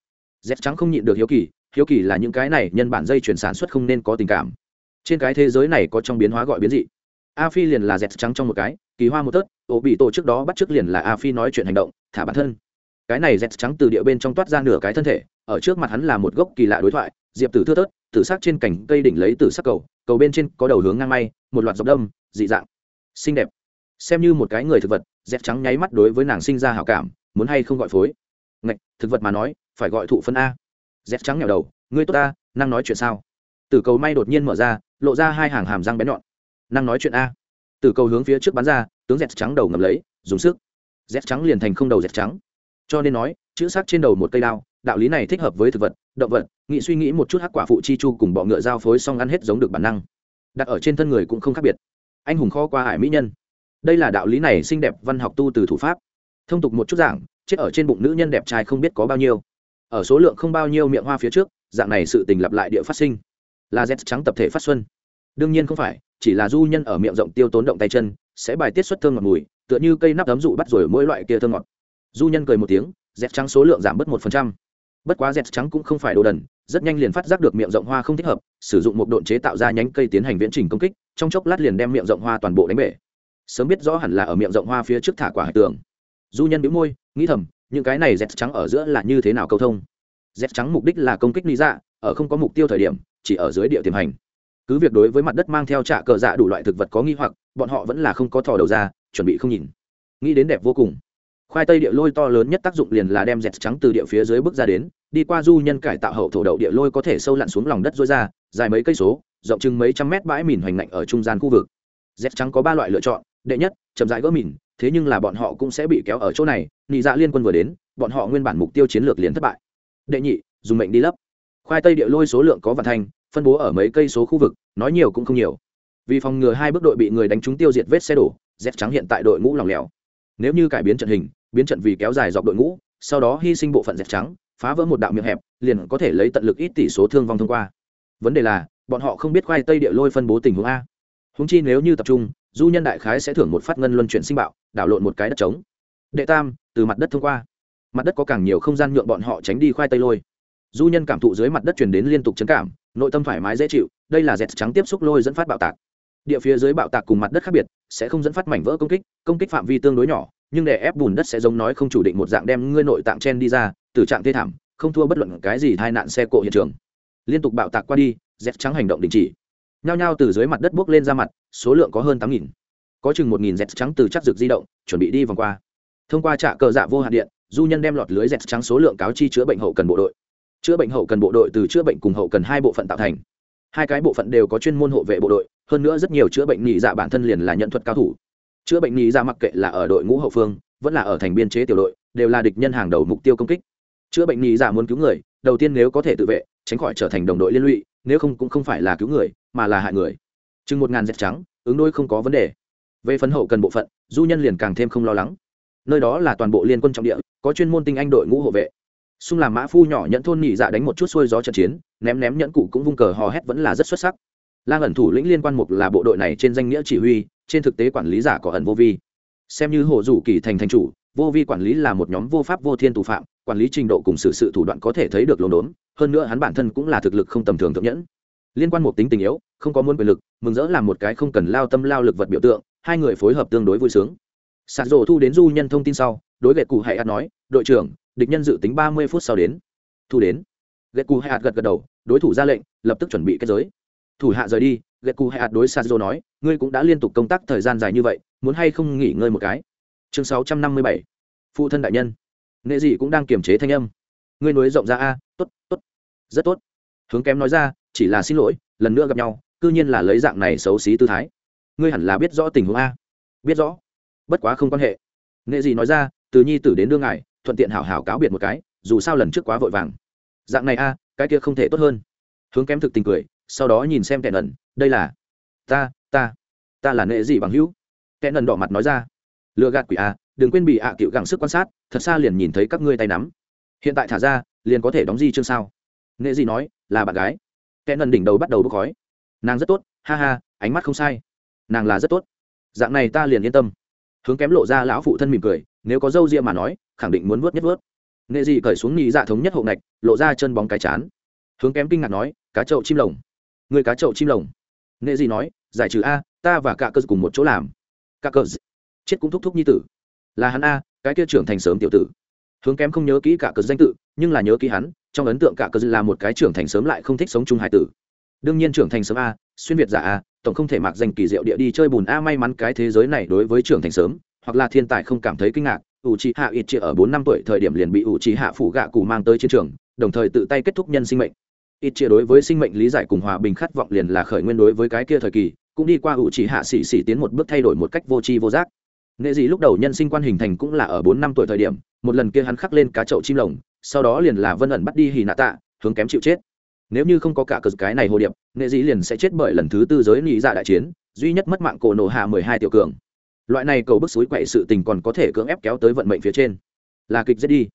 z trắng không nhịn được hiếu kỳ hiếu kỳ là những cái này nhân bản dây chuyển sản xuất không nên có tình cảm. Trên cái thế giới này có trong biến hóa gọi biến dị. A phi liền là dẹt trắng trong một cái, kỳ hoa một tớt, ổ bị tổ trước đó bắt trước liền là a phi nói chuyện hành động, thả bản thân. Cái này dẹt trắng từ địa bên trong toát ra nửa cái thân thể, ở trước mặt hắn là một gốc kỳ lạ đối thoại diệp tử thưa tớt tử sắc trên cành cây đỉnh lấy tử sắc cầu cầu bên trên có đầu hướng ngang may, một loạt dọc đâm, dị dạng. Xinh đẹp. Xem như một cái người thực vật, dép trắng nháy mắt đối với nàng sinh ra hảo cảm, muốn hay không gọi phối. Ngạch, thực vật mà nói, phải gọi thụ phân a. Dép trắng nhào đầu, ngươi tốt ta, năng nói chuyện sao? Tử cầu may đột nhiên mở ra, lộ ra hai hàng hàm răng bén nhọn. Năng nói chuyện a. Tử cầu hướng phía trước bắn ra, tướng dép trắng đầu ngầm lấy, dùng sức. Dép trắng liền thành không đầu dép trắng. Cho nên nói chữ sắc trên đầu một cây đao, đạo lý này thích hợp với thực vật, động vật nghị suy nghĩ một chút hắc quả phụ chi chu cùng bọ ngựa giao phối xong ăn hết giống được bản năng. Đặt ở trên thân người cũng không khác biệt. Anh hùng kho qua hải mỹ nhân. Đây là đạo lý này xinh đẹp văn học tu từ thủ pháp. Thông tục một chút giảng chết ở trên bụng nữ nhân đẹp trai không biết có bao nhiêu. Ở số lượng không bao nhiêu miệng hoa phía trước, dạng này sự tình lặp lại địa phát sinh. Là z trắng tập thể phát xuân. Đương nhiên không phải, chỉ là du nhân ở miệng rộng tiêu tốn động tay chân, sẽ bài tiết xuất thơm ngọt mùi, tựa như cây nắp ấm dụ bắt rồi mỗi loại kia thơm ngọt. Du nhân cười một tiếng dẹt trắng số lượng giảm bớt một phần trăm. Bất quá dẹt trắng cũng không phải đồ đần, rất nhanh liền phát giác được miệng rộng hoa không thích hợp, sử dụng một độn chế tạo ra nhánh cây tiến hành viễn trình công kích, trong chốc lát liền đem miệng rộng hoa toàn bộ đánh bể. Sớm biết rõ hẳn là ở miệng rộng hoa phía trước thả quả hải tường. Du nhân bĩu môi, nghĩ thầm, những cái này dẹt trắng ở giữa là như thế nào câu thông? Dẹt trắng mục đích là công kích lý dạ ở không có mục tiêu thời điểm, chỉ ở dưới địa tiềm hành. Cứ việc đối với mặt đất mang theo trạ cờ dạ đủ loại thực vật có nghi hoặc, bọn họ vẫn là không có thò đầu ra, chuẩn bị không nhìn. Nghĩ đến đẹp vô cùng khoai tây địa lôi to lớn nhất tác dụng liền là đem dẹt trắng từ địa phía dưới bước ra đến, đi qua du nhân cải tạo hậu thổ đậu địa lôi có thể sâu lặn xuống lòng đất dối ra, dài mấy cây số, rộng chừng mấy trăm mét bãi mìn hoành lạnh ở trung gian khu vực. Dẹt trắng có ba loại lựa chọn, đệ nhất, chậm rãi gỡ mìn, thế nhưng là bọn họ cũng sẽ bị kéo ở chỗ này, nị dạ liên quân vừa đến, bọn họ nguyên bản mục tiêu chiến lược liền thất bại. Đệ nhị, dùng mệnh đi lấp. Khoai tây địa lôi số lượng có vạn thành, phân bố ở mấy cây số khu vực, nói nhiều cũng không nhiều. Vì phòng ngừa hai bước đội bị người đánh trúng tiêu diệt vết xe đổ dép trắng hiện tại đội ngũ lỏng lẻo nếu như cải biến trận hình, biến trận vì kéo dài dọc đội ngũ, sau đó hy sinh bộ phận dẹp trắng, phá vỡ một đạo miệng hẹp, liền có thể lấy tận lực ít tỷ số thương vong thông qua. Vấn đề là, bọn họ không biết khoai tây địa lôi phân bố tình huống a. Húng chi nếu như tập trung, du nhân đại khái sẽ thưởng một phát ngân luân chuyển sinh bạo, đảo lộn một cái đất trống. Đệ tam, từ mặt đất thông qua. Mặt đất có càng nhiều không gian nhượng bọn họ tránh đi khoai tây lôi. Du nhân cảm thụ dưới mặt đất truyền đến liên tục chấn cảm, nội tâm thoải mái dễ chịu, đây là dẹt trắng tiếp xúc lôi dẫn phát bạo tạc địa phía dưới bạo tạc cùng mặt đất khác biệt, sẽ không dẫn phát mảnh vỡ công kích công kích phạm vi tương đối nhỏ, nhưng để ép bùn đất sẽ giống nói không chủ định một dạng đem ngươi nội tạng chen đi ra, từ trạng thê thảm, không thua bất luận cái gì tai nạn xe cộ hiện trường. Liên tục bạo tạc qua đi dẹt trắng hành động đình chỉ. Nhao nhao từ dưới mặt đất bước lên ra mặt, số lượng có hơn tám nghìn. Có chừng một nghìn dẹt trắng từ chắc rực di động, chuẩn bị đi vòng qua. Thông qua trạ cờ dạ vô hạn điện, du nhân đem lọt lưới dẹt trắng số lượng cáo chi chữa bệnh hậu cần bộ đội. Chữa bệnh hậu cần bộ đội từ chữa bệnh cùng hậu cần hai bộ phận tạo thành. Hai cái bộ phận đều có chuyên môn hộ vệ bộ đội hơn nữa rất nhiều chữa bệnh nhị dạ bản thân liền là nhận thuật cao thủ. Chữa bệnh nhị dạ mặc kệ là ở đội ngũ hậu phương, vẫn là ở thành biên chế tiểu đội, đều là địch nhân hàng đầu mục tiêu công kích. Chữa bệnh nhị dạ muốn cứu người, đầu tiên nếu có thể tự vệ, tránh khỏi trở thành đồng đội liên lụy, nếu không cũng không phải là cứu người, mà là hại người. Chừng một ngàn dẹp trắng, ứng đôi không có vấn đề. Về phấn hậu cần bộ phận, du nhân liền càng thêm không lo lắng. Nơi đó là toàn bộ liên quân trọng địa, có chuyên môn tinh anh đội ngũ hộ vệ. Xung làm mã phu nhỏ nhẫn thôn nhị dạ đánh một chút xuôi gió trận chiến, ném ném nhẫn cụ cũng vung cờ hò hét vẫn là rất xuất sắc lang ẩn thủ lĩnh liên quan mục là bộ đội này trên danh nghĩa chỉ huy, trên thực tế quản lý giả có ẩn vô vi. Xem như hộ dù kỳ thành thành chủ, vô vi quản lý là một nhóm vô pháp vô thiên tù phạm, quản lý trình độ cùng sự sự thủ đoạn có thể thấy được lồn đốn, hơn nữa hắn bản thân cũng là thực lực không tầm thường thượng nhẫn. Liên quan một tính tình yếu, không có muốn quyền lực, mừng rỡ làm một cái không cần lao tâm lao lực vật biểu tượng, hai người phối hợp tương đối vui sướng. Sạt rổ thu đến du nhân thông tin sau, đối gậy cụ hay ạt nói, đội trưởng, địch nhân dự tính ba mươi phút sau đến. Thu đến. Gậy cụ hay ạt gật gật đầu, đối thủ ra lệnh, lập tức chuẩn bị kết giới thủ hạ rời đi gậy cụ hay ạt đối sạt nói, ngươi cũng đã liên tục công tác thời gian dài như vậy, muốn hay không nghỉ ngơi một cái? Chương sáu trăm năm mươi bảy, phụ thân đại nhân. Nghệ dị cũng đang kiềm chế thanh âm. Ngươi nối rộng ra a t ố t t ố t rất tốt. Hướng kém nói ra, chỉ là xin lỗi, lần nữa gặp nhau c ư nhiên là lấy dạng này xấu xí tư thái. Ngươi hẳn là biết rõ tình huống a. Biết rõ, bất quá không quan hệ. Nghệ dị nói ra, từ nhi tử đến đương ngài, thuận tiện hảo hảo cáo biệt một cái, dù sao lần trước quá vội vàng. Dạng này a, cái kia không thể tốt hơn. Hướng kém thực tình cười sau đó nhìn xem kẻ ẩn đây là, ta ta ta là nệ gì bằng hữu. Kẻ ẩn đỏ mặt nói ra, lừa gạt quỷ a đừng quên bị ạ cựu gắng sức quan sát, thật xa liền nhìn thấy các ngươi tay nắm. Hiện tại thả ra, liền có thể đóng di chương sao? Nệ gì nói, là bạn gái. Kẻ ẩn đỉnh đầu bắt đầu bốc khói. Nàng rất tốt, ha ha, ánh mắt không sai. Nàng là rất tốt. Dạng này ta liền yên tâm. Hướng kém lộ ra lão phụ thân mỉm cười, nếu có dâu ria mà nói, khẳng định muốn vớt nhất vớt nghệ dị cởi xuống nhị dạ thống nhất hộ ngạch lộ ra chân bóng cái chán. Hướng kém kinh ngạc nói, cá chậu chim lồng người cá chậu chim lồng. Nghệ dị nói, giải trừ a, ta và cả cơ cùng một chỗ làm. Cả cơ chết cũng thúc thúc nhi tử. Là hắn a, cái kia trưởng thành sớm tiểu tử. Hướng kém không nhớ kỹ cả cơ danh tự, nhưng là nhớ kỹ hắn, trong ấn tượng cả cơ là một cái trưởng thành sớm lại không thích sống chung hải tử. Đương nhiên trưởng thành sớm a, xuyên việt giả a, tổng không thể mặc danh kỳ diệu địa đi chơi bùn a may mắn cái thế giới này đối với trưởng thành sớm, hoặc là thiên tài không cảm thấy kinh ngạc ủ trì hạ ít chia ở bốn năm tuổi thời điểm liền bị ủ trì hạ phủ gạ cụ mang tới chiến trường, đồng thời tự tay kết thúc nhân sinh mệnh ít chia đối với sinh mệnh lý giải cùng hòa bình khát vọng liền là khởi nguyên đối với cái kia thời kỳ, cũng đi qua ủ chỉ hạ xỉ xỉ tiến một bước thay đổi một cách vô tri vô giác. Nghệ dị lúc đầu nhân sinh quan hình thành cũng là ở bốn năm tuổi thời điểm, một lần kia hắn khắc lên cá chậu chim lồng, sau đó liền là vân ẩn bắt đi hì nạ tạ, hướng kém chịu chết. Nếu như không có cả cờ cái này hồ điệp, nghệ dĩ liền sẽ chết bởi lần thứ tư giới lý dạ đại chiến, duy nhất mất mạng cổ nổ hạ mười hai tiểu cường. Loại này cầu bức suối quậy sự tình còn có thể cưỡng ép kéo tới vận mệnh phía trên. Là kịch giết đi.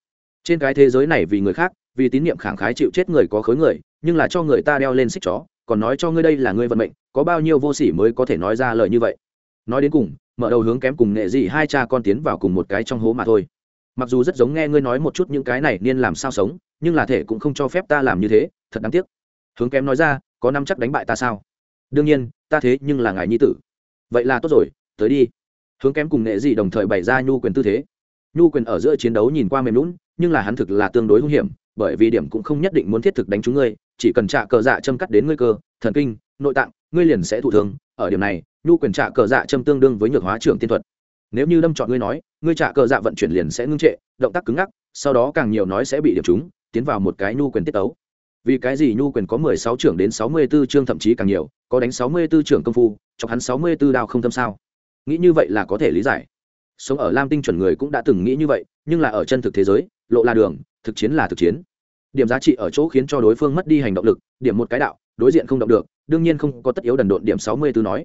Trên cái thế giới này vì người khác, vì tín nhiệm khẳng khái chịu chết người có khối người nhưng là cho người ta đeo lên xích chó, còn nói cho ngươi đây là ngươi vận mệnh, có bao nhiêu vô sỉ mới có thể nói ra lời như vậy? Nói đến cùng, mở đầu hướng kém cùng nghệ dị hai cha con tiến vào cùng một cái trong hố mà thôi. Mặc dù rất giống nghe ngươi nói một chút những cái này nên làm sao sống, nhưng là thể cũng không cho phép ta làm như thế, thật đáng tiếc. Hướng kém nói ra, có năm chắc đánh bại ta sao? Đương nhiên, ta thế nhưng là ngài nhi tử. Vậy là tốt rồi, tới đi. Hướng kém cùng nghệ dị đồng thời bày ra nhu quyền tư thế. Nhu quyền ở giữa chiến đấu nhìn qua mềm lún nhưng là hắn thực là tương đối hung hiểm, bởi vì điểm cũng không nhất định muốn thiết thực đánh chúng ngươi chỉ cần trả cờ dạ châm cắt đến ngươi cơ, thần kinh, nội tạng, ngươi liền sẽ thụ thương. Ở điểm này, nhu quyền trả cờ dạ châm tương đương với nhược hóa trưởng tiên thuật. Nếu như đâm chọn ngươi nói, ngươi trả cờ dạ vận chuyển liền sẽ ngưng trệ, động tác cứng ngắc, sau đó càng nhiều nói sẽ bị điểm trúng, tiến vào một cái nhu quyền tiết tấu. Vì cái gì nhu quyền có mười sáu trưởng đến sáu mươi 64 chương thậm chí càng nhiều, có đánh sáu mươi 64 trưởng công phu, chọc hắn sáu mươi 64 đao không tâm sao? Nghĩ như vậy là có thể lý giải. Sống ở lam tinh chuẩn người cũng đã từng nghĩ như vậy, nhưng là ở chân thực thế giới, lộ là đường, thực chiến là thực chiến điểm giá trị ở chỗ khiến cho đối phương mất đi hành động lực, điểm một cái đạo, đối diện không động được, đương nhiên không có tất yếu đần độn điểm sáu mươi tư nói.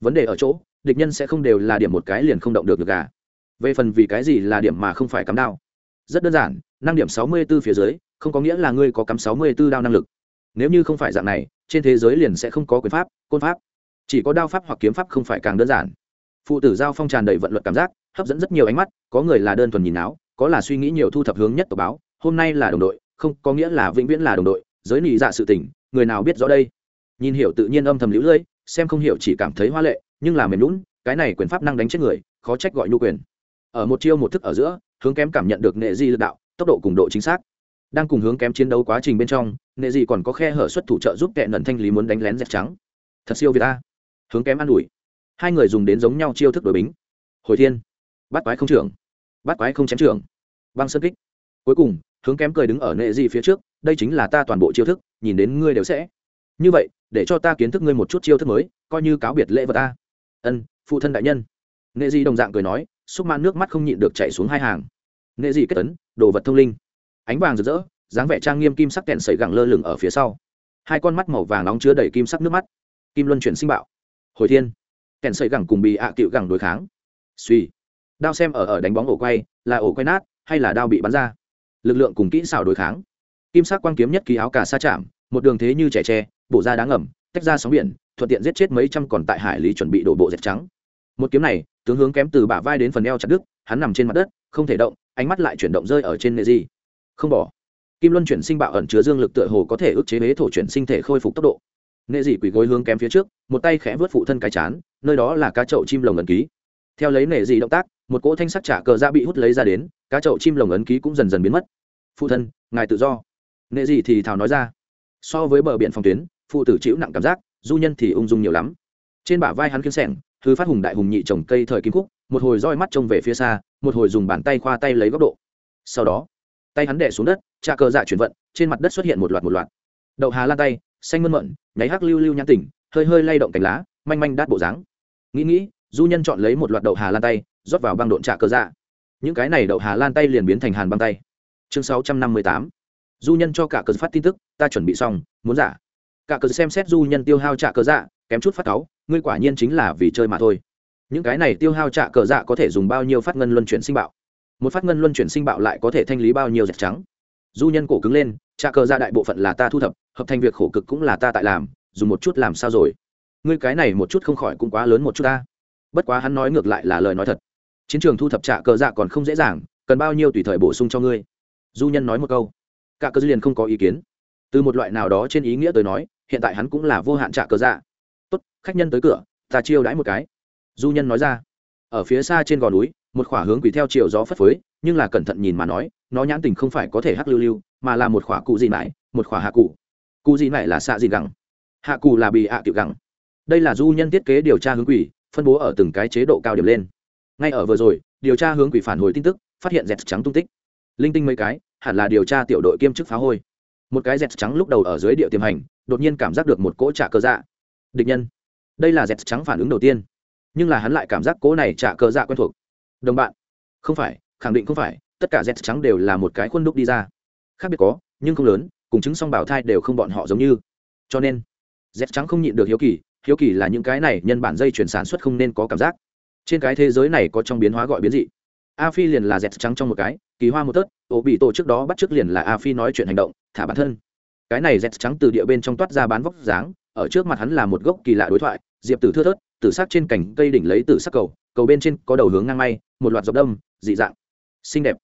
Vấn đề ở chỗ, địch nhân sẽ không đều là điểm một cái liền không động được được gà về phần vì cái gì là điểm mà không phải cắm đao? Rất đơn giản, năng điểm sáu mươi 64 phía dưới, không có nghĩa là ngươi có cắm sáu mươi 64 đao năng lực. Nếu như không phải dạng này, trên thế giới liền sẽ không có quyền pháp, côn pháp. Chỉ có đao pháp hoặc kiếm pháp không phải càng đơn giản. Phụ tử giao phong tràn đầy vận luật cảm giác, hấp dẫn rất nhiều ánh mắt, có người là đơn thuần nhìn áo, có là suy nghĩ nhiều thu thập hướng nhất tờ báo, hôm nay là đồng đội không có nghĩa là vĩnh viễn là đồng đội, giới nị dạ sự tình, người nào biết rõ đây? Nhìn hiểu tự nhiên âm thầm lũ lưỡi xem không hiểu chỉ cảm thấy hoa lệ, nhưng là mềm lún cái này quyền pháp năng đánh chết người, khó trách gọi nhu quyền. Ở một chiêu một thức ở giữa, hướng kém cảm nhận được nệ di lực đạo, tốc độ cùng độ chính xác. Đang cùng hướng kém chiến đấu quá trình bên trong, nệ di còn có khe hở xuất thủ trợ giúp kẹ nần thanh lý muốn đánh lén dẹp trắng. Thật siêu việt ta. Hướng kém an ủi. Hai người dùng đến giống nhau chiêu thức đổi bính. Hồi thiên. Bắt quái không trưởng. Bắt quái không chém trưởng. Băng sơn kích. Cuối cùng hướng kém cười đứng ở nệ di phía trước, đây chính là ta toàn bộ chiêu thức, nhìn đến ngươi đều sẽ. Như vậy, để cho ta kiến thức ngươi một chút chiêu thức mới, coi như cáo biệt lễ vật ta. Ân, phụ thân đại nhân. Nệ di đồng dạng cười nói, xúc man nước mắt không nhịn được chạy xuống hai hàng. Nệ di kết tấn đồ vật thông linh. Ánh vàng rực rỡ, dáng vẻ trang nghiêm kim sắc kẹn sẩy gẳng lơ lửng ở phía sau. Hai con mắt màu vàng nóng chứa đầy kim sắc nước mắt. Kim luân chuyển sinh bạo. Hồi thiên. Kẹn sợi gẳng cùng bị ạ à cựu gẳng đối kháng. Suy đao xem ở ở đánh bóng ổ quay, là ổ quay nát, hay là đao bị bắn ra? Lực lượng cùng kỹ xảo đối kháng. Kim sắc quang kiếm nhất ký áo cà sa chạm, một đường thế như trẻ tre, bổ ra đá ngầm, tách ra sóng biển, thuận tiện giết chết mấy trăm còn tại hải lý chuẩn bị đổ bộ dẹp trắng. Một kiếm này, tướng hướng kém từ bả vai đến phần eo chặt đứt, hắn nằm trên mặt đất, không thể động, ánh mắt lại chuyển động rơi ở trên nệ di. Không bỏ. Kim luân chuyển sinh bạo ẩn chứa dương lực tựa hồ có thể ức chế bế thổ chuyển sinh thể khôi phục tốc độ. Nệ dị quỳ gối hướng kém phía trước, một tay khẽ vớt phụ thân cái chán, nơi đó là cá chậu chim lồng ẩn ký theo lấy nệ gì động tác, một cỗ thanh sắc trả cờ ra bị hút lấy ra đến, cá chậu chim lồng ấn ký cũng dần dần biến mất. Phụ thân, ngài tự do. Nệ gì thì thào nói ra. So với bờ biển phòng tuyến, phụ tử chịu nặng cảm giác, du nhân thì ung dung nhiều lắm. Trên bả vai hắn kiên sẻng thư phát hùng đại hùng nhị trồng cây thời kim khúc, một hồi roi mắt trông về phía xa, một hồi dùng bàn tay khoa tay lấy góc độ. Sau đó, tay hắn đẻ xuống đất trà cờ dạ chuyển vận, trên mặt đất xuất hiện một loạt một loạt. Đậu hà lan tay, xanh mơn mận, nháy hắc lưu lưu nhãn tỉnh, hơi hơi lay động cành lá, manh manh đát bộ dáng. Nghĩ nghĩ du nhân chọn lấy một loạt đậu hà lan tay, rót vào băng độn trà cơ dạ. Những cái này đậu hà lan tay liền biến thành hàn băng tay. Chương sáu trăm năm mươi tám. Du nhân cho cả cờ phát tin tức, ta chuẩn bị xong, muốn giả. Cả cờ xem xét du nhân tiêu hao trả cờ dạ kém chút phát cáu, ngươi quả nhiên chính là vì chơi mà thôi. Những cái này tiêu hao trả cờ dạ có thể dùng bao nhiêu phát ngân luân chuyển sinh bạo? Một phát ngân luân chuyển sinh bạo lại có thể thanh lý bao nhiêu dẹp trắng? Du nhân cổ cứng lên trả cờ dạ đại bộ phận là ta thu thập, hợp thành việc khổ cực cũng là ta tại làm, dùng một chút làm sao rồi? Ngươi cái này một chút không khỏi cũng quá lớn một chút ta bất quá hắn nói ngược lại là lời nói thật. Chiến trường thu thập trả cờ dạ còn không dễ dàng, cần bao nhiêu tùy thời bổ sung cho ngươi. Du nhân nói một câu. Cả cơ dạ liền không có ý kiến. Từ một loại nào đó trên ý nghĩa tới nói, hiện tại hắn cũng là vô hạn trả cờ dạ. Tốt, khách nhân tới cửa, ta chiêu đãi một cái. Du nhân nói ra. Ở phía xa trên gò núi, một khỏa hướng quỷ theo chiều gió phất phới, nhưng là cẩn thận nhìn mà nói, nó nhãn tình không phải có thể hắc lưu lưu, mà là một khỏa cụ gì mãi, một khỏa hạ cụ. Cụ gì mãi là xạ gì gẳng. Hạ cụ là bị hạ à tiểu gẳng. Đây là du nhân thiết kế điều tra hướng quỷ phân bố ở từng cái chế độ cao điểm lên. Ngay ở vừa rồi, điều tra hướng quỷ phản hồi tin tức, phát hiện dẹt trắng tung tích. Linh tinh mấy cái, hẳn là điều tra tiểu đội kiêm chức phá hôi. Một cái dẹt trắng lúc đầu ở dưới địa tiềm hành, đột nhiên cảm giác được một cỗ trả cơ dạ. Địch nhân. Đây là dẹt trắng phản ứng đầu tiên. Nhưng là hắn lại cảm giác cỗ này trả cơ dạ quen thuộc. Đồng bạn. Không phải, khẳng định không phải, tất cả dẹt trắng đều là một cái khuôn đúc đi ra. Khác biệt có, nhưng không lớn, cùng chứng song bảo thai đều không bọn họ giống như. Cho nên, dẹt trắng không nhịn được hiếu kỳ hiếu kỳ là những cái này nhân bản dây chuyển sản xuất không nên có cảm giác. Trên cái thế giới này có trong biến hóa gọi biến dị. A phi liền là dẹt trắng trong một cái, kỳ hoa một tớt, ổ bị tổ trước đó bắt trước liền là a phi nói chuyện hành động, thả bản thân. Cái này dẹt trắng từ địa bên trong toát ra bán vóc dáng, ở trước mặt hắn là một gốc kỳ lạ đối thoại, diệp tử thưa thớt, tử sắc trên cành cây đỉnh lấy tử sắc cầu cầu bên trên có đầu hướng ngang may, một loạt dọc đâm, dị dạng. Xinh đẹp.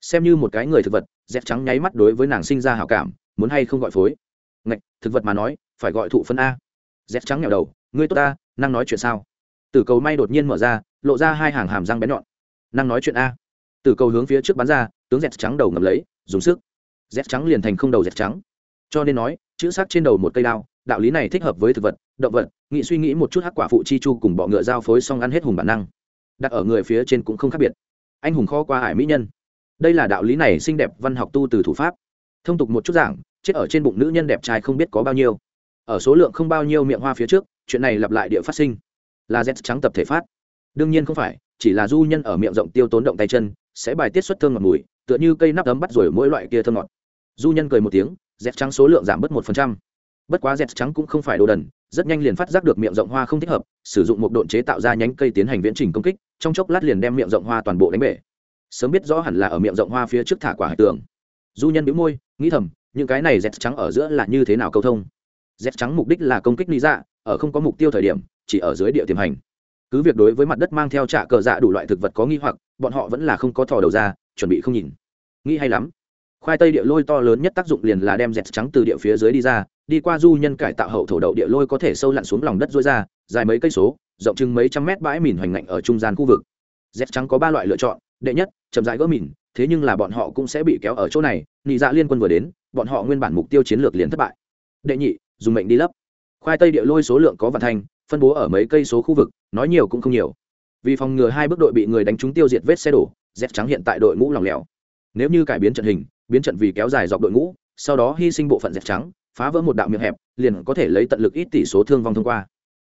Xem như một cái người thực vật, dẹt trắng nháy mắt đối với nàng sinh ra hảo cảm, muốn hay không gọi phối. Ngạch, thực vật mà nói, phải gọi thụ phân a rét trắng nghèo đầu, ngươi tốt ta, năng nói chuyện sao? Tử cầu may đột nhiên mở ra, lộ ra hai hàng hàm răng bén nhọn. Năng nói chuyện a. Tử cầu hướng phía trước bắn ra, tướng rét trắng đầu ngầm lấy, dùng sức. Rét trắng liền thành không đầu rét trắng. Cho nên nói, chữ sắc trên đầu một cây đao, đạo lý này thích hợp với thực vật, động vật nghĩ suy nghĩ một chút hắc quả phụ chi chu cùng bọ ngựa giao phối xong ăn hết hùng bản năng. Đặt ở người phía trên cũng không khác biệt. Anh hùng kho qua hải mỹ nhân. Đây là đạo lý này xinh đẹp văn học tu từ thủ pháp. Thông tục một chút giảng, chết ở trên bụng nữ nhân đẹp trai không biết có bao nhiêu ở số lượng không bao nhiêu miệng hoa phía trước, chuyện này lặp lại địa phát sinh. Là z trắng tập thể phát. Đương nhiên không phải, chỉ là du nhân ở miệng rộng tiêu tốn động tay chân, sẽ bài tiết xuất thơm ngọt mùi, tựa như cây nắp ấm bắt rồi mỗi loại kia thơm ngọt. Du nhân cười một tiếng, z trắng số lượng giảm bớt một phần trăm. Bất quá z trắng cũng không phải đồ đần, rất nhanh liền phát giác được miệng rộng hoa không thích hợp, sử dụng một độn chế tạo ra nhánh cây tiến hành viễn trình công kích, trong chốc lát liền đem miệng rộng hoa toàn bộ đánh bể. Sớm biết rõ hẳn là ở miệng rộng hoa phía trước thả quả hải tường. Du nhân bĩu môi, nghĩ thầm, những cái này dẹt trắng ở giữa là như thế nào câu thông? Dép trắng mục đích là công kích lý dạ ở không có mục tiêu thời điểm, chỉ ở dưới địa tiềm hành. Cứ việc đối với mặt đất mang theo trạ cờ dạ đủ loại thực vật có nghi hoặc, bọn họ vẫn là không có thò đầu ra, chuẩn bị không nhìn. Nghĩ hay lắm. Khoai tây địa lôi to lớn nhất tác dụng liền là đem dẹt trắng từ địa phía dưới đi ra, đi qua du nhân cải tạo hậu thổ đậu địa lôi có thể sâu lặn xuống lòng đất dối ra, dài mấy cây số, rộng chừng mấy trăm mét bãi mìn hoành ngạnh ở trung gian khu vực. Dẹt trắng có ba loại lựa chọn, đệ nhất, chậm rãi gỡ mìn, thế nhưng là bọn họ cũng sẽ bị kéo ở chỗ này nị dạ liên quân vừa đến, bọn họ nguyên bản mục tiêu chiến lược liền thất bại. Đệ nhị dùng mệnh đi lấp. Khoai tây địa lôi số lượng có vạn thành, phân bố ở mấy cây số khu vực, nói nhiều cũng không nhiều. Vì phòng ngừa hai bước đội bị người đánh trúng tiêu diệt vết xe đổ dép trắng hiện tại đội ngũ lòng lẻo. Nếu như cải biến trận hình, biến trận vì kéo dài dọc đội ngũ, sau đó hy sinh bộ phận dép trắng, phá vỡ một đạo miệng hẹp, liền có thể lấy tận lực ít tỷ số thương vong thông qua.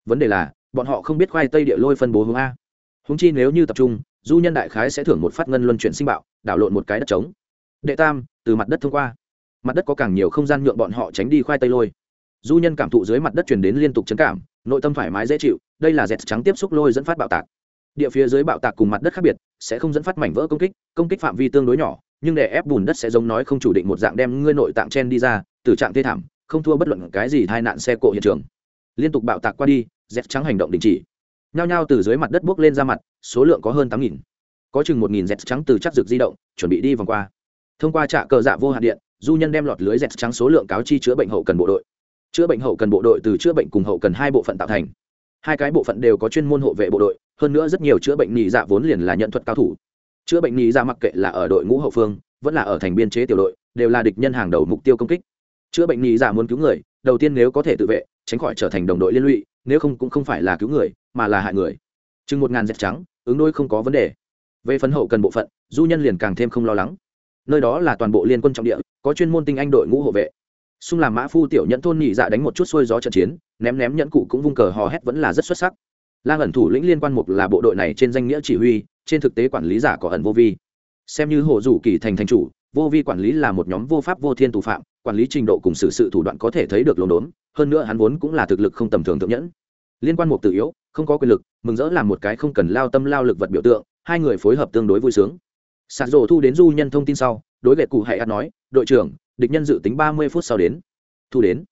Vấn đề là, bọn họ không biết khoai tây địa lôi phân bố hướng a. Húng chi nếu như tập trung, du nhân đại khái sẽ thưởng một phát ngân luân chuyển sinh bạo, đảo lộn một cái đất trống. Đệ tam, từ mặt đất thông qua. Mặt đất có càng nhiều không gian nhượng bọn họ tránh đi khoai tây lôi du nhân cảm thụ dưới mặt đất truyền đến liên tục chấn cảm, nội tâm thoải mái dễ chịu, đây là dẹt trắng tiếp xúc lôi dẫn phát bạo tạc. Địa phía dưới bạo tạc cùng mặt đất khác biệt, sẽ không dẫn phát mảnh vỡ công kích công kích phạm vi tương đối nhỏ, nhưng để ép bùn đất sẽ giống nói không chủ định một dạng đem ngươi nội tạng chen đi ra, từ trạng thê thảm, không thua bất luận cái gì tai nạn xe cộ hiện trường. Liên tục bạo tạc qua đi, dẹt trắng hành động đình chỉ. Nhao nhao từ dưới mặt đất bước lên ra mặt, số lượng có hơn tám nghìn. Có chừng một nghìn dẹt trắng từ chắc dược di động, chuẩn bị đi vòng qua. Thông qua trạm cờ dạ vô hạn điện, du nhân đem lọt lưới dẹt trắng số lượng cáo chi chữa bệnh hậu cần bộ đội chữa bệnh hậu cần bộ đội từ chữa bệnh cùng hậu cần hai bộ phận tạo thành. Hai cái bộ phận đều có chuyên môn hộ vệ bộ đội, hơn nữa rất nhiều chữa bệnh nhị dạ vốn liền là nhận thuật cao thủ. Chữa bệnh nhị dạ mặc kệ là ở đội ngũ hậu phương, vẫn là ở thành biên chế tiểu đội, đều là địch nhân hàng đầu mục tiêu công kích. Chữa bệnh nhị dạ muốn cứu người, đầu tiên nếu có thể tự vệ, tránh khỏi trở thành đồng đội liên lụy, nếu không cũng không phải là cứu người, mà là hại người. Chừng một ngàn dẹp trắng, ứng đôi không có vấn đề. Về phần hậu cần bộ phận, du nhân liền càng thêm không lo lắng. Nơi đó là toàn bộ liên quân trọng địa, có chuyên môn tinh anh đội ngũ hộ vệ xung làm mã phu tiểu nhẫn thôn nhị dạ đánh một chút xuôi gió trận chiến, ném ném nhẫn cụ cũng vung cờ hò hét vẫn là rất xuất sắc. Lang ẩn thủ lĩnh liên quan mục là bộ đội này trên danh nghĩa chỉ huy, trên thực tế quản lý giả có ẩn vô vi. Xem như hộ rủ kỳ thành thành chủ, vô vi quản lý là một nhóm vô pháp vô thiên tù phạm, quản lý trình độ cùng xử sự thủ đoạn có thể thấy được lồn đốn, hơn nữa hắn vốn cũng là thực lực không tầm thường thượng nhẫn. Liên quan mục tự yếu, không có quyền lực, mừng rỡ làm một cái không cần lao tâm lao lực vật biểu tượng, hai người phối hợp tương đối vui sướng. Sạt rổ thu đến du nhân thông tin sau, đối gậy cụ hãy ăn nói, đội trưởng địch nhân dự tính ba mươi phút sau đến. Thu đến.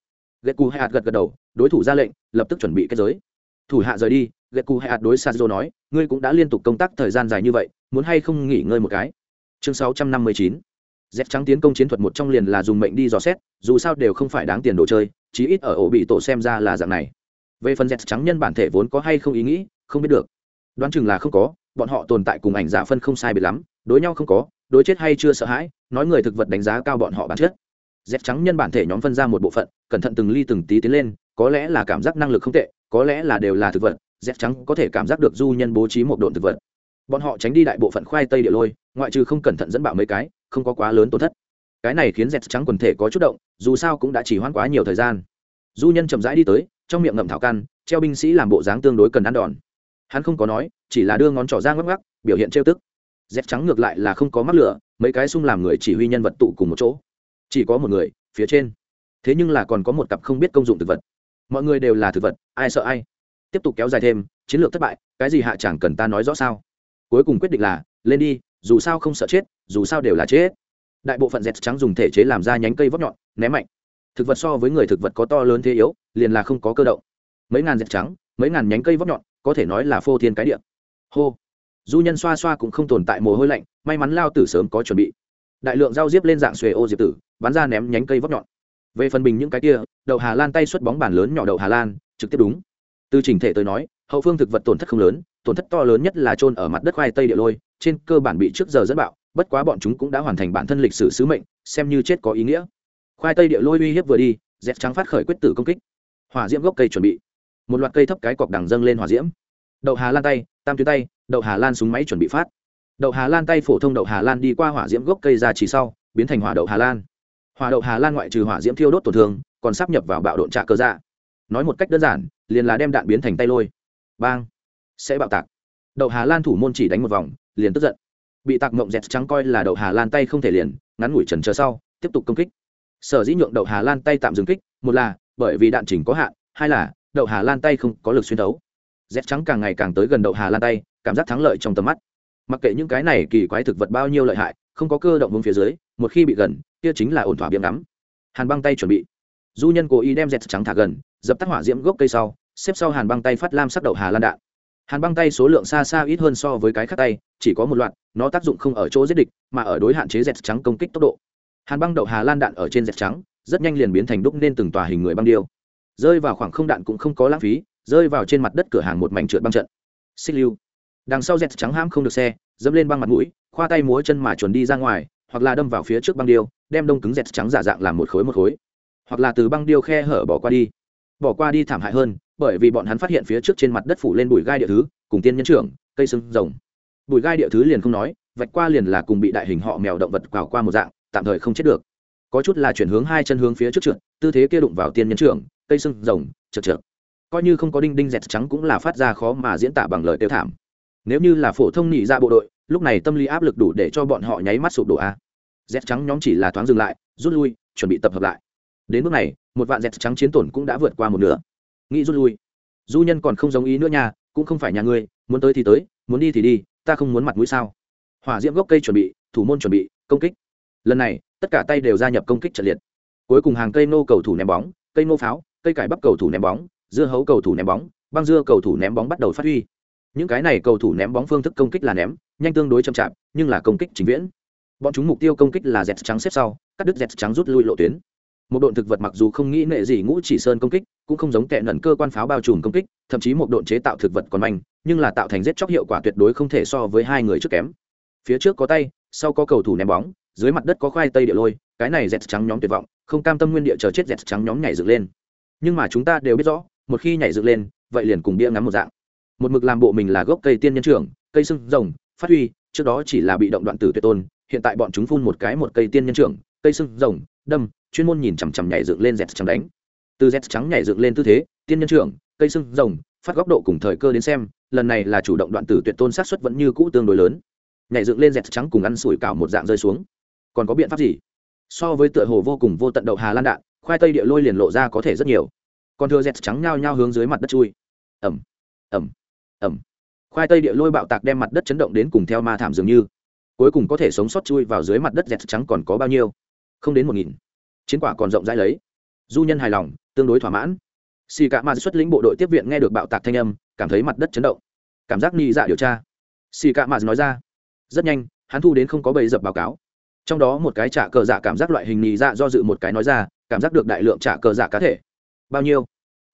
Gậy cù hay gật gật đầu, đối thủ ra lệnh, lập tức chuẩn bị kết giới. Thủ hạ rời đi gậy cù hay đối sạt nói, ngươi cũng đã liên tục công tác thời gian dài như vậy, muốn hay không nghỉ ngơi một cái? Chương sáu trăm năm mươi chín. Dép trắng tiến công chiến thuật một trong liền là dùng mệnh đi dò xét, dù sao đều không phải đáng tiền đồ chơi, chí ít ở ổ bị tổ xem ra là dạng này. Về phần dép trắng nhân bản thể vốn có hay không ý nghĩ, không biết được. Đoán chừng là không có, bọn họ tồn tại cùng ảnh giả phân không sai biệt lắm đối nhau không có, đối chết hay chưa sợ hãi, nói người thực vật đánh giá cao bọn họ bản chất. Dép trắng nhân bản thể nhóm phân ra một bộ phận, cẩn thận từng ly từng tí tiến lên, có lẽ là cảm giác năng lực không tệ, có lẽ là đều là thực vật dép trắng có thể cảm giác được du nhân bố trí một độn thực vật. Bọn họ tránh đi đại bộ phận khoai tây địa lôi, ngoại trừ không cẩn thận dẫn bạo mấy cái, không có quá lớn tổn thất. Cái này khiến dẹt trắng quần thể có chút động, dù sao cũng đã chỉ hoãn quá nhiều thời gian. Du nhân chậm rãi đi tới, trong miệng ngậm thảo căn, treo binh sĩ làm bộ dáng tương đối cần ăn đòn. Hắn không có nói, chỉ là đưa ngón trỏ ra ngắc ngắc, biểu hiện trêu tức dép trắng ngược lại là không có mắc lửa, mấy cái sung làm người chỉ huy nhân vật tụ cùng một chỗ. Chỉ có một người, phía trên. Thế nhưng là còn có một cặp không biết công dụng thực vật. Mọi người đều là thực vật, ai sợ ai? Tiếp tục kéo dài thêm, chiến lược thất bại, cái gì hạ chẳng cần ta nói rõ sao? Cuối cùng quyết định là, lên đi, dù sao không sợ chết, dù sao đều là chết. Đại bộ phận dẹt trắng dùng thể chế làm ra nhánh cây vóc nhọn, ném mạnh. Thực vật so với người thực vật có to lớn thế yếu, liền là không có cơ động. Mấy ngàn dẹt trắng, mấy ngàn nhánh cây vóc nhọn, có thể nói là phô thiên cái địa. hô du nhân xoa xoa cũng không tồn tại mồ hôi lạnh, may mắn lao tử sớm có chuẩn bị. Đại lượng rau diếp lên dạng xuề ô diệp tử, bắn ra ném nhánh cây vóc nhọn. Về phần bình những cái kia, đậu hà lan tay xuất bóng bàn lớn nhỏ đậu hà lan, trực tiếp đúng. Từ trình thể tới nói, hậu phương thực vật tổn thất không lớn, tổn thất to lớn nhất là trôn ở mặt đất khoai tây địa lôi, trên cơ bản bị trước giờ dẫn bạo, bất quá bọn chúng cũng đã hoàn thành bản thân lịch sử sứ mệnh, xem như chết có ý nghĩa. Khoai tây địa lôi uy hiếp vừa đi dép trắng phát khởi quyết tử công kích. Hỏa diễm gốc cây chuẩn bị. Một loạt cây thấp cái cọc đằng dâng lên hỏa diễm. Đậu hà lan tay tam tuyến tay, đậu hà lan súng máy chuẩn bị phát. Đậu hà lan tay phổ thông đậu hà lan đi qua hỏa diễm gốc cây ra chỉ sau, biến thành hỏa đậu hà lan. Hỏa đậu hà lan ngoại trừ hỏa diễm thiêu đốt tổn thương, còn sắp nhập vào bạo độn trạ cơ dạ. Nói một cách đơn giản, liền là đem đạn biến thành tay lôi. Bang! Sẽ bạo tạc. Đậu hà lan thủ môn chỉ đánh một vòng, liền tức giận. Bị tạc mộng dẹt trắng coi là đậu hà lan tay không thể liền, ngắn ngủi trần chờ sau, tiếp tục công kích. Sở dĩ nhượng đậu hà lan tay tạm dừng kích, một là bởi vì đạn chỉnh có hạn, hai là đậu hà lan tay không có lực xuyên đấu dép trắng càng ngày càng tới gần đậu hà lan tay, cảm giác thắng lợi trong tầm mắt. Mặc kệ những cái này kỳ quái thực vật bao nhiêu lợi hại, không có cơ động vùng phía dưới, một khi bị gần, kia chính là ổn thỏa biếm ngắm. Hàn băng tay chuẩn bị. Du nhân cố ý đem dẹt trắng thả gần, dập tắt hỏa diễm gốc cây sau, xếp sau hàn băng tay phát lam sắc đậu hà lan đạn. Hàn băng tay số lượng xa xa ít hơn so với cái khác tay, chỉ có một loạt, nó tác dụng không ở chỗ giết địch, mà ở đối hạn chế dẹt trắng công kích tốc độ. Hàn băng đậu hà lan đạn ở trên dẹt trắng, rất nhanh liền biến thành đúc nên từng tòa hình người băng điêu. Rơi vào khoảng không đạn cũng không có lãng phí rơi vào trên mặt đất cửa hàng một mảnh trượt băng trận. Xích lưu. Đằng sau dẹt trắng hãm không được xe, dẫm lên băng mặt mũi, khoa tay múa chân mà chuẩn đi ra ngoài, hoặc là đâm vào phía trước băng điêu, đem đông cứng dẹt trắng giả dạng làm một khối một khối. Hoặc là từ băng điêu khe hở bỏ qua đi. Bỏ qua đi thảm hại hơn, bởi vì bọn hắn phát hiện phía trước trên mặt đất phủ lên bụi gai địa thứ, cùng tiên nhân trưởng, cây sưng rồng. Bụi gai địa thứ liền không nói, vạch qua liền là cùng bị đại hình họ mèo động vật quào qua một dạng, tạm thời không chết được. Có chút là chuyển hướng hai chân hướng phía trước trượt, tư thế kia đụng vào tiên nhân trưởng, cây sưng rồng, chật chật coi như không có đinh đinh dẹt trắng cũng là phát ra khó mà diễn tả bằng lời tiêu thảm. Nếu như là phổ thông nhị ra bộ đội, lúc này tâm lý áp lực đủ để cho bọn họ nháy mắt sụp đổ a. Dẹt trắng nhóm chỉ là thoáng dừng lại, rút lui, chuẩn bị tập hợp lại. Đến bước này, một vạn dẹt trắng chiến tổn cũng đã vượt qua một nửa. Nghĩ rút lui. Du nhân còn không giống ý nữa nha, cũng không phải nhà ngươi, muốn tới thì tới, muốn đi thì đi, ta không muốn mặt mũi sao? Hỏa diễm gốc cây chuẩn bị, thủ môn chuẩn bị, công kích. Lần này, tất cả tay đều gia nhập công kích trận liệt. Cuối cùng hàng cây nô cầu thủ ném bóng, cây nô pháo, cây cải bắp cầu thủ ném bóng dưa hấu cầu thủ ném bóng, băng dưa cầu thủ ném bóng bắt đầu phát huy. Những cái này cầu thủ ném bóng phương thức công kích là ném, nhanh tương đối chậm chạp, nhưng là công kích chính viễn. Bọn chúng mục tiêu công kích là dẹt trắng xếp sau, cắt đứt dẹt trắng rút lui lộ tuyến. Một độn thực vật mặc dù không nghĩ nệ gì ngũ chỉ sơn công kích, cũng không giống tệ nẩn cơ quan pháo bao trùm công kích, thậm chí một độn chế tạo thực vật còn manh, nhưng là tạo thành giết chóc hiệu quả tuyệt đối không thể so với hai người trước kém. Phía trước có tay, sau có cầu thủ ném bóng, dưới mặt đất có khoai tây địa lôi, cái này dẹt trắng nhóm tuyệt vọng, không cam tâm nguyên địa chờ chết dẹt trắng nhóm nhảy dựng lên. Nhưng mà chúng ta đều biết rõ một khi nhảy dựng lên, vậy liền cùng bia ngắm một dạng. Một mực làm bộ mình là gốc cây tiên nhân trưởng, cây sưng rồng, phát huy, trước đó chỉ là bị động đoạn tử tuyệt tôn, hiện tại bọn chúng phun một cái một cây tiên nhân trưởng, cây sưng rồng, đâm, chuyên môn nhìn chằm chằm nhảy dựng lên dẹt trắng đánh. Từ dẹt trắng nhảy dựng lên tư thế, tiên nhân trưởng, cây sưng rồng, phát góc độ cùng thời cơ đến xem, lần này là chủ động đoạn tử tuyệt tôn sát xuất vẫn như cũ tương đối lớn. Nhảy dựng lên dẹt trắng cùng ăn sủi cảo một dạng rơi xuống. Còn có biện pháp gì? So với tựa hồ vô cùng vô tận đậu hà lan đạn, khoai tây địa lôi liền lộ ra có thể rất nhiều còn thừa dẹt trắng nhao nhao hướng dưới mặt đất chui. Ẩm ẩm ẩm khoai tây địa lôi bạo tạc đem mặt đất chấn động đến cùng theo ma thảm dường như. Cuối cùng có thể sống sót chui vào dưới mặt đất dẹt trắng còn có bao nhiêu? Không đến một nghìn. Chiến quả còn rộng rãi lấy. Du nhân hài lòng, tương đối thỏa mãn. Xì cả ma xuất lĩnh bộ đội tiếp viện nghe được bạo tạc thanh âm, cảm thấy mặt đất chấn động. Cảm giác nghi dạ điều tra. Xì cả ma nói ra. Rất nhanh, hắn thu đến không có bầy dập báo cáo. Trong đó một cái trả cờ dạ cảm giác loại hình nghi dạ do dự một cái nói ra, cảm giác được đại lượng trả cờ dạ cá thể bao nhiêu?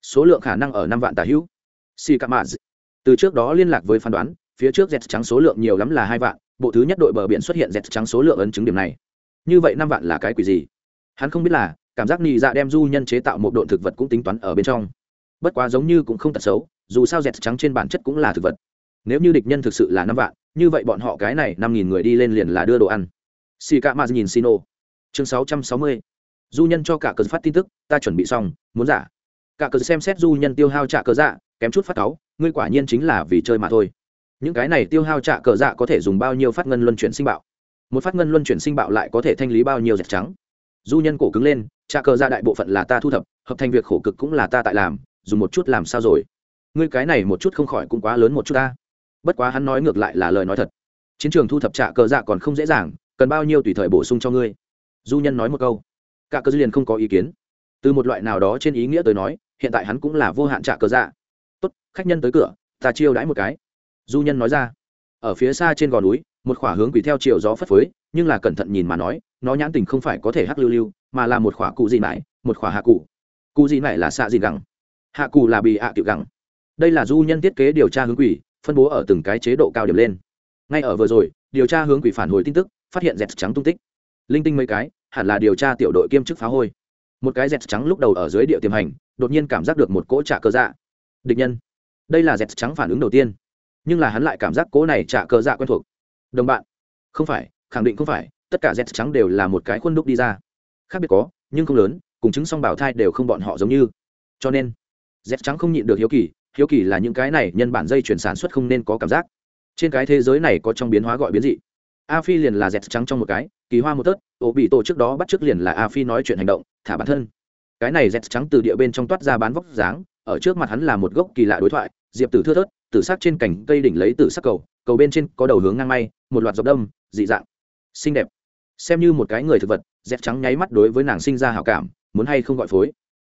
Số lượng khả năng ở năm vạn tà hữu. Si cà maz từ trước đó liên lạc với phán đoán, phía trước dẹt trắng số lượng nhiều lắm là hai vạn, bộ thứ nhất đội bờ biển xuất hiện dẹt trắng số lượng ấn chứng điểm này. Như vậy năm vạn là cái quỷ gì? Hắn không biết là, cảm giác nị dạ đem du nhân chế tạo một độn thực vật cũng tính toán ở bên trong. Bất quá giống như cũng không tật xấu, dù sao dẹt trắng trên bản chất cũng là thực vật. Nếu như địch nhân thực sự là năm vạn, như vậy bọn họ cái này năm nghìn người đi lên liền là đưa đồ ăn. Xì cạ mà nhìn xino chương sáu trăm sáu mươi du nhân cho cả cờ phát tin tức, ta chuẩn bị xong, muốn giả. Cả cờ xem xét du nhân tiêu hao trả cờ dạ kém chút phát cáu, ngươi quả nhiên chính là vì chơi mà thôi. Những cái này tiêu hao trả cờ dạ có thể dùng bao nhiêu phát ngân luân chuyển sinh bạo? Một phát ngân luân chuyển sinh bạo lại có thể thanh lý bao nhiêu dẹp trắng? Du nhân cổ cứng lên, trả cờ dạ đại bộ phận là ta thu thập, hợp thành việc khổ cực cũng là ta tại làm, dùng một chút làm sao rồi? Ngươi cái này một chút không khỏi cũng quá lớn một chút ta. Bất quá hắn nói ngược lại là lời nói thật. Chiến trường thu thập trả cờ dạ còn không dễ dàng, cần bao nhiêu tùy thời bổ sung cho ngươi? Du nhân nói một câu cả cơ liền không có ý kiến. Từ một loại nào đó trên ý nghĩa tới nói, hiện tại hắn cũng là vô hạn trả cờ dạ. Tốt, khách nhân tới cửa, ta chiêu đãi một cái. Du nhân nói ra. Ở phía xa trên gò núi, một khỏa hướng quỷ theo chiều gió phất phới, nhưng là cẩn thận nhìn mà nói, nó nhãn tình không phải có thể hắc lưu lưu, mà là một khỏa cụ gì mãi, một khỏa hạ cụ. Cụ gì mãi là xạ gì gẳng. Hạ cụ là bị hạ à tiểu gẳng. Đây là du nhân thiết kế điều tra hướng quỷ, phân bố ở từng cái chế độ cao điểm lên. Ngay ở vừa rồi, điều tra hướng quỷ phản hồi tin tức, phát hiện dẹt trắng tung tích. Linh tinh mấy cái hẳn là điều tra tiểu đội kiêm chức phá hôi. Một cái dẹt trắng lúc đầu ở dưới địa tiềm hành, đột nhiên cảm giác được một cỗ trả cơ dạ. Địch nhân. Đây là dẹt trắng phản ứng đầu tiên, nhưng là hắn lại cảm giác cỗ này trả cơ dạ quen thuộc. Đồng bạn. Không phải, khẳng định không phải, tất cả dẹt trắng đều là một cái khuôn đúc đi ra. Khác biệt có, nhưng không lớn, cùng chứng song bảo thai đều không bọn họ giống như. Cho nên dẹt trắng không nhịn được hiếu kỳ hiếu kỳ là những cái này nhân bản dây chuyển sản xuất không nên có cảm giác. Trên cái thế giới này có trong biến hóa gọi biến dị a phi liền là dẹt trắng trong một cái, kỳ hoa một tớt, ổ bị tổ trước đó bắt trước liền là a phi nói chuyện hành động, thả bản thân. Cái này dẹt trắng từ địa bên trong toát ra bán vóc dáng, ở trước mặt hắn là một gốc kỳ lạ đối thoại, diệp tử thưa thớt, tử sắc trên cành cây đỉnh lấy tử sắc cầu cầu bên trên có đầu hướng ngang may, một loạt dọc đâm, dị dạng. Xinh đẹp. Xem như một cái người thực vật, dẹt trắng nháy mắt đối với nàng sinh ra hảo cảm, muốn hay không gọi phối.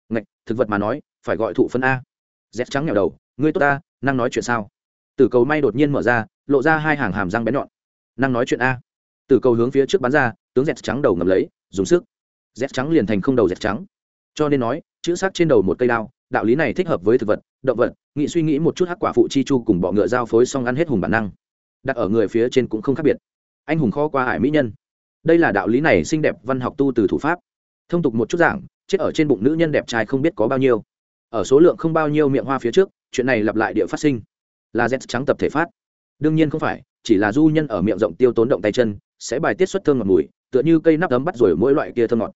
Ngạch, thực vật mà nói, phải gọi thụ phân a. Dẹt trắng nhào đầu, ngươi tốt ta, năng nói chuyện sao? Tử cầu may đột nhiên mở ra, lộ ra hai hàng hàm răng bén nhọn năng nói chuyện a. Từ cầu hướng phía trước bắn ra, tướng dẹt trắng đầu ngầm lấy, dùng sức. Dẹt trắng liền thành không đầu dẹt trắng. Cho nên nói, chữ sắc trên đầu một cây đao, đạo lý này thích hợp với thực vật, động vật, nghị suy nghĩ một chút hắc quả phụ chi chu cùng bọ ngựa giao phối xong ăn hết hùng bản năng. Đặt ở người phía trên cũng không khác biệt. Anh hùng kho qua hải mỹ nhân. Đây là đạo lý này xinh đẹp văn học tu từ thủ pháp. Thông tục một chút giảng, chết ở trên bụng nữ nhân đẹp trai không biết có bao nhiêu. Ở số lượng không bao nhiêu miệng hoa phía trước, chuyện này lặp lại địa phát sinh. Là z trắng tập thể phát. Đương nhiên không phải chỉ là du nhân ở miệng rộng tiêu tốn động tay chân, sẽ bài tiết xuất thơm ngọt mùi tựa như cây nắp ấm bắt rồi mỗi loại kia thơm ngọt.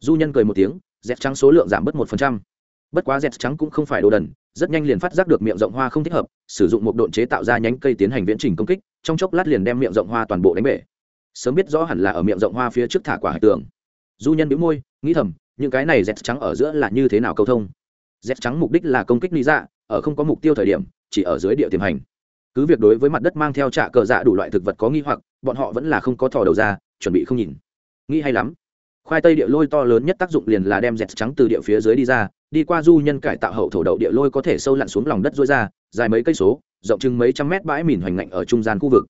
Du nhân cười một tiếng dẹt trắng số lượng giảm bớt một phần trăm. Bất quá dẹt trắng cũng không phải đồ đần, rất nhanh liền phát giác được miệng rộng hoa không thích hợp, sử dụng một độn chế tạo ra nhánh cây tiến hành viễn trình công kích, trong chốc lát liền đem miệng rộng hoa toàn bộ đánh bể. Sớm biết rõ hẳn là ở miệng rộng hoa phía trước thả quả hải tường. Du nhân bĩu môi, nghĩ thầm, những cái này dẹt trắng ở giữa là như thế nào câu thông? Dẹt trắng mục đích là công kích lý dạ ở không có mục tiêu thời điểm, chỉ ở dưới địa tiềm hành cứ việc đối với mặt đất mang theo trạ cờ dạ đủ loại thực vật có nghi hoặc, bọn họ vẫn là không có thò đầu ra, chuẩn bị không nhìn. Nghĩ hay lắm. Khoai tây địa lôi to lớn nhất tác dụng liền là đem dẹt trắng từ địa phía dưới đi ra, đi qua du nhân cải tạo hậu thổ đậu địa lôi có thể sâu lặn xuống lòng đất dối ra, dài mấy cây số, rộng chừng mấy trăm mét bãi mìn hoành ngạnh ở trung gian khu vực.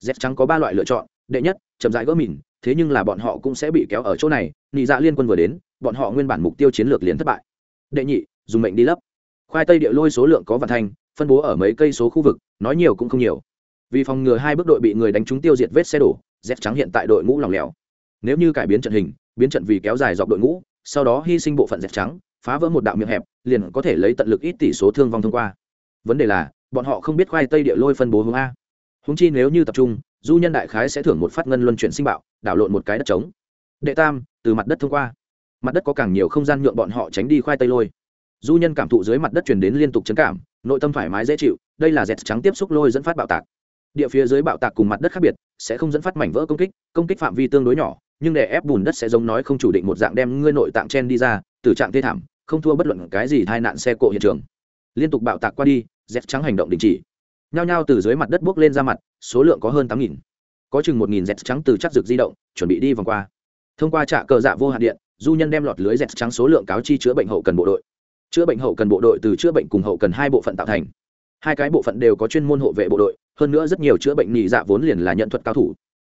Dẹt trắng có ba loại lựa chọn, đệ nhất, chậm rãi gỡ mìn, thế nhưng là bọn họ cũng sẽ bị kéo ở chỗ này, nị dạ liên quân vừa đến, bọn họ nguyên bản mục tiêu chiến lược liền thất bại. Đệ nhị, dùng mệnh đi lấp. Khoai tây địa lôi số lượng có vạn thành, phân bố ở mấy cây số khu vực nói nhiều cũng không nhiều. Vì phòng ngừa hai bước đội bị người đánh trúng tiêu diệt vết xe đổ dép trắng hiện tại đội ngũ lòng lẻo. Nếu như cải biến trận hình, biến trận vì kéo dài dọc đội ngũ, sau đó hy sinh bộ phận dép trắng, phá vỡ một đạo miệng hẹp, liền có thể lấy tận lực ít tỷ số thương vong thông qua. Vấn đề là, bọn họ không biết khoai tây địa lôi phân bố hướng a. Húng chi nếu như tập trung, du nhân đại khái sẽ thưởng một phát ngân luân chuyển sinh bạo, đảo lộn một cái đất trống. Đệ tam, từ mặt đất thông qua. Mặt đất có càng nhiều không gian nhượng bọn họ tránh đi khoai tây lôi du nhân cảm thụ dưới mặt đất truyền đến liên tục chấn cảm, nội tâm thoải mái dễ chịu, đây là dẹt trắng tiếp xúc lôi dẫn phát bạo tạc. Địa phía dưới bạo tạc cùng mặt đất khác biệt, sẽ không dẫn phát mảnh vỡ công kích công kích phạm vi tương đối nhỏ, nhưng để ép bùn đất sẽ giống nói không chủ định một dạng đem ngươi nội tạng chen đi ra, từ trạng thê thảm, không thua bất luận cái gì tai nạn xe cộ hiện trường. Liên tục bạo tạc qua đi, dẹt trắng hành động đình chỉ. Nhao nhao từ dưới mặt đất bước lên ra mặt, số lượng có hơn tám nghìn. Có chừng một nghìn dẹt trắng từ chắc rực di động, chuẩn bị đi vòng qua. Thông qua trạ cờ dạ vô hạn điện, du nhân đem lọt lưới dẹt trắng số lượng cáo chi chữa bệnh hậu cần bộ đội chữa bệnh hậu cần bộ đội từ chữa bệnh cùng hậu cần hai bộ phận tạo thành. Hai cái bộ phận đều có chuyên môn hộ vệ bộ đội, hơn nữa rất nhiều chữa bệnh nhị dạ vốn liền là nhận thuật cao thủ.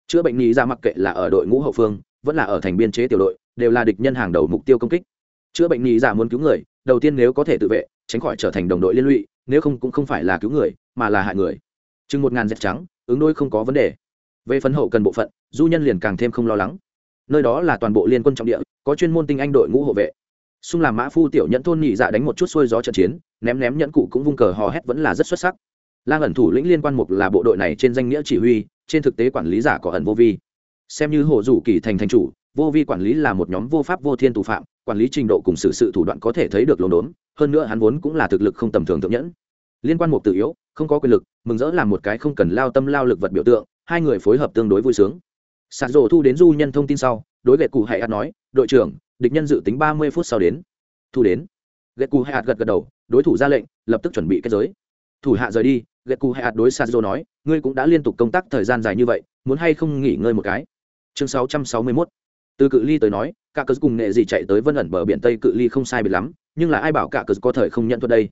Chữa bệnh nhị dạ mặc kệ là ở đội ngũ hậu phương, vẫn là ở thành biên chế tiểu đội, đều là địch nhân hàng đầu mục tiêu công kích. Chữa bệnh nhị dạ muốn cứu người, đầu tiên nếu có thể tự vệ, tránh khỏi trở thành đồng đội liên lụy, nếu không cũng không phải là cứu người, mà là hại người. Chừng một ngàn dẹp trắng, ứng đôi không có vấn đề. Về phấn hậu cần bộ phận, du nhân liền càng thêm không lo lắng. Nơi đó là toàn bộ liên quân trọng địa, có chuyên môn tinh anh đội ngũ hộ vệ xung làm mã phu tiểu nhẫn thôn nhị dạ đánh một chút xuôi gió trận chiến, ném ném nhẫn cụ cũng vung cờ hò hét vẫn là rất xuất sắc. Lang ẩn thủ lĩnh liên quan mục là bộ đội này trên danh nghĩa chỉ huy, trên thực tế quản lý giả có ẩn vô vi. Xem như hồ rủ kỳ thành thành chủ, vô vi quản lý là một nhóm vô pháp vô thiên tù phạm, quản lý trình độ cùng xử sự thủ đoạn có thể thấy được lồn đốn, hơn nữa hắn vốn cũng là thực lực không tầm thường thượng nhẫn. Liên quan mục tự yếu, không có quyền lực, mừng rỡ làm một cái không cần lao tâm lao lực vật biểu tượng, hai người phối hợp tương đối vui sướng. Sạt rổ thu đến du nhân thông tin sau, đối gậy cụ hãy ăn nói, đội trưởng địch nhân dự tính ba mươi phút sau đến. Thu đến. Gậy cụ hay hạt gật gật đầu, đối thủ ra lệnh, lập tức chuẩn bị kết giới. Thủ hạ rời đi gậy cụ hay hạt đối sazo nói, ngươi cũng đã liên tục công tác thời gian dài như vậy, muốn hay không nghỉ ngơi một cái? Chương sáu trăm sáu mươi mốt. Từ cự ly tới nói cả cớ cùng nệ gì chạy tới vân ẩn bờ biển tây cự ly không sai biệt lắm, nhưng là ai bảo cả cớ có thời không nhận thuật đây?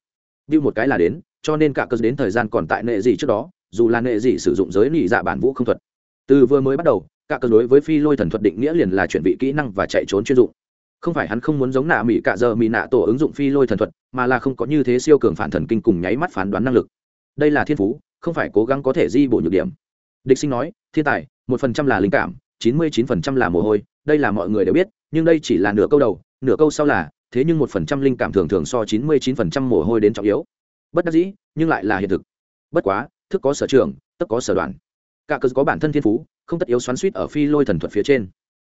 Bill một cái là đến, cho nên cả cớ đến thời gian còn tại nệ gì trước đó, dù là nệ gì sử dụng giới nhị dạ bản vũ không thuật. Từ vừa mới bắt đầu cả cớ đối với phi lôi thần thuật định nghĩa liền là chuẩn bị kỹ năng và chạy trốn chuyên dụng không phải hắn không muốn giống nạ mỹ cả giờ mỹ nạ tổ ứng dụng phi lôi thần thuật, mà là không có như thế siêu cường phản thần kinh cùng nháy mắt phán đoán năng lực. Đây là thiên phú, không phải cố gắng có thể di bổ nhược điểm. Địch sinh nói, thiên tài, một phần trăm là linh cảm, chín mươi chín phần trăm là mồ hôi, đây là mọi người đều biết, nhưng đây chỉ là nửa câu đầu, nửa câu sau là, thế nhưng một phần trăm linh cảm thường thường so chín mươi chín phần trăm mồ hôi đến trọng yếu. Bất đắc dĩ, nhưng lại là hiện thực. Bất quá, thức có sở trường tất có sở đoàn cả cơ có bản thân thiên phú, không tất yếu xoắn suýt ở phi lôi thần thuật phía trên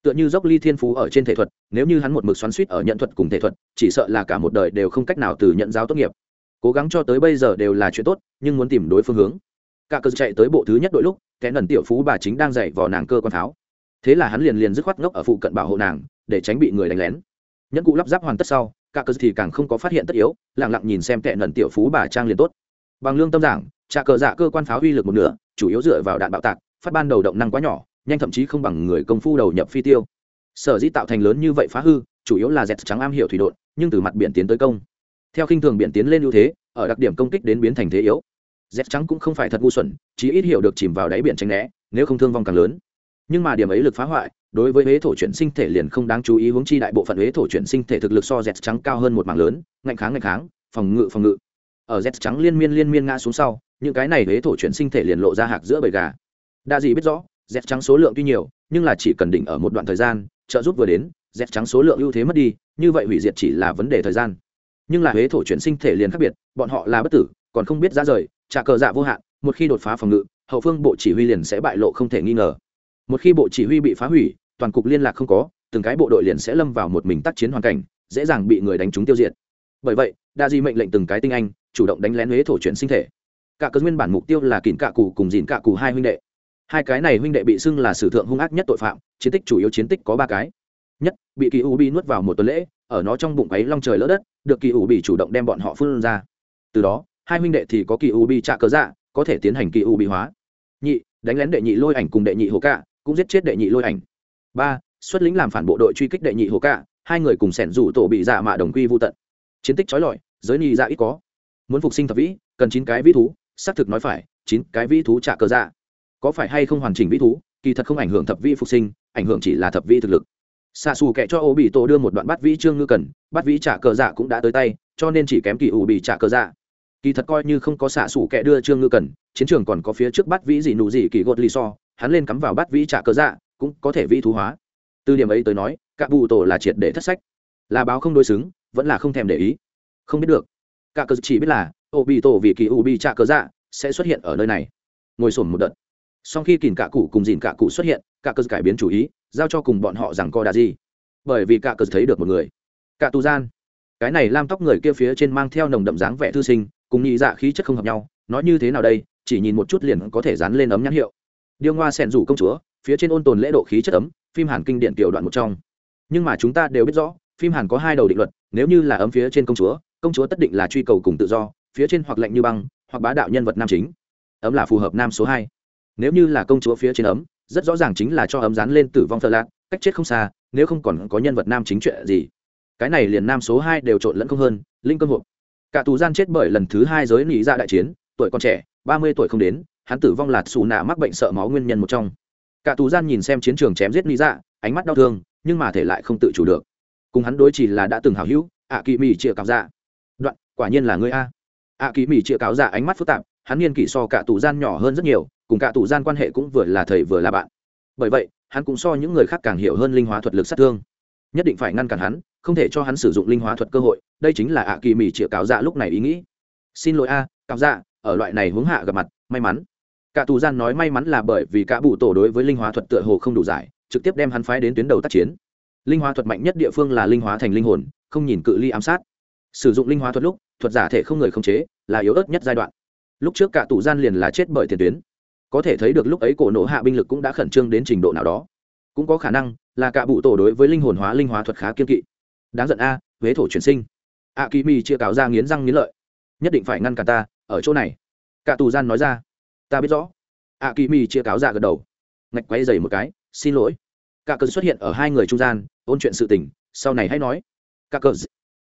tựa như dốc ly thiên phú ở trên thể thuật, nếu như hắn một mực xoắn suýt ở nhận thuật cùng thể thuật, chỉ sợ là cả một đời đều không cách nào từ nhận giáo tốt nghiệp. Cố gắng cho tới bây giờ đều là chuyện tốt, nhưng muốn tìm đối phương hướng. Cả cơ chạy tới bộ thứ nhất đội lúc, kẻ nần tiểu phú bà chính đang dạy vào nàng cơ quan pháo. Thế là hắn liền liền dứt khoát ngốc ở phụ cận bảo hộ nàng, để tránh bị người đánh lén. Nhẫn cụ lắp ráp hoàn tất sau, cả cơ thì càng không có phát hiện tất yếu lẳng lặng nhìn xem kẻ nần tiểu phú bà trang liền tốt. Bằng lương tâm giảng, trà cờ dạ cơ quan pháo uy lực một nửa, chủ yếu dựa vào đạn bạo tạc, phát ban đầu động năng quá nhỏ nhanh thậm chí không bằng người công phu đầu nhập phi tiêu. Sở dĩ tạo thành lớn như vậy phá hư, chủ yếu là dẹt trắng am hiểu thủy đột nhưng từ mặt biển tiến tới công. Theo khinh thường biển tiến lên ưu thế, ở đặc điểm công kích đến biến thành thế yếu. Dẹt trắng cũng không phải thật ngu xuẩn chỉ ít hiểu được chìm vào đáy biển tránh né, nếu không thương vong càng lớn. Nhưng mà điểm ấy lực phá hoại, đối với huế thổ chuyển sinh thể liền không đáng chú ý hướng chi đại bộ phận huế thổ chuyển sinh thể thực lực so dẹt trắng cao hơn một mảng lớn, ngạnh kháng ngạnh kháng, phòng ngự phòng ngự. Ở dẹt trắng liên miên liên miên ngã xuống sau, những cái này huế thổ chuyển sinh thể liền lộ ra hạc giữa bầy gà. Đa gì biết rõ dẹt trắng số lượng tuy nhiều, nhưng là chỉ cần đỉnh ở một đoạn thời gian, trợ giúp vừa đến dẹt trắng số lượng ưu thế mất đi, như vậy hủy diệt chỉ là vấn đề thời gian. Nhưng là huế thổ chuyển sinh thể liền khác biệt, bọn họ là bất tử, còn không biết ra rời, trả cờ dạ vô hạn, một khi đột phá phòng ngự, hậu phương bộ chỉ huy liền sẽ bại lộ không thể nghi ngờ. Một khi bộ chỉ huy bị phá hủy, toàn cục liên lạc không có, từng cái bộ đội liền sẽ lâm vào một mình tác chiến hoàn cảnh, dễ dàng bị người đánh trúng tiêu diệt. Bởi vậy, đa di mệnh lệnh từng cái tinh anh, chủ động đánh lén huế thổ chuyển sinh thể. Cả cơ nguyên bản mục tiêu là kìm cạ cụ cùng dìn cạ cụ hai huynh đệ hai cái này huynh đệ bị xưng là sử thượng hung ác nhất tội phạm, chiến tích chủ yếu chiến tích có ba cái. Nhất, bị kỳ u bi nuốt vào một tuần lễ, ở nó trong bụng ấy long trời lỡ đất, được kỳ u bị chủ động đem bọn họ phun ra. Từ đó, hai huynh đệ thì có kỳ u bi trạ cớ dạ có thể tiến hành kỳ u bị hóa. Nhị, đánh lén đệ nhị lôi ảnh cùng đệ nhị hồ cạ, cũng giết chết đệ nhị lôi ảnh. Ba, xuất lĩnh làm phản bộ đội truy kích đệ nhị hồ cạ, hai người cùng sẻn rủ tổ bị dạ mạ đồng quy vô tận. Chiến tích trói lọi, giới nhị dạ ít có. Muốn phục sinh thập vĩ, cần chín cái vĩ thú, xác thực nói phải, chín cái vĩ thú trả cờ dạ có phải hay không hoàn chỉnh vĩ thú, kỳ thật không ảnh hưởng thập vĩ phục sinh, ảnh hưởng chỉ là thập vĩ thực lực. Xạ xù kệ cho ô bị tổ đưa một đoạn bắt vĩ trương ngư cần, bắt vĩ trả cờ dạ cũng đã tới tay, cho nên chỉ kém kỳ ủ bị trả cờ dạ. Kỳ thật coi như không có xạ xù kệ đưa trương ngư cần, chiến trường còn có phía trước bắt vĩ gì nụ gì kỳ gột lì so, hắn lên cắm vào bắt vĩ trả cờ dạ cũng có thể vĩ thú hóa. Từ điểm ấy tới nói cả bù tổ là triệt để thất sách. Là báo không đối xứng, vẫn là không thèm để ý. Không biết được. Cả cờ chỉ biết là ô bị tổ vì kỳ ủ bị trả cờ dạ sẽ xuất hiện ở nơi này. Ngồi sổn một đợt sau khi kìm cả cụ cùng dìn cả cụ xuất hiện cả cơ cải biến chủ ý, giao cho cùng bọn họ rằng co đà gì bởi vì cả cơ thấy được một người. Cả tu gian. Cái này lam tóc người kia phía trên mang theo nồng đậm dáng vẻ thư sinh, cùng nhị dạ khí chất không hợp nhau, nói như thế nào đây, chỉ nhìn một chút liền có thể dán lên ấm nhãn hiệu. Điêu ngoa sẻn rủ công chúa, phía trên ôn tồn lễ độ khí chất ấm, phim hàn kinh điển tiểu đoạn một trong. Nhưng mà chúng ta đều biết rõ, phim hàn có hai đầu định luật, nếu như là ấm phía trên công chúa công chúa tất định là truy cầu cùng tự do, phía trên hoặc lạnh như băng, hoặc bá đạo nhân vật nam chính. Ấm là phù hợp nam số hai nếu như là công chúa phía trên ấm, rất rõ ràng chính là cho ấm dán lên tử vong thợ lạc cách chết không xa, nếu không còn có nhân vật nam chính chuyện gì. Cái này liền nam số hai đều trộn lẫn không hơn, linh cơ hộp. Cả tù gian chết bởi lần thứ hai giới nghĩ ra dạ đại chiến, tuổi còn trẻ, ba mươi tuổi không đến, hắn tử vong lạt xù nạ mắc bệnh sợ máu nguyên nhân một trong. Cả tù gian nhìn xem chiến trường chém giết lý dạ ánh mắt đau thương, nhưng mà thể lại không tự chủ được. Cùng hắn đối chỉ là đã từng hào hữu, ạ kỳ mỹ chĩa cáo dạ. Đoạn, quả nhiên là ngươi a. Ạ kỳ mỹ chĩa cáo dạ ánh mắt phức tạp, hắn niên kỷ so cả tù gian nhỏ hơn rất nhiều cùng cả tù gian quan hệ cũng vừa là thầy vừa là bạn. Bởi vậy, hắn cũng so những người khác càng hiểu hơn linh hóa thuật lực sát thương. Nhất định phải ngăn cản hắn, không thể cho hắn sử dụng linh hóa thuật cơ hội, đây chính là ạ kỳ mỹ chĩa cáo dạ lúc này ý nghĩ. Xin lỗi a, cáo dạ ở loại này hướng hạ gặp mặt, may mắn. Cả tù gian nói may mắn là bởi vì cả bụ tổ đối với linh hóa thuật tựa hồ không đủ giải, trực tiếp đem hắn phái đến tuyến đầu tác chiến. Linh hóa thuật mạnh nhất địa phương là linh hóa thành linh hồn, không nhìn cự ly ám sát. Sử dụng linh hóa thuật lúc, thuật giả thể không người không chế, là yếu ớt nhất giai đoạn. Lúc trước cả tù gian liền là chết bởi tiền tuyến có thể thấy được lúc ấy cổ nổ hạ binh lực cũng đã khẩn trương đến trình độ nào đó. Cũng có khả năng là cả bụ tổ đối với linh hồn hóa, linh hóa thuật khá kiên kỵ. Đáng giận a, huế thổ chuyển sinh. A kỳ mi chia cáo ra nghiến răng nghiến lợi. Nhất định phải ngăn cả ta, ở chỗ này. Cả tù gian nói ra. Ta biết rõ. A kỳ mi chia cáo ra gật đầu. Ngạch quay dày một cái, xin lỗi. Cả cơn xuất hiện ở hai người trung gian, ôn chuyện sự tình, sau này hãy nói. Cả cơn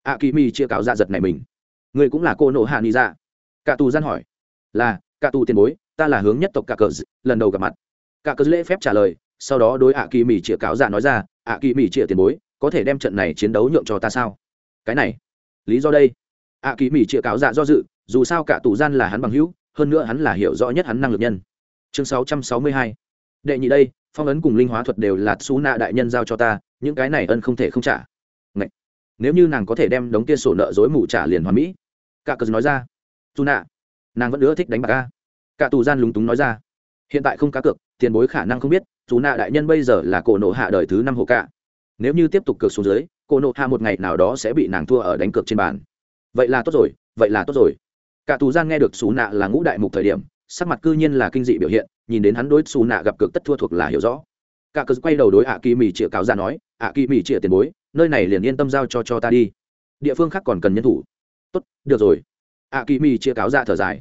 a kỳ mi chia cáo ra giật này mình. Người cũng là cô nộ hạ ni ra dạ. cả tù gian hỏi. Là, cả tù tiền bối ta là hướng nhất tộc cả cờ lần đầu gặp mặt. Cả cờ lễ phép trả lời, sau đó đối ạ kỳ mỹ chĩa cáo dạ nói ra, ạ kỳ mỹ chĩa tiền bối, có thể đem trận này chiến đấu nhượng cho ta sao? Cái này, lý do đây. Ạ kỳ mỹ chĩa cáo dạ do dự, dù sao cả tù gian là hắn bằng hữu, hơn nữa hắn là hiểu rõ nhất hắn năng lực nhân. Chương 662. đệ nhị đây, phong ấn cùng linh hóa thuật đều là xú nạ đại nhân giao cho ta, những cái này ân không thể không trả. Ngậy! nếu như nàng có thể đem đống kia sổ nợ dối mù trả liền hoàn mỹ. Cả cờ nói ra. Xú nạ, nàng vẫn ưa thích đánh bạc ca cả tù gian lúng túng nói ra. Hiện tại không cá cược, tiền bối khả năng không biết chú nạ đại nhân bây giờ là cổ nộ hạ đời thứ năm hồ cả nếu như tiếp tục cược xuống dưới, cổ nộ hạ một ngày nào đó sẽ bị nàng thua ở đánh cược trên bàn. Vậy là tốt rồi, vậy là tốt rồi. Cả tù gian nghe được xú nạ là ngũ đại mục thời điểm, sắc mặt cư nhiên là kinh dị biểu hiện, nhìn đến hắn đối xù nạ gặp cược tất thua thuộc là hiểu rõ. Cả cớ quay đầu đối ạ kỳ mì chĩa cáo ra nói, ạ kỳ mì chĩa tiền bối, nơi này liền yên tâm giao cho cho ta đi. Địa phương khác còn cần nhân thủ. Tốt, được rồi. Ạ kỳ mì chĩa cáo ra thở dài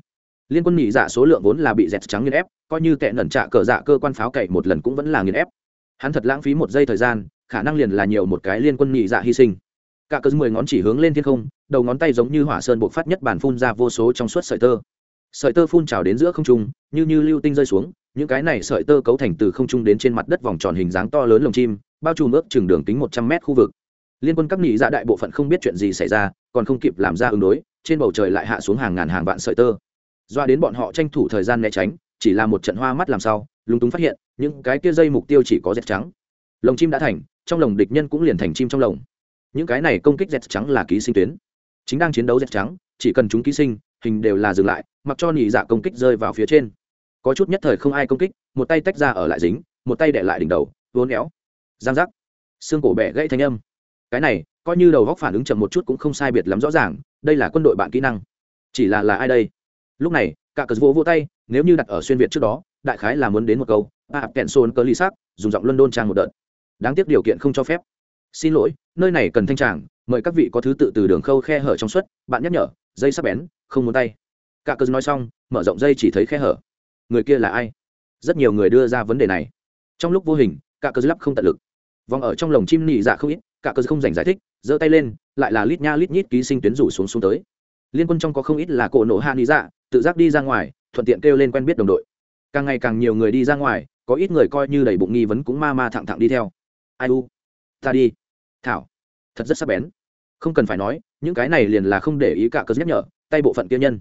liên quân nhị dạ số lượng vốn là bị dẹt trắng nghiền ép, coi như tệ nẩn trạ cờ dạ cơ quan pháo cậy một lần cũng vẫn là nghiền ép. Hắn thật lãng phí một giây thời gian, khả năng liền là nhiều một cái liên quân nhị dạ hy sinh. Cả cớ mười ngón chỉ hướng lên thiên không, đầu ngón tay giống như hỏa sơn buộc phát nhất bản phun ra vô số trong suốt sợi tơ. Sợi tơ phun trào đến giữa không trung, như như lưu tinh rơi xuống, những cái này sợi tơ cấu thành từ không trung đến trên mặt đất vòng tròn hình dáng to lớn lồng chim, bao trùm ước chừng đường kính một trăm mét khu vực. Liên quân các nghị dạ đại bộ phận không biết chuyện gì xảy ra, còn không kịp làm ra ứng đối, trên bầu trời lại hạ xuống hàng ngàn hàng vạn sợi tơ doa đến bọn họ tranh thủ thời gian né tránh, chỉ là một trận hoa mắt làm sao, lúng túng phát hiện, những cái kia dây mục tiêu chỉ có dẹt trắng. Lồng chim đã thành, trong lồng địch nhân cũng liền thành chim trong lồng. Những cái này công kích dẹt trắng là ký sinh tuyến. Chính đang chiến đấu dẹt trắng, chỉ cần chúng ký sinh, hình đều là dừng lại, mặc cho nhị dạ công kích rơi vào phía trên. Có chút nhất thời không ai công kích, một tay tách ra ở lại dính, một tay đệ lại đỉnh đầu vốn éo. Giang giác. Xương cổ bẻ gãy thanh âm. Cái này, coi như đầu góc phản ứng chậm một chút cũng không sai biệt lắm rõ ràng, đây là quân đội bạn kỹ năng. Chỉ là là ai đây? Lúc này, cả cờ vỗ vỗ tay, nếu như đặt ở xuyên việt trước đó, đại khái là muốn đến một câu a kẹn xôn cờ ly xác, dùng giọng london trang một đợt. Đáng tiếc điều kiện không cho phép. Xin lỗi, nơi này cần thanh tràng, mời các vị có thứ tự từ đường khâu khe hở trong suất, bạn nhắc nhở, dây sắp bén, không muốn tay. Cả cờ nói xong, mở rộng dây chỉ thấy khe hở. Người kia là ai? Rất nhiều người đưa ra vấn đề này. Trong lúc vô hình, cả cờ lắp không tận lực. Vòng ở trong lồng chim nị dạ không ít, cả cờ không dành giải thích, giơ tay lên, lại là lít nha lít nhít ký sinh tuyến rủ xuống xuống tới. Liên quân trong có không ít là cổ nổ hạ nị dạ tự giác đi ra ngoài, thuận tiện kêu lên quen biết đồng đội. Càng ngày càng nhiều người đi ra ngoài, có ít người coi như đầy bụng nghi vấn cũng ma ma thẳng thẳng đi theo. Ai u? Ta đi. Thảo. Thật rất sắc bén. Không cần phải nói, những cái này liền là không để ý cả cơ nhắc nhở, tay bộ phận kia nhân.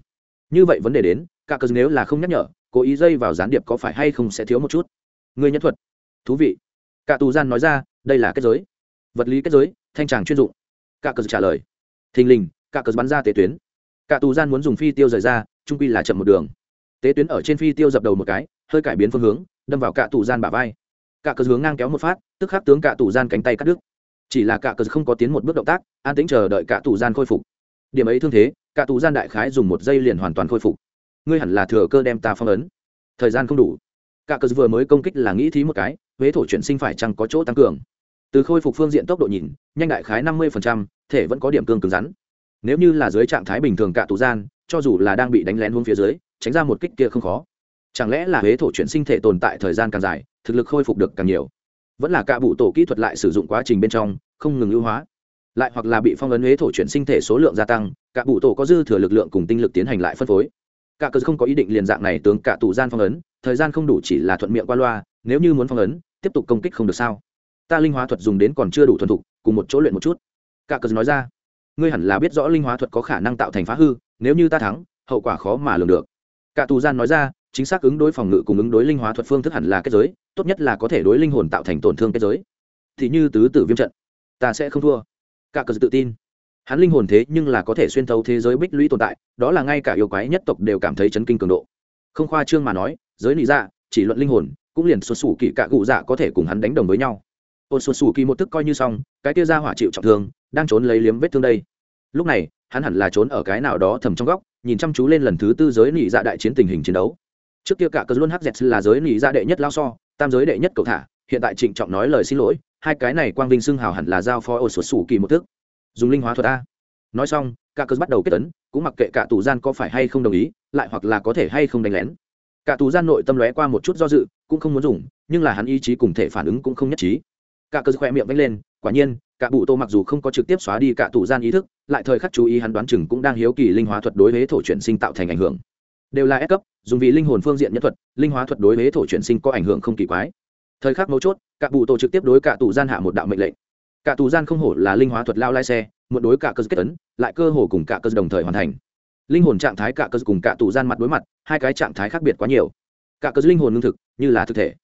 Như vậy vấn đề đến cả cơ nếu là không nhắc nhở, cố ý dây vào gián điệp có phải hay không sẽ thiếu một chút? Người nhân thuật. Thú vị. Cả tù gian nói ra, đây là kết giới. Vật lý kết giới, thanh tràng chuyên dụng. Cả cơ trả lời. Thình lình cả cơ bắn ra tế tuyến. Cả tù gian muốn dùng phi tiêu rời ra trung quy là chậm một đường. Tế tuyến ở trên phi tiêu dập đầu một cái, hơi cải biến phương hướng, đâm vào cạ tủ gian bả vai. Cạ cờ hướng ngang kéo một phát, tức khắc tướng cạ tủ gian cánh tay cắt đứt. Chỉ là cạ cờ không có tiến một bước động tác, an tĩnh chờ đợi cạ tủ gian khôi phục. Điểm ấy thương thế, cạ tủ gian đại khái dùng một giây liền hoàn toàn khôi phục. Ngươi hẳn là thừa cơ đem ta phong ấn. Thời gian không đủ. Cạ cờ vừa mới công kích là nghĩ thí một cái, huế thổ chuyển sinh phải chăng có chỗ tăng cường. Từ khôi phục phương diện tốc độ nhìn, nhanh đại khái năm mươi thể vẫn có điểm cương cứng rắn. Nếu như là dưới trạng thái bình thường cạ tù gian cho dù là đang bị đánh lén hướng phía dưới, tránh ra một kích kia không khó. Chẳng lẽ là huế thổ chuyển sinh thể tồn tại thời gian càng dài, thực lực khôi phục được càng nhiều? Vẫn là cả bụ tổ kỹ thuật lại sử dụng quá trình bên trong, không ngừng ưu hóa. Lại hoặc là bị phong ấn huế thổ chuyển sinh thể số lượng gia tăng, cả bụ tổ có dư thừa lực lượng cùng tinh lực tiến hành lại phân phối. Cả cơ không có ý định liền dạng này tướng cả tù gian phong ấn, thời gian không đủ chỉ là thuận miệng qua loa, nếu như muốn phong ấn, tiếp tục công kích không được sao? Ta linh hóa thuật dùng đến còn chưa đủ thuần thục, cùng một chỗ luyện một chút. Cả cờ nói ra, ngươi hẳn là biết rõ linh hóa thuật có khả năng tạo thành phá hư nếu như ta thắng, hậu quả khó mà lường được. Cả tù gian nói ra, chính xác ứng đối phòng ngự cùng ứng đối linh hóa thuật phương thức hẳn là kết giới, tốt nhất là có thể đối linh hồn tạo thành tổn thương kết giới. Thì như tứ tử viêm trận, ta sẽ không thua. Cả cờ tự tin. Hắn linh hồn thế nhưng là có thể xuyên thấu thế giới bích lũy tồn tại, đó là ngay cả yêu quái nhất tộc đều cảm thấy chấn kinh cường độ. Không khoa trương mà nói, giới lý dạ chỉ luận linh hồn, cũng liền xuất xù kỳ cả cụ dạ có thể cùng hắn đánh đồng với nhau. Ôn xuất xù kỳ một tức coi như xong, cái kia ra hỏa chịu trọng thương, đang trốn lấy liếm vết thương đây. Lúc này hắn hẳn là trốn ở cái nào đó thầm trong góc, nhìn chăm chú lên lần thứ tư giới nỉ dạ đại chiến tình hình chiến đấu. Trước kia cả cờ luôn hắc dẹt là giới nỉ dạ đệ nhất lao so, tam giới đệ nhất cầu thả, hiện tại trịnh trọng nói lời xin lỗi, hai cái này quang vinh xưng hào hẳn là giao phó ô sụt sủ kỳ một thức. Dùng linh hóa thuật a. Nói xong, cả cờ bắt đầu kết tấn, cũng mặc kệ cả tù gian có phải hay không đồng ý, lại hoặc là có thể hay không đánh lén. Cả tù gian nội tâm lóe qua một chút do dự, cũng không muốn dùng, nhưng là hắn ý chí cùng thể phản ứng cũng không nhất trí. Cả cờ khoe miệng vánh lên, quả nhiên cả bụ tô mặc dù không có trực tiếp xóa đi cả tủ gian ý thức, lại thời khắc chú ý hắn đoán chừng cũng đang hiếu kỳ linh hóa thuật đối với thổ chuyển sinh tạo thành ảnh hưởng. Đều là ép cấp, dùng vì linh hồn phương diện nhất thuật, linh hóa thuật đối với thổ chuyển sinh có ảnh hưởng không kỳ quái. Thời khắc mấu chốt, cả bụ tô trực tiếp đối cả tủ gian hạ một đạo mệnh lệnh. Cả tù gian không hổ là linh hóa thuật lao lai xe, một đối cả cơ kết tấn lại cơ hồ cùng cả cơ đồng thời hoàn thành. Linh hồn trạng thái cả cơ cùng cả tù gian mặt đối mặt, hai cái trạng thái khác biệt quá nhiều. Cả cơ linh hồn lương thực, như là thực thể.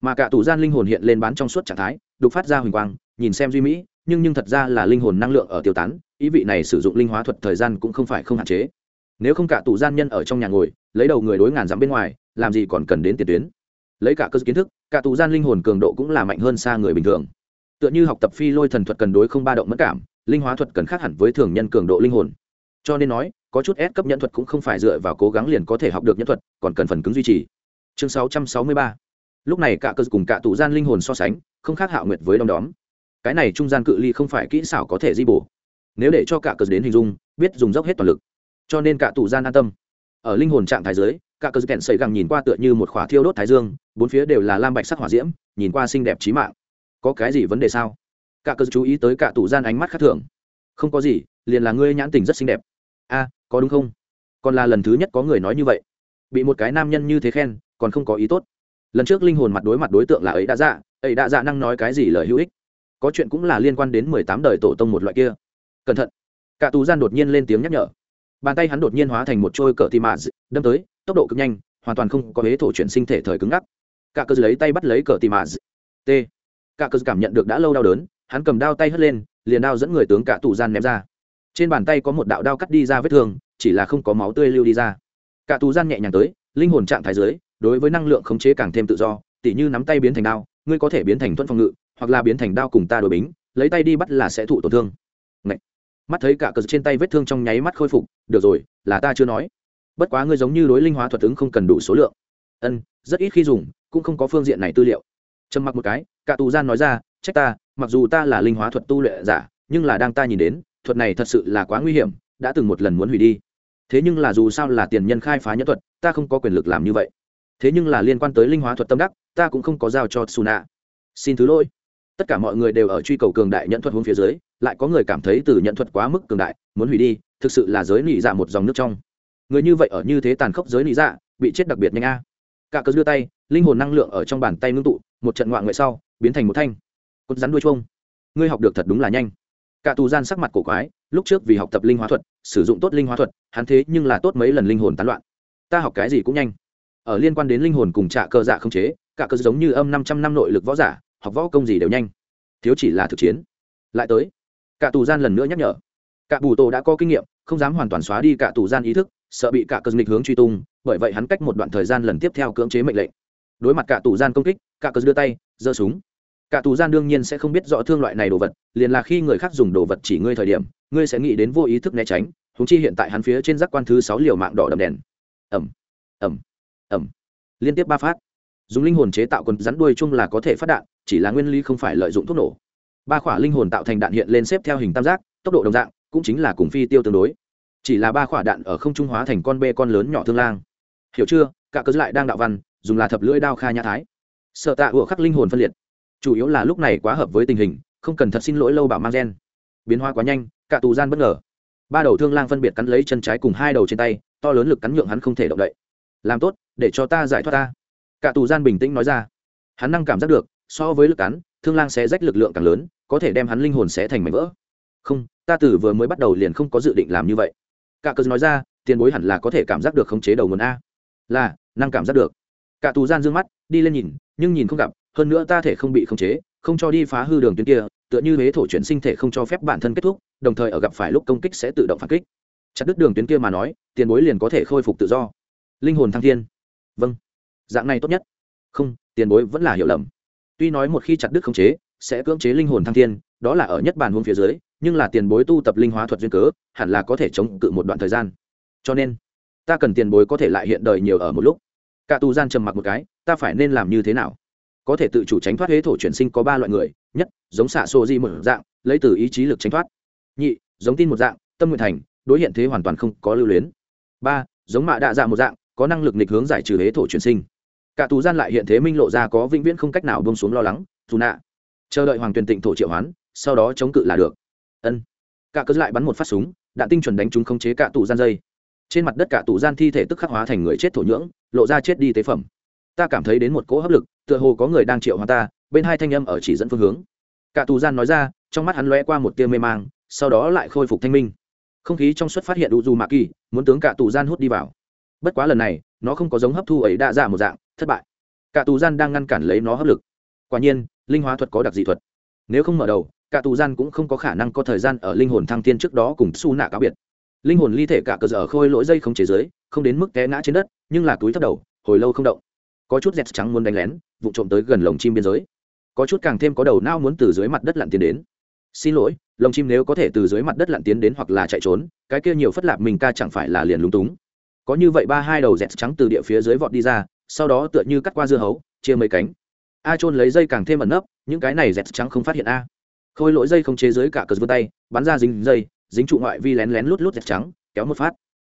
Mà cả tù gian linh hồn hiện lên bán trong suốt trạng thái, đục phát ra huỳnh quang, nhìn xem duy mỹ nhưng nhưng thật ra là linh hồn năng lượng ở tiêu tán, ý vị này sử dụng linh hóa thuật thời gian cũng không phải không hạn chế. Nếu không cả tù gian nhân ở trong nhà ngồi, lấy đầu người đối ngàn dặm bên ngoài, làm gì còn cần đến tiền tuyến? Lấy cả cơ kiến thức, cả tù gian linh hồn cường độ cũng là mạnh hơn xa người bình thường. Tựa như học tập phi lôi thần thuật cần đối không ba động mất cảm, linh hóa thuật cần khác hẳn với thường nhân cường độ linh hồn. Cho nên nói, có chút ép cấp nhân thuật cũng không phải dựa vào cố gắng liền có thể học được nhân thuật, còn cần phần cứng duy trì. Chương 663 lúc này cả cơ cùng cả tù gian linh hồn so sánh, không khác hạo nguyệt với đom đóm cái này trung gian cự ly không phải kỹ xảo có thể di bổ. Nếu để cho cả cơ đến hình dung, biết dùng dốc hết toàn lực. Cho nên cả tù gian an tâm. Ở linh hồn trạng thái giới cả cơ kẹn sẩy gẳng nhìn qua tựa như một khỏa thiêu đốt thái dương, bốn phía đều là lam bạch sắc hỏa diễm, nhìn qua xinh đẹp trí mạng. Có cái gì vấn đề sao? Cả cơ chú ý tới cả tù gian ánh mắt khác thường. Không có gì, liền là ngươi nhãn tình rất xinh đẹp. A, có đúng không? Còn là lần thứ nhất có người nói như vậy. Bị một cái nam nhân như thế khen, còn không có ý tốt. Lần trước linh hồn mặt đối mặt đối tượng là ấy đã dạ ấy đã dạ năng nói cái gì lời hữu ích có chuyện cũng là liên quan đến mười tám đời tổ tông một loại kia. Cẩn thận. Cả tù gian đột nhiên lên tiếng nhắc nhở. Bàn tay hắn đột nhiên hóa thành một trôi cờ tì mạ đâm tới, tốc độ cực nhanh, hoàn toàn không có huế thổ chuyển sinh thể thời cứng ngắc. Cả cơ lấy tay bắt lấy cờ tì mạ t. Cả cơ cảm nhận được đã lâu đau đớn, hắn cầm đao tay hất lên, liền đao dẫn người tướng cả tù gian ném ra. Trên bàn tay có một đạo đao cắt đi ra vết thương, chỉ là không có máu tươi lưu đi ra. Cả tù gian nhẹ nhàng tới, linh hồn trạng thái dưới, đối với năng lượng khống chế càng thêm tự do, tỉ như nắm tay biến thành đao, ngươi có thể biến thành thuận phòng ngự hoặc là biến thành đao cùng ta đổi bính, lấy tay đi bắt là sẽ thụ tổn thương. Ngậy. mắt thấy cả cờ trên tay vết thương trong nháy mắt khôi phục, được rồi, là ta chưa nói. Bất quá ngươi giống như đối linh hóa thuật ứng không cần đủ số lượng. Ân, rất ít khi dùng, cũng không có phương diện này tư liệu. Trầm mặc một cái cả tù gian nói ra, trách ta, mặc dù ta là linh hóa thuật tu luyện giả, nhưng là đang ta nhìn đến, thuật này thật sự là quá nguy hiểm, đã từng một lần muốn hủy đi. Thế nhưng là dù sao là tiền nhân khai phá nhân thuật, ta không có quyền lực làm như vậy. Thế nhưng là liên quan tới linh hóa thuật tâm đắc, ta cũng không có giao cho suna. Xin thứ lỗi tất cả mọi người đều ở truy cầu cường đại nhận thuật hướng phía dưới, lại có người cảm thấy từ nhận thuật quá mức cường đại, muốn hủy đi, thực sự là giới nị dạ một dòng nước trong. Người như vậy ở như thế tàn khốc giới nị dạ bị chết đặc biệt nhanh a. Cả cớ đưa tay, linh hồn năng lượng ở trong bàn tay ngưng tụ, một trận ngoạn ngoại sau, biến thành một thanh. Cốt rắn đuôi chuông. Ngươi học được thật đúng là nhanh. Cả tù gian sắc mặt cổ quái, lúc trước vì học tập linh hóa thuật, sử dụng tốt linh hóa thuật, hắn thế nhưng là tốt mấy lần linh hồn tán loạn. Ta học cái gì cũng nhanh. Ở liên quan đến linh hồn cùng trạ cơ dạ không chế, cả cơ giống như âm năm trăm năm nội lực võ giả học võ công gì đều nhanh. Thiếu chỉ là thực chiến. Lại tới, cả tù gian lần nữa nhắc nhở. Cả bù tổ đã có kinh nghiệm, không dám hoàn toàn xóa đi cả tù gian ý thức, sợ bị cả cơ nghịch hướng truy tung, bởi vậy hắn cách một đoạn thời gian lần tiếp theo cưỡng chế mệnh lệnh. Đối mặt cả tù gian công kích, cả cơ đưa tay, giơ súng. Cả tù gian đương nhiên sẽ không biết rõ thương loại này đồ vật, liền là khi người khác dùng đồ vật chỉ ngươi thời điểm, ngươi sẽ nghĩ đến vô ý thức né tránh húng chi hiện tại hắn phía trên giác quan thứ sáu liều mạng đỏ đậm đèn. Ẩm ẩm ẩm liên tiếp ba phát dùng linh hồn chế tạo quần rắn đuôi chung là có thể phát đạn, chỉ là nguyên lý không phải lợi dụng thuốc nổ. Ba khỏa linh hồn tạo thành đạn hiện lên xếp theo hình tam giác, tốc độ đồng dạng, cũng chính là cùng phi tiêu tương đối. Chỉ là ba khỏa đạn ở không trung hóa thành con bê con lớn nhỏ thương lang. Hiểu chưa? Cả cớ lại đang đạo văn, dùng là thập lưỡi đao kha nhã thái. Sợ tạ ủa khắc linh hồn phân liệt. Chủ yếu là lúc này quá hợp với tình hình, không cần thật xin lỗi lâu bảo mang gen. Biến hóa quá nhanh, cả tù gian bất ngờ. Ba đầu thương lang phân biệt cắn lấy chân trái cùng hai đầu trên tay, to lớn lực cắn nhượng hắn không thể động đậy. Làm tốt, để cho ta giải thoát ta cả tù gian bình tĩnh nói ra. Hắn năng cảm giác được, so với lực cắn, thương lang sẽ rách lực lượng càng lớn, có thể đem hắn linh hồn sẽ thành mảnh vỡ. Không, ta từ vừa mới bắt đầu liền không có dự định làm như vậy. Cả cờ nói ra, tiền bối hẳn là có thể cảm giác được khống chế đầu nguồn a. Là, năng cảm giác được. Cả tù gian d ư ơ n g mắt, đi lên nhìn, nhưng nhìn không gặp, hơn nữa ta thể không bị khống chế, không cho đi phá hư đường tuyến kia, tựa như huế thổ chuyển sinh thể không cho phép bản thân kết thúc, đồng thời ở gặp phải lúc công kích sẽ tự động phản kích. Chặt đứt đường tuyến kia mà nói, tiền bối liền có thể khôi phục tự do. Linh hồn thăng thiên. Vâng dạng này tốt nhất. Không, tiền bối vẫn là hiểu lầm. Tuy nói một khi chặt đứt khống chế, sẽ cưỡng chế linh hồn thăng thiên, đó là ở nhất bàn hôn phía dưới, nhưng là tiền bối tu tập linh hóa thuật duyên cớ, hẳn là có thể chống cự một đoạn thời gian. Cho nên, ta cần tiền bối có thể lại hiện đời nhiều ở một lúc. Cả tù gian trầm mặc một cái, ta phải nên làm như thế nào? Có thể tự chủ tránh thoát huế thổ chuyển sinh có ba loại người, nhất, giống xạ xô di một dạng, lấy từ ý chí lực tránh thoát. Nhị, giống tin một dạng, tâm nguyện thành, đối hiện thế hoàn toàn không có lưu luyến. Ba, giống mạ đạ dạ một dạng, có năng lực nghịch hướng giải trừ huế thổ chuyển sinh cả tù gian lại hiện thế minh lộ ra có vĩnh viễn không cách nào bông xuống lo lắng, dù nạ. Chờ đợi hoàng tuyền tịnh thổ triệu hoán, sau đó chống cự là được. Ân. Cả cớ lại bắn một phát súng, đạn tinh chuẩn đánh chúng khống chế cả tù gian dây. Trên mặt đất cả tù gian thi thể tức khắc hóa thành người chết thổ nhưỡng, lộ ra chết đi tế phẩm. Ta cảm thấy đến một cỗ hấp lực, tựa hồ có người đang triệu hoa ta, bên hai thanh âm ở chỉ dẫn phương hướng. Cả tù gian nói ra, trong mắt hắn lóe qua một tia mê mang, sau đó lại khôi phục thanh minh. Không khí trong suất phát hiện u du mạ kỳ muốn tướng cả tù gian hút đi vào. Bất quá lần này, nó không có giống hấp thu ấy đa dạ một dạng thất bại. Cả tù gian đang ngăn cản lấy nó hấp lực. Quả nhiên, linh hóa thuật có đặc dị thuật. Nếu không mở đầu, cả tù gian cũng không có khả năng có thời gian ở linh hồn thăng thiên trước đó cùng su nạ cáo biệt. Linh hồn ly thể cả cờ dở khôi lỗi dây không chế giới, không đến mức té ngã trên đất, nhưng là túi thấp đầu, hồi lâu không động. Có chút dẹt trắng muốn đánh lén, vụ trộm tới gần lồng chim biên giới. Có chút càng thêm có đầu nao muốn từ dưới mặt đất lặn tiến đến. Xin lỗi, lồng chim nếu có thể từ dưới mặt đất lặn tiến đến hoặc là chạy trốn, cái kia nhiều phất lạp mình ca chẳng phải là liền lúng túng. Có như vậy ba hai đầu dẹt trắng từ địa phía dưới vọt đi ra sau đó tựa như cắt qua dưa hấu, chia mấy cánh. A trôn lấy dây càng thêm ẩn nấp, những cái này dẹt trắng không phát hiện a. Khôi lỗi dây không chế dưới cả cờ vươn tay, bắn ra dính dây, dính trụ ngoại vi lén lén lút lút dẹt trắng, kéo một phát.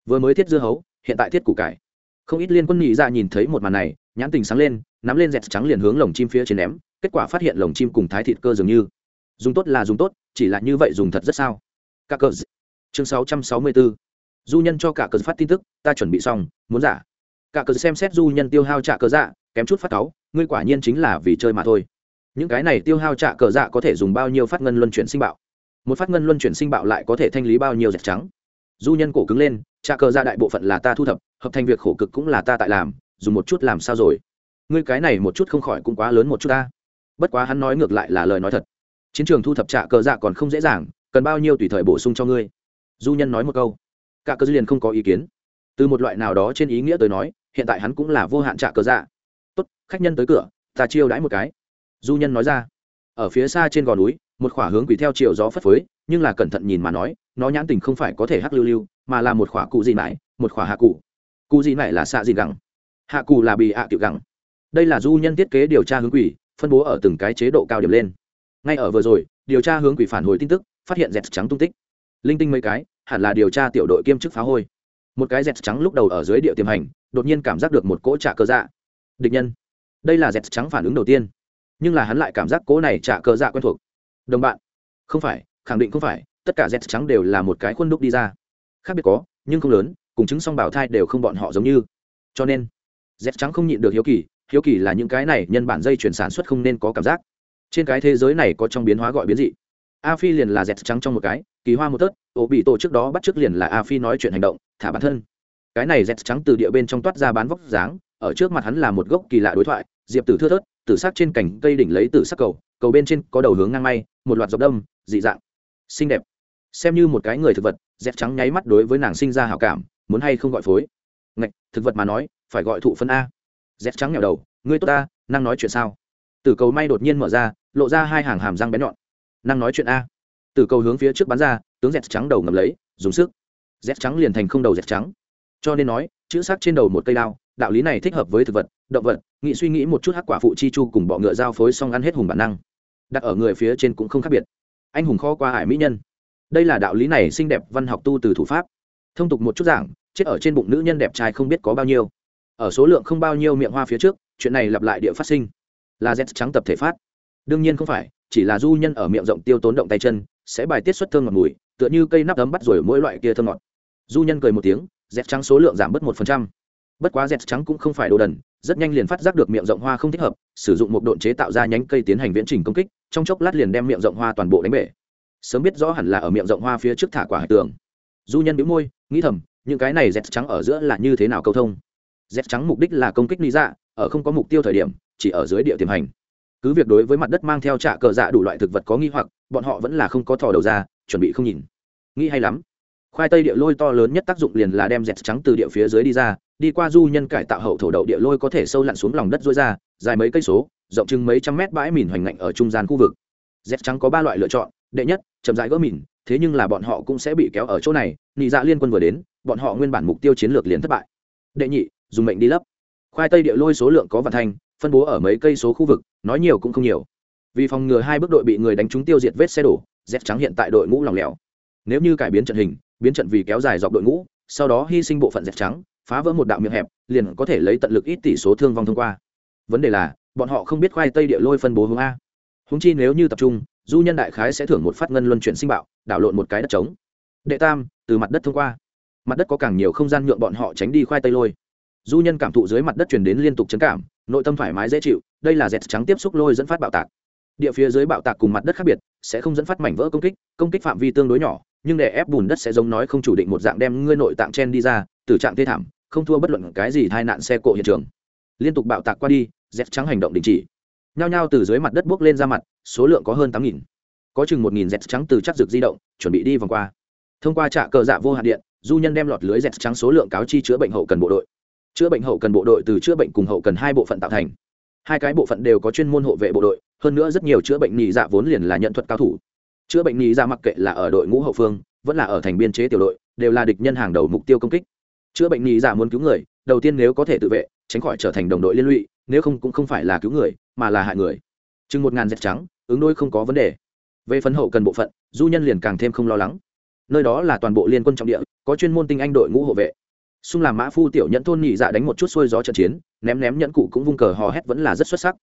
Vừa mới thiết dưa hấu, hiện tại thiết củ cải. Không ít liên quân nhị ra nhìn thấy một màn này, nhãn tình sáng lên, nắm lên dẹt trắng liền hướng lồng chim phía trên ném, kết quả phát hiện lồng chim cùng thái thịt cơ dường như. Dùng tốt là dùng tốt, chỉ là như vậy dùng thật rất sao. Cả cờ chương sáu trăm sáu mươi bốn du nhân cho cả cờ phát tin tức, ta chuẩn bị xong, muốn giả cả cờ xem xét du nhân tiêu hao trả cờ dạ kém chút phát cáu, ngươi quả nhiên chính là vì chơi mà thôi. Những cái này tiêu hao trả cờ dạ có thể dùng bao nhiêu phát ngân luân chuyển sinh bạo? Một phát ngân luân chuyển sinh bạo lại có thể thanh lý bao nhiêu dẹp trắng? Du nhân cổ cứng lên, trả cờ dạ đại bộ phận là ta thu thập, hợp thành việc khổ cực cũng là ta tại làm, dùng một chút làm sao rồi? Ngươi cái này một chút không khỏi cũng quá lớn một chút ta. Bất quá hắn nói ngược lại là lời nói thật. Chiến trường thu thập trả cờ dạ còn không dễ dàng, cần bao nhiêu tùy thời bổ sung cho ngươi? Du nhân nói một câu. Cả cơ dư liền không có ý kiến. Từ một loại nào đó trên ý nghĩa tới nói hiện tại hắn cũng là vô hạn trả cờ dạ. Tốt, khách nhân tới cửa, ta chiêu đãi một cái. Du nhân nói ra. Ở phía xa trên gò núi, một khỏa hướng quỷ theo chiều gió phất phới, nhưng là cẩn thận nhìn mà nói, nó nhãn tình không phải có thể hắc lưu lưu, mà là một khỏa cụ gì mãi một khỏa hạ cụ. Cụ gì mãi là xạ gì gẳng. Hạ cụ là bị hạ à tiểu gẳng. Đây là du nhân thiết kế điều tra hướng quỷ, phân bố ở từng cái chế độ cao điểm lên. Ngay ở vừa rồi, điều tra hướng quỷ phản hồi tin tức, phát hiện dẹt trắng tung tích. Linh tinh mấy cái, hẳn là điều tra tiểu đội kiêm chức phá hôi. Một cái dẹt trắng lúc đầu ở dưới địa tiềm hành đột nhiên cảm giác được một cỗ trả cơ dạ. Địch nhân. Đây là dẹt trắng phản ứng đầu tiên. Nhưng là hắn lại cảm giác cỗ này trả cơ dạ quen thuộc. Đồng bạn. Không phải, khẳng định không phải, tất cả dẹt trắng đều là một cái khuôn đúc đi ra. Khác biệt có, nhưng không lớn, cùng chứng song bảo thai đều không bọn họ giống như. Cho nên dẹt trắng không nhịn được hiếu kỳ hiếu kỳ là những cái này nhân bản dây chuyển sản xuất không nên có cảm giác. Trên cái thế giới này có trong biến hóa gọi biến dị. A phi liền là dẹt trắng trong một cái, kỳ hoa một tớt, ổ bị tổ trước đó bắt trước liền là a phi nói chuyện hành động, thả bản thân cái này dẹt trắng từ địa bên trong toát ra bán vóc dáng, ở trước mặt hắn là một gốc kỳ lạ đối thoại, diệp tử thưa thớt, tử sắc trên cành cây đỉnh lấy tử sắc cầu cầu bên trên có đầu hướng ngang may, một loạt dọc đâm, dị dạng. Xinh đẹp. Xem như một cái người thực vật dẹt trắng nháy mắt đối với nàng sinh ra hảo cảm, muốn hay không gọi phối. Ngạch, thực vật mà nói, phải gọi thụ phân a. Dẹt trắng nghèo đầu, ngươi tốt ta, năng nói chuyện sao? Tử cầu may đột nhiên mở ra, lộ ra hai hàng hàm răng bén nhọn. Năng nói chuyện a. Tử cầu hướng phía trước bắn ra, tướng dẹt trắng đầu ngầm lấy, dùng sức. Dẹt trắng liền thành không đầu dẹt trắng cho nên nói, chữ sắc trên đầu một cây đao, đạo lý này thích hợp với thực vật, động vật, nghĩ suy nghĩ một chút hắc quả phụ chi chu cùng bọ ngựa giao phối xong ăn hết hùng bản năng. Đặt ở người phía trên cũng không khác biệt. Anh hùng kho qua hải mỹ nhân. Đây là đạo lý này xinh đẹp văn học tu từ thủ pháp. Thông tục một chút giảng, chết ở trên bụng nữ nhân đẹp trai không biết có bao nhiêu. Ở số lượng không bao nhiêu miệng hoa phía trước, chuyện này lặp lại địa phát sinh. Là z trắng tập thể phát. Đương nhiên không phải, chỉ là du nhân ở miệng rộng tiêu tốn động tay chân, sẽ bài tiết xuất thơm ngọt mùi, tựa như cây nắp ấm bắt rồi mỗi loại kia thơm ngọt. Du nhân cười một tiếng dẹt trắng số lượng giảm bớt một phần trăm. Bất quá dẹt trắng cũng không phải đồ đần, rất nhanh liền phát giác được miệng rộng hoa không thích hợp, sử dụng một độn chế tạo ra nhánh cây tiến hành viễn trình công kích, trong chốc lát liền đem miệng rộng hoa toàn bộ đánh bể. Sớm biết rõ hẳn là ở miệng rộng hoa phía trước thả quả hải tường. Du nhân bĩu môi, nghĩ thầm, những cái này dẹt trắng ở giữa là như thế nào câu thông? Dẹt trắng mục đích là công kích lý dạ ở không có mục tiêu thời điểm, chỉ ở dưới địa tiềm hành. Cứ việc đối với mặt đất mang theo trạ cờ dạ đủ loại thực vật có nghi hoặc, bọn họ vẫn là không có thò đầu ra, chuẩn bị không nhìn. Nghĩ hay lắm khoai tây địa lôi to lớn nhất tác dụng liền là đem dẹt trắng từ địa phía dưới đi ra, đi qua du nhân cải tạo hậu thổ đậu địa lôi có thể sâu lặn xuống lòng đất dối ra, dài mấy cây số, rộng chừng mấy trăm mét bãi mìn hoành ngạnh ở trung gian khu vực. Dẹt trắng có ba loại lựa chọn, đệ nhất, chậm rãi gỡ mìn, thế nhưng là bọn họ cũng sẽ bị kéo ở chỗ này, nị dạ liên quân vừa đến, bọn họ nguyên bản mục tiêu chiến lược liền thất bại. Đệ nhị, dùng mệnh đi lấp. Khoai tây địa lôi số lượng có vạn thành phân bố ở mấy cây số khu vực, nói nhiều cũng không nhiều. Vì phòng ngừa hai bước đội bị người đánh trúng tiêu diệt vết xe đổ dép trắng hiện tại đội ngũ lỏng lẻo nếu như cải biến trận hình, biến trận vì kéo dài dọc đội ngũ, sau đó hy sinh bộ phận dẹp trắng, phá vỡ một đạo miệng hẹp, liền có thể lấy tận lực ít tỷ số thương vong thông qua. Vấn đề là, bọn họ không biết khoai tây địa lôi phân bố hướng a. Húng chi nếu như tập trung, du nhân đại khái sẽ thưởng một phát ngân luân chuyển sinh bạo, đảo lộn một cái đất trống. Đệ tam, từ mặt đất thông qua. Mặt đất có càng nhiều không gian nhượng bọn họ tránh đi khoai tây lôi. Du nhân cảm thụ dưới mặt đất chuyển đến liên tục chấn cảm, nội tâm thoải mái dễ chịu, đây là dẹt trắng tiếp xúc lôi dẫn phát bạo tạc. Địa phía dưới bạo tạc cùng mặt đất khác biệt, sẽ không dẫn phát mảnh vỡ công kích công kích phạm vi tương đối nhỏ nhưng để ép bùn đất sẽ giống nói không chủ định một dạng đem ngươi nội tạng chen đi ra, từ trạng thê thảm, không thua bất luận cái gì tai nạn xe cộ hiện trường. Liên tục bạo tạc qua đi dẹt trắng hành động đình chỉ. Nhao nhao từ dưới mặt đất bước lên ra mặt, số lượng có hơn tám nghìn. Có chừng một nghìn dẹt trắng từ chắc rực di động, chuẩn bị đi vòng qua. Thông qua trạm cờ dạ vô hạn điện, du nhân đem lọt lưới dẹt trắng số lượng cáo chi chữa bệnh hậu cần bộ đội. Chữa bệnh hậu cần bộ đội từ chữa bệnh cùng hậu cần hai bộ phận tạo thành. Hai cái bộ phận đều có chuyên môn hộ vệ bộ đội, hơn nữa rất nhiều chữa bệnh nhị dạ vốn liền là nhận thuật cao thủ chữa bệnh nhị ra mặc kệ là ở đội ngũ hậu phương, vẫn là ở thành biên chế tiểu đội, đều là địch nhân hàng đầu mục tiêu công kích. Chữa bệnh nhị ra muốn cứu người, đầu tiên nếu có thể tự vệ, tránh khỏi trở thành đồng đội liên lụy, nếu không cũng không phải là cứu người, mà là hại người. Chừng một ngàn dẹp trắng, ứng đôi không có vấn đề. Về phấn hậu cần bộ phận, du nhân liền càng thêm không lo lắng. Nơi đó là toàn bộ liên quân trọng địa, có chuyên môn tinh anh đội ngũ hộ vệ. Xung làm mã phu tiểu nhẫn thôn nhị dạ đánh một chút xuôi gió trận chiến, ném ném nhẫn cụ cũng vung cờ hò hét vẫn là rất xuất sắc.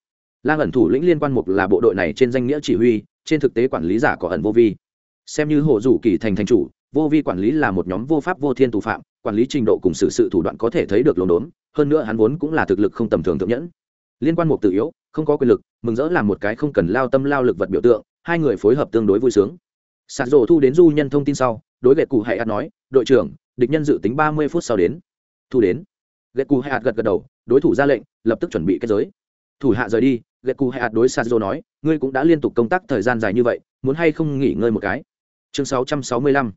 Lang ẩn thủ lĩnh liên quan mục là bộ đội này trên danh nghĩa chỉ huy trên thực tế quản lý giả có ẩn vô vi. Xem như hộ rủ kỳ thành thành chủ, vô vi quản lý là một nhóm vô pháp vô thiên tù phạm, quản lý trình độ cùng sự sự thủ đoạn có thể thấy được lồn đốn, hơn nữa hắn vốn cũng là thực lực không tầm thường thượng nhẫn. Liên quan một tự yếu, không có quyền lực, mừng rỡ làm một cái không cần lao tâm lao lực vật biểu tượng, hai người phối hợp tương đối vui sướng. Sạt rổ thu đến du nhân thông tin sau, đối gậy cụ hay ạt nói, đội trưởng, địch nhân dự tính ba mươi phút sau đến. Thu đến. Gậy cụ hay ạt gật gật đầu, đối thủ ra lệnh, lập tức chuẩn bị kết giới thủ hạ rời đi lệ cụ hạ hạt đối sạt nói ngươi cũng đã liên tục công tác thời gian dài như vậy muốn hay không nghỉ ngơi một cái? Chương sáu trăm sáu mươi lăm.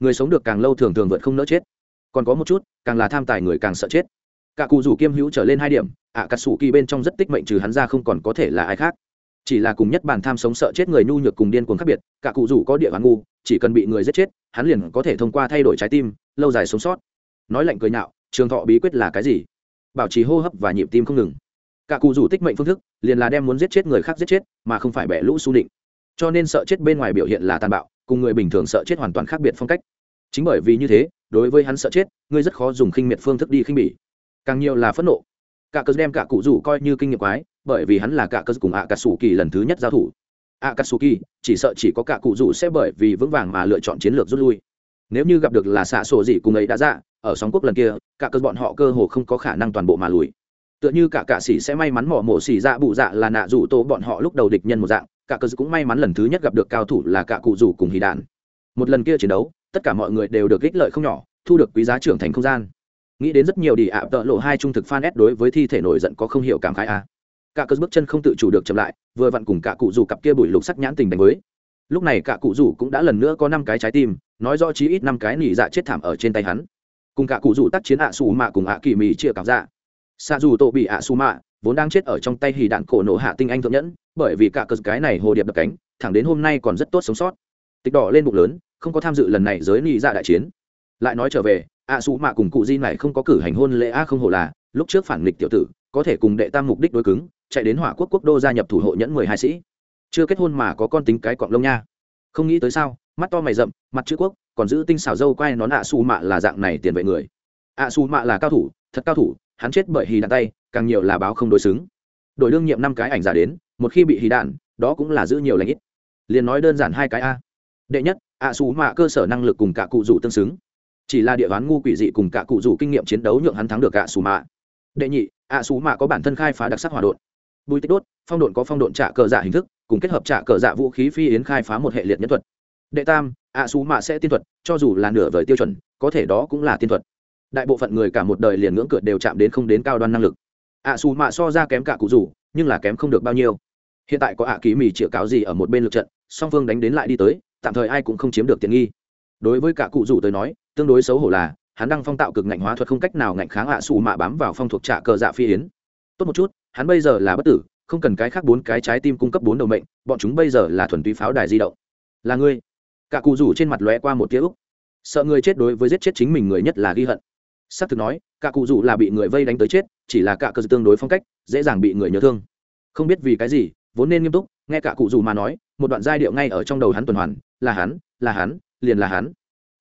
Người sống được càng lâu thường thường vượt không nỡ chết. Còn có một chút càng là tham tài người càng sợ chết. Cả cụ rủ kiêm hữu trở lên hai điểm ạ à, cà sủ kỳ bên trong rất tích mệnh trừ hắn ra không còn có thể là ai khác. Chỉ là cùng nhất bản tham sống sợ chết người nhu nhược cùng điên cuồng khác biệt cả cụ rủ có địa bàn ngu chỉ cần bị người giết chết hắn liền có thể thông qua thay đổi trái tim lâu dài sống sót. Nói lạnh cười nhạo trường thọ bí quyết là cái gì? Bảo trì hô hấp và nhịp tim không ngừng cả cụ rủ tích mệnh phương thức, liền là đem muốn giết chết người khác giết chết, mà không phải bẻ lũ su định. Cho nên sợ chết bên ngoài biểu hiện là tàn bạo, cùng người bình thường sợ chết hoàn toàn khác biệt phong cách. Chính bởi vì như thế, đối với hắn sợ chết, ngươi rất khó dùng khinh miệt phương thức đi khinh bỉ. Càng nhiều là phẫn nộ. Cả cớ đem cả cụ rủ coi như kinh nghiệm quái, bởi vì hắn là cả cớ cùng ạ cà sủ kỳ lần thứ nhất giao thủ. Ạ cà sủ kỳ chỉ sợ chỉ có cả cụ rủ sẽ bởi vì vững vàng mà lựa chọn chiến lược rút lui. Nếu như gặp được là xạ sổ gì cùng ấy đã ra, ở sóng quốc lần kia, cả cớ bọn họ cơ hồ không có khả năng toàn bộ mà lùi tựa như cả cạ sĩ sẽ may mắn mỏ mổ xỉ dạ bụ dạ là nạ rủ tổ bọn họ lúc đầu địch nhân một dạng, cả cờ cũng may mắn lần thứ nhất gặp được cao thủ là cả cụ rủ cùng hì đạn. Một lần kia chiến đấu, tất cả mọi người đều được ích lợi không nhỏ, thu được quý giá trưởng thành không gian. Nghĩ đến rất nhiều đi ạ, tợ lộ hai trung thực fan s đối với thi thể nổi giận có không hiểu cảm khái a cả cờ bước chân không tự chủ được chậm lại, vừa vặn cùng cả cụ rủ cặp kia bụi lục sắc nhãn tình đánh với. Lúc này cả cụ rủ cũng đã lần nữa có năm cái trái tim, nói rõ chí ít năm cái nỉ dạ chết thảm ở trên tay hắn. Cùng cả cụ rủ tác chiến ạ à xù mạ cùng ạ kỳ mì chia cảm dạ xa dù tổ bị ạ su mạ vốn đang chết ở trong tay hì đạn cổ nổ hạ tinh anh thượng nhẫn, bởi vì cả cờ cái này hồ điệp đập cánh, thẳng đến hôm nay còn rất tốt sống sót. Tịch đỏ lên bụng lớn, không có tham dự lần này giới nghị dạ đại chiến. Lại nói trở về ạ su mạ cùng cụ di này không có cử hành hôn lễ a không hồ là, lúc trước phản nghịch tiểu tử, có thể cùng đệ tam mục đích đối cứng, chạy đến hỏa quốc quốc đô gia nhập thủ hộ nhẫn mười hai sĩ. Chưa kết hôn mà có con tính cái cọng lông nha. Không nghĩ tới sao, mắt to mày rậm, mặt chữ quốc, còn giữ tinh xảo dâu quay nón ạ su mạ là dạng này tiền vệ người. Ạ su mạ là cao thủ, thật cao thủ hắn chết bởi hì đạn tay, càng nhiều là báo không đối xứng. Đội đương nhiệm năm cái ảnh giả đến, một khi bị hì đạn, đó cũng là giữ nhiều lãnh ít. Liền nói đơn giản hai cái a. Đệ nhất, ạ xù mạ cơ sở năng lực cùng cả cụ rủ tương xứng. Chỉ là địa đoán ngu quỷ dị cùng cả cụ rủ kinh nghiệm chiến đấu nhượng hắn thắng được cả xù mạ. Đệ nhị, ạ xù mạ có bản thân khai phá đặc sắc hỏa đột bùi tích đốt, phong độn có phong độn trả cờ giả hình thức, cùng kết hợp trả cờ giả vũ khí phi yến khai phá một hệ liệt nhân thuật. Đệ tam, ạ xù mạ sẽ tiên thuật, cho dù là nửa vời tiêu chuẩn, có thể đó cũng là tiên thuật đại bộ phận người cả một đời liền ngưỡng cửa đều chạm đến không đến cao đoan năng lực. Ạ xù mạ so ra kém cả cụ rủ, nhưng là kém không được bao nhiêu. Hiện tại có ạ ký mì chĩa cáo gì ở một bên lượt trận, song phương đánh đến lại đi tới, tạm thời ai cũng không chiếm được tiện nghi. Đối với cả cụ rủ tới nói, tương đối xấu hổ là, hắn đang phong tạo cực ngạnh hóa thuật không cách nào ngạnh kháng ạ xù mạ bám vào phong thuộc trạ cờ dạ phi yến. Tốt một chút, hắn bây giờ là bất tử, không cần cái khác bốn cái trái tim cung cấp bốn đầu mệnh, bọn chúng bây giờ là thuần túy pháo đài di động. Là ngươi. Cả cụ rủ trên mặt lóe qua một tiếng úc sợ người chết đối với giết chết chính mình người nhất là ghi hận s c thực nói, cả cụ dù là bị người vây đánh tới chết, chỉ là cả cơ tương đối phong cách, dễ dàng bị người nhớ thương. Không biết vì cái gì, vốn nên nghiêm túc, nghe cả cụ dù mà nói, một đoạn giai điệu ngay ở trong đầu hắn tuần hoàn, là hắn là hắn, liền là hắn.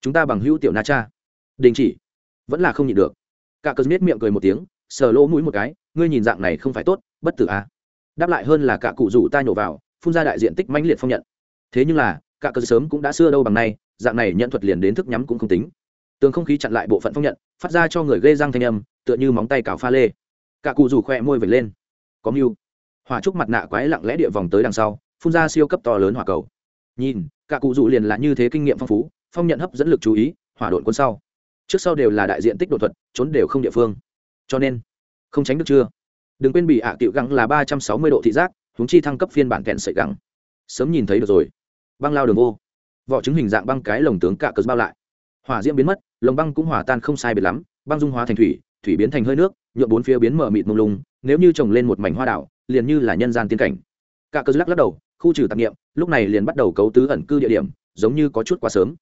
Chúng ta bằng hữu tiểu na cha. Đình chỉ. Vẫn là không nhịn được. Cả cơ miết miệng cười một tiếng, sờ lỗ mũi một cái, ngươi nhìn dạng này không phải tốt, bất tử à. đáp lại hơn là cả cụ rủ ta nhổ vào, phun ra đại diện tích mãnh liệt phong nhận. Thế nhưng là, cả cơ sớm cũng đã xưa đâu bằng nay, dạng này nhận thuật liền đến thức nhắm cũng không tính tường không khí chặn lại bộ phận phong nhận, phát ra cho người gây răng thanh âm, tựa như móng tay cào pha lê. Cả cụ rủ khỏe môi vệt lên. Có mưu. Hỏa trúc mặt nạ quái lặng lẽ địa vòng tới đằng sau, phun ra siêu cấp to lớn hỏa cầu. Nhìn, cả cụ rủ liền là như thế kinh nghiệm phong phú, phong nhận hấp dẫn lực chú ý, hỏa độn quân sau. Trước sau đều là đại diện tích đột thuật, trốn đều không địa phương. Cho nên, không tránh được chưa? Đừng quên bị ạ à tiệu gắng là ba trăm sáu mươi độ thị giác húng chi thăng cấp phiên bản kẹn sợi gắng. Sớm nhìn thấy được rồi. Băng lao đường vô. Vỏ trứng hình dạng băng cái lồng tướng cả cớ bao lại. Hỏa diễm biến mất lồng băng cũng hòa tan không sai biệt lắm, băng dung hóa thành thủy thủy biến thành hơi nước, nhuộm bốn phía biến mở mịt mông lung, nếu như trồng lên một mảnh hoa đảo, liền như là nhân gian tiên cảnh. Cả cơ lắc lắc đầu, khu trừ tạp nghiệm lúc này liền bắt đầu cấu tứ ẩn cư địa điểm, giống như có chút quá sớm.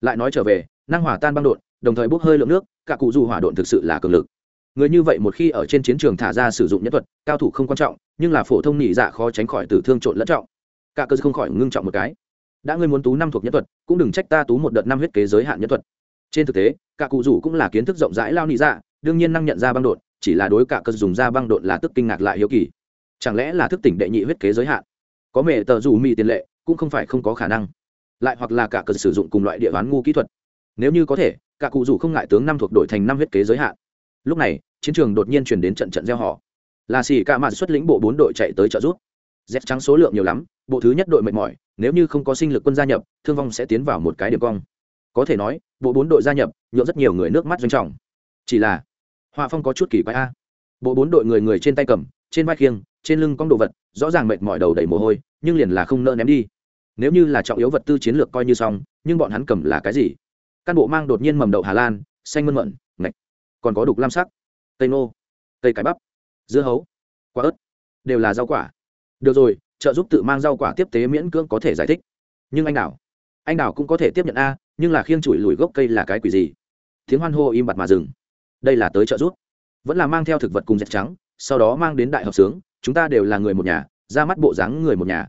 Lại nói trở về, năng hỏa tan băng đột đồng thời bốc hơi lượng nước, cả cụ dù hỏa độn thực sự là cường lực. Người như vậy một khi ở trên chiến trường thả ra sử dụng nhân thuật, cao thủ không quan trọng, nhưng là phổ thông nhị dạ khó tránh khỏi tử thương trộn lẫn trọng. Cả cơ không khỏi ngưng trọng một cái. Đã ngươi muốn tú năm thuộc nhân thuật, cũng đừng trách ta tú một đợt năm huyết kế giới hạn nhân thuật trên thực tế, cả cụ rủ cũng là kiến thức rộng rãi lao nị dạ đương nhiên năng nhận ra băng đột chỉ là đối cả cơ dùng ra băng đột là tức kinh ngạc lại hiếu kỳ. Chẳng lẽ là thức tỉnh đệ nhị huyết kế giới hạn? Có mẹ tờ rủ mì tiền lệ, cũng không phải không có khả năng. Lại hoặc là cả cơ sử dụng cùng loại địa bán ngu kỹ thuật. Nếu như có thể, cả cụ rủ không ngại tướng năm thuộc đổi thành năm huyết kế giới hạn. Lúc này, chiến trường đột nhiên chuyển đến trận trận gieo họ là xì ca mạn xuất lĩnh bộ bốn đội chạy tới trợ giúp. Dép trắng số lượng nhiều lắm, bộ thứ nhất đội mệt mỏi, nếu như không có sinh lực quân gia nhập, thương vong sẽ tiến vào một cái điểm cong có thể nói, bộ bốn đội gia nhập nhộn rất nhiều người nước mắt doanh trọng. Chỉ là họa phong có chút kỳ quái a. Bộ bốn đội người người trên tay cầm, trên vai khiêng, trên lưng cong đồ vật, rõ ràng mệt mỏi đầu đầy mồ hôi, nhưng liền là không nỡ ném đi. Nếu như là trọng yếu vật tư chiến lược coi như xong, nhưng bọn hắn cầm là cái gì? Căn bộ mang đột nhiên mầm đậu hà lan, xanh mơn mận, ngạch. Còn có đục lam sắc tây nô, cây cải bắp, dưa hấu, quả ớt, đều là rau quả. Được rồi, trợ giúp tự mang rau quả tiếp tế miễn cưỡng có thể giải thích. Nhưng anh nào? Anh đào cũng có thể tiếp nhận a, nhưng là khiêng chùi lùi gốc cây là cái quỷ gì? Tiếng hoan hô im bặt mà dừng. Đây là tới trợ giúp vẫn là mang theo thực vật cùng dẹp trắng, sau đó mang đến đại hợp sướng, chúng ta đều là người một nhà, ra mắt bộ dáng người một nhà.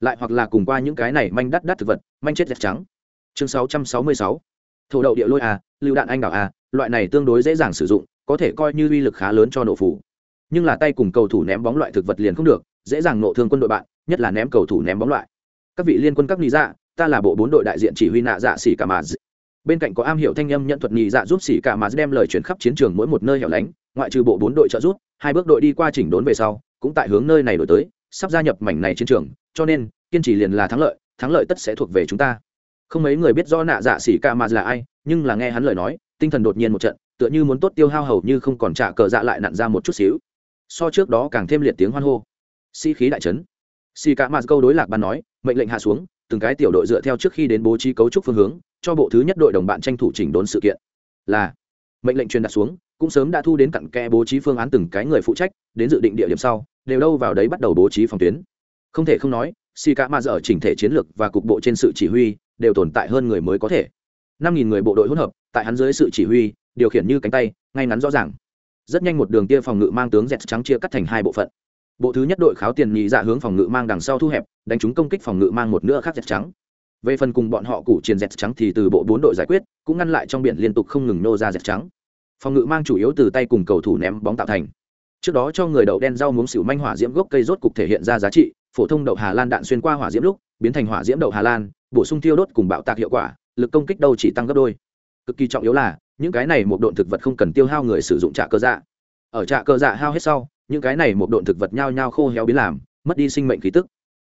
Lại hoặc là cùng qua những cái này manh đắt đắt thực vật, manh chết dẹp trắng. Chương 666 thổ đậu địa lôi à, a lựu đạn anh đào a loại này tương đối dễ dàng sử dụng, có thể coi như uy lực khá lớn cho nổ phủ nhưng là tay cùng cầu thủ ném bóng loại thực vật liền không được, dễ dàng nộ thương quân đội bạn, nhất là ném cầu thủ ném bóng loại. Các vị liên quân các lý dạ ta là bộ bốn đội đại diện chỉ huy nạ dạ xỉ cả mà bên cạnh có am hiểu thanh âm nhận thuật nhị dạ giúp xỉ cả mà đem lời chuyển khắp chiến trường mỗi một nơi hẻo lánh, ngoại trừ bộ bốn đội trợ giúp, hai bước đội đi qua chỉnh đốn về sau, cũng tại hướng nơi này đổi tới, sắp gia nhập mảnh này chiến trường, cho nên, kiên trì liền là thắng lợi thắng lợi tất sẽ thuộc về chúng ta. Không mấy người biết do nạ dạ xỉ cả mà là ai, nhưng là nghe hắn lời nói, tinh thần đột nhiên một trận, tựa như muốn tốt tiêu hao hầu như không còn trả cờ dạ lại nặn ra một chút xíu. So trước đó càng thêm liệt tiếng hoan hô. Sĩ khí đại trấn xì cả mà câu đối lạc bàn nói, mệnh lệnh hạ xuống từng cái tiểu đội dựa theo trước khi đến bố trí cấu trúc phương hướng, cho bộ thứ nhất đội đồng bạn tranh thủ chỉnh đốn sự kiện. Là, mệnh lệnh truyền đạt xuống, cũng sớm đã thu đến cặn kẽ bố trí phương án từng cái người phụ trách, đến dự định địa điểm sau, đều đâu vào đấy bắt đầu bố trí phòng tuyến. Không thể không nói si cả ma ở chỉnh thể chiến lược và cục bộ trên sự chỉ huy, đều tồn tại hơn người mới có thể. Năm nghìn người bộ đội hỗn hợp, tại hắn dưới sự chỉ huy, điều khiển như cánh tay, ngay ngắn rõ ràng. Rất nhanh một đường tia phòng ngự mang tướng dẹt trắng chia cắt thành hai bộ phận bộ thứ nhất đội kháo tiền nhị dạ hướng phòng ngự mang đằng sau thu hẹp, đánh chúng công kích phòng ngự mang một nửa khác dẹt trắng. Về phần cùng bọn họ củ triền dẹt trắng thì từ bộ bốn đội giải quyết, cũng ngăn lại trong biển liên tục không ngừng nô ra dẹt trắng. Phòng ngự mang chủ yếu từ tay cùng cầu thủ ném bóng tạo thành. Trước đó cho người đậu đen rau muống xỉu manh hỏa diễm gốc cây rốt cục thể hiện ra giá trị, phổ thông đậu hà lan đạn xuyên qua hỏa diễm lúc, biến thành hỏa diễm đậu hà lan, bổ sung tiêu đốt cùng bạo tạc hiệu quả, lực công kích đâu chỉ tăng gấp đôi. Cực kỳ trọng yếu là, những cái này một độn thực vật không cần tiêu hao người sử dụng trạ cơ dạ. Ở trạ cơ dạ hao hết sau những cái này một độn thực vật nhao nhao khô héo biến làm, mất đi sinh mệnh khí tức.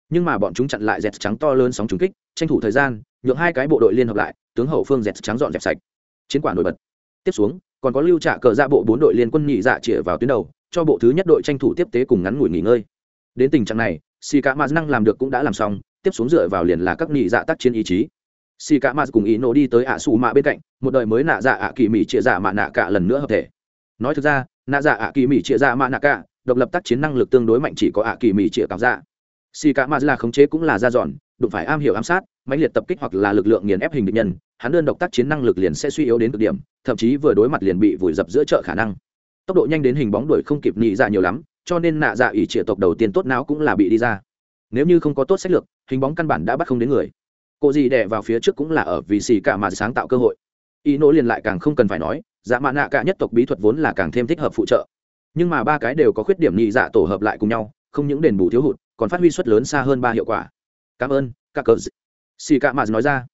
Nhưng mà bọn chúng chặn lại dẹt trắng to lớn sóng trúng kích, tranh thủ thời gian, nhượng hai cái bộ đội liên hợp lại, tướng hậu phương dẹt trắng dọn dẹp sạch. Chiến quả nổi bật. Tiếp xuống, còn có lưu trả cờ dạ bộ bốn đội liên quân nhị dạ chĩa vào tuyến đầu, cho bộ thứ nhất đội tranh thủ tiếp tế cùng ngắn ngủi nghỉ ngơi. Đến tình trạng này xì cả mạt năng làm được cũng đã làm xong, tiếp xuống dựa vào liền là các nhị dạ tác chiến ý chí. Xì cả mạt cùng ý nổ đi tới ạ xù mạ bên cạnh, một đời mới nạ dạ ạ kỳ mỹ chĩa dạ mạ nạ cả lần nữa hợp thể. Nói thực ra nạ dạ ạ kỳ mỹ chia dạ mạ nạ cả, độc lập tác chiến năng lực tương đối mạnh chỉ có ạ kỳ mỹ chia cảm dạ. Xì cả mạt là khống chế cũng là ra dọn, đụng phải am hiểu ám sát, mãnh liệt tập kích hoặc là lực lượng nghiền ép hình địch nhân, hắn đơn độc tác chiến năng lực liền sẽ suy yếu đến cực điểm, thậm chí vừa đối mặt liền bị vùi dập giữa chợ khả năng. Tốc độ nhanh đến hình bóng đuổi không kịp nhị dạ nhiều lắm, cho nên nạ dạ ỉ trịa tộc đầu tiên tốt não cũng là bị đi ra. Nếu như không có tốt sách lược, hình bóng căn bản đã bắt không đến người. Cô gì đè vào phía trước cũng là ở vì xì cả mà sáng tạo cơ hội. Ý nỗi liền lại càng không cần phải nói dạ mạ nạ cả nhất tộc bí thuật vốn là càng thêm thích hợp phụ trợ. Nhưng mà ba cái đều có khuyết điểm nhị dạ tổ hợp lại cùng nhau, không những đền bù thiếu hụt, còn phát huy suất lớn xa hơn ba hiệu quả. Cảm ơn các cờ xì cạ mạ nói ra.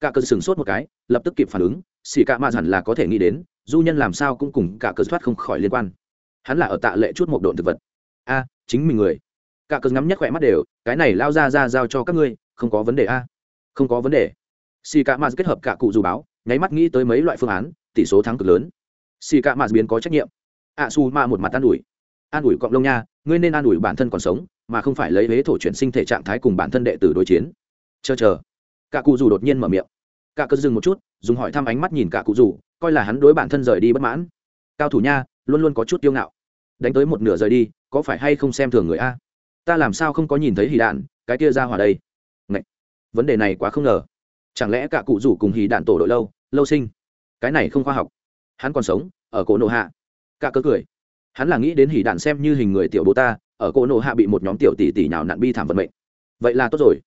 Cả cờ sửng sốt một cái, lập tức kịp phản ứng. Xì cạ mạ hẳn là có thể nghĩ đến, du nhân làm sao cũng cùng cả cờ thoát không khỏi liên quan. Hắn là ở tạ lệ chút một độn thực vật. A, chính mình người. Cả cờ ngắm nhất khỏe mắt đều, cái này lao ra ra giao cho các ngươi, không có vấn đề a. Không có vấn đề. Xì cạ mạ kết hợp cả cụ dù báo, nháy mắt nghĩ tới mấy loại phương án tỷ số thắng cực lớn. Xì cả mạt biến có trách nhiệm. A su ma một mặt an ủi. An ủi cọng lông nha, ngươi nên an ủi bản thân còn sống, mà không phải lấy huế thổ chuyển sinh thể trạng thái cùng bản thân đệ tử đối chiến. Chờ chờ. Cả cụ dù đột nhiên mở miệng. Cả cớ dừng một chút, dùng hỏi thăm ánh mắt nhìn cả cụ dù, coi là hắn đối bản thân rời đi bất mãn. Cao thủ nha, luôn luôn có chút tiêu ngạo. Đánh tới một nửa rời đi, có phải hay không xem thường người a? Ta làm sao không có nhìn thấy hì đạn, cái kia ra hòa đây? Ngậy! vấn đề này quá không ngờ. Chẳng lẽ cả cụ rủ cùng hì đạn tổ đội lâu lâu sinh? Cái này không khoa học. Hắn còn sống, ở cổ nộ hạ. Cả cớ cười. Hắn là nghĩ đến hỉ đạn xem như hình người tiểu bố ta, ở cổ nộ hạ bị một nhóm tiểu tỷ tỷ nào nạn bi thảm vận mệnh. Vậy là tốt rồi.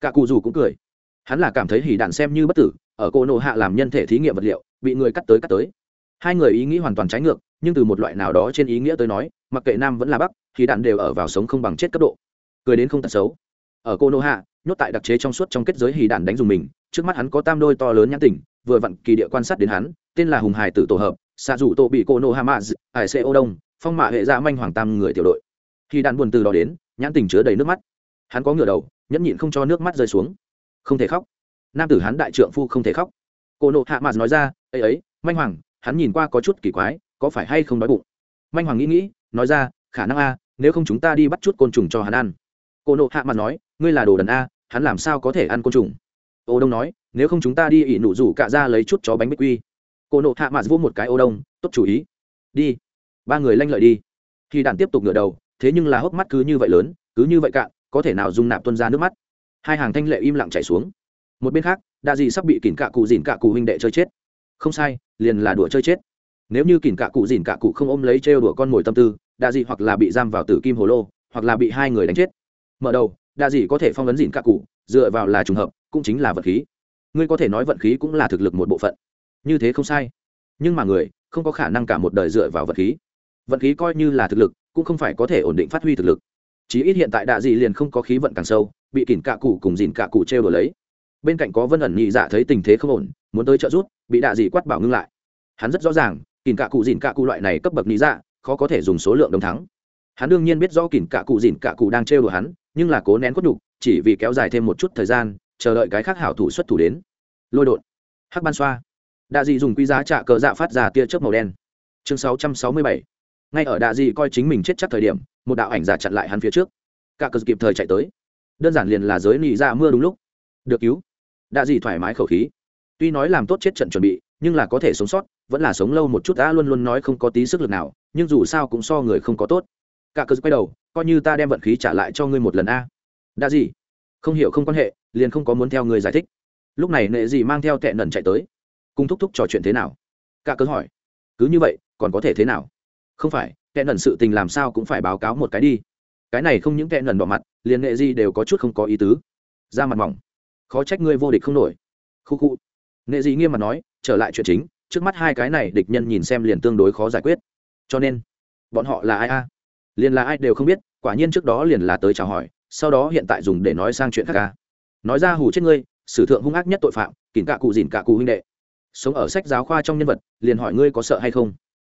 Cả cụ dù cũng cười. Hắn là cảm thấy hỉ đạn xem như bất tử, ở cô nộ hạ làm nhân thể thí nghiệm vật liệu, bị người cắt tới cắt tới. Hai người ý nghĩ hoàn toàn trái ngược, nhưng từ một loại nào đó trên ý nghĩa tới nói, mặc kệ nam vẫn là bắc thì đạn đều ở vào sống không bằng chết cấp độ. Cười đến không tật xấu. Ở cô nô hạ, nhốt tại đặc chế trong suốt trong kết giới hì đạn đánh dùng mình, trước mắt hắn có tam đôi to lớn nhãn tỉnh vừa vặn kỳ địa quan sát đến hắn, tên là hùng hải tử tổ hợp xạ rủ tổ bị cô nô hạ mã ải xe ô đông, phong mạ hệ dạ manh hoàng tam người tiểu đội. Khi đàn buồn từ đó đến, nhãn tình chứa đầy nước mắt. Hắn có ngửa đầu, nhẫn nhịn không cho nước mắt rơi xuống. Không thể khóc. Nam tử hắn đại trượng phu không thể khóc. Cô nộ hạ mạt nói ra ấy ấy, manh hoàng, hắn nhìn qua có chút kỳ quái, có phải hay không đói bụng? Manh hoàng nghĩ nghĩ, nói ra, khả năng a, nếu không chúng ta đi bắt chút côn trùng cho hắn ăn. Cô nộ hạ mạt nói, ngươi là đồ đần a, hắn làm sao có thể ăn côn trùng? Ô đông nói nếu không chúng ta đi ỉ nụ rủ cạ ra lấy chút chó bánh bích quy. Cô nộ hạ mạt vô một cái ô đông, tốt chủ ý. Đi. Ba người lanh lợi đi. Khi đàn tiếp tục ngửa đầu, thế nhưng là hốc mắt cứ như vậy lớn, cứ như vậy cạn, có thể nào dung nạp tuân ra nước mắt. Hai hàng thanh lệ im lặng chảy xuống. Một bên khác, đa dị sắp bị kỉn cạ cụ dìn cạ cụ huynh đệ chơi chết. Không sai, liền là đùa chơi chết. Nếu như kỉn cạ cụ dìn cạ cụ không ôm lấy trêu đùa con mồi tâm tư, đa dị hoặc là bị giam vào tử kim hồ lô, hoặc là bị hai người đánh chết. Mở đầu, đa dị có thể phong ấn dìn cạ cụ, dựa vào là trùng hợp, cũng chính là vật khí ngươi có thể nói vận khí cũng là thực lực một bộ phận. Như thế không sai. Nhưng mà người, không có khả năng cả một đời dựa vào vận khí. Vận khí coi như là thực lực, cũng không phải có thể ổn định phát huy thực lực. Chí ít hiện tại đạ dị liền không có khí vận càng sâu, bị kỉn cạ cụ cùng dìn cạ cụ trêu đổi lấy. Bên cạnh có vân ẩn nhị dạ thấy tình thế không ổn, muốn tới trợ giúp, bị đạ dị quát bảo ngưng lại. Hắn rất rõ ràng, kỉn cạ cụ, dìn cạ cụ loại này cấp bậc nhị dạ khó có thể dùng số lượng đồng thắng. Hắn đương nhiên biết rõ kỉn cạ cụ, dìn cạ cụ đang trêu đùa hắn, nhưng là cố nén cốt đục chỉ vì kéo dài thêm một chút thời gian chờ đợi cái khác hảo thủ xuất thủ đến. Lôi đột. Hắc ban xoa. Đạ dị dùng quy giá trả cờ dạ phát ra tia chớp màu đen. Chương 667. ngay ở đạ dị coi chính mình chết chắc thời điểm, một đạo ảnh giả chặn lại hắn phía trước. Cả cờ kịp thời chạy tới. Đơn giản liền là giới nị ra mưa đúng lúc. Được cứu. Đạ dị thoải mái khẩu khí. Tuy nói làm tốt chết trận chuẩn bị, nhưng là có thể sống sót, vẫn là sống lâu một chút đã luôn luôn nói không có tí sức lực nào, nhưng dù sao cũng so người không có tốt. Cả cờ quay đầu, coi như ta đem vận khí trả lại cho ngươi một lần, a. Đã gì không hiểu không quan hệ liền không có muốn theo người giải thích. Lúc này nệ dị mang theo tệ nần chạy tới. Cùng thúc thúc trò chuyện thế nào? Cả cớ hỏi. Cứ như vậy, còn có thể thế nào? Không phải tệ nần sự tình làm sao cũng phải báo cáo một cái đi. Cái này không những tệ nần bỏ mặt, liền nghệ dị đều có chút không có ý tứ. Ra mặt mỏng. Khó trách ngươi vô địch không nổi. Khu khu. Nghệ dị nghiêm mặt nói, trở lại chuyện chính, trước mắt hai cái này địch nhân nhìn xem liền tương đối khó giải quyết. Cho nên, bọn họ là ai a? Liền là ai đều không biết, quả nhiên trước đó liền là tới chào hỏi, sau đó hiện tại dùng để nói sang chuyện khác ca nói ra hù chết ngươi, sử thượng hung ác nhất tội phạm kìm cả cụ dìn cả cụ huynh đệ. Sống ở sách giáo khoa trong nhân vật, liền hỏi ngươi có sợ hay không?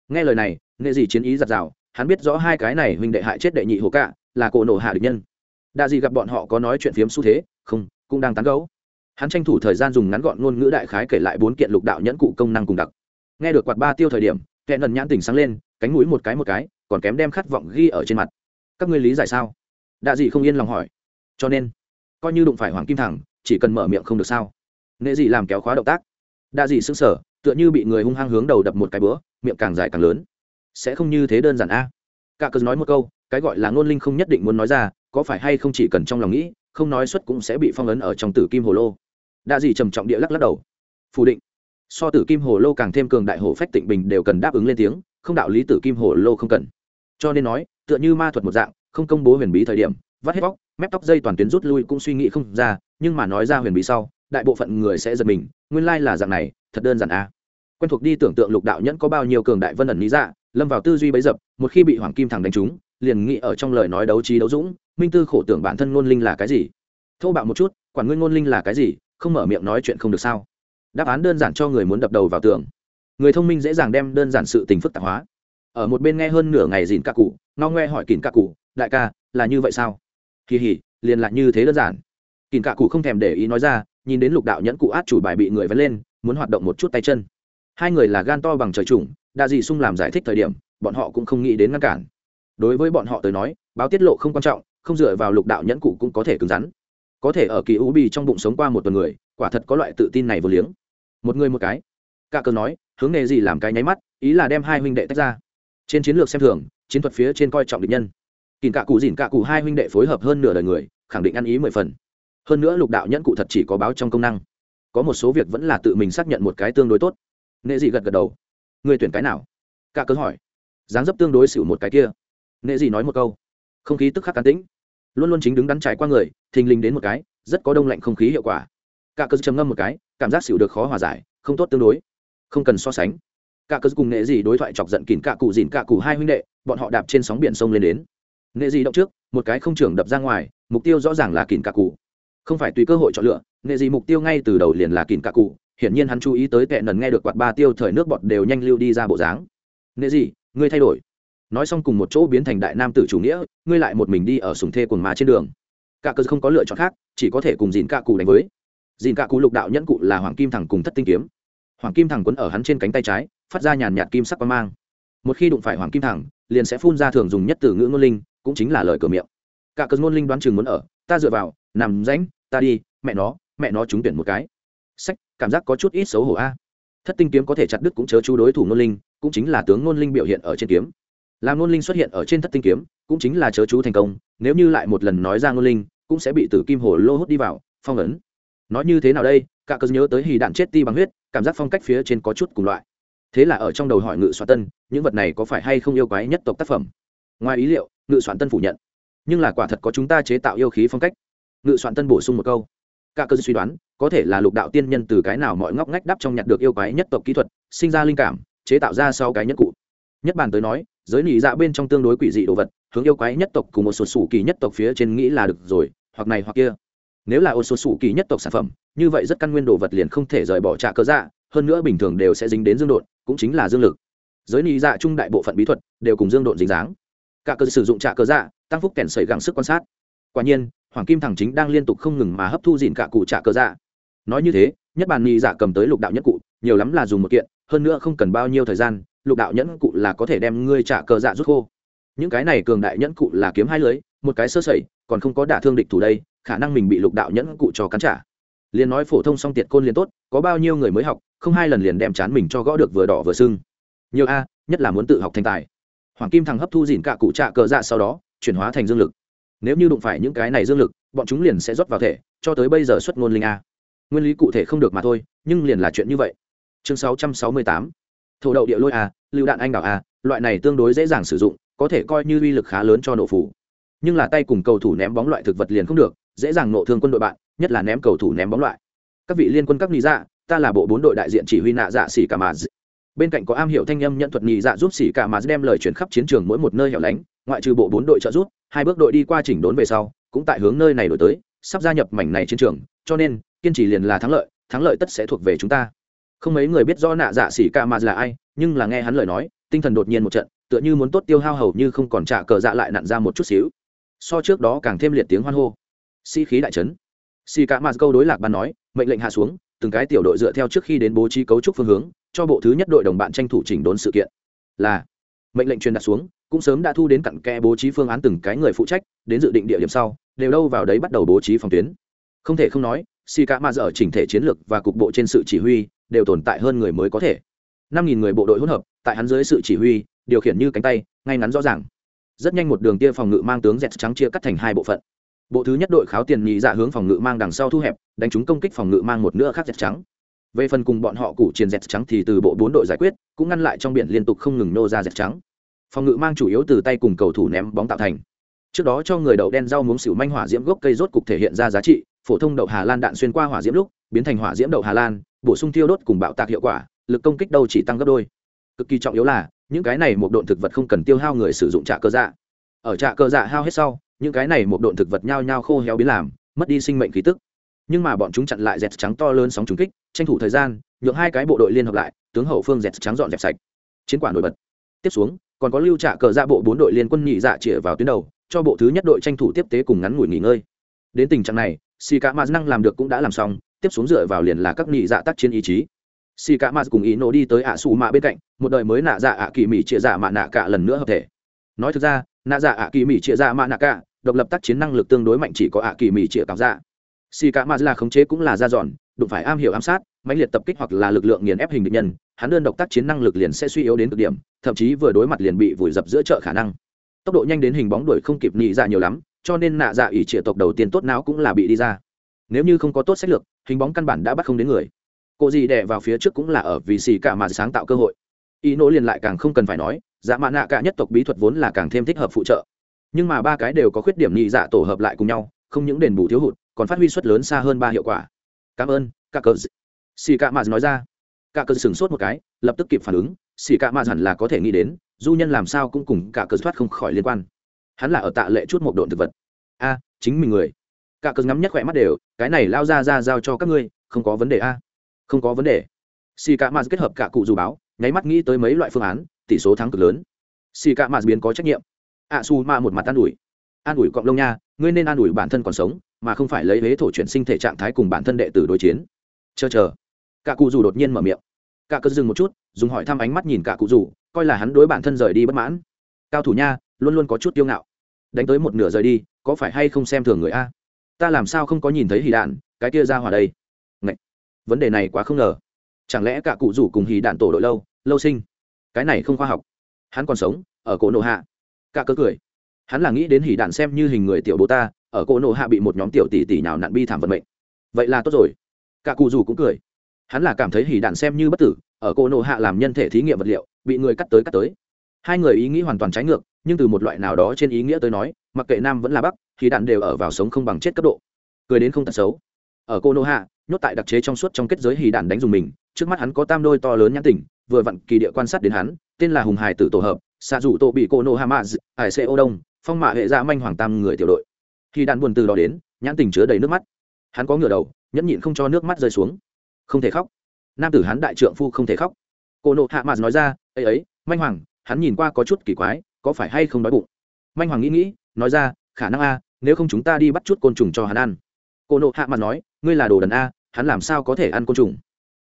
Nghe lời này, nghệ gì chiến ý giặt rào hắn biết rõ hai cái này huynh đệ hại chết đệ nhị hồ cạ là cổ nổ hạ địch nhân. Đa gì gặp bọn họ có nói chuyện phiếm xu thế, không, cũng đang tán gấu hắn tranh thủ thời gian dùng ngắn gọn ngôn ngữ đại khái kể lại bốn kiện lục đạo nhẫn cụ công năng cùng đặc. Nghe được quạt ba tiêu thời điểm kẹn lần nhãn tỉnh sáng lên, cánh mũi một cái một cái, còn kém đem khát vọng ghi ở trên mặt. Các ngươi lý giải sao? Đa dị không yên lòng hỏi. Cho nên coi như đụng phải hoàng kim thẳng, chỉ cần mở miệng không được sao? Nệ dị làm kéo khóa động tác. Đa dị xứng sờ, tựa như bị người hung hăng hướng đầu đập một cái bữa, miệng càng dài càng lớn. Sẽ không như thế đơn giản a. Cả cớ nói một câu, cái gọi là ngôn linh không nhất định muốn nói ra, có phải hay không chỉ cần trong lòng nghĩ, không nói xuất cũng sẽ bị phong ấn ở trong tử kim hồ lô. Đa dị trầm trọng địa lắc lắc đầu. Phủ định. So tử kim hồ lô càng thêm cường đại hồ phách tịnh bình đều cần đáp ứng lên tiếng, không đạo lý tử kim hồ lô không cần. Cho nên nói, tựa như ma thuật một dạng, không công bố huyền bí thời điểm, vắt hết vóc mép tóc dây toàn tuyến rút lui cũng suy nghĩ không ra, nhưng mà nói ra huyền bí sau, đại bộ phận người sẽ giật mình, nguyên lai là dạng này, thật đơn giản a quen thuộc đi tưởng tượng lục đạo nhẫn có bao nhiêu cường đại vân ẩn lý dạ lâm vào tư duy bấy dập, một khi bị hoàng kim thẳng đánh trúng, liền nghĩ ở trong lời nói đấu trí đấu dũng, minh tư khổ tưởng bản thân ngôn linh là cái gì? Thô bạo một chút, quản nguyên ngôn linh là cái gì, không mở miệng nói chuyện không được sao? Đáp án đơn giản cho người muốn đập đầu vào tường. Người thông minh dễ dàng đem đơn giản sự tình phức tạp hóa. Ở một bên nghe hơn nửa ngày dìn ca cụ no ngoe hỏi kìn ca cụ, đại ca, là như vậy sao? Kỳ hỉ, liền lại như thế đơn giản. Kìm cạ cụ không thèm để ý nói ra, nhìn đến lục đạo nhẫn cụ át chủ bài bị người vẫn lên, muốn hoạt động một chút tay chân. Hai người là gan to bằng trời trùng đa dị sung làm giải thích thời điểm, bọn họ cũng không nghĩ đến ngăn cản. Đối với bọn họ tới nói, báo tiết lộ không quan trọng, không dựa vào lục đạo nhẫn cụ cũng có thể cứng rắn. Có thể ở kỳ u bi trong bụng sống qua một tuần người, quả thật có loại tự tin này vô liếng. Một người một cái. Cả cờ nói, hướng nghề gì làm cái nháy mắt, ý là đem hai huynh đệ tách ra. Trên chiến lược xem thường, chiến thuật phía trên coi trọng địch nhân kìm cả cụ dìn cả cụ hai huynh đệ phối hợp hơn nửa đời người, khẳng định ăn ý mười phần. Hơn nữa lục đạo nhẫn cụ thật chỉ có báo trong công năng. Có một số việc vẫn là tự mình xác nhận một cái tương đối tốt. Nệ dị gật gật đầu. Người tuyển cái nào? Cả cớ hỏi. Dáng dấp tương đối xỉu một cái kia. Nệ dị nói một câu. Không khí tức khắc cán tĩnh. Luôn luôn chính đứng đắn trải qua người, thình lình đến một cái, rất có đông lạnh không khí hiệu quả. Cả cớ trầm ngâm một cái, cảm giác xỉu được khó hòa giải, không tốt tương đối. Không cần so sánh. Cả cớ cùng nghệ dị đối thoại chọc giận kìn cả cụ dìn cả cụ hai huynh đệ, bọn họ đạp trên sóng biển sông lên đến nghệ dị động trước, một cái không trưởng đập ra ngoài, mục tiêu rõ ràng là kỉn cả cụ. Không phải tùy cơ hội chọn lựa, nghệ dị mục tiêu ngay từ đầu liền là kỉn cả cụ, hiển nhiên hắn chú ý tới tệ nần nghe được quạt ba tiêu thời nước bọt đều nhanh lưu đi ra bộ dáng. Nghệ dị ngươi thay đổi. Nói xong cùng một chỗ biến thành đại nam tử chủ nghĩa, ngươi lại một mình đi ở sùng thê quần má trên đường. Cả cơ không có lựa chọn khác, chỉ có thể cùng dìn cả cụ đánh với. Dìn cả cụ lục đạo nhẫn cụ là hoàng kim thẳng cùng thất tinh kiếm. Hoàng kim thẳng quấn ở hắn trên cánh tay trái, phát ra nhàn nhạt kim sắc quang mang. Một khi đụng phải hoàng kim thẳng liền sẽ phun ra thường dùng nhất từ ngữ ngôn linh cũng chính là lời cửa miệng. Cả cơn ngôn linh đoán chừng muốn ở, ta dựa vào, nằm ránh ta đi, mẹ nó mẹ nó trúng tuyển một cái. Sách, cảm giác có chút ít xấu hổ a. Thất tinh kiếm có thể chặt đứt cũng chớ chú đối thủ ngôn linh, cũng chính là tướng ngôn linh biểu hiện ở trên kiếm. Làm ngôn linh xuất hiện ở trên thất tinh kiếm, cũng chính là chớ chú thành công, nếu như lại một lần nói ra ngôn linh, cũng sẽ bị tử kim hồ lô hút đi vào, phong ấn. Nói như thế nào đây, cả cơn nhớ tới hì đạn chết ti bằng huyết, cảm giác phong cách phía trên có chút cùng loại. Thế là ở trong đầu hỏi ngự soạn tân, những vật này có phải hay không yêu quái nhất tộc tác phẩm? Ngoài ý liệu ngự soạn tân phủ nhận. Nhưng là quả thật có chúng ta chế tạo yêu khí phong cách. Ngự soạn tân bổ sung một câu. Cả cơ suy đoán, có thể là lục đạo tiên nhân từ cái nào mọi ngóc ngách đắp trong nhặt được yêu quái nhất tộc kỹ thuật, sinh ra linh cảm, chế tạo ra sau cái nhất cụ. Nhất bản tới nói, giới nỉ dạ bên trong tương đối quỷ dị đồ vật, hướng yêu quái nhất tộc cùng một số sủ kỳ nhất tộc phía trên nghĩ là được rồi, hoặc này hoặc kia. Nếu là ô số sủ kỳ nhất tộc sản phẩm, như vậy rất căn nguyên đồ vật liền không thể rời bỏ trạ cơ dạ hơn nữa bình thường đều sẽ dính đến dương độn, cũng chính là dương lực. Giới nỉ dạ trung đại bộ phận bí thuật đều cùng dương độn dính dáng cả cơ sử dụng trạ cơ dạ tăng phúc kèn sẩy gắng sức quan sát. Quả nhiên, hoàng kim thẳng chính đang liên tục không ngừng mà hấp thu dịn cả cụ trạ cơ dạ. Nói như thế, nhất bản nghi giả cầm tới lục đạo nhất cụ, nhiều lắm là dùng một kiện, hơn nữa không cần bao nhiêu thời gian, lục đạo nhẫn cụ là có thể đem ngươi trả cờ dạ rút khô. Những cái này cường đại nhẫn cụ là kiếm hai lưới, một cái sơ sẩy, còn không có đả thương địch thủ đây, khả năng mình bị lục đạo nhẫn cụ cho cắn trả. Liền nói phổ thông song tiệt côn liền tốt, có bao nhiêu người mới học, không hai lần liền đem chán mình cho gõ được vừa đỏ vừa sưng. Nhiều a, nhất là muốn tự học thành tài hoàng kim thằng hấp thu dìn cả cụ trạ cờ dạ sau đó, chuyển hóa thành dương lực. Nếu như đụng phải những cái này dương lực, bọn chúng liền sẽ rót vào thể, cho tới bây giờ xuất ngôn linh a. Nguyên lý cụ thể không được mà thôi, nhưng liền là chuyện như vậy. Chương 668 thổ đậu địa lôi a, lưu đạn anh đảo a, loại này tương đối dễ dàng sử dụng, có thể coi như uy lực khá lớn cho nổ phủ. Nhưng là tay cùng cầu thủ ném bóng loại thực vật liền không được, dễ dàng nộ thương quân đội bạn, nhất là ném cầu thủ ném bóng loại. Các vị liên quân các lý dạ ta là bộ bốn đội đại diện chỉ huy nạ dạ xỉ cả mà bên cạnh có am hiểu thanh âm nhận thuật nhị dạ giúp xỉ cả mà đem lời chuyển khắp chiến trường mỗi một nơi hẻo lánh, ngoại trừ bộ bốn đội trợ giúp, hai bước đội đi qua chỉnh đốn về sau, cũng tại hướng nơi này đổi tới, sắp gia nhập mảnh này chiến trường, cho nên, kiên trì liền là thắng lợi thắng lợi tất sẽ thuộc về chúng ta. Không mấy người biết rõ nạ dạ xỉ cả mà là ai, nhưng là nghe hắn lời nói, tinh thần đột nhiên một trận, tựa như muốn tốt tiêu hao hầu như không còn trả cờ dạ lại nặn ra một chút xíu. So trước đó càng thêm liệt tiếng hoan hô. Sĩ khí đại trấn xì cả mà câu đối lạc ban nói, mệnh lệnh hạ xuống, từng cái tiểu đội dựa theo trước khi đến bố trí cấu trúc phương hướng cho bộ thứ nhất đội đồng bạn tranh thủ chỉnh đốn sự kiện. Là, mệnh lệnh truyền đạt xuống, cũng sớm đã thu đến cặn kẽ bố trí phương án từng cái người phụ trách, đến dự định địa điểm sau, đều đâu vào đấy bắt đầu bố trí phòng tuyến. Không thể không nói si cả ma ở chỉnh thể chiến lược và cục bộ trên sự chỉ huy, đều tồn tại hơn người mới có thể. Năm nghìn người bộ đội hỗn hợp, tại hắn dưới sự chỉ huy, điều khiển như cánh tay, ngay ngắn rõ ràng. Rất nhanh một đường tia phòng ngự mang tướng dẹt trắng chia cắt thành hai bộ phận. Bộ thứ nhất đội kháo tiền nhị dạ hướng phòng ngự mang đằng sau thu hẹp, đánh chúng công kích phòng ngự mang một nửa khác dẹt trắng về phần cùng bọn họ củ chiến dẹt trắng thì từ bộ bốn đội giải quyết, cũng ngăn lại trong biển liên tục không ngừng nô ra dẹt trắng. Phòng ngự mang chủ yếu từ tay cùng cầu thủ ném bóng tạo thành. Trước đó cho người đậu đen rau muống xỉu manh hỏa diễm gốc cây rốt cục thể hiện ra giá trị, phổ thông đậu hà lan đạn xuyên qua hỏa diễm lúc, biến thành hỏa diễm đậu hà lan, bổ sung tiêu đốt cùng bạo tạc hiệu quả, lực công kích đâu chỉ tăng gấp đôi. Cực kỳ trọng yếu là, những cái này một độn thực vật không cần tiêu hao người sử dụng trạ cơ dạ. Ở trạ cơ dạ hao hết sau, những cái này một độn thực vật nhao nhao khô héo biến làm, mất đi sinh mệnh khí tức nhưng mà bọn chúng chặn lại dẹt trắng to lớn sóng trúng kích, tranh thủ thời gian, nhượng hai cái bộ đội liên hợp lại, tướng hậu phương dẹt trắng dọn dẹp sạch. Chiến quả nổi bật. Tiếp xuống, còn có lưu trạ cờ ra bộ bốn đội liên quân nhị dạ chĩa vào tuyến đầu, cho bộ thứ nhất đội tranh thủ tiếp tế cùng ngắn ngủi nghỉ ngơi. Đến tình trạng này si cả maz năng làm được cũng đã làm xong, tiếp xuống dựa vào liền là các nhị dạ tác chiến ý chí. Si cả maz cùng ý nổ đi tới ạ xù mạ bên cạnh, một đời mới nạ dạ ạ kỳ mỹ chĩa dạ mạ nạ cả lần nữa hợp thể. Nói thực ra, nạ dạ ạ kỳ mỹ chĩa dạ mạ nạ cả, độc lập tác chiến năng lực tương đối mạnh chỉ có ạ kỳ mỹ chĩa cảm dạ si cả mạt là khống chế cũng là ra dọn, đụng phải am hiểu ám sát, mãnh liệt tập kích hoặc là lực lượng nghiền ép hình địch nhân, hắn đơn độc tác chiến năng lực liền sẽ suy yếu đến cực điểm, thậm chí vừa đối mặt liền bị vùi dập giữa chợ khả năng. Tốc độ nhanh đến hình bóng đuổi không kịp nhị dạ nhiều lắm, cho nên nạ dạ ủy trịa tộc đầu tiên tốt não cũng là bị đi ra. Nếu như không có tốt sách lược, hình bóng căn bản đã bắt không đến người. Cô gì đè vào phía trước cũng là ở vì xì cả mà sáng tạo cơ hội. Ý nỗ liền lại càng không cần phải nói dạ mạ nạ cả nhất tộc bí thuật vốn là càng thêm thích hợp phụ trợ. Nhưng mà ba cái đều có khuyết điểm nhị dạ tổ hợp lại cùng nhau, không những đền bù thiếu hụt còn phát huy suất lớn xa hơn ba hiệu quả. Cảm ơn các cờ xì cạ mà nói ra. Cả cờ sửng sốt một cái, lập tức kịp phản ứng. Xì cạ mà hẳn là có thể nghĩ đến du nhân làm sao cũng cùng cả cờ thoát không khỏi liên quan. Hắn là ở tạ lệ chút một độn thực vật. A, chính mình người. Cả cờ ngắm nhất khỏe mắt đều, cái này lao ra ra giao cho các ngươi, không có vấn đề a. Không có vấn đề. Xì cạ mà kết hợp cả cụ dù báo, nháy mắt nghĩ tới mấy loại phương án, tỷ số thắng cực lớn. Xì cạ mà biến có trách nhiệm. A su ma một mặt an ủi. An ủi cọng lông nha ngươi nên an ủi bản thân còn sống, mà không phải lấy huế thổ chuyển sinh thể trạng thái cùng bản thân đệ tử đối chiến. Chờ chờ. Cả cụ dù đột nhiên mở miệng. Cả cớ dừng một chút, dùng hỏi thăm ánh mắt nhìn cả cụ dù, coi là hắn đối bản thân rời đi bất mãn. Cao thủ nha, luôn luôn có chút tiêu ngạo. Đánh tới một nửa rời đi, có phải hay không xem thường người a? Ta làm sao không có nhìn thấy hì đạn, cái kia ra hòa đây? Ngậy! vấn đề này quá không ngờ. Chẳng lẽ cả cụ rủ cùng hì đạn tổ đội lâu lâu sinh? Cái này không khoa học. Hắn còn sống, ở cổ nộ hạ. Cả cớ cười hắn là nghĩ đến Hỉ đạn xem như hình người tiểu bố ta, ở cổ nộ hạ bị một nhóm tiểu tỷ tỷ nào nạn bi thảm vận mệnh. Vậy là tốt rồi. Cả cụ rủ cũng cười. Hắn là cảm thấy hỉ đạn xem như bất tử, ở cô nộ hạ làm nhân thể thí nghiệm vật liệu, bị người cắt tới cắt tới. Hai người ý nghĩ hoàn toàn trái ngược, nhưng từ một loại nào đó trên ý nghĩa tới nói, mặc kệ nam vẫn là bắc thì đạn đều ở vào sống không bằng chết cấp độ. Cười đến không tật xấu. Ở cô nô hạ, nhốt tại đặc chế trong suốt trong kết giới hì đạn đánh dùng mình, trước mắt hắn có tam đôi to lớn nhãn tỉnh vừa vặn kỳ địa quan sát đến hắn, tên là hùng hải tử tổ hợp xạ rủ tổ bị cô nô hạ mã ải xe ô đông phong mạ hệ dạ manh hoàng tam người tiểu đội. Khi đạn buồn từ đó đến, nhãn tình chứa đầy nước mắt. Hắn có ngửa đầu, nhẫn nhịn không cho nước mắt rơi xuống. Không thể khóc. Nam tử hắn đại trượng phu không thể khóc. Cô nộ hạ mạt nói ra ấy ấy, manh hoàng, hắn nhìn qua có chút kỳ quái, có phải hay không đói bụng? Manh hoàng nghĩ nghĩ, nói ra, khả năng a, nếu không chúng ta đi bắt chút côn trùng cho hắn ăn. Cô nộ hạ mạt nói, ngươi là đồ đần a, hắn làm sao có thể ăn côn trùng?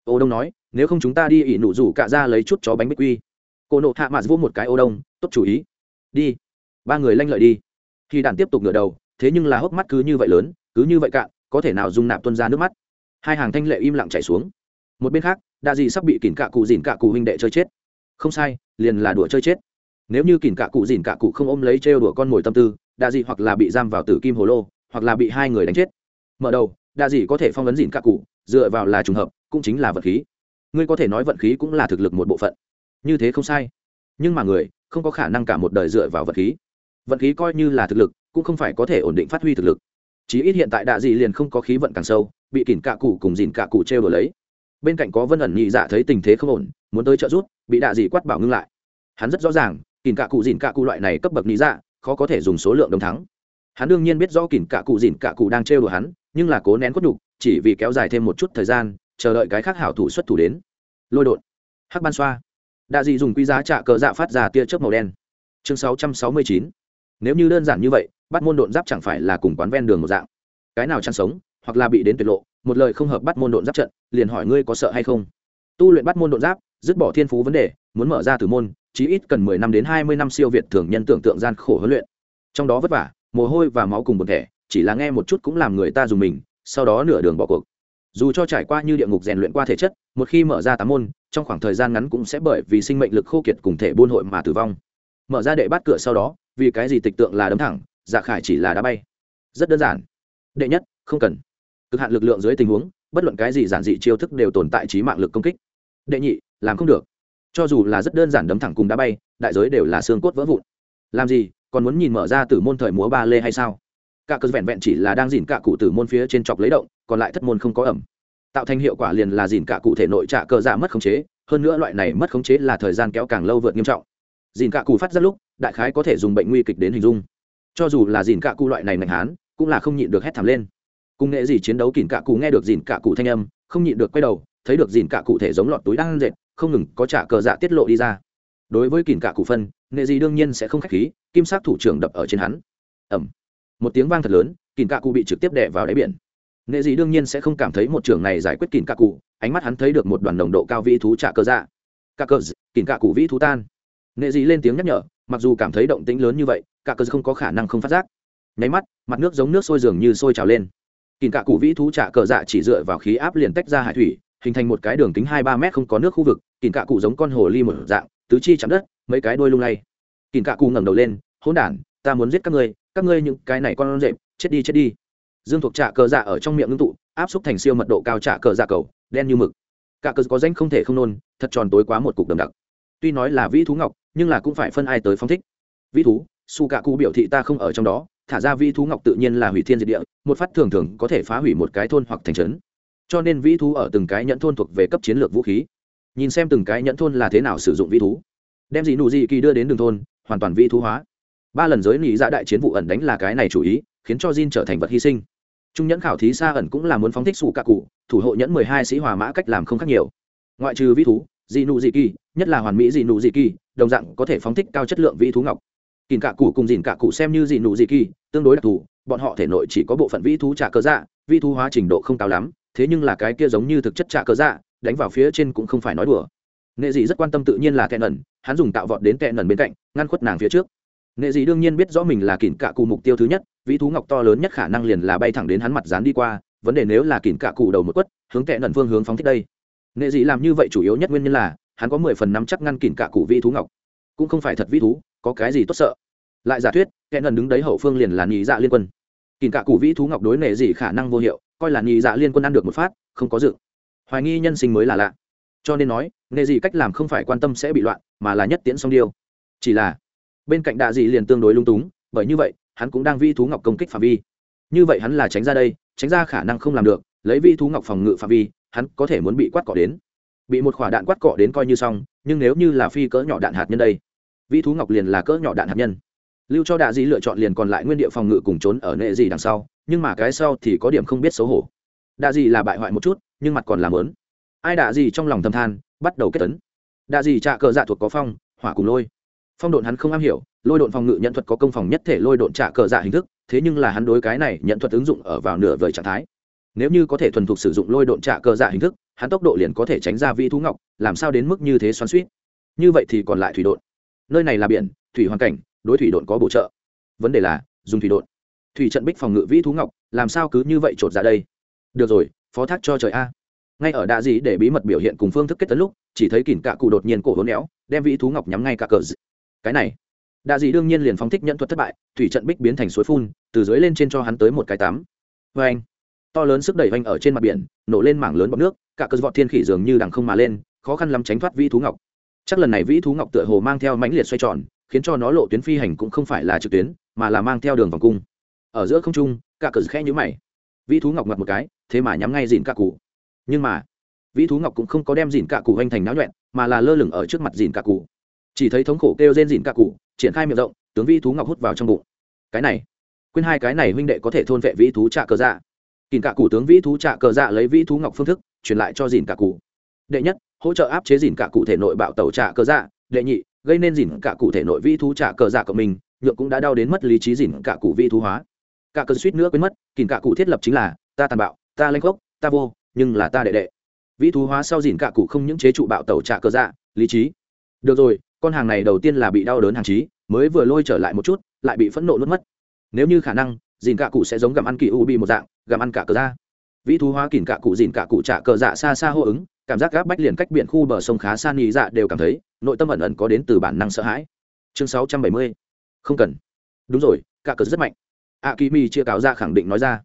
Ô đông nói, nếu không chúng ta đi ỉ nụ rủ cạ ra lấy chút chó bánh bích quy. Cô nộ hạ mạt vô một cái ô đông, tốt chủ ý. Đi ba người lanh lợi đi. Khi đàn tiếp tục ngửa đầu, thế nhưng là hốc mắt cứ như vậy lớn, cứ như vậy cạn, có thể nào dung nạp tuân ra nước mắt. Hai hàng thanh lệ im lặng chảy xuống. Một bên khác, đa dị sắp bị kỉn cạ cụ dìn cạ cụ huynh đệ chơi chết. Không sai, liền là đùa chơi chết. Nếu như kỉn cạ cụ dìn cạ cụ không ôm lấy trêu đùa con mồi tâm tư, đa dị hoặc là bị giam vào tử kim hồ lô, hoặc là bị hai người đánh chết. Mở đầu, đa dị có thể phong ấn dìn cạ cụ, dựa vào là trùng hợp, cũng chính là vật khí. Ngươi có thể nói vận khí cũng là thực lực một bộ phận. Như thế không sai. Nhưng mà người, không có khả năng cả một đời dựa vào vật khí vận khí coi như là thực lực, cũng không phải có thể ổn định phát huy thực lực. Chí ít hiện tại đạ dị liền không có khí vận càng sâu, bị kỉn cạ cụ cùng dìn cạ cụ trêu đổi lấy. Bên cạnh có vân ẩn nhị dạ thấy tình thế không ổn, muốn tới trợ giúp, bị đạ dị quát bảo ngưng lại. Hắn rất rõ ràng, kỉn cạ cụ, dìn cạ cụ loại này cấp bậc nhị dạ khó có thể dùng số lượng đồng thắng. Hắn đương nhiên biết rõ kỉn cạ cụ, dìn cạ cụ đang trêu đùa hắn, nhưng là cố nén cốt nhục, chỉ vì kéo dài thêm một chút thời gian, chờ đợi cái khác hảo thủ xuất thủ đến. Lôi đột. Hắc ban xoa. Đạ dị dùng quy giá trả cờ dạ phát ra tia chớp màu đen. Chương 669 nếu như đơn giản như vậy, bắt môn độn giáp chẳng phải là cùng quán ven đường một dạng. Cái nào chăn sống, hoặc là bị đến tuyệt lộ, một lời không hợp bắt môn độn giáp trận, liền hỏi ngươi có sợ hay không? Tu luyện bắt môn độn giáp, dứt bỏ thiên phú vấn đề, muốn mở ra từ môn, chí ít cần mười năm đến hai mươi năm siêu việt thường nhân tưởng tượng gian khổ huấn luyện. Trong đó vất vả, mồ hôi và máu cùng một thể chỉ là nghe một chút cũng làm người ta dùng mình, sau đó nửa đường bỏ cuộc. Dù cho trải qua như địa ngục rèn luyện qua thể chất, một khi mở ra tám môn, trong khoảng thời gian ngắn cũng sẽ bởi vì sinh mệnh lực khô kiệt cùng thể buôn hội mà tử vong. Mở ra đệ bát cửa sau đó vì cái gì tịch tượng là đấm thẳng dạ khải chỉ là đá bay. Rất đơn giản. Đệ nhất, không cần. Cực hạn lực lượng dưới tình huống, bất luận cái gì giản dị chiêu thức đều tồn tại trí mạng lực công kích. Đệ nhị, làm không được. Cho dù là rất đơn giản đấm thẳng cùng đá bay, đại giới đều là xương cốt vỡ vụn. Làm gì, còn muốn nhìn mở ra từ môn thời múa ba lê hay sao? Cả cơ vẹn vẹn chỉ là đang dìn cả cụ tử môn phía trên chọc lấy động, còn lại thất môn không có ẩm. Tạo thành hiệu quả liền là dìn cả cụ thể nội trạ cơ dạ mất khống chế, hơn nữa loại này mất khống chế là thời gian kéo càng lâu vượt nghiêm trọng. Dìn cả cụ phát ra lúc đại khái có thể dùng bệnh nguy kịch đến hình dung. Cho dù là dìn cả cụ loại này mạnh hán, cũng là không nhịn được hét thảm lên. Cùng nghệ gì chiến đấu kìn cả cụ nghe được dìn cả cụ thanh âm, không nhịn được quay đầu, thấy được dìn cả cụ thể giống lọt túi đang dệt, không ngừng có trả cờ dạ tiết lộ đi ra. Đối với kìn cả cụ phân, nghệ gì đương nhiên sẽ không khách khí, kim sát thủ trưởng đập ở trên hắn. Ẩm. Một tiếng vang thật lớn kìn cả cụ bị trực tiếp đè vào đáy biển. Nghệ gì đương nhiên sẽ không cảm thấy một trường này giải quyết kìn cả cụ, ánh mắt hắn thấy được một đoàn nồng độ cao vĩ thú trả cờ dạ. Cạ cờ kìn cả cụ vĩ thú tan. Nghệ gì lên tiếng nhắc nhở mặc dù cảm thấy động tĩnh lớn như vậy, cả cờ không có khả năng không phát giác. Nháy mắt, mặt nước giống nước sôi dường như sôi trào lên. Kìm cả cụ vĩ thú trả cờ dạ chỉ dựa vào khí áp liền tách ra hải thủy, hình thành một cái đường kính hai ba mét không có nước khu vực kìm cả cụ giống con hồ ly một dạng, tứ chi chạm đất, mấy cái đôi lung lay. Kìm cả cụ ngẩng đầu lên, hỗn đản, ta muốn giết các ngươi các ngươi những cái này con rệp, chết đi chết đi. Dương thuộc trả cờ dạ ở trong miệng ngưng tụ, áp xúc thành siêu mật độ cao trả cờ dạ cầu, đen như mực. Cả cờ có danh không thể không nôn, thật tròn tối quá một cục đầm đặc. Tuy nói là vĩ thú ngọc nhưng là cũng phải phân ai tới phong thích. Vĩ thú, su cả cụ biểu thị ta không ở trong đó, thả ra vĩ thú ngọc tự nhiên là hủy thiên diệt địa, một phát thường thường có thể phá hủy một cái thôn hoặc thành trấn. Cho nên vĩ thú ở từng cái nhẫn thôn thuộc về cấp chiến lược vũ khí. Nhìn xem từng cái nhẫn thôn là thế nào sử dụng vĩ thú. Đem gì nụ gì kỳ đưa đến đường thôn, hoàn toàn vĩ thú hóa. Ba lần giới nghĩ ra dạ đại chiến vụ ẩn đánh là cái này chủ ý, khiến cho Jin trở thành vật hy sinh. Trung nhẫn khảo thí xa ẩn cũng là muốn phóng thích sủ cả cụ, thủ hộ nhẫn mười hai sĩ hòa mã cách làm không khác nhiều. Ngoại trừ vĩ thú dị nụ dị kỳ, nhất là hoàn mỹ dị nụ dị kỳ, đồng dạng có thể phóng thích cao chất lượng vĩ thú ngọc. Kìn cả cụ cùng dìn cả cụ xem như dị nụ dị kỳ, tương đối đặc thù, bọn họ thể nội chỉ có bộ phận vĩ thú trả cơ dạ vĩ thú hóa trình độ không cao lắm, thế nhưng là cái kia giống như thực chất trả cơ dạ đánh vào phía trên cũng không phải nói đùa. Nghệ dị rất quan tâm tự nhiên là tệ ẩn hắn dùng tạo vọt đến tệ ẩn bên cạnh, ngăn khuất nàng phía trước. Nghệ dị đương nhiên biết rõ mình là kìn cả cụ mục tiêu thứ nhất, vĩ thú ngọc to lớn nhất khả năng liền là bay thẳng đến hắn mặt dán đi qua, vấn đề nếu là kìn cả cụ đầu một quất, hướng tệ ẩn phương hướng phóng thích đây nghệ dị làm như vậy chủ yếu nhất nguyên nhân là, hắn có mười phần năm chắc ngăn kìm cả cụ vĩ thú ngọc. Cũng không phải thật vĩ thú, có cái gì tốt sợ? Lại giả thuyết, kẻ ngần đứng đấy hậu phương liền là nhị dạ liên quân. Kìm cả cụ vĩ thú ngọc đối nệ gì khả năng vô hiệu, coi là nhị dạ liên quân ăn được một phát, không có dự. Hoài nghi nhân sinh mới là lạ. Cho nên nói, nệ gì cách làm không phải quan tâm sẽ bị loạn, mà là nhất tiễn song điêu. Chỉ là, bên cạnh đạ dị liền tương đối lung túng, bởi như vậy, hắn cũng đang vi thú ngọc công kích phạm vi. Như vậy hắn là tránh ra đây, tránh ra khả năng không làm được, lấy vi thú ngọc phòng ngự phạm vi hắn có thể muốn bị quát cọ đến. Bị một quả đạn quát cọ đến coi như xong, nhưng nếu như là phi cỡ nhỏ đạn hạt nhân đây, vĩ thú ngọc liền là cỡ nhỏ đạn hạt nhân. Lưu cho đạ dĩ lựa chọn liền còn lại nguyên địa phòng ngự cùng trốn ở nệ dị đằng sau, nhưng mà cái sau thì có điểm không biết xấu hổ. Đạ dĩ là bại hoại một chút, nhưng mặt còn làm lớn ai đạ dĩ trong lòng thầm than, bắt đầu kết tấn. Đạ dĩ trạ cờ dạ thuộc có phong, hỏa cùng lôi. Phong độn hắn không am hiểu, lôi độn phòng ngự nhận thuật có công phòng nhất thể lôi độn trả cờ dạ hình thức, thế nhưng là hắn đối cái này nhận thuật ứng dụng ở vào nửa vời trạng thái nếu như có thể thuần thục sử dụng lôi độn trả cơ dạ hình thức, hắn tốc độ liền có thể tránh ra vi thú ngọc, làm sao đến mức như thế xoắn suýt như vậy thì còn lại thủy độn. Nơi này là biển, thủy hoàn cảnh, đối thủy độn có bổ trợ. Vấn đề là, dùng thủy độn. Thủy trận bích phòng ngự vĩ thú ngọc, làm sao cứ như vậy trột ra đây? Được rồi, phó thác cho trời a. Ngay ở đạ dĩ để bí mật biểu hiện cùng phương thức kết tấn lúc, chỉ thấy kỉn cạ cụ đột nhiên cổ hốn éo đem vĩ thú ngọc nhắm ngay cả cờ dị. Cái này, đạ dĩ đương nhiên liền phóng thích nhận thuật thất bại, thủy trận bích biến thành suối phun, từ dưới lên trên cho hắn tới một cái tắm vê vâng. anh to lớn sức đẩy vanh ở trên mặt biển, nổ lên mảng lớn bọc nước, cả cơn vọt thiên khỉ dường như đằng không mà lên, khó khăn lắm tránh thoát vĩ thú ngọc. Chắc lần này vĩ thú ngọc tựa hồ mang theo mãnh liệt xoay tròn, khiến cho nó lộ tuyến phi hành cũng không phải là trực tuyến, mà là mang theo đường vòng cung. Ở giữa không trung, cả cờ khẽ nhũ mày. Vĩ thú ngọc ngặt một cái, thế mà nhắm ngay dìn cả cụ. Nhưng mà, vĩ thú ngọc cũng không có đem dìn cả cụ hoành thành náo nhuẹn, mà là lơ lửng ở trước mặt dìn cả cụ. Chỉ thấy thống khổ kêu rên dìn cả cụ, triển khai miệng rộng, tướng vĩ thú ngọc hút vào trong bụng. Cái này, quên hai cái này huynh đệ có thể thôn vệ vĩ thú trạ cờ dạ kìm cả cụ tướng vĩ thú trạ cờ dạ lấy vĩ thú ngọc phương thức, truyền lại cho dìn cả cụ đệ nhất, hỗ trợ áp chế dìn cả cụ thể nội bạo tàu trả cơ dạ. Đệ nhị, gây nên dìn cả cụ thể nội vĩ thú trả cơ dạ của mình, nhượng cũng đã đau đến mất lý trí dìn cả cụ vĩ thú hóa. Cả cơn suýt nữa quên mất kìm cả cụ thiết lập chính là, ta tàn bạo, ta lanh gốc ta vô, nhưng là ta đệ đệ. Vĩ thú hóa sau dìn cả cụ không những chế trụ bạo tàu trả cơ dạ lý trí. Được rồi, con hàng này đầu tiên là bị đau đớn hàng trí, mới vừa lôi trở lại một chút, lại bị phẫn nộ nuốt mất. Nếu như khả năng dìn cả cụ sẽ giống gặm ăn kỳ u bị một dạng, gặm ăn cả cờ ra vĩ thú hóa kìm cả cụ, dìn cả cụ trả cờ dạ xa xa hô ứng, cảm giác gáp bách liền cách biển khu bờ sông khá xa nhị dạ đều cảm thấy, nội tâm ẩn ẩn có đến từ bản năng sợ hãi. Chương sáu trăm bảy mươi. Không cần. Đúng rồi cả cờ rất mạnh. A kỳ mi chia cáo ra khẳng định nói ra.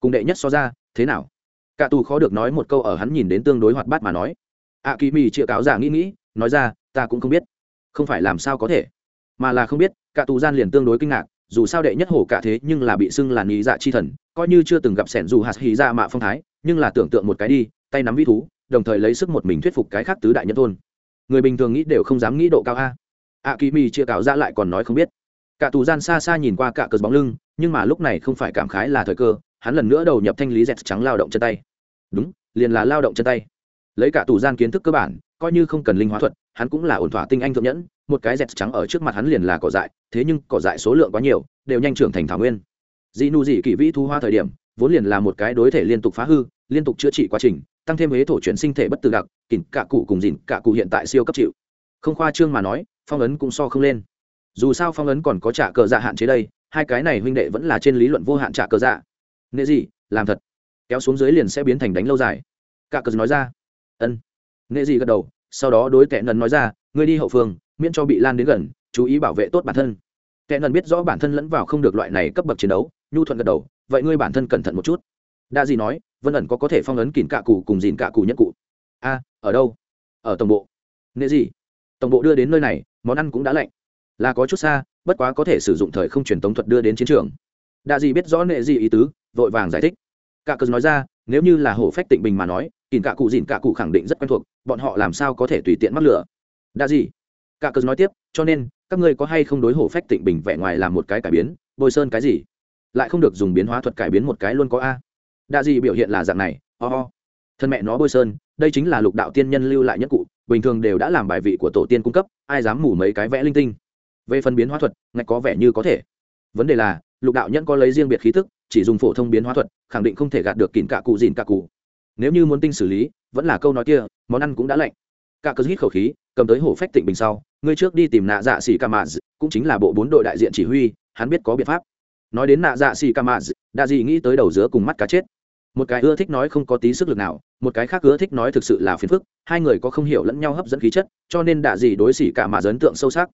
Cùng đệ nhất so ra, thế nào? Cả tù khó được nói một câu ở hắn nhìn đến tương đối hoạt bát mà nói. A kỳ mi chia cáo ra nghĩ nghĩ, nói ra, ta cũng không biết. Không phải làm sao có thể. Mà là không biết cả tù gian liền tương đối kinh ngạc dù sao đệ nhất hổ cả thế nhưng là bị xưng là nghĩ dạ chi thần, coi như chưa từng gặp sẻn dù hạt hì ra mạ phong thái, nhưng là tưởng tượng một cái đi, tay nắm vĩ thú, đồng thời lấy sức một mình thuyết phục cái khác tứ đại nhân thôn người bình thường nghĩ đều không dám nghĩ độ cao a. A kỳ mi chia cáo ra lại còn nói không biết. Cả tù gian xa xa nhìn qua cả cờ bóng lưng, nhưng mà lúc này không phải cảm khái là thời cơ, hắn lần nữa đầu nhập thanh lý dẹt trắng lao động chân tay. Đúng, liền là lao động chân tay. Lấy cả tù gian kiến thức cơ bản, coi như không cần linh hóa thuật hắn cũng là ổn thỏa tinh anh thượng nhẫn, một cái dẹt trắng ở trước mặt hắn liền là cỏ dại, thế nhưng cỏ dại số lượng quá nhiều, đều nhanh trưởng thành thảo nguyên. Dị nụ dị kỷ vĩ thu hoa thời điểm, vốn liền là một cái đối thể liên tục phá hư, liên tục chữa trị quá trình, tăng thêm huế thổ chuyển sinh thể bất tử đặc, kỉnh cả cụ cùng dịn cả cụ hiện tại siêu cấp chịu. Không khoa trương mà nói, phong ấn cũng so không lên. Dù sao phong ấn còn có trả cờ dạ hạn chế đây, hai cái này huynh đệ vẫn là trên lý luận vô hạn trả cờ dạ. Nghệ gì làm thật. Kéo xuống dưới liền sẽ biến thành đánh lâu dài. Cả cờ nói ra. Ân. Nghệ gì gật đầu sau đó đối tệ nần nói ra, ngươi đi hậu phương, miễn cho bị lan đến gần, chú ý bảo vệ tốt bản thân. Tệ nần biết rõ bản thân lẫn vào không được loại này cấp bậc chiến đấu, nhu thuận gật đầu, vậy ngươi bản thân cẩn thận một chút. Đa gì nói, vân ẩn có có thể phong ấn kìm cạ cụ cùng dìn cạ cụ nhất cụ. A, ở đâu? Ở tổng bộ. Nghệ gì tổng bộ đưa đến nơi này, món ăn cũng đã lạnh. Là có chút xa, bất quá có thể sử dụng thời không truyền tống thuật đưa đến chiến trường. Đa gì biết rõ nệ gì ý tứ, vội vàng giải thích. Cả cờ nói ra, nếu như là hổ phách tịnh bình mà nói kìm cả cụ dìn cả cụ khẳng định rất quen thuộc, bọn họ làm sao có thể tùy tiện mắc lửa đa gì? Cả cớ nói tiếp, cho nên, các ngươi có hay không đối hổ phách tịnh bình vẻ ngoài làm một cái cải biến, bôi sơn cái gì? Lại không được dùng biến hóa thuật cải biến một cái luôn có a. Đa gì biểu hiện là dạng này, ho、oh. thân mẹ nó bôi sơn, đây chính là lục đạo tiên nhân lưu lại nhất cụ, bình thường đều đã làm bài vị của tổ tiên cung cấp, ai dám mủ mấy cái vẽ linh tinh? Về phần biến hóa thuật, ngạch có vẻ như có thể. Vấn đề là, lục đạo nhân có lấy riêng biệt khí thức, chỉ dùng phổ thông biến hóa thuật, khẳng định không thể gạt được kìn cả cụ dìn cả cụ nếu như muốn tinh xử lý, vẫn là câu nói kia, món ăn cũng đã lạnh. Cả cơ hít khẩu khí, cầm tới hổ phách tịnh bình sau, ngươi trước đi tìm nạ dạ xỉ ca mạ cũng chính là bộ bốn đội đại diện chỉ huy, hắn biết có biện pháp. Nói đến nạ dạ xỉ ca mạ đa dị nghĩ tới đầu giữa cùng mắt cá chết. Một cái ưa thích nói không có tí sức lực nào, một cái khác ưa thích nói thực sự là phiền phức, hai người có không hiểu lẫn nhau hấp dẫn khí chất, cho nên đạ dị đối xỉ cả mà ấn tượng sâu sắc.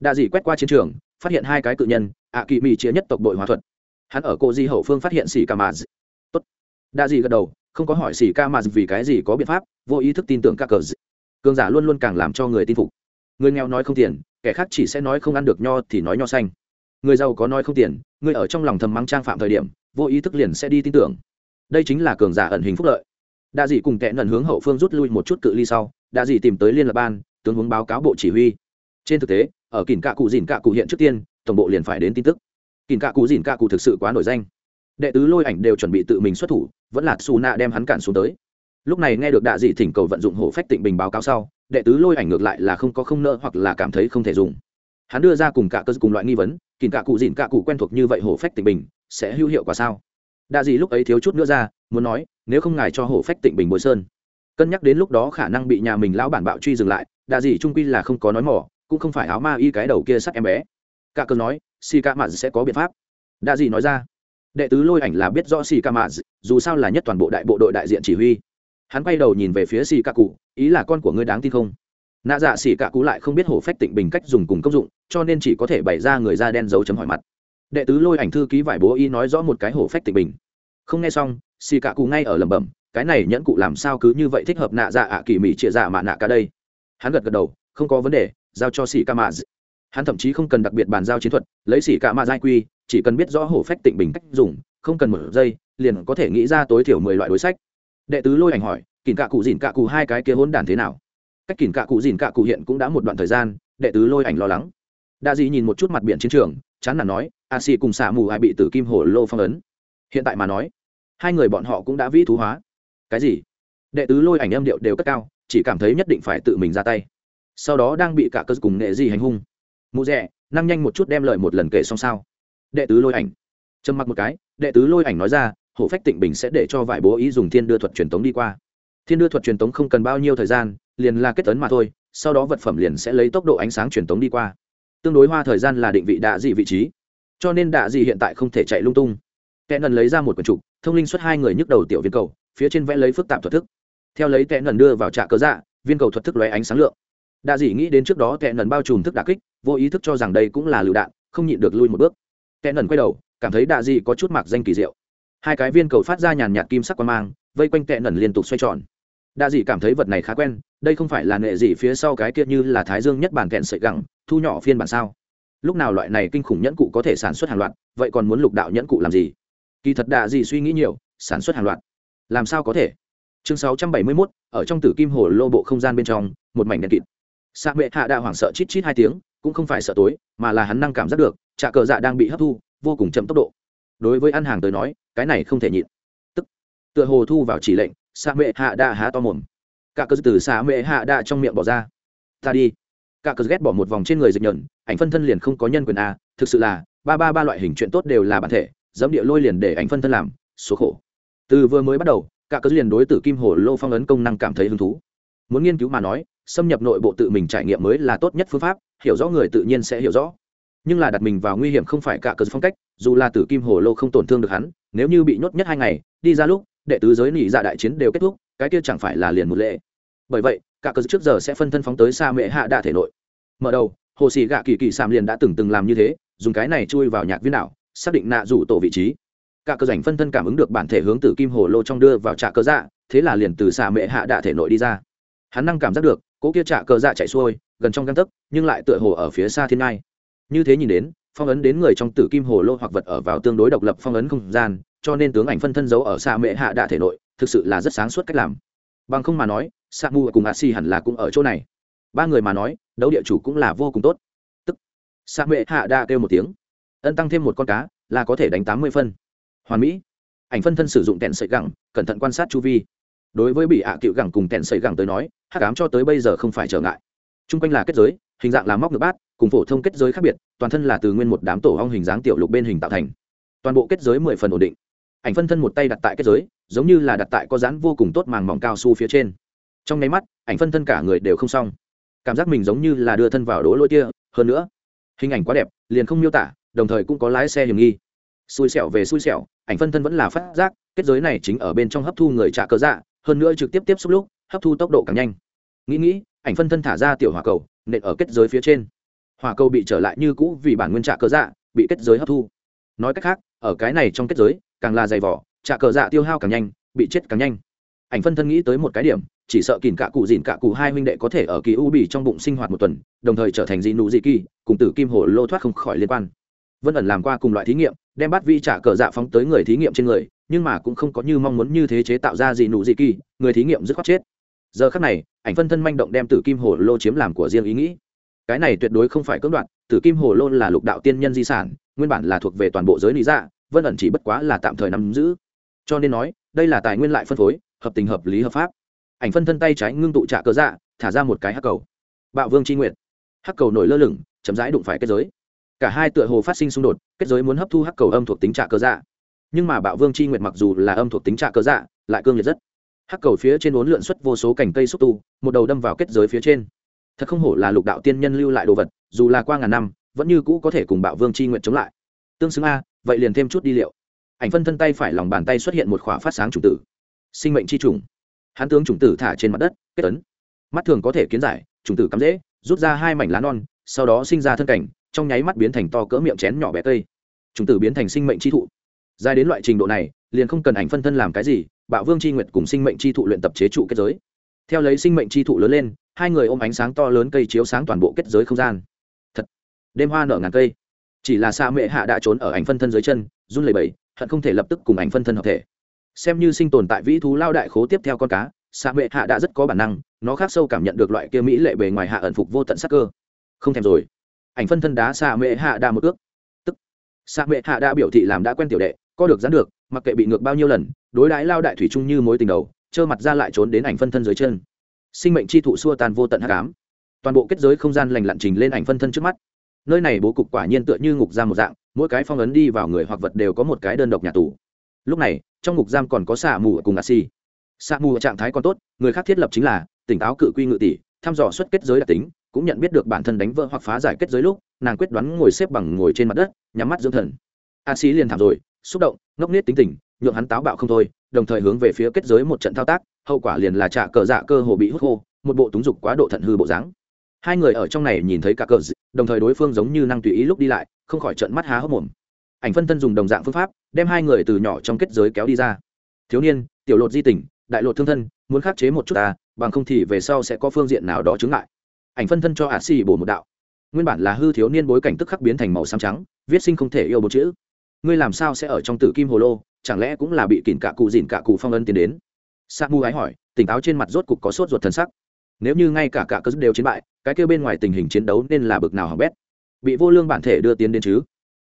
Đạ dị quét qua chiến trường, phát hiện hai cái cự nhân, ạ kỳ mỹ chia nhất tộc đội hóa thuật. Hắn ở cô di hậu phương phát hiện xỉ cả mà tốt. Đạ dị gật đầu không có hỏi xỉ ca mà vì cái gì có biện pháp, vô ý thức tin tưởng các cờ cường giả luôn luôn càng làm cho người tin phục. Người nghèo nói không tiền, kẻ khác chỉ sẽ nói không ăn được nho thì nói nho xanh. Người giàu có nói không tiền, người ở trong lòng thầm mắng trang phạm thời điểm, vô ý thức liền sẽ đi tin tưởng. Đây chính là cường giả ẩn hình phúc lợi. Đa dị cùng tệ nần hướng hậu phương rút lui một chút cự ly sau, đa dị tìm tới liên lập ban, tướng hướng báo cáo bộ chỉ huy. Trên thực tế, ở kìn cạ cụ dìn cạ cụ hiện trước tiên, tổng bộ liền phải đến tin tức. Kìn cạ cụ dìn cạ cụ thực sự quá nổi danh đệ tứ lôi ảnh đều chuẩn bị tự mình xuất thủ, vẫn là xù nạ đem hắn cản xuống tới. Lúc này nghe được đạ dị thỉnh cầu vận dụng hổ phách tịnh bình báo cáo sau, đệ tứ lôi ảnh ngược lại là không có không nợ hoặc là cảm thấy không thể dùng. Hắn đưa ra cùng cả cơ cùng loại nghi vấn kìm cả cụ dịn cả cụ quen thuộc như vậy hổ phách tịnh bình, sẽ hữu hiệu quả sao? Đạ dị lúc ấy thiếu chút nữa ra, muốn nói, nếu không ngài cho hổ phách tịnh bình bồi sơn. Cân nhắc đến lúc đó khả năng bị nhà mình lão bản bạo truy dừng lại, đạ dị trung quy là không có nói mỏ, cũng không phải áo ma y cái đầu kia sắt em bé. Cả cơ nói si ca mạt sẽ có biện pháp. Đạ dị nói ra đệ tứ lôi ảnh là biết rõ si ca mã dù sao là nhất toàn bộ đại bộ đội đại diện chỉ huy. Hắn quay đầu nhìn về phía si ca cụ ý là con của ngươi đáng tin không? Nạ dạ xỉ ca cụ lại không biết hổ phách tịnh bình cách dùng cùng công dụng, cho nên chỉ có thể bày ra người da đen dấu chấm hỏi mặt. Đệ tứ lôi ảnh thư ký vải bố y nói rõ một cái hổ phách tịnh bình. Không nghe xong xì ca cụ ngay ở lẩm bẩm, cái này nhẫn cụ làm sao cứ như vậy thích hợp nạ dạ ạ kỳ mỹ chia dạ mạ nạ cả đây? Hắn gật gật đầu, không có vấn đề, giao cho xì ca mạ hắn thậm chí không cần đặc biệt bàn giao chiến thuật, lấy xì ca mạ giai quy chỉ cần biết rõ hổ phách tịnh bình cách dùng, không cần một giây, liền có thể nghĩ ra tối thiểu mười loại đối sách. Đệ tứ lôi ảnh hỏi kìm cạ cụ dìn cạ cụ hai cái kia hỗn đản thế nào? Cách kìm cạ cụ dìn cạ cụ hiện cũng đã một đoạn thời gian, đệ tứ lôi ảnh lo lắng. Đa dị nhìn một chút mặt biển chiến trường, chán nản nói, a xì cùng xả mù ai bị tử kim hổ lô phong ấn. Hiện tại mà nói, hai người bọn họ cũng đã vĩ thú hóa. Cái gì? Đệ tứ lôi ảnh âm điệu đều cất cao, chỉ cảm thấy nhất định phải tự mình ra tay. Sau đó đang bị cả cơ cùng nghệ gì hành hung. Mụ rẻ, năng nhanh một chút đem lời một lần kể xong sao đệ tứ lôi ảnh. Trầm mặc một cái, đệ tứ lôi ảnh nói ra, hổ phách tịnh bình sẽ để cho vải bố ý dùng thiên đưa thuật truyền tống đi qua. Thiên đưa thuật truyền tống không cần bao nhiêu thời gian, liền là kết tấn mà thôi, sau đó vật phẩm liền sẽ lấy tốc độ ánh sáng truyền tống đi qua. Tương đối hoa thời gian là định vị đạ dị vị trí. Cho nên đạ dị hiện tại không thể chạy lung tung. Kẻ ngần lấy ra một quần trục, thông linh xuất hai người nhức đầu tiểu viên cầu, phía trên vẽ lấy phức tạp thuật thức. Theo lấy kẻ ngần đưa vào trạ cơ dạ viên cầu thuật thức lóe ánh sáng lượng. Đạ dị nghĩ đến trước đó kẻ ngần bao trùm thức đà kích, vô ý thức cho rằng đây cũng là lựu đạn, không nhịn được lui một bước kẻ nần quay đầu cảm thấy đạ dị có chút mặc danh kỳ diệu. Hai cái viên cầu phát ra nhàn nhạt kim sắc quan mang vây quanh kẻ nần liên tục xoay tròn. Đạ dị cảm thấy vật này khá quen đây không phải là nệ gì phía sau cái kia như là thái dương nhất bản kẹn sợi gẳng thu nhỏ phiên bản sao? Lúc nào loại này kinh khủng nhẫn cụ có thể sản xuất hàng loạt vậy còn muốn lục đạo nhẫn cụ làm gì? Kỳ thật đạ dị suy nghĩ nhiều sản xuất hàng loạt. Làm sao có thể? Chương 671, ở trong tử kim hồ lô bộ không gian bên trong một mảnh đèn kịt. Sa mệ hạ đạ hoảng sợ chít chít hai tiếng cũng không phải sợ tối mà là hắn năng cảm giác được trà cờ dạ đang bị hấp thu, vô cùng chậm tốc độ. Đối với ăn hàng tới nói, cái này không thể nhịn. Tức, tựa hồ thu vào chỉ lệnh xa mệ hạ đa há to mồm. Cả cờ từ xa mệ hạ đa trong miệng bỏ ra. Ta đi. Cả cờ ghét bỏ một vòng trên người dịch nhẫn, ảnh phân thân liền không có nhân quyền a, thực sự là, ba ba ba loại hình chuyện tốt đều là bản thể dẫm địa lôi liền để ảnh phân thân làm, số khổ. Từ vừa mới bắt đầu, cả cơ liền đối tử kim hồ lô phong ấn công năng cảm thấy hứng thú. Muốn nghiên cứu mà nói, xâm nhập nội bộ tự mình trải nghiệm mới là tốt nhất phương pháp, hiểu rõ người tự nhiên sẽ hiểu rõ nhưng là đặt mình vào nguy hiểm không phải cả cờ phong cách, dù là tử kim hồ lô không tổn thương được hắn, nếu như bị nhốt nhất hai ngày, đi ra lúc, đệ tứ giới nỉ dạ đại chiến đều kết thúc, cái kia chẳng phải là liền một lệ. Bởi vậy, cả cờ trước giờ sẽ phân thân phóng tới xa mệ hạ đạ thể nội. Mở đầu, hồ sĩ gạ kỳ kỳ sàm liền đã từng từng làm như thế, dùng cái này chui vào nhạc viên đảo, xác định nạ rủ tổ vị trí. Cả cơ rảnh phân thân cảm ứng được bản thể hướng từ kim hồ lô trong đưa vào trạ cơ dạ thế là liền từ xà mệ hạ đạ thể nội đi ra. Hắn năng cảm giác được cỗ kia trạ cơ dạ chạy xuôi, gần trong găng tấc, nhưng lại tựa hồ ở phía xa thiên ngai như thế nhìn đến, phong ấn đến người trong tử kim hồ lô hoặc vật ở vào tương đối độc lập phong ấn không gian, cho nên tướng ảnh phân thân giấu ở xa mệ hạ đạ thể nội, thực sự là rất sáng suốt cách làm. Bằng không mà nói, sa mu cùng a si hẳn là cũng ở chỗ này. Ba người mà nói, đấu địa chủ cũng là vô cùng tốt. Tức, sa mệ hạ đạ kêu một tiếng. Ân tăng thêm một con cá, là có thể đánh tám mươi phân. Hoàn mỹ. Ảnh phân thân sử dụng tẹn sợi gẳng, cẩn thận quan sát chu vi. Đối với bị ạ cựu gẳng cùng tẹn sợi gẳng tới nói, hắc ám cho tới bây giờ không phải trở ngại. T r u n g quanh là kết giới hình dạng là móc ngược bát, cùng phổ thông kết giới khác biệt, toàn thân là từ nguyên một đám tổ hong hình dáng tiểu lục bên hình tạo thành. Toàn bộ kết giới mười phần ổn định. Ảnh phân thân một tay đặt tại kết giới, giống như là đặt tại có rán vô cùng tốt màng mỏng cao su phía trên. Trong nháy mắt, ảnh phân thân cả người đều không xong. Cảm giác mình giống như là đưa thân vào đố lôi kia. Hơn nữa, hình ảnh quá đẹp, liền không miêu tả, đồng thời cũng có lái xe hiểm nghi. Xui xẻo về xui xẻo, ảnh phân thân vẫn là phát giác, kết giới này chính ở bên trong hấp thu người trả cơ dạ hơn nữa trực tiếp tiếp xúc lúc, hấp thu tốc độ càng nhanh. Nghĩ nghĩ ảnh phân thân thả ra tiểu hỏa cầu, nện ở kết giới phía trên. Hỏa cầu bị trở lại như cũ vì bản nguyên trạ cờ dạ bị kết giới hấp thu. Nói cách khác, ở cái này trong kết giới, càng là dày vỏ, trạ cờ dạ tiêu hao càng nhanh, bị chết càng nhanh. Ảnh phân thân nghĩ tới một cái điểm, chỉ sợ kìn cả cụ dìn cả cụ hai huynh đệ có thể ở kỳ u bì trong bụng sinh hoạt một tuần, đồng thời trở thành dị nụ dị kỳ, cùng tử kim hồ lô thoát không khỏi liên quan. Vân ẩn làm qua cùng loại thí nghiệm, đem bắt vi trả cờ dạ phóng tới người thí nghiệm trên người, nhưng mà cũng không có như mong muốn như thế chế tạo ra dị nụ dị kỳ, người thí nghiệm dứt khoát chết giờ khắc này, ảnh phân thân manh động đem tử kim hồ lô chiếm làm của riêng ý nghĩ. Cái này tuyệt đối không phải cưỡng đoạt, tử kim hồ lô là lục đạo tiên nhân di sản, nguyên bản là thuộc về toàn bộ giới lý dạ vân ẩn chỉ bất quá là tạm thời nắm giữ. Cho nên nói, đây là tài nguyên lại phân phối, hợp tình hợp lý hợp pháp. Ảnh phân thân tay trái ngưng tụ trạ cớ dạ thả ra một cái hắc cầu. Bạo vương tri nguyện hắc cầu nổi lơ lửng, chậm rãi đụng phải kết giới. Cả hai tựa hồ phát sinh xung đột, kết giới muốn hấp thu hắc cầu âm thuộc tính trạ cơ dạ. Nhưng mà bạo vương tri nguyện nguyệt mặc dù là âm thuộc tính trạ cơ dạ lại cương liệt rất hắc cầu phía trên uốn lượn xuất vô số cành cây xúc tu, một đầu đâm vào kết giới phía trên. Thật không hổ là lục đạo tiên nhân lưu lại đồ vật, dù là qua ngàn năm, vẫn như cũ có thể cùng bạo vương c h i nguyện chống lại. Tương xứng a, vậy liền thêm chút đi liệu. Ảnh phân thân tay phải lòng bàn tay xuất hiện một khỏa phát sáng chủng tử. Sinh mệnh c h i trùng hán tướng chủng tử thả trên mặt đất, kết ấn. Mắt thường có thể kiến giải, chủng tử cắm dễ rút ra hai mảnh lá non, sau đó sinh ra thân cảnh, trong nháy mắt biến thành to cỡ miệng chén nhỏ bé cây. Chủng tử biến thành sinh mệnh chi thụ. Dài đến loại trình độ này, liền không cần ảnh phân thân làm cái gì bạo vương chi nguyệt cùng sinh mệnh chi thụ luyện tập chế trụ kết giới. Theo lấy sinh mệnh chi thụ lớn lên, hai người ôm ánh sáng to lớn cây chiếu sáng toàn bộ kết giới không gian. Thật, đêm hoa nở ngàn cây. Chỉ là xa mệ hạ đã trốn ở ảnh phân thân dưới chân, run lẩy bẩy, hận không thể lập tức cùng ảnh phân thân hợp thể. Xem như sinh tồn tại vĩ thú lao đại khố tiếp theo con cá xa mệ hạ đã rất có bản năng, nó khác sâu cảm nhận được loại kia mỹ lệ bề ngoài hạ ẩn phục vô tận sắc cơ. Không thèm rồi. Ảnh phân thân đá xa mệ hạ đa một ước. Tức xa mệ hạ đã biểu thị làm đã quen tiểu đệ có được dán được, mặc kệ bị ngược bao nhiêu lần, đối đãi lao đại thủy chung như mối tình đầu, trơ mặt ra lại trốn đến ảnh phân thân dưới chân. Sinh mệnh chi thụ xua tan vô tận hắc ám. Toàn bộ kết giới không gian lành lặn trình lên ảnh phân thân trước mắt. Nơi này bố cục quả nhiên tựa như ngục giam một dạng, mỗi cái phong ấn đi vào người hoặc vật đều có một cái đơn độc nhà tù. Lúc này, trong ngục giam còn có xạ mù cùng a si. Xạ mù trạng thái còn tốt, người khác thiết lập chính là, tỉnh táo cự quy ngự tỷ, thăm dò xuất kết giới đặc tính, cũng nhận biết được bản thân đánh vỡ hoặc phá giải kết giới lúc, nàng quyết đoán ngồi xếp bằng ngồi trên mặt đất, nhắm mắt dưỡng thần. A si liền thảm rồi xúc động, ngốc nết tính tình, nhượng hắn táo bạo không thôi, đồng thời hướng về phía kết giới một trận thao tác, hậu quả liền là trả cờ dạ cơ hồ bị hút khô, một bộ túng dục quá độ thận hư bộ dáng. Hai người ở trong này nhìn thấy cả cờ đồng thời đối phương giống như năng tùy ý lúc đi lại, không khỏi trận mắt há hốc mồm. Ảnh phân thân dùng đồng dạng phương pháp, đem hai người từ nhỏ trong kết giới kéo đi ra. Thiếu niên, tiểu lột di tỉnh, đại lột thương thân, muốn khắc chế một chút ta, bằng không thì về sau sẽ có phương diện nào đó chứng lại ảnh phân thân cho ả xì bổ một đạo. Nguyên bản là hư thiếu niên bối cảnh tức khắc biến thành màu xám trắng, viết sinh không thể yêu bốn chữ ngươi làm sao sẽ ở trong tử kim hồ lô? Chẳng lẽ cũng là bị kỉn cạ cụ dìn cạ cụ phong ân tiến đến? Sa mu ái hỏi, tỉnh táo trên mặt rốt cục có sốt ruột thần sắc. Nếu như ngay cả cả cớ đều chiến bại, cái kêu bên ngoài tình hình chiến đấu nên là bực nào hỏng bét. Bị vô lương bản thể đưa tiến đến chứ?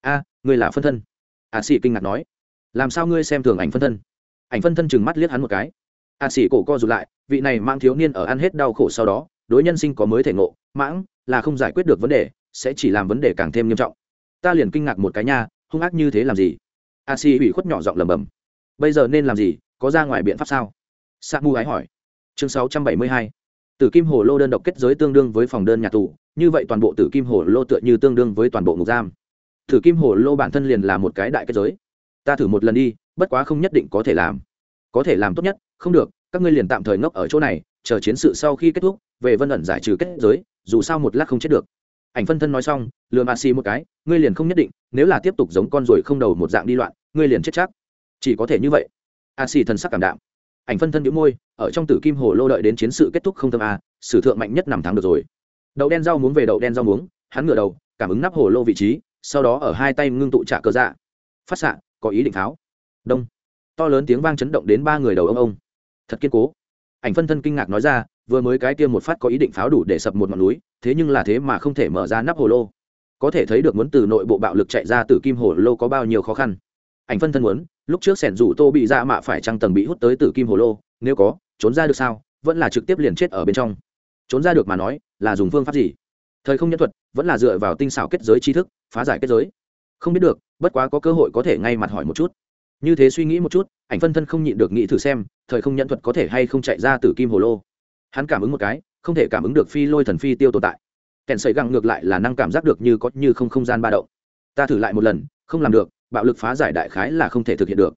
A, ngươi là phân thân. A sĩ kinh ngạc nói. Làm sao ngươi xem thường ảnh phân thân? Ảnh phân thân chừng mắt liếc hắn một cái. A sĩ cổ co rụt lại, vị này mang thiếu niên ở ăn hết đau khổ sau đó, đối nhân sinh có mới thể ngộ, mãng, là không giải quyết được vấn đề, sẽ chỉ làm vấn đề càng thêm nghiêm trọng. Ta liền kinh ngạc một cái nha hung ác như thế làm gì? A si ủy khuất nhỏ giọng lầm bầm bây giờ nên làm gì? Có ra ngoài biện pháp sao? Sa mu ái hỏi. Chương sáu trăm bảy mươi hai. Tử kim hồ lô đơn độc kết giới tương đương với phòng đơn nhà tù, như vậy toàn bộ tử kim hồ lô tựa như tương đương với toàn bộ ngục giam. Tử kim hồ lô bản thân liền là một cái đại kết giới. Ta thử một lần đi, bất quá không nhất định có thể làm. Có thể làm tốt nhất, không được, các ngươi liền tạm thời ngốc ở chỗ này, chờ chiến sự sau khi kết thúc, về vân ẩn giải trừ kết giới, dù sao một lát không chết được ảnh phân thân nói xong, lừa mà xì một cái, ngươi liền không nhất định, nếu là tiếp tục giống con ruồi không đầu một dạng đi loạn, ngươi liền chết chắc. Chỉ có thể như vậy. A xì thần sắc cảm đạm. Ảnh phân thân đĩu môi, ở trong tử kim hồ lô đợi đến chiến sự kết thúc không tâm a, sử thượng mạnh nhất nằm thắng được rồi. Đậu đen rau muống về đậu đen rau muống, hắn ngửa đầu, cảm ứng nắp hồ lô vị trí, sau đó ở hai tay ngưng tụ trả cơ dạ. Phát xạ, có ý định tháo. đông. To lớn tiếng vang chấn động đến ba người đầu ông ông. Thật kiên cố. Ảnh phân thân kinh ngạc nói ra vừa mới cái kia một phát có ý định pháo đủ để sập một ngọn núi, thế nhưng là thế mà không thể mở ra nắp hồ lô. Có thể thấy được muốn từ nội bộ bạo lực chạy ra từ kim hồ lô có bao nhiêu khó khăn. Ảnh phân thân muốn, lúc trước sẻn rủ tô bị ra mạ phải trăng tầng bị hút tới từ kim hồ lô, nếu có, trốn ra được sao, vẫn là trực tiếp liền chết ở bên trong. Trốn ra được mà nói, là dùng phương pháp gì? Thời không nhân thuật, vẫn là dựa vào tinh xảo kết giới tri thức, phá giải kết giới. Không biết được, bất quá có cơ hội có thể ngay mặt hỏi một chút. Như thế suy nghĩ một chút, ảnh phân thân không nhịn được nghĩ thử xem, thời không nhận thuật có thể hay không chạy ra từ kim hồ lô hắn cảm ứng một cái, không thể cảm ứng được phi lôi thần phi tiêu tồn tại. Kèn sấy găng ngược lại là năng cảm giác được như có như không không gian ba động. Ta thử lại một lần, không làm được, bạo lực phá giải đại khái là không thể thực hiện được.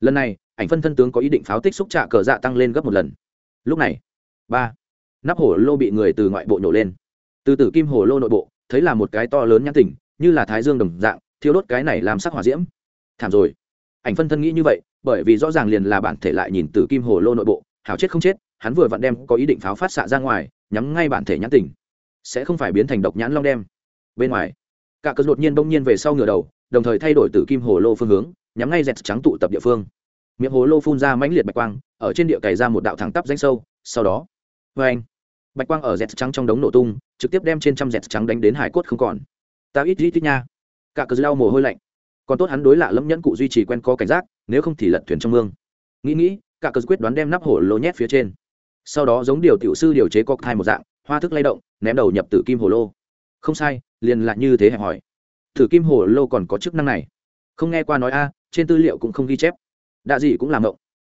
Lần này, ảnh phân thân tướng có ý định pháo tích xúc trạ cờ dạ tăng lên gấp một lần. Lúc này, ba, nắp hổ lô bị người từ ngoại bộ nhổ lên. Từ tử kim hồ lô nội bộ, thấy là một cái to lớn nhãn tỉnh như là thái dương đồng dạng thiếu đốt cái này làm sắc hỏa diễm. Thảm rồi. Ảnh phân thân nghĩ như vậy, bởi vì rõ ràng liền là bản thể lại nhìn từ kim hồ lô nội bộ, hảo chết không chết hắn vừa vặn đem có ý định pháo phát xạ ra ngoài, nhắm ngay bản thể nhãn tỉnh sẽ không phải biến thành độc nhãn long đem. Bên ngoài, cả cơn đột nhiên bỗng nhiên về sau ngửa đầu, đồng thời thay đổi từ kim hồ lô phương hướng, nhắm ngay dẹt trắng tụ tập địa phương. Miệng hồ lô phun ra mãnh liệt bạch quang, ở trên địa cày ra một đạo thẳng tắp danh sâu, sau đó vê anh, bạch quang ở dẹt trắng trong đống nổ tung, trực tiếp đem trên trăm dẹt trắng đánh đến hải cốt không còn. Ta ít ít ít nha. Cả cơn lau mồ hôi lạnh. Còn tốt hắn đối lạ lẫm nhẫn cụ duy trì quen có cảnh giác, nếu không thì lật thuyền trong mương. Nghĩ nghĩ, cả cơn quyết đoán đem nắp hồ lô nhét phía trên sau đó giống điều tiểu sư điều chế cọc thai một dạng, hoa thức lay động, ném đầu nhập tử kim hồ lô. Không sai, liền lại như thế hẹp hỏi. Tử kim hồ lô còn có chức năng này. Không nghe qua nói a, trên tư liệu cũng không ghi chép. Đạ gì cũng làm động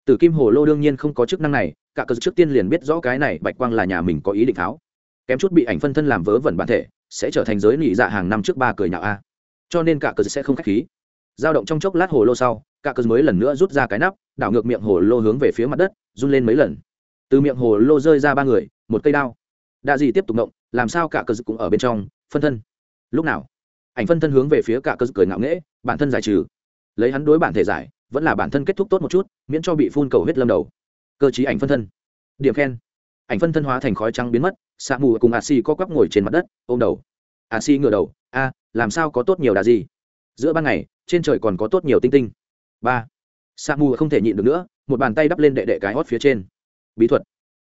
tử kim hồ lô đương nhiên không có chức năng này, cả cờ trước tiên liền biết rõ cái này bạch quang là nhà mình có ý định tháo. Kém chút bị ảnh phân thân làm vớ vẩn bản thể, sẽ trở thành giới nị dạ hàng năm trước ba cười nhạo a. Cho nên cả cờ sẽ không k h á c h khí. Dao động trong chốc lát hồ lô sau, cả cờ mới lần nữa rút ra cái nắp, đảo ngược miệng hồ lô hướng về phía mặt đất, run lên mấy lần từ miệng hồ lô rơi ra ba người, một cây đao. Đa dị tiếp tục động làm sao cả cơ dực cũng ở bên trong, phân thân. Lúc nào? Ảnh phân thân hướng về phía cả cơ dực cười ngạo nghễ, bản thân giải trừ. Lấy hắn đối bản thể giải, vẫn là bản thân kết thúc tốt một chút, miễn cho bị phun cầu huyết lâm đầu. Cơ chí ảnh phân thân. Điểm khen. Ảnh phân thân hóa thành khói trắng biến mất xạ mù cùng a si co quắp ngồi trên mặt đất, ôm đầu. A si ngửa đầu, a, làm sao có tốt nhiều đà gì giữa ban ngày, trên trời còn có tốt nhiều tinh tinh. Ba. Xạ mù không thể nhịn được nữa, một bàn tay đắp lên đệ đệ cái hót phía trên bí thuật,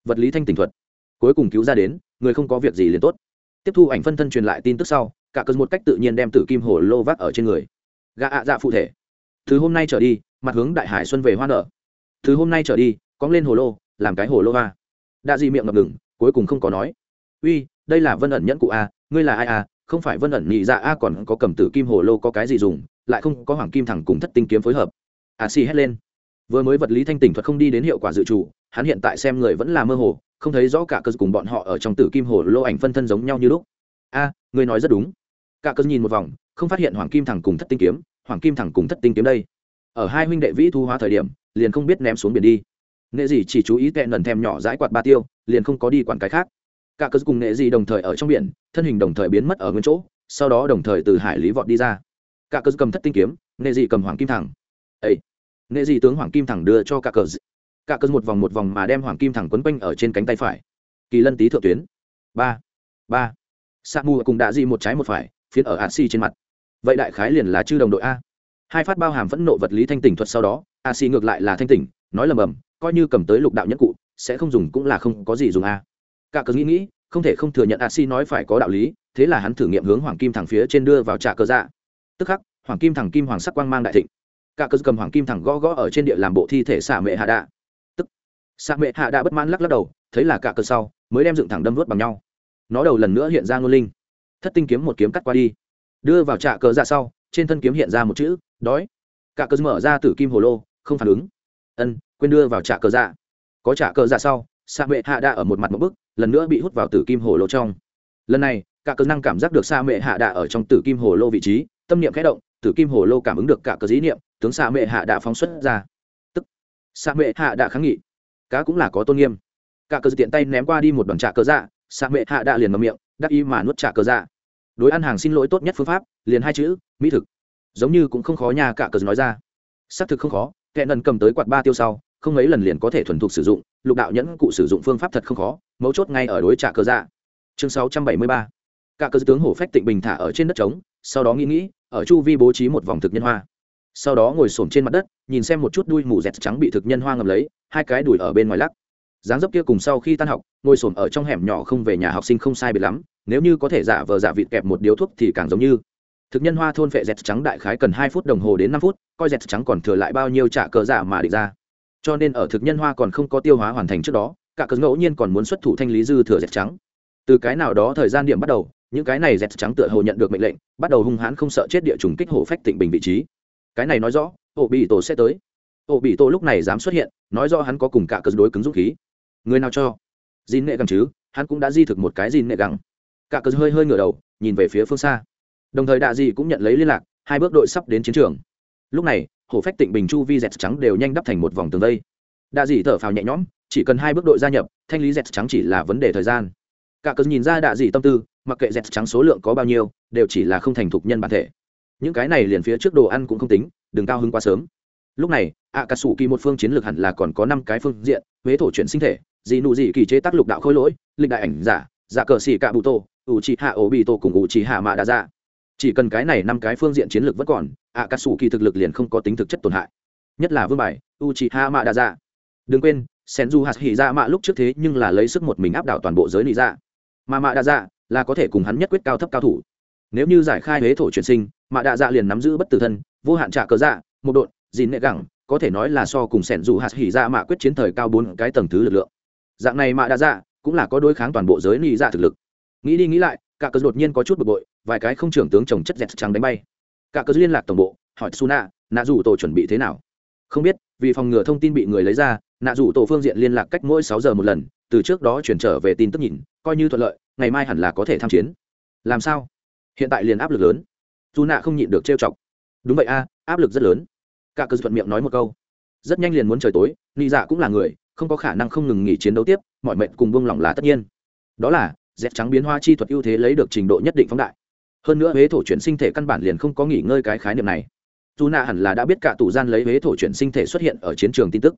vật lý thanh tỉnh thuật. Cuối cùng cứu ra đến, người không có việc gì liền tốt. Tiếp thu ảnh phân thân truyền lại tin tức sau, cả cơn một cách tự nhiên đem tử kim hồ lô vác ở trên người. Gạ ạ dạ phụ thể. Thứ hôm nay trở đi, mặt hướng đại hải xuân về hoa nở. Thứ hôm nay trở đi cóng lên hồ lô, làm cái hồ lô va đa di miệng ngập ngừng, cuối cùng không có nói. Uy, đây là vân ẩn nhẫn cụ a, ngươi là ai a? Không phải vân ẩn nhị dạ a còn có cầm tử kim hồ lô có cái gì dùng, lại không có hoàng kim thẳng cùng thất tinh kiếm phối hợp. A si hét lên vừa mới vật lý thanh tỉnh thuật không đi đến hiệu quả dự trù, hắn hiện tại xem người vẫn là mơ hồ, không thấy rõ cả cơ cùng bọn họ ở trong tử kim hồ lô ảnh phân thân giống nhau như lúc. A, người nói rất đúng. Cả cơ nhìn một vòng, không phát hiện hoàng kim thẳng cùng thất tinh kiếm, hoàng kim thẳng cùng thất tinh kiếm đây. Ở hai huynh đệ vĩ thu hóa thời điểm, liền không biết ném xuống biển đi. Nghệ gì chỉ chú ý tệ lần thèm nhỏ dãi quạt ba tiêu, liền không có đi quản cái khác. Cả cơ cùng nghệ gì đồng thời ở trong biển, thân hình đồng thời biến mất ở nguyên chỗ, sau đó đồng thời từ hải lý vọt đi ra. Cả cơ cầm thất tinh kiếm nghệ gì cầm hoàng kim thẳng. Ấy nghệ gì tướng hoàng kim thẳng đưa cho cả cờ cả cờ một vòng một vòng mà đem hoàng kim thẳng quấn quanh ở trên cánh tay phải. Kỳ lân tý thượng tuyến. Ba. Ba. Sa mù cùng đạ di một trái một phải, phiến ở a si trên mặt. Vậy đại khái liền là chư đồng đội a. Hai phát bao hàm phẫn nộ vật lý thanh tỉnh thuật sau đó, a si ngược lại là thanh tỉnh, nói lầm bầm, coi như cầm tới lục đạo nhẫn cụ, sẽ không dùng cũng là không có gì dùng a. Cả cớ nghĩ nghĩ, không thể không thừa nhận a si nói phải có đạo lý, thế là hắn thử nghiệm hướng hoàng kim thẳng phía trên đưa vào trà cờ dạ. Tức khắc, hoàng kim thẳng kim hoàng sắc quang mang đại thịnh cả cơ cầm hoàng kim thẳng gõ gõ ở trên địa làm bộ thi thể xả mệ hạ đạ. Tức xả mệ hạ đạ bất mãn lắc lắc đầu, thấy là cả cơ sau, mới đem dựng thẳng đâm vớt bằng nhau. Nó đầu lần nữa hiện ra ngôn linh. Thất tinh kiếm một kiếm cắt qua đi. Đưa vào trạ cờ ra dạ sau, trên thân kiếm hiện ra một chữ, đói. Cả cờ mở ra từ kim hồ lô, không phản ứng. Ân, quên đưa vào trạ cờ ra dạ. có trạ cờ ra dạ sau sa mệ hạ đạ ở một mặt một bức, lần nữa bị hút vào tử kim hồ lô trong. Lần này, cả cơ năng cảm giác được sa mệ hạ đạ ở trong tử kim hồ lô vị trí, tâm niệm khẽ động tử kim hồ lô cảm ứng được cả cờ dĩ niệm, tướng xạ mệ hạ đã phóng xuất ra. Tức xạ mệ hạ đã kháng nghị. Cá cũng là có tôn nghiêm. Cả cờ tiện tay ném qua đi một đoàn trà cờ dạ xạ mệ hạ đã liền mầm miệng, đắc ý mà nuốt trà cờ dạ. Đối ăn hàng xin lỗi tốt nhất phương pháp, liền hai chữ, mỹ thực. Giống như cũng không khó nhà cả cờ nói ra. Xác thực không khó kẹn nần cầm tới quạt ba tiêu sau, không mấy lần liền có thể thuần thục sử dụng, lục đạo nhẫn cụ sử dụng phương pháp thật không khó, mấu chốt ngay ở đối trả cờ dạ. Chương sáu trăm bảy mươi ba. Cả cờ tướng hổ phách tịnh bình thả ở trên đất trống, sau đó nghĩ nghĩ ở chu vi bố trí một vòng thực nhân hoa. Sau đó ngồi xổm trên mặt đất, nhìn xem một chút đuôi mù dẹt trắng bị thực nhân hoa ngầm lấy, hai cái đùi ở bên ngoài lắc. Dáng dấp kia cùng sau khi tan học, ngồi xổm ở trong hẻm nhỏ không về nhà học sinh không sai biệt lắm, nếu như có thể giả vờ giả vịt kẹp một điếu thuốc thì càng giống như. Thực nhân hoa thôn phệ dẹt trắng đại khái cần hai phút đồng hồ đến năm phút, coi dẹt trắng còn thừa lại bao nhiêu trả cờ giả mà địch ra. Cho nên ở thực nhân hoa còn không có tiêu hóa hoàn thành trước đó, cả cờ ngẫu nhiên còn muốn xuất thủ thanh lý dư thừa dẹt trắng. Từ cái nào đó thời gian điểm bắt đầu những cái này dẹt trắng tựa hồ nhận được mệnh lệnh, bắt đầu hung hãn không sợ chết địa chủng kích hổ phách tịnh bình vị trí. Cái này nói rõ ổ bị tổ sẽ tới. Ổ bị tổ lúc này dám xuất hiện, nói rõ hắn có cùng cả cờ đối cứng dũng khí. Người nào cho? Dìn nghệ găng chứ, hắn cũng đã di thực một cái dìn nghệ găng cả cờ hơi hơi ngửa đầu, nhìn về phía phương xa. Đồng thời đạ dị cũng nhận lấy liên lạc, hai bước đội sắp đến chiến trường. Lúc này, hổ phách tịnh bình chu vi dẹt trắng đều nhanh đắp thành một vòng tường vây. Đạ dị thở phào nhẹ nhõm, chỉ cần hai bước đội gia nhập, thanh lý dẹt trắng chỉ là vấn đề thời gian. Cả cờ nhìn ra đạ dị tâm tư mặc kệ dẹt trắng số lượng có bao nhiêu, đều chỉ là không thành thục nhân bản thể. Những cái này liền phía trước đồ ăn cũng không tính, đừng cao hứng quá sớm. Lúc này ạ cà sủ kỳ một phương chiến lược hẳn là còn có năm cái phương diện, huế thổ chuyển sinh thể, dị nụ dị kỳ chế tác lục đạo khôi lỗi, lịch đại ảnh giả giả cờ xì cạ bụ tô ủ trì hạ ổ bị tô cùng ủ trì hạ mạ đa ra chỉ cần cái này năm cái phương diện chiến lược vẫn còn ạ cà sủ kỳ thực lực liền không có tính thực chất tổn hại. Nhất là vương bài u trì hạ mạ đa ra đừng quên sen du hạt hỉ ra mạ lúc trước thế nhưng là lấy sức một mình áp đảo toàn bộ giới lý ra mà mạ đa ra là có thể cùng hắn nhất quyết cao thấp cao thủ. Nếu như giải khai huế thổ chuyển sinh mạ đạ dạ liền nắm giữ bất tử thân, vô hạn trả cờ dạ một đột dìn nệ gẳng, có thể nói là so cùng sẻn dù hạt hỉ ra mạ quyết chiến thời cao bốn cái tầng thứ lực lượng. Dạng này mạ đạ dạ cũng là có đối kháng toàn bộ giới lý dạ thực lực. Nghĩ đi nghĩ lại, cả cớ đột nhiên có chút bực bội, vài cái không trưởng tướng chồng chất dẹt trắng đánh bay. Cả cớ liên lạc tổng bộ, hỏi suna, nạ rủ tổ chuẩn bị thế nào? Không biết, vì phòng ngừa thông tin bị người lấy ra, nạ rủ tổ phương diện liên lạc cách mỗi sáu giờ một lần, từ trước đó chuyển trở về tin tức nhìn, coi như thuận lợi ngày mai hẳn là có thể tham chiến. Làm sao? Hiện tại liền áp lực lớn. Dù nạ không nhịn được trêu chọc. Đúng vậy a, áp lực rất lớn. Cả cơ thuận miệng nói một câu. Rất nhanh liền muốn trời tối, nị dạ cũng là người, không có khả năng không ngừng nghỉ chiến đấu tiếp, mọi mệnh cùng buông lỏng là tất nhiên. Đó là dép trắng biến hoa chi thuật ưu thế lấy được trình độ nhất định phóng đại. Hơn nữa huế thổ chuyển sinh thể căn bản liền không có nghỉ ngơi cái khái niệm này. Dù nạ hẳn là đã biết cả tù gian lấy huế thổ chuyển sinh thể xuất hiện ở chiến trường tin tức.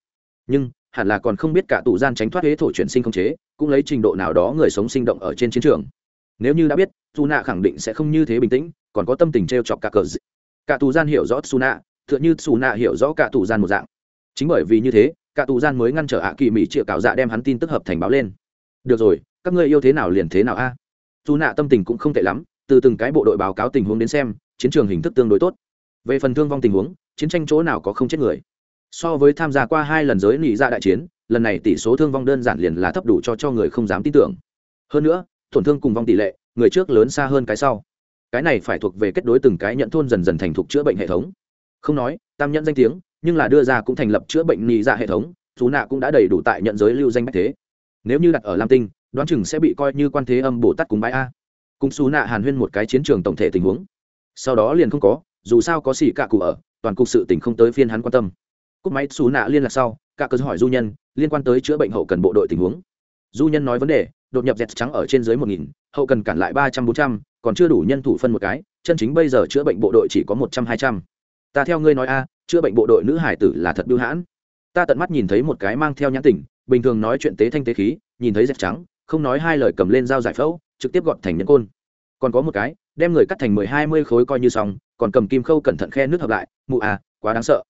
Nhưng hẳn là còn không biết cả tù gian tránh thoát huế thổ chuyển sinh không chế, cũng lấy trình độ nào đó người sống sinh động ở trên chiến trường. Nếu như đã biết dù nạ khẳng định sẽ không như thế bình tĩnh, còn có tâm tình t r e o chọc cả cờ dị. cả tù gian hiểu rõ su nạ tựa như su nạ hiểu rõ cả tù gian một dạng. Chính bởi vì như thế, cả tù gian mới ngăn trở hạ kỳ mỹ triệu cạo dạ đem hắn tin tức hợp thành báo lên. Được rồi, các ngươi yêu thế nào liền thế nào a? Dù nạ tâm tình cũng không tệ lắm, từ từng cái bộ đội báo cáo tình huống đến xem, chiến trường hình thức tương đối tốt. Về phần thương vong tình huống, chiến tranh chỗ nào có không chết người? So với tham gia qua hai lần giới nị ra đại chiến, lần này tỷ số thương vong đơn giản liền là thấp đủ cho cho người không dám tin tưởng. Hơn nữa, tổn thương cùng vong tỷ lệ, người trước lớn xa hơn cái sau. Cái này phải thuộc về kết nối từng cái nhận thôn dần dần thành thục chữa bệnh hệ thống. Không nói, tam nhận danh tiếng, nhưng là đưa ra cũng thành lập chữa bệnh nhị dạ hệ thống chú nạ cũng đã đầy đủ tại nhận giới lưu danh bách thế. Nếu như đặt ở lam tinh, đoán chừng sẽ bị coi như quan thế âm bồ tát cùng bãi a. Cùng xú nạ hàn huyên một cái chiến trường tổng thể tình huống. Sau đó liền không có, dù sao có xỉ cả cụ ở, toàn cục sự tình không tới phiên hắn quan tâm cúp máy xù nạ liên lạc sau, cả cơ hỏi du nhân, liên quan tới chữa bệnh hậu cần bộ đội tình huống. Du nhân nói vấn đề, đột nhập dẹt trắng ở trên dưới một nghìn, hậu cần cản lại ba trăm bốn trăm, còn chưa đủ nhân thủ phân một cái, chân chính bây giờ chữa bệnh bộ đội chỉ có một trăm hai trăm. Ta theo ngươi nói a, chữa bệnh bộ đội nữ hải tử là thật bưu hãn. Ta tận mắt nhìn thấy một cái mang theo nhãn tỉnh bình thường nói chuyện tế thanh tế khí, nhìn thấy dẹt trắng, không nói hai lời cầm lên dao giải phẫu, trực tiếp gọn thành nhân côn. Còn có một cái, đem người cắt thành mười hai mươi khối coi như xong, còn cầm kim khâu cẩn thận khe nước hợp lại, mụ à quá đáng sợ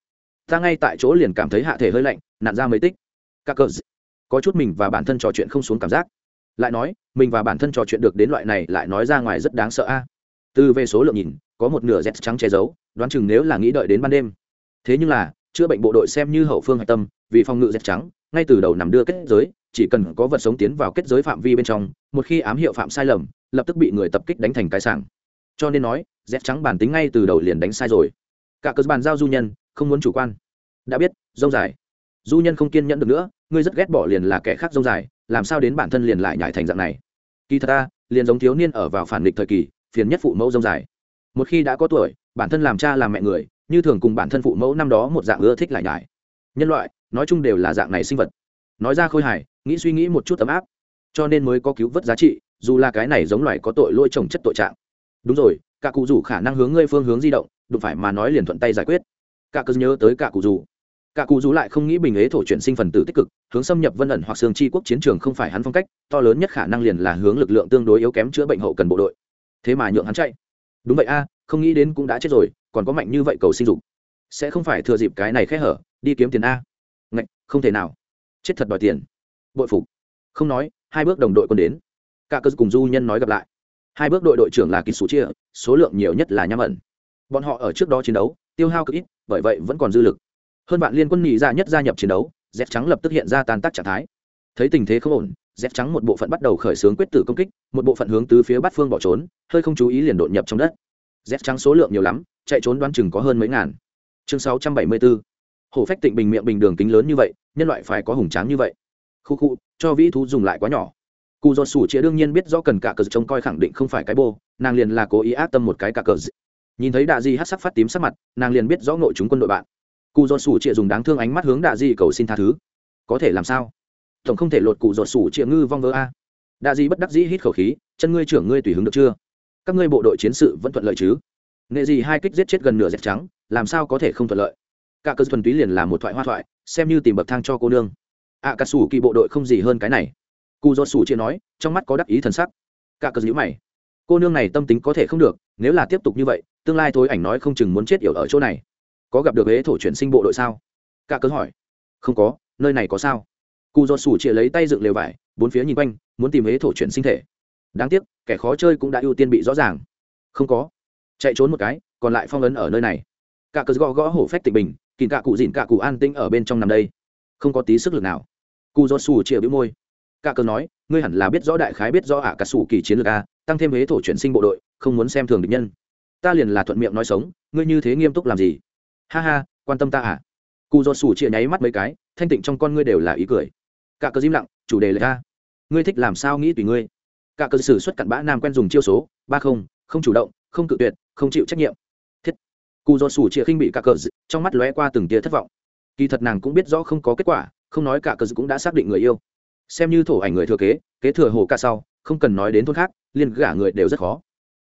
ta ngay tại chỗ liền cảm thấy hạ thể hơi lạnh nạn ra mấy tích. Các cờ có chút mình và bản thân trò chuyện không xuống cảm giác. Lại nói, mình và bản thân trò chuyện được đến loại này lại nói ra ngoài rất đáng sợ a. Từ về số lượng nhìn, có một nửa dẹt trắng che giấu, đoán chừng nếu là nghĩ đợi đến ban đêm. Thế nhưng là, chữa bệnh bộ đội xem như hậu phương hạch tâm, vì phòng ngự dẹt trắng, ngay từ đầu nằm đưa kết giới, chỉ cần có vật sống tiến vào kết giới phạm vi bên trong, một khi ám hiệu phạm sai lầm, lập tức bị người tập kích đánh thành cái sảng. Cho nên nói dép trắng bản tính ngay từ đầu liền đánh sai rồi. Cả cơ bàn giao du nhân không muốn chủ quan. Đã biết, rông dài. Du nhân không kiên nhẫn được nữa, ngươi rất ghét bỏ liền là kẻ khác rông dài, làm sao đến bản thân liền lại nhảy thành dạng này? Kỳ thật ta, liền giống thiếu niên ở vào phản nghịch thời kỳ, phiền nhất phụ mẫu rông dài. Một khi đã có tuổi, bản thân làm cha làm mẹ người, như thường cùng bản thân phụ mẫu năm đó một dạng ưa thích lại nhải nhân loại, nói chung đều là dạng này sinh vật. Nói ra khôi hài, nghĩ suy nghĩ một chút ấm áp. Cho nên mới có cứu vớt giá trị, dù là cái này giống loài có tội lỗi trồng chất tội trạng. Đúng rồi, cả cụ rủ khả năng hướng ngươi phương hướng di động, đụng phải mà nói liền thuận tay giải quyết cả cứ nhớ tới cả cụ dù. Cả cụ dù lại không nghĩ bình ế thổ chuyển sinh phần tử tích cực, hướng xâm nhập vân ẩn hoặc xương chi quốc chiến trường không phải hắn phong cách, to lớn nhất khả năng liền là hướng lực lượng tương đối yếu kém chữa bệnh hậu cần bộ đội. Thế mà nhượng hắn chạy. Đúng vậy a, không nghĩ đến cũng đã chết rồi, còn có mạnh như vậy cầu sinh dục. Sẽ không phải thừa dịp cái này khẽ hở, đi kiếm tiền a. Ngạch, không thể nào. Chết thật đòi tiền. Bội phục. Không nói, hai bước đồng đội còn đến. Cả cơ cùng du nhân nói gặp lại. Hai bước đội đội trưởng là kỳ số chia, số lượng nhiều nhất là nham ẩn. Bọn họ ở trước đó chiến đấu tiêu hao cực ít, bởi vậy vẫn còn dư lực. Hơn bạn liên quân nhị ra nhất gia nhập chiến đấu dép trắng lập tức hiện ra tan tác trạng thái. Thấy tình thế không ổn dép trắng một bộ phận bắt đầu khởi xướng quyết tử công kích, một bộ phận hướng tứ phía bát phương bỏ trốn, hơi không chú ý liền đột nhập trong đất. Dép trắng số lượng nhiều lắm, chạy trốn đoán chừng có hơn mấy ngàn. Chương sáu trăm bảy mươi bốn hổ phách tịnh bình miệng bình đường kính lớn như vậy, nhân loại phải có hùng tráng như vậy. Khu khu, cho vĩ thú dùng lại quá nhỏ. Cụ dột sủ chĩa đương nhiên biết do cần cả cờ trông coi khẳng định không phải cái bô, nàng liền là cố ý ác tâm một cái cả cờ nhìn thấy đạ di hát sắc phát tím sắc mặt nàng liền biết rõ nội chúng quân đội bạn. Cụ dột sủ chĩa dùng đáng thương ánh mắt hướng đạ di cầu xin tha thứ. Có thể làm sao? Tổng không thể lột cụ dột sủ chĩa ngư vong vỡ a. Đạ di bất đắc dĩ hít khẩu khí chân ngươi trưởng ngươi tùy hứng được chưa? Các ngươi bộ đội chiến sự vẫn thuận lợi chứ? Nghệ gì hai kích giết chết gần nửa dẹp trắng làm sao có thể không thuận lợi? Cả cơ thuần túy liền là một thoại hoa thoại xem như tìm bậc thang cho cô nương. Ạ à, sủ kỳ bộ đội không gì hơn cái này. Cụ do sủ chia nói trong mắt có đắc ý thần sắc. Cả cờ nhữ mày. Cô nương này tâm tính có thể không được nếu là tiếp tục như vậy tương lai thối ảnh nói không chừng muốn chết yểu ở chỗ này. Có gặp được hế thổ chuyển sinh bộ đội sao? Cả cớ hỏi. Không có, nơi này có sao? Cụ do sủ chia lấy tay dựng lều vải, bốn phía nhìn quanh, muốn tìm hế thổ chuyển sinh thể. Đáng tiếc, kẻ khó chơi cũng đã ưu tiên bị rõ ràng. Không có. Chạy trốn một cái, còn lại phong ấn ở nơi này. Cả cớ gõ gõ hổ phách tịch bình kìm cả cụ dịn cả cụ an tinh ở bên trong nằm đây. Không có tí sức lực nào. Cụ do sủ chia bĩu môi. Cả cớ nói, ngươi hẳn là biết rõ đại khái biết rõ ạ cả sủ kỳ chiến lược a, tăng thêm hế thổ chuyển sinh bộ đội, không muốn xem thường địch nhân ta liền là thuận miệng nói sống, ngươi như thế nghiêm túc làm gì? Ha ha, quan tâm ta à? Cụ do sủ chia nháy mắt mấy cái, thanh tịnh trong con ngươi đều là ý cười. Cả cờ im lặng, chủ đề là ta. Ngươi thích làm sao nghĩ tùy ngươi. Cả cờ sử xuất cặn bã nam quen dùng chiêu số, ba không không chủ động, không cự tuyệt, không chịu trách nhiệm. Thiết. Cụ do sủ chia khinh bị cả cờ trong mắt lóe qua từng tia thất vọng. Kỳ thật nàng cũng biết rõ không có kết quả, không nói cả cờ cũng đã xác định người yêu. Xem như thổ ảnh người thừa kế kế thừa hồ ca sau, không cần nói đến thôn khác liên gả người đều rất khó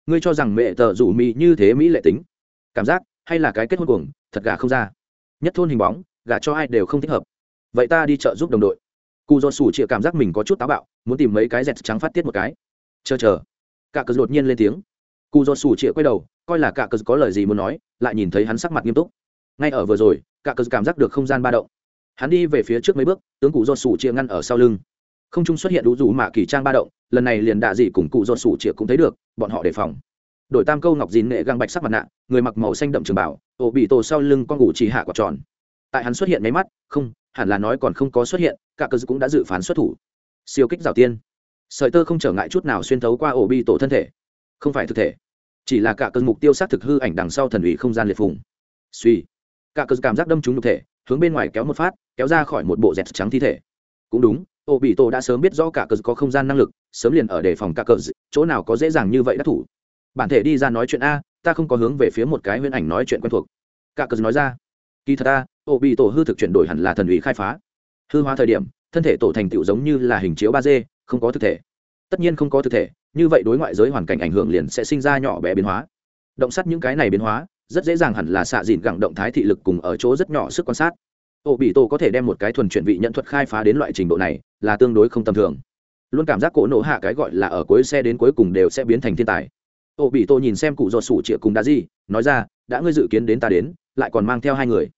ngươi cho rằng mẹ tờ rủ mỹ như thế mỹ lệ tính. Cảm giác, hay là cái kết hôn cuồng, thật gà không ra. Nhất thôn hình bóng, gà cho ai đều không thích hợp. Vậy ta đi chợ giúp đồng đội. Cụ do sủ chịa cảm giác mình có chút táo bạo, muốn tìm mấy cái dẹt trắng phát tiết một cái. Chờ chờ. Cả cờ đột nhiên lên tiếng. Cụ do sủ chịa quay đầu, coi là cả cờ có lời gì muốn nói, lại nhìn thấy hắn sắc mặt nghiêm túc. Ngay ở vừa rồi, cả cờ cảm giác được không gian ba động. Hắn đi về phía trước mấy bước, tướng cụ do sủ chịa ngăn ở sau lưng. Không trung xuất hiện đủ rủ mạ kỳ trang ba động, lần này liền đạ dị cùng cụ do sủ chịa cũng thấy được bọn họ đề phòng. Đổi tam câu ngọc dìn nệ găng bạch sắc mặt nạ, người mặc màu xanh đậm trường bảo, ổ bị tổ sau lưng con ngủ chỉ hạ quả tròn. Tại hắn xuất hiện máy mắt, không, hẳn là nói còn không có xuất hiện, cả cơ cũng đã dự phán xuất thủ. Siêu kích rào tiên. Sợi tơ không trở ngại chút nào xuyên thấu qua ổ bị tổ thân thể. Không phải thực thể, chỉ là cả cơ mục tiêu xác thực hư ảnh đằng sau thần ủy không gian liệt phùng. Suy. Cả cơ cảm giác đâm trúng nhục thể, hướng bên ngoài kéo một phát, kéo ra khỏi một bộ dẹt trắng thi thể. Cũng đúng ô bị tổ đã sớm biết rõ cả cờ có không gian năng lực, sớm liền ở đề phòng cả cờ chỗ nào có dễ dàng như vậy đắc thủ. Bản thể đi ra nói chuyện a, ta không có hướng về phía một cái huyễn ảnh nói chuyện quen thuộc. Cả cờ nói ra, kỳ thật a, ô bị tổ hư thực chuyển đổi hẳn là thần ủy khai phá. Hư hóa thời điểm, thân thể tổ thành tựu giống như là hình chiếu ba d, không có thực thể. Tất nhiên không có thực thể, như vậy đối ngoại giới hoàn cảnh ảnh hưởng liền sẽ sinh ra nhỏ bé biến hóa. Động sắt những cái này biến hóa, rất dễ dàng hẳn là xạ dịn gẳng động thái thị lực cùng ở chỗ rất nhỏ sức quan sát ổ bị tổ có thể đem một cái thuần chuyển vị nhận thuật khai phá đến loại trình độ này, là tương đối không tầm thường. Luôn cảm giác cổ nổ hạ cái gọi là ở cuối xe đến cuối cùng đều sẽ biến thành thiên tài. Ổ bị tổ nhìn xem cụ do sủ chĩa cùng đã gì nói ra, đã ngươi dự kiến đến ta đến, lại còn mang theo hai người.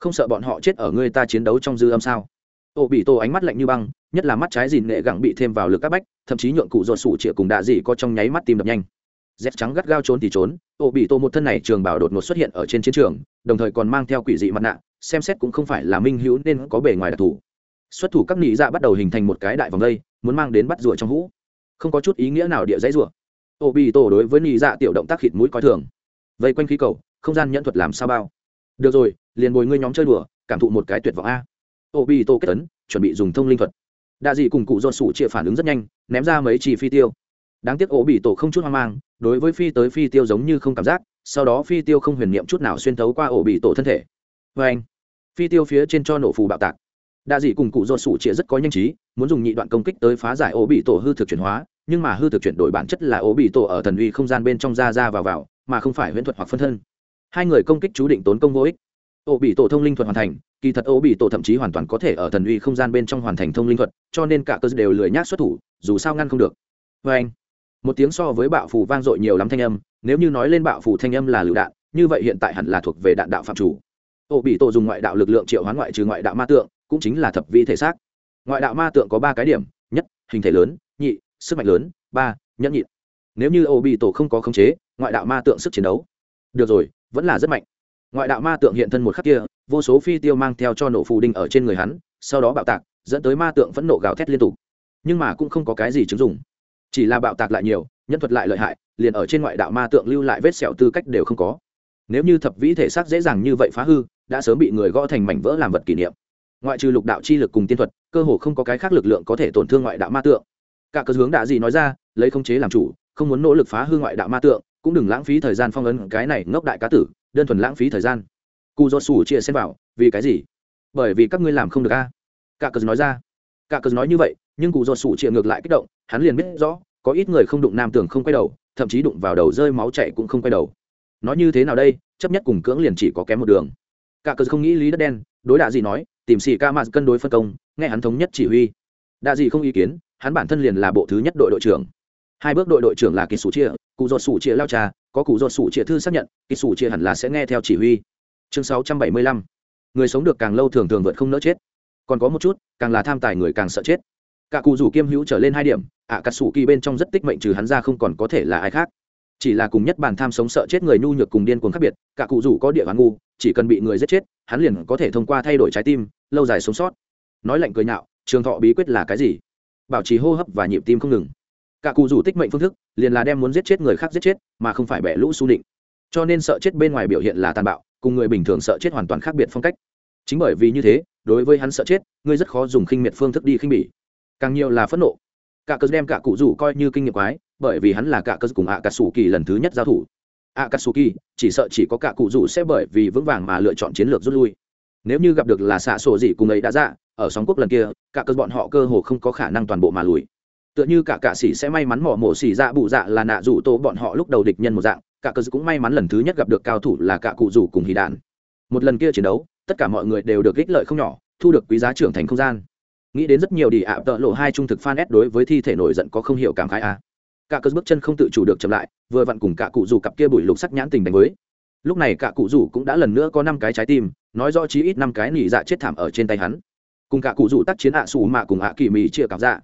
Không sợ bọn họ chết ở ngươi ta chiến đấu trong dư âm sao? Ổ bị tổ ánh mắt lạnh như băng, nhất là mắt trái dìn nghệ gẳng bị thêm vào lực các bách, thậm chí nhượng cụ do sủ chĩa cùng đạ dị có trong nháy mắt tim đập nhanh. Dép trắng gắt gao trốn thì trốn, ổ bị tổ một thân này trường bảo đột ngột xuất hiện ở trên chiến trường, đồng thời còn mang theo quỷ dị mặt nạ xem xét cũng không phải là minh hữu nên có bề ngoài đặc thù. Xuất thủ các nị dạ bắt đầu hình thành một cái đại vòng dây muốn mang đến bắt rùa trong hũ. Không có chút ý nghĩa nào địa dãy rùa. Ổ bị tổ đối với nị dạ tiểu động tác khịt mũi coi thường. Vây quanh khí cầu, không gian nhẫn thuật làm sao bao? Được rồi, liền bồi ngươi nhóm chơi đùa, cảm thụ một cái tuyệt vọng a. Ổ bị tổ kết tấn chuẩn bị dùng thông linh thuật. Đa dị cùng cụ do sủ chia phản ứng rất nhanh, ném ra mấy chỉ phi tiêu. Đáng tiếc ổ bị tổ không chút hoang mang, đối với phi tới phi tiêu giống như không cảm giác, sau đó phi tiêu không huyền niệm chút nào xuyên thấu qua ổ bị tổ thân thể vê anh, phi tiêu phía trên cho nổ phù bạo tạc. Đa dị cùng cụ do sủ chia rất có nhanh trí, muốn dùng nhị đoạn công kích tới phá giải ố bị tổ hư thực chuyển hóa, nhưng mà hư thực chuyển đổi bản chất là ố bị tổ ở thần uy không gian bên trong ra ra vào vào, mà không phải huyễn thuật hoặc phân thân. Hai người công kích chú định tốn công vô ích. Ổ bị tổ thông linh thuật hoàn thành, kỳ thật ố bị tổ thậm chí hoàn toàn có thể ở thần uy không gian bên trong hoàn thành thông linh thuật, cho nên cả cơ đều lười nhác xuất thủ, dù sao ngăn không được. Vê anh, một tiếng so với bạo phù vang dội nhiều lắm thanh âm, nếu như nói lên bạo phù thanh âm là lựu đạn, như vậy hiện tại hẳn là thuộc về đạn đạo phạm chủ ổ bị tổ dùng ngoại đạo lực lượng triệu hoán ngoại trừ ngoại đạo ma tượng cũng chính là thập vi thể xác. Ngoại đạo ma tượng có ba cái điểm nhất hình thể lớn nhị sức mạnh lớn ba nhẫn nhịn. Nếu như ổ bị tổ không có khống chế ngoại đạo ma tượng sức chiến đấu. Được rồi vẫn là rất mạnh. Ngoại đạo ma tượng hiện thân một khắc kia vô số phi tiêu mang theo cho nổ phù đinh ở trên người hắn sau đó bạo tạc dẫn tới ma tượng phẫn nộ gào thét liên tục. Nhưng mà cũng không có cái gì chứng dùng, chỉ là bạo tạc lại nhiều nhân thuật lại lợi hại liền ở trên ngoại đạo ma tượng lưu lại vết sẹo tư cách đều không có. Nếu như thập vĩ thể xác dễ dàng như vậy phá hư đã sớm bị người gõ thành mảnh vỡ làm vật kỷ niệm. Ngoại trừ lục đạo chi lực cùng tiên thuật, cơ hồ không có cái khác lực lượng có thể tổn thương ngoại đạo ma tượng. Cả cơ hướng đã gì nói ra, lấy không chế làm chủ, không muốn nỗ lực phá hư ngoại đạo ma tượng, cũng đừng lãng phí thời gian phong ấn cái này ngốc đại cá tử, đơn thuần lãng phí thời gian. Cụ do sủ chia xem vào vì cái gì? Bởi vì các ngươi làm không được a. Cả cờ nói ra. Cả cờ nói như vậy, nhưng cụ do sủ chia ngược lại kích động, hắn liền biết rõ, có ít người không đụng nam tường không quay đầu, thậm chí đụng vào đầu rơi máu chảy cũng không quay đầu. Nói như thế nào đây, chấp nhất cùng cưỡng liền chỉ có kém một đường cả cờ không nghĩ lý đất đen đối đạ gì nói tìm xì ca mạt cân đối phân công nghe hắn thống nhất chỉ huy. Đạ gì không ý kiến hắn bản thân liền là bộ thứ nhất đội đội trưởng. Hai bước đội đội trưởng là kỳ sủ chia cụ do sủ chia lao trà có cụ do sủ chia thư xác nhận kỳ sủ chia hẳn là sẽ nghe theo chỉ huy. Chương sáu trăm bảy mươi lăm. Người sống được càng lâu thường thường vượt không nỡ chết. Còn có một chút càng là tham tài người càng sợ chết. Cả cụ rủ kiêm hữu trở lên hai điểm ạ à, cà sủ kỳ bên trong rất tích mệnh trừ hắn ra không còn có thể là ai khác chỉ là cùng nhất bản tham sống sợ chết người nhu nhược cùng điên cuồng khác biệt, cả cụ rủ có địa bàn ngu, chỉ cần bị người giết chết, hắn liền có thể thông qua thay đổi trái tim, lâu dài sống sót. Nói lạnh cười nhạo, trường thọ bí quyết là cái gì? Bảo trì hô hấp và nhịp tim không ngừng. Cả cụ rủ tích mệnh phương thức, liền là đem muốn giết chết người khác giết chết, mà không phải bẻ lũ su định. Cho nên sợ chết bên ngoài biểu hiện là tàn bạo, cùng người bình thường sợ chết hoàn toàn khác biệt phong cách. Chính bởi vì như thế, đối với hắn sợ chết, ngươi rất khó dùng khinh miệt phương thức đi khinh bỉ. Càng nhiều là phẫn nộ. Cả cớ đem cả cụ rủ coi như kinh nghiệm quái bởi vì hắn là cả cơ cùng ạ cà sủ kỳ lần thứ nhất giao thủ. Ạ cà sủ kỳ chỉ sợ chỉ có cả cụ rủ sẽ bởi vì vững vàng mà lựa chọn chiến lược rút lui. Nếu như gặp được là xạ sổ gì cùng ấy đã ra, ở sóng quốc lần kia, cả cơ bọn họ cơ hồ không có khả năng toàn bộ mà lùi. Tựa như cả cạ sĩ sẽ may mắn mỏ mổ xỉ dạ bụ dạ là nạ rủ tô bọn họ lúc đầu địch nhân một dạng, cả cơ cũng may mắn lần thứ nhất gặp được cao thủ là cả cụ rủ cùng hì đạn. Một lần kia chiến đấu, tất cả mọi người đều được ích lợi không nhỏ, thu được quý giá trưởng thành không gian. Nghĩ đến rất nhiều đi ạ, tợ lộ hai trung thực fan s đối với thi thể nổi giận có không hiểu cảm khái a cả cớ bước chân không tự chủ được chậm lại, vừa vặn cùng cả cụ rủ cặp kia bụi lục sắc nhãn tình đánh với. Lúc này cả cụ rủ cũng đã lần nữa có năm cái trái tim, nói rõ chí ít năm cái nỉ dạ chết thảm ở trên tay hắn. Cùng cả cụ rủ tác chiến ạ xù mạ cùng ạ kỳ mì chia cặp dạ.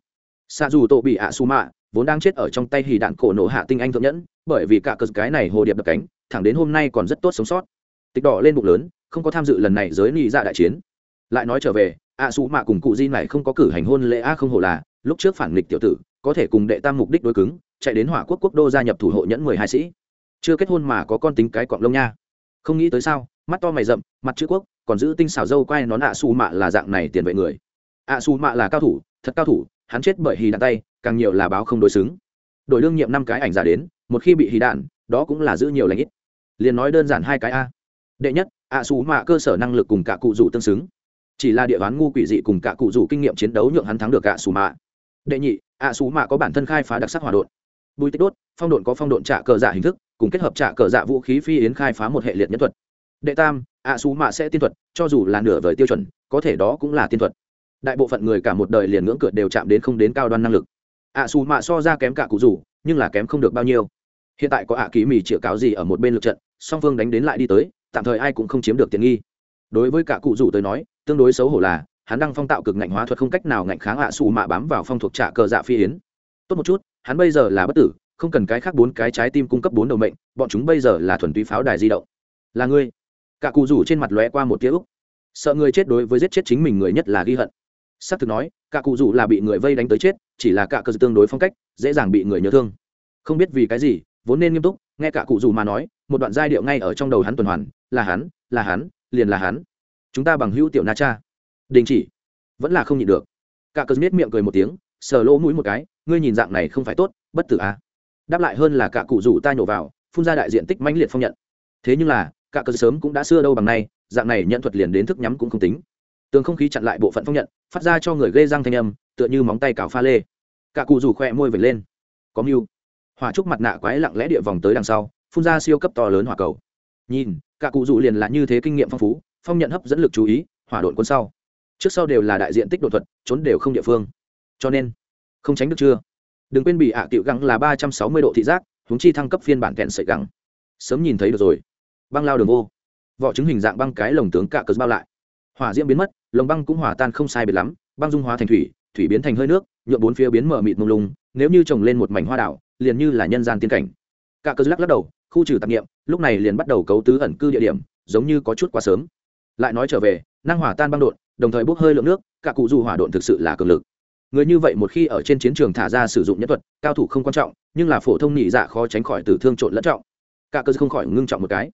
Xa dù tổ bị ạ su mạ, vốn đang chết ở trong tay hì đạn cổ nổ hạ tinh anh thượng nhẫn, bởi vì cả cờ cái này hồ điệp đập cánh, thẳng đến hôm nay còn rất tốt sống sót. Tịch đỏ lên bụng lớn, không có tham dự lần này giới nghị dạ đại chiến. Lại nói trở về, ạ xù mạ cùng cụ di này không có cử hành hôn lễ a không hổ là, lúc trước phản nghịch tiểu tử, có thể cùng đệ tam mục đích đối cứng chạy đến hỏa quốc quốc đô gia nhập thủ hộ nhẫn mười hai sĩ. Chưa kết hôn mà có con tính cái cọng lông nha. Không nghĩ tới sao, mắt to mày rậm, mặt chữ quốc, còn giữ tinh xảo dâu quay nón ạ xù mạ là dạng này tiền vệ người. Ạ xù mạ là cao thủ, thật cao thủ, hắn chết bởi hì đạn tay, càng nhiều là báo không đối xứng. Đội lương nhiệm năm cái ảnh giả đến, một khi bị hì đạn, đó cũng là giữ nhiều lãnh ít. Liền nói đơn giản hai cái a. Đệ nhất, ạ xù mạ cơ sở năng lực cùng cả cụ rủ tương xứng. Chỉ là địa bán ngu quỷ dị cùng cả cụ rủ kinh nghiệm chiến đấu nhượng hắn thắng được ạ xù mạ. Đệ nhị, ạ xù mạ có bản thân khai phá đặc sắc hỏa đột bùi tích đốt, phong độn có phong độn trả cờ dạ hình thức, cùng kết hợp trả cờ dạ vũ khí phi yến khai phá một hệ liệt nhân thuật. Đệ tam, ạ xù mạ sẽ tiên thuật, cho dù là nửa vời tiêu chuẩn, có thể đó cũng là tiên thuật. Đại bộ phận người cả một đời liền ngưỡng cửa đều chạm đến không đến cao đoan năng lực. Ạ xù mạ so ra kém cả cụ rủ, nhưng là kém không được bao nhiêu. Hiện tại có ạ ký mì chĩa cáo gì ở một bên lượt trận, song phương đánh đến lại đi tới, tạm thời ai cũng không chiếm được tiện nghi. Đối với cả cụ rủ tới nói, tương đối xấu hổ là, hắn đang phong tạo cực ngạnh hóa thuật không cách nào ngạnh kháng ạ xù mạ bám vào phong thuộc trả cờ dạ phi yến. Tốt một chút hắn bây giờ là bất tử không cần cái khác bốn cái trái tim cung cấp bốn đầu mệnh bọn chúng bây giờ là thuần túy pháo đài di động. Là ngươi. Cả cụ rủ trên mặt lóe qua một tiếng, sợ người chết đối với giết chết chính mình người nhất là ghi hận. S ắ c thực nói cả cụ rủ là bị người vây đánh tới chết chỉ là cả cơ tương đối phong cách dễ dàng bị người nhớ thương. Không biết vì cái gì vốn nên nghiêm túc nghe cả cụ rủ mà nói một đoạn giai điệu ngay ở trong đầu hắn tuần hoàn là hắn là hắn liền là hắn. Chúng ta bằng hữu tiểu na cha. Đình chỉ. Vẫn là không nhịn được. Cả cớ miết miệng cười một tiếng sờ lỗ mũi một cái ngươi nhìn dạng này không phải tốt, bất tử à. đáp lại hơn là cả cụ rủ ta nhổ vào, phun ra đại diện tích mãnh liệt phong nhận. Thế nhưng là, cả cơ sớm cũng đã xưa đâu bằng này dạng này nhận thuật liền đến thức nhắm cũng không tính. Tường không khí chặn lại bộ phận phong nhận, phát ra cho người gây răng thanh âm, tựa như móng tay cào pha lê. Cả cụ rủ khỏe môi vệt lên. Có mưu. Hỏa trúc mặt nạ quái lặng lẽ địa vòng tới đằng sau, phun ra siêu cấp to lớn hỏa cầu. Nhìn, cả cụ rủ liền là như thế kinh nghiệm phong phú, phong nhận hấp dẫn lực chú ý, hỏa độn quân sau. Trước sau đều là đại diện tích đột thuật, trốn đều không địa phương. Cho nên không tránh được chưa? Đừng quên bị ạ à găng gắng là ba trăm sáu mươi độ thị giác húng chi thăng cấp phiên bản kẹn sợi gắng sớm nhìn thấy được rồi. Băng lao đường vô. Vỏ trứng hình dạng băng cái lồng tướng cạ cờ bao lại. Hỏa diễm biến mất, lồng băng cũng hỏa tan không sai biệt lắm, băng dung hóa thành thủy thủy biến thành hơi nước nhuộm bốn phía biến mở mịt mông lung, nếu như trồng lên một mảnh hoa đảo, liền như là nhân gian tiên cảnh. Cả cớ lắc lắc đầu, khu trừ tạp nghiệm, lúc này liền bắt đầu cấu tứ ẩn cư địa điểm, giống như có chút quá sớm. Lại nói trở về, năng hỏa tan băng đột đồng thời bốc hơi lượng nước cả cụ dù hỏa độn thực sự là cường lực người như vậy một khi ở trên chiến trường thả ra sử dụng nhất thuật, cao thủ không quan trọng, nhưng là phổ thông nhị dạ khó tránh khỏi tử thương trộn lẫn trọng. Cả cơ không khỏi ngưng trọng một cái.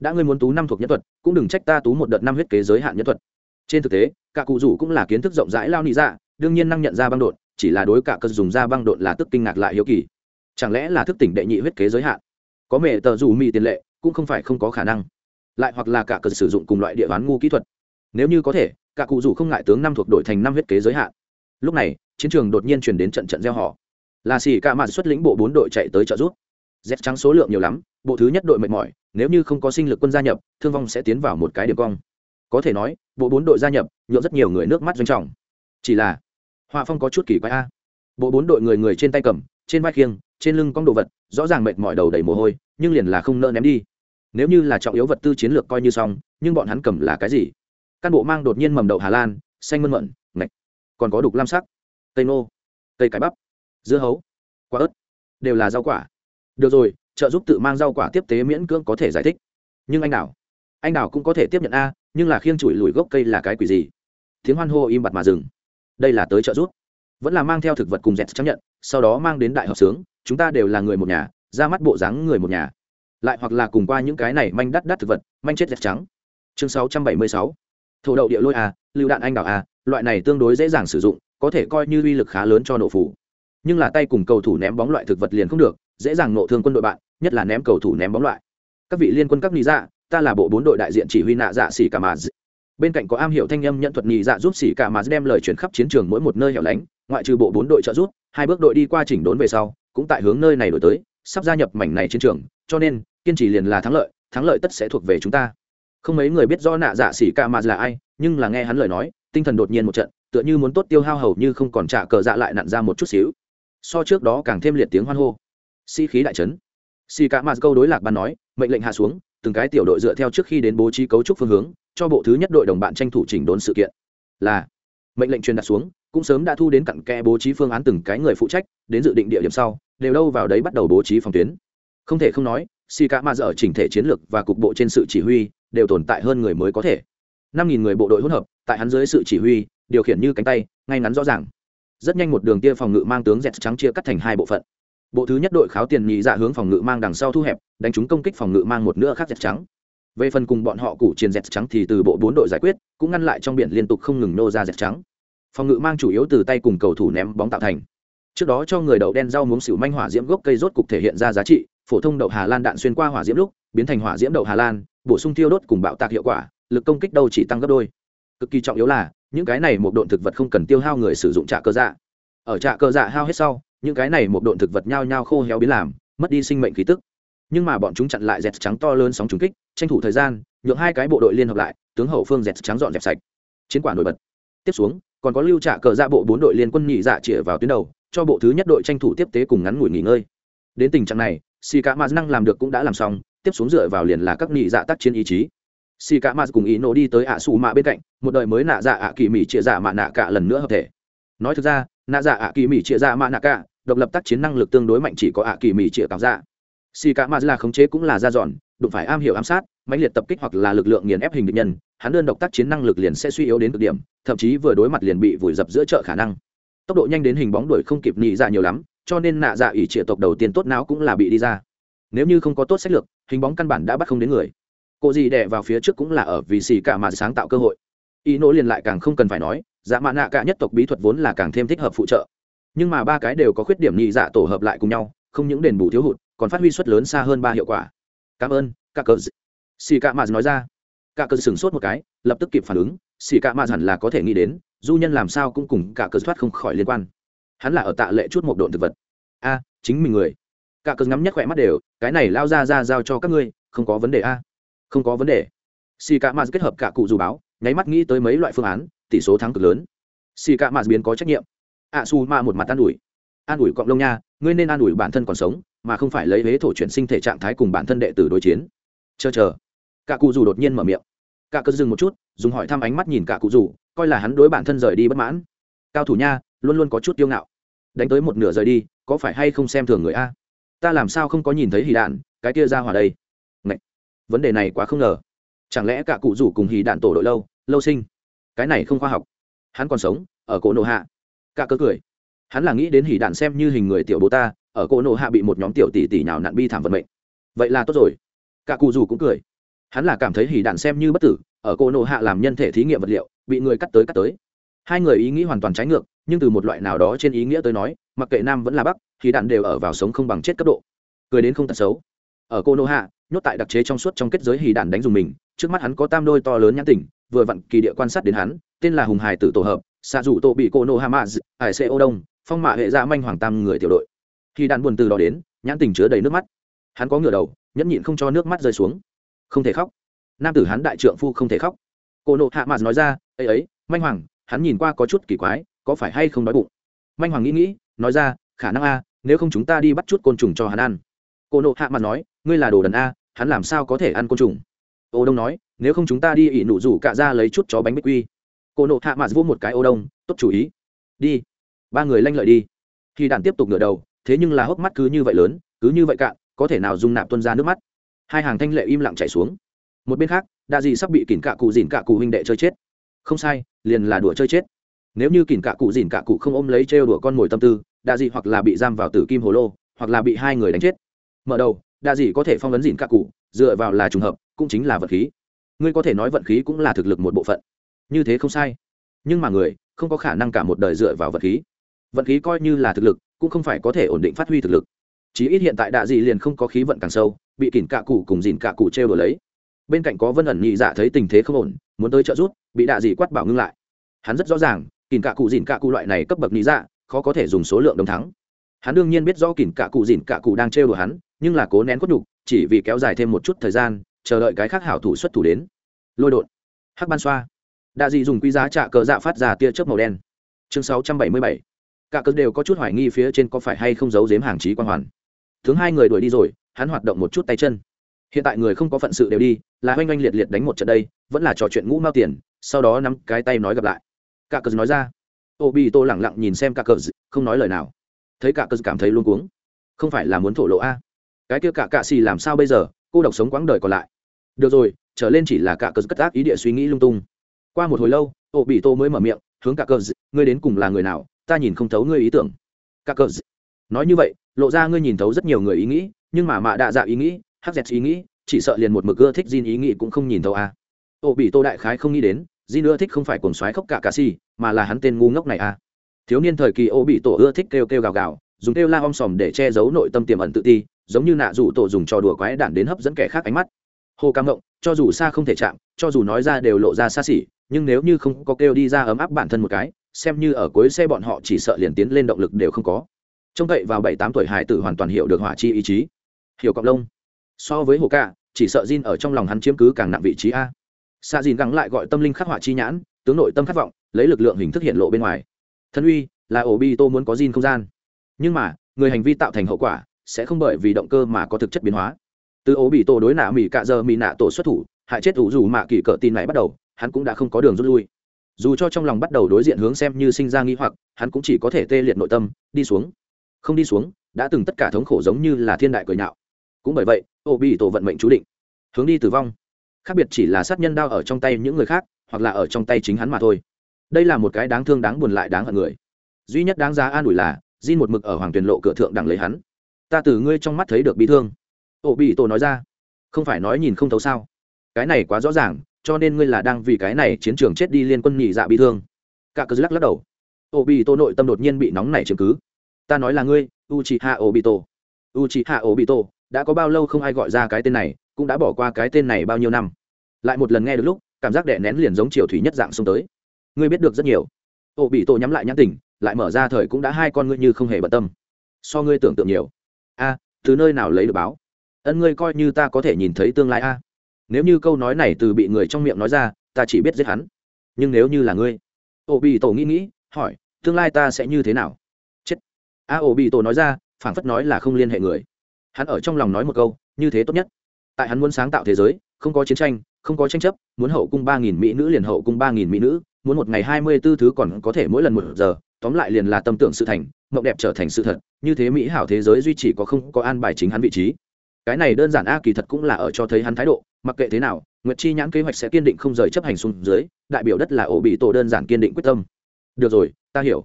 Đã ngươi muốn tú năm thuộc nhất thuật, cũng đừng trách ta tú một đợt năm huyết kế giới hạn nhất thuật. Trên thực tế, cả cụ rủ cũng là kiến thức rộng rãi lao nhị dạ đương nhiên năng nhận ra băng đột chỉ là đối cả cơ dùng ra băng đột là tức kinh ngạc lại hiếu kỳ. Chẳng lẽ là thức tỉnh đệ nhị huyết kế giới hạn? Có mẹ tờ dù mì tiền lệ, cũng không phải không có khả năng. Lại hoặc là cả cơ sử dụng cùng loại địa bán ngu kỹ thuật. Nếu như có thể, cả cụ rủ không ngại tướng năm thuộc đổi thành năm huyết kế giới hạn. Lúc này chiến trường đột nhiên chuyển đến trận trận gieo họ. Là xì cả mạt xuất lĩnh bộ bốn đội chạy tới trợ giúp. Dép trắng số lượng nhiều lắm, bộ thứ nhất đội mệt mỏi, nếu như không có sinh lực quân gia nhập, thương vong sẽ tiến vào một cái điểm cong. Có thể nói, bộ bốn đội gia nhập nhộn rất nhiều người nước mắt doanh trọng. Chỉ là họa phong có chút kỳ quái a. Bộ bốn đội người người trên tay cầm, trên vai khiêng, trên lưng cong đồ vật, rõ ràng mệt mỏi đầu đầy mồ hôi, nhưng liền là không nỡ ném đi. Nếu như là trọng yếu vật tư chiến lược coi như xong, nhưng bọn hắn cầm là cái gì? Căn bộ mang đột nhiên mầm đậu hà lan, xanh mơn mận, ngạch. Còn có đục lam sắc cây nô, cây cải bắp, dưa hấu, quả ớt, đều là rau quả. Được rồi, trợ giúp tự mang rau quả tiếp tế miễn cưỡng có thể giải thích. Nhưng anh đào anh đào cũng có thể tiếp nhận a, nhưng là khiêng chùi lùi gốc cây là cái quỷ gì? Tiếng hoan hô im bặt mà dừng. Đây là tới trợ giúp. Vẫn là mang theo thực vật cùng dẹt chấp nhận, sau đó mang đến đại hợp sướng, chúng ta đều là người một nhà, ra mắt bộ dáng người một nhà. Lại hoặc là cùng qua những cái này manh đắt đắt thực vật, manh chết dẹt trắng. Chương 676 thổ đậu địa lôi a, lưu đạn anh đào a, loại này tương đối dễ dàng sử dụng có thể coi như uy lực khá lớn cho nổ phủ. Nhưng là tay cùng cầu thủ ném bóng loại thực vật liền không được, dễ dàng nộ thương quân đội bạn, nhất là ném cầu thủ ném bóng loại. Các vị liên quân các lý dạ ta là bộ bốn đội đại diện chỉ huy nạ dạ xỉ cả mà bên cạnh có am hiểu thanh âm nhận thuật nhị dạ giúp xỉ cả mà đem lời chuyển khắp chiến trường mỗi một nơi hẻo lánh, ngoại trừ bộ bốn đội trợ giúp, hai bước đội đi qua chỉnh đốn về sau, cũng tại hướng nơi này đổi tới, sắp gia nhập mảnh này chiến trường, cho nên, kiên trì liền là thắng lợi thắng lợi tất sẽ thuộc về chúng ta. Không mấy người biết do nạ dạ xỉ cả mà là ai, nhưng là nghe hắn lời nói, tinh thần đột nhiên một trận tựa như muốn tốt tiêu hao hầu như không còn trả cờ dạ lại nặn ra một chút xíu. So trước đó càng thêm liệt tiếng hoan hô. Sĩ、si、khí đại trấn xì cả mạt câu đối lạc ban nói, mệnh lệnh hạ xuống, từng cái tiểu đội dựa theo trước khi đến bố trí cấu trúc phương hướng, cho bộ thứ nhất đội đồng bạn tranh thủ chỉnh đốn sự kiện. Là, mệnh lệnh truyền đặt xuống, cũng sớm đã thu đến cặn kẽ bố trí phương án từng cái người phụ trách, đến dự định địa điểm sau, đều đâu vào đấy bắt đầu bố trí phòng tuyến. Không thể không nói si cả mà dở chỉnh thể chiến lược và cục bộ trên sự chỉ huy, đều tồn tại hơn người mới có thể. Năm nghìn người bộ đội hỗn hợp, tại hắn dưới sự chỉ huy điều khiển như cánh tay, ngay ngắn rõ ràng. Rất nhanh một đường tia phòng ngự mang tướng dẹt trắng chia cắt thành hai bộ phận. Bộ thứ nhất đội kháo tiền nhị dạ hướng phòng ngự mang đằng sau thu hẹp, đánh chúng công kích phòng ngự mang một nửa khác dẹt trắng. Về phần cùng bọn họ cụ chiến dẹt trắng thì từ bộ bốn đội giải quyết, cũng ngăn lại trong biển liên tục không ngừng nô ra dẹt trắng. Phòng ngự mang chủ yếu từ tay cùng cầu thủ ném bóng tạo thành. Trước đó cho người đậu đen rau muống xỉu manh hỏa diễm gốc cây rốt cục thể hiện ra giá trị, phổ thông đậu hà lan đạn xuyên qua hỏa diễm lúc, biến thành hỏa diễm đậu hà lan, bổ sung tiêu đốt cùng bạo tạc hiệu quả, lực công kích đâu chỉ tăng gấp đôi. Cực kỳ trọng yếu là những cái này một độn thực vật không cần tiêu hao người sử dụng trạ cơ dạ. Ở trạ cơ dạ hao hết sau, những cái này một độn thực vật nhao nhao khô héo biến làm, mất đi sinh mệnh khí tức. Nhưng mà bọn chúng chặn lại dẹt trắng to lớn sóng trúng kích, tranh thủ thời gian, nhượng hai cái bộ đội liên hợp lại, tướng hậu phương dẹt trắng dọn dẹp sạch. Chiến quả nổi bật. Tiếp xuống, còn có lưu trả cờ ra dạ bộ bốn đội liên quân nhị dạ chĩa vào tuyến đầu, cho bộ thứ nhất đội tranh thủ tiếp tế cùng ngắn ngủi nghỉ ngơi. Đến tình trạng này si cả maz năng làm được cũng đã làm xong, tiếp xuống dựa vào liền là các nhị dạ tác chiến ý chí si cả maz cùng ý nổ đi tới ạ xù mạ bên cạnh, một đời mới nạ dạ ạ kỳ mỹ chia dạ mạ nạ cả lần nữa hợp thể. Nói thực ra, nạ dạ ạ kỳ mỹ chia dạ mạ nạ cả, độc lập tác chiến năng lực tương đối mạnh chỉ có ạ kỳ mỹ chia cảm dạ. Si cả maz là khống chế cũng là ra dọn, đụng phải am hiểu ám sát, mãnh liệt tập kích hoặc là lực lượng nghiền ép hình địch nhân, hắn đơn độc tác chiến năng lực liền sẽ suy yếu đến cực điểm, thậm chí vừa đối mặt liền bị vùi dập giữa chợ khả năng. Tốc độ nhanh đến hình bóng đuổi không kịp nhị dạ nhiều lắm, cho nên nạ dạ ỷ trịa tộc đầu tiên tốt não cũng là bị đi ra. Nếu như không có tốt sách lược, hình bóng căn bản đã bắt không đến người cô gì đè vào phía trước cũng là ở vì xì cả mà sáng tạo cơ hội. Ý nỗ liền lại càng không cần phải nói dạ mạ nạ cả nhất tộc bí thuật vốn là càng thêm thích hợp phụ trợ. Nhưng mà ba cái đều có khuyết điểm nhị dạ tổ hợp lại cùng nhau, không những đền bù thiếu hụt, còn phát huy suất lớn xa hơn ba hiệu quả. Cảm ơn các cờ xì cả mà nói ra. Cả cờ sửng sốt một cái, lập tức kịp phản ứng. Xì cả mà hẳn là có thể nghĩ đến, du nhân làm sao cũng cùng cả cờ thoát không khỏi liên quan. Hắn là ở tạ lệ chút một độn thực vật. A, chính mình người. Cả cờ ngắm nhắc khỏe mắt đều, cái này lao ra ra giao cho các ngươi, không có vấn đề a không có vấn đề. Xì cả mà kết hợp cả cụ dù báo, nháy mắt nghĩ tới mấy loại phương án, tỷ số thắng cực lớn. Xì cả mà biến có trách nhiệm. A su ma một mặt an ủi. An ủi cọng lông nha, ngươi nên an ủi bản thân còn sống, mà không phải lấy huế thổ chuyển sinh thể trạng thái cùng bản thân đệ tử đối chiến. Chờ chờ. Cả cụ dù đột nhiên mở miệng. Cả cơn dừng một chút, dùng hỏi thăm ánh mắt nhìn cả cụ dù, coi là hắn đối bản thân rời đi bất mãn. Cao thủ nha, luôn luôn có chút tiêu ngạo. Đánh tới một nửa rời đi, có phải hay không xem thường người a? Ta làm sao không có nhìn thấy hì đạn, cái kia ra hòa đây? Vấn đề này quá không ngờ. Chẳng lẽ cả cụ rủ cùng hì đạn tổ đội lâu lâu sinh? Cái này không khoa học. Hắn còn sống, ở cổ nộ hạ. Cả cơ cười. Hắn là nghĩ đến hì đạn xem như hình người tiểu bố ta, ở cổ nộ hạ bị một nhóm tiểu tỷ tỷ nào nạn bi thảm vận mệnh. Vậy là tốt rồi. Cả cụ rủ cũng cười. Hắn là cảm thấy hỉ đạn xem như bất tử, ở cô nộ hạ làm nhân thể thí nghiệm vật liệu, bị người cắt tới cắt tới. Hai người ý nghĩ hoàn toàn trái ngược, nhưng từ một loại nào đó trên ý nghĩa tới nói, mặc kệ nam vẫn là bắc thì đạn đều ở vào sống không bằng chết cấp độ. Cười đến không tật xấu ở cô nô hạ, nhốt tại đặc chế trong suốt trong kết giới hì đản đánh dùng mình, trước mắt hắn có tam đôi to lớn nhãn tỉnh vừa vặn kỳ địa quan sát đến hắn, tên là hùng hải tử tổ hợp xạ rủ tổ bị cô nô hạ mã hải xê ô đông, phong mạ hệ ra manh hoàng tam người tiểu đội. Khi đạn buồn từ đó đến, nhãn tỉnh chứa đầy nước mắt. Hắn có ngửa đầu, nhẫn nhịn không cho nước mắt rơi xuống. Không thể khóc. Nam tử hắn đại trượng phu không thể khóc. Cô nộ hạ mạt nói ra ấy ấy, manh hoàng, hắn nhìn qua có chút kỳ quái, có phải hay không đói bụng? Manh hoàng nghĩ nghĩ, nói ra, khả năng a, nếu không chúng ta đi bắt chút côn trùng cho hắn ăn cô nộ hạ mặt nói, ngươi là đồ đần a, hắn làm sao có thể ăn côn trùng? Ô đông nói, nếu không chúng ta đi ỉ nụ rủ cạ ra lấy chút chó bánh bích quy. Cô nộ hạ mặt vô một cái ô đông, tốt, chủ ý. Đi. Ba người lanh lợi đi. Khi đạn tiếp tục ngửa đầu, thế nhưng là hốc mắt cứ như vậy lớn, cứ như vậy cạn, có thể nào dung nạp tuân ra nước mắt. Hai hàng thanh lệ im lặng chảy xuống. Một bên khác, đa dị sắp bị kỉn cạ cụ dìn cạ cụ huynh đệ chơi chết. Không sai, liền là đùa chơi chết. Nếu như kỉn cạ cụ dìn cạ cụ không ôm lấy trêu đùa con mồi tâm tư, đa dị hoặc là bị giam vào tử kim hồ lô, hoặc là bị hai người đánh chết mở đầu, đa dị có thể phong ấn dịn các cụ, dựa vào là trùng hợp, cũng chính là vận khí. Ngươi có thể nói vận khí cũng là thực lực một bộ phận. Như thế không sai. Nhưng mà người, không có khả năng cả một đời dựa vào vận khí. Vận khí coi như là thực lực, cũng không phải có thể ổn định phát huy thực lực. Chí ít hiện tại đạ dị liền không có khí vận càng sâu, bị kỉn cạ cụ cùng dìn cạ cụ trêu đổi lấy. Bên cạnh có vân ẩn nhị dạ thấy tình thế không ổn, muốn tới trợ giúp, bị đạ dị quát bảo ngưng lại. Hắn rất rõ ràng kỉn cạ cụ dìn cạ cụ loại này cấp bậc nhị dạ khó có thể dùng số lượng đồng thắng. Hắn đương nhiên biết rõ kỉn cạ cụ dìn cạ cụ đang trêu đùa hắn nhưng là cố nén cốt đục chỉ vì kéo dài thêm một chút thời gian, chờ đợi cái khác hảo thủ xuất thủ đến. Lôi đột. Hắc ban xoa. Đạ dị dùng quý giá trạ cờ dạ phát ra tia chớp màu đen. Chương sáu trăm bảy mươi bảy. Cả cớ đều có chút hoài nghi phía trên có phải hay không giấu giếm hàng trí quan hoàn. Tướng hai người đuổi đi rồi, hắn hoạt động một chút tay chân. Hiện tại người không có phận sự đều đi, là oanh oanh liệt liệt đánh một trận đây, vẫn là trò chuyện ngũ mao tiền, sau đó nắm cái tay nói gặp lại. Cả cớ nói ra. Ô bi tô lẳng lặng nhìn xem cả cớ không nói lời nào. Thấy cả cớ cảm thấy luôn cuống. Không phải là muốn thổ lộ a cái kia cả cạ xì làm sao bây giờ? Cô độc sống quãng đời còn lại. Được rồi, trở lên chỉ là cả cờ cất ác ý địa suy nghĩ lung tung. Qua một hồi lâu, ô bị tô mới mở miệng, hướng cả cờ ngươi đến cùng là người nào? Ta nhìn không thấu ngươi ý tưởng. Cả cờ nói như vậy, lộ ra ngươi nhìn thấu rất nhiều người ý nghĩ, nhưng mà mạ đạ dạ ý nghĩ hắc dẹt ý nghĩ, chỉ sợ liền một mực ưa thích Jin ý nghĩ cũng không nhìn thấu à. ô bị tô đại khái không nghĩ đến, Jin ưa thích không phải cuồng xoáy khóc cả cà si mà là hắn tên ngu ngốc này à. thiếu niên thời kỳ ô bị tổ ưa thích kêu kêu gào gào dùng kêu la om sòm để che giấu nội tâm tiềm ẩn tự ti, giống như nạ rủ tổ dùng trò đùa quái đản đến hấp dẫn kẻ khác ánh mắt. Hồ cam ngộng, cho dù xa không thể chạm, cho dù nói ra đều lộ ra xa xỉ, nhưng nếu như không có kêu đi ra ấm áp bản thân một cái, xem như ở cuối xe bọn họ chỉ sợ liền tiến lên động lực đều không có. Trông cậy vào bảy tám tuổi hải tử hoàn toàn hiểu được hỏa chi ý chí. Hiểu cọc lông. So với hồ ca, chỉ sợ Jin ở trong lòng hắn chiếm cứ càng nặng vị trí a. Xa Jin gắng lại gọi tâm linh khắc họa chi nhãn, tướng nội tâm khát vọng, lấy lực lượng hình thức hiện lộ bên ngoài. Thân uy, là ổ bi tô muốn có Jin không gian nhưng mà, người hành vi tạo thành hậu quả sẽ không bởi vì động cơ mà có thực chất biến hóa. Từ ố bị tổ đối nạ mỹ cạ giờ mỹ nạ tổ xuất thủ, hại chết ủ dù mạ kỳ cỡ tin này bắt đầu, hắn cũng đã không có đường rút lui. Dù cho trong lòng bắt đầu đối diện hướng xem như sinh ra nghi hoặc, hắn cũng chỉ có thể tê liệt nội tâm, đi xuống. Không đi xuống, đã từng tất cả thống khổ giống như là thiên đại cười nhạo. Cũng bởi vậy ô bị tổ vận mệnh chú định. Hướng đi tử vong. Khác biệt chỉ là sát nhân đao ở trong tay những người khác, hoặc là ở trong tay chính hắn mà thôi. Đây là một cái đáng thương đáng buồn lại đáng hận người. Duy nhất đáng giá an ủi là di một mực ở hoàng tuyền lộ cửa thượng đang lấy hắn. Ta từ ngươi trong mắt thấy được bị thương. Ô bị tổ nói ra, không phải nói nhìn không thấu sao? Cái này quá rõ ràng, cho nên ngươi là đang vì cái này chiến trường chết đi liên quân nhị dạ bị thương. Cả cự lắc lắc đầu. Ô bị tổ nội tâm đột nhiên bị nóng này chứng cứ. Ta nói là ngươi u Obito." hạ ô u hạ ô đã có bao lâu không ai gọi ra cái tên này, cũng đã bỏ qua cái tên này bao nhiêu năm. Lại một lần nghe được lúc, cảm giác đè nén liền giống chiều thủy nhất dạng xuống tới. Ngươi biết được rất nhiều. Ô bị tổ nhắm lại nhãn tỉnh lại mở ra thời cũng đã hai con ngươi như không hề bận tâm. So ngươi tưởng tượng nhiều. A, từ nơi nào lấy được báo? Ân, ngươi coi như ta có thể nhìn thấy tương lai a. Nếu như câu nói này từ bị người trong miệng nói ra, ta chỉ biết giết hắn. Nhưng nếu như là ngươi ô bị tổ nghĩ nghĩ, hỏi, tương lai ta sẽ như thế nào? Chết. A ô bị tổ nói ra, phảng phất nói là không liên hệ người. Hắn ở trong lòng nói một câu, như thế tốt nhất. Tại hắn muốn sáng tạo thế giới, không có chiến tranh, không có tranh chấp, muốn hậu cung ba nghìn mỹ nữ liền hậu cung ba nghìn mỹ nữ, muốn một ngày hai mươi b ố thứ còn có thể mỗi lần một giờ tóm lại liền là tâm tưởng sự thành, mộng đẹp trở thành sự thật, như thế mỹ hảo thế giới duy trì có không có an bài chính hắn vị trí. Cái này đơn giản a kỳ thật cũng là ở cho thấy hắn thái độ, mặc kệ thế nào, nguyệt chi nhãn kế hoạch sẽ kiên định không rời chấp hành xuống dưới, đại biểu đất là ổ bị tổ đơn giản kiên định quyết tâm. Được rồi, ta hiểu.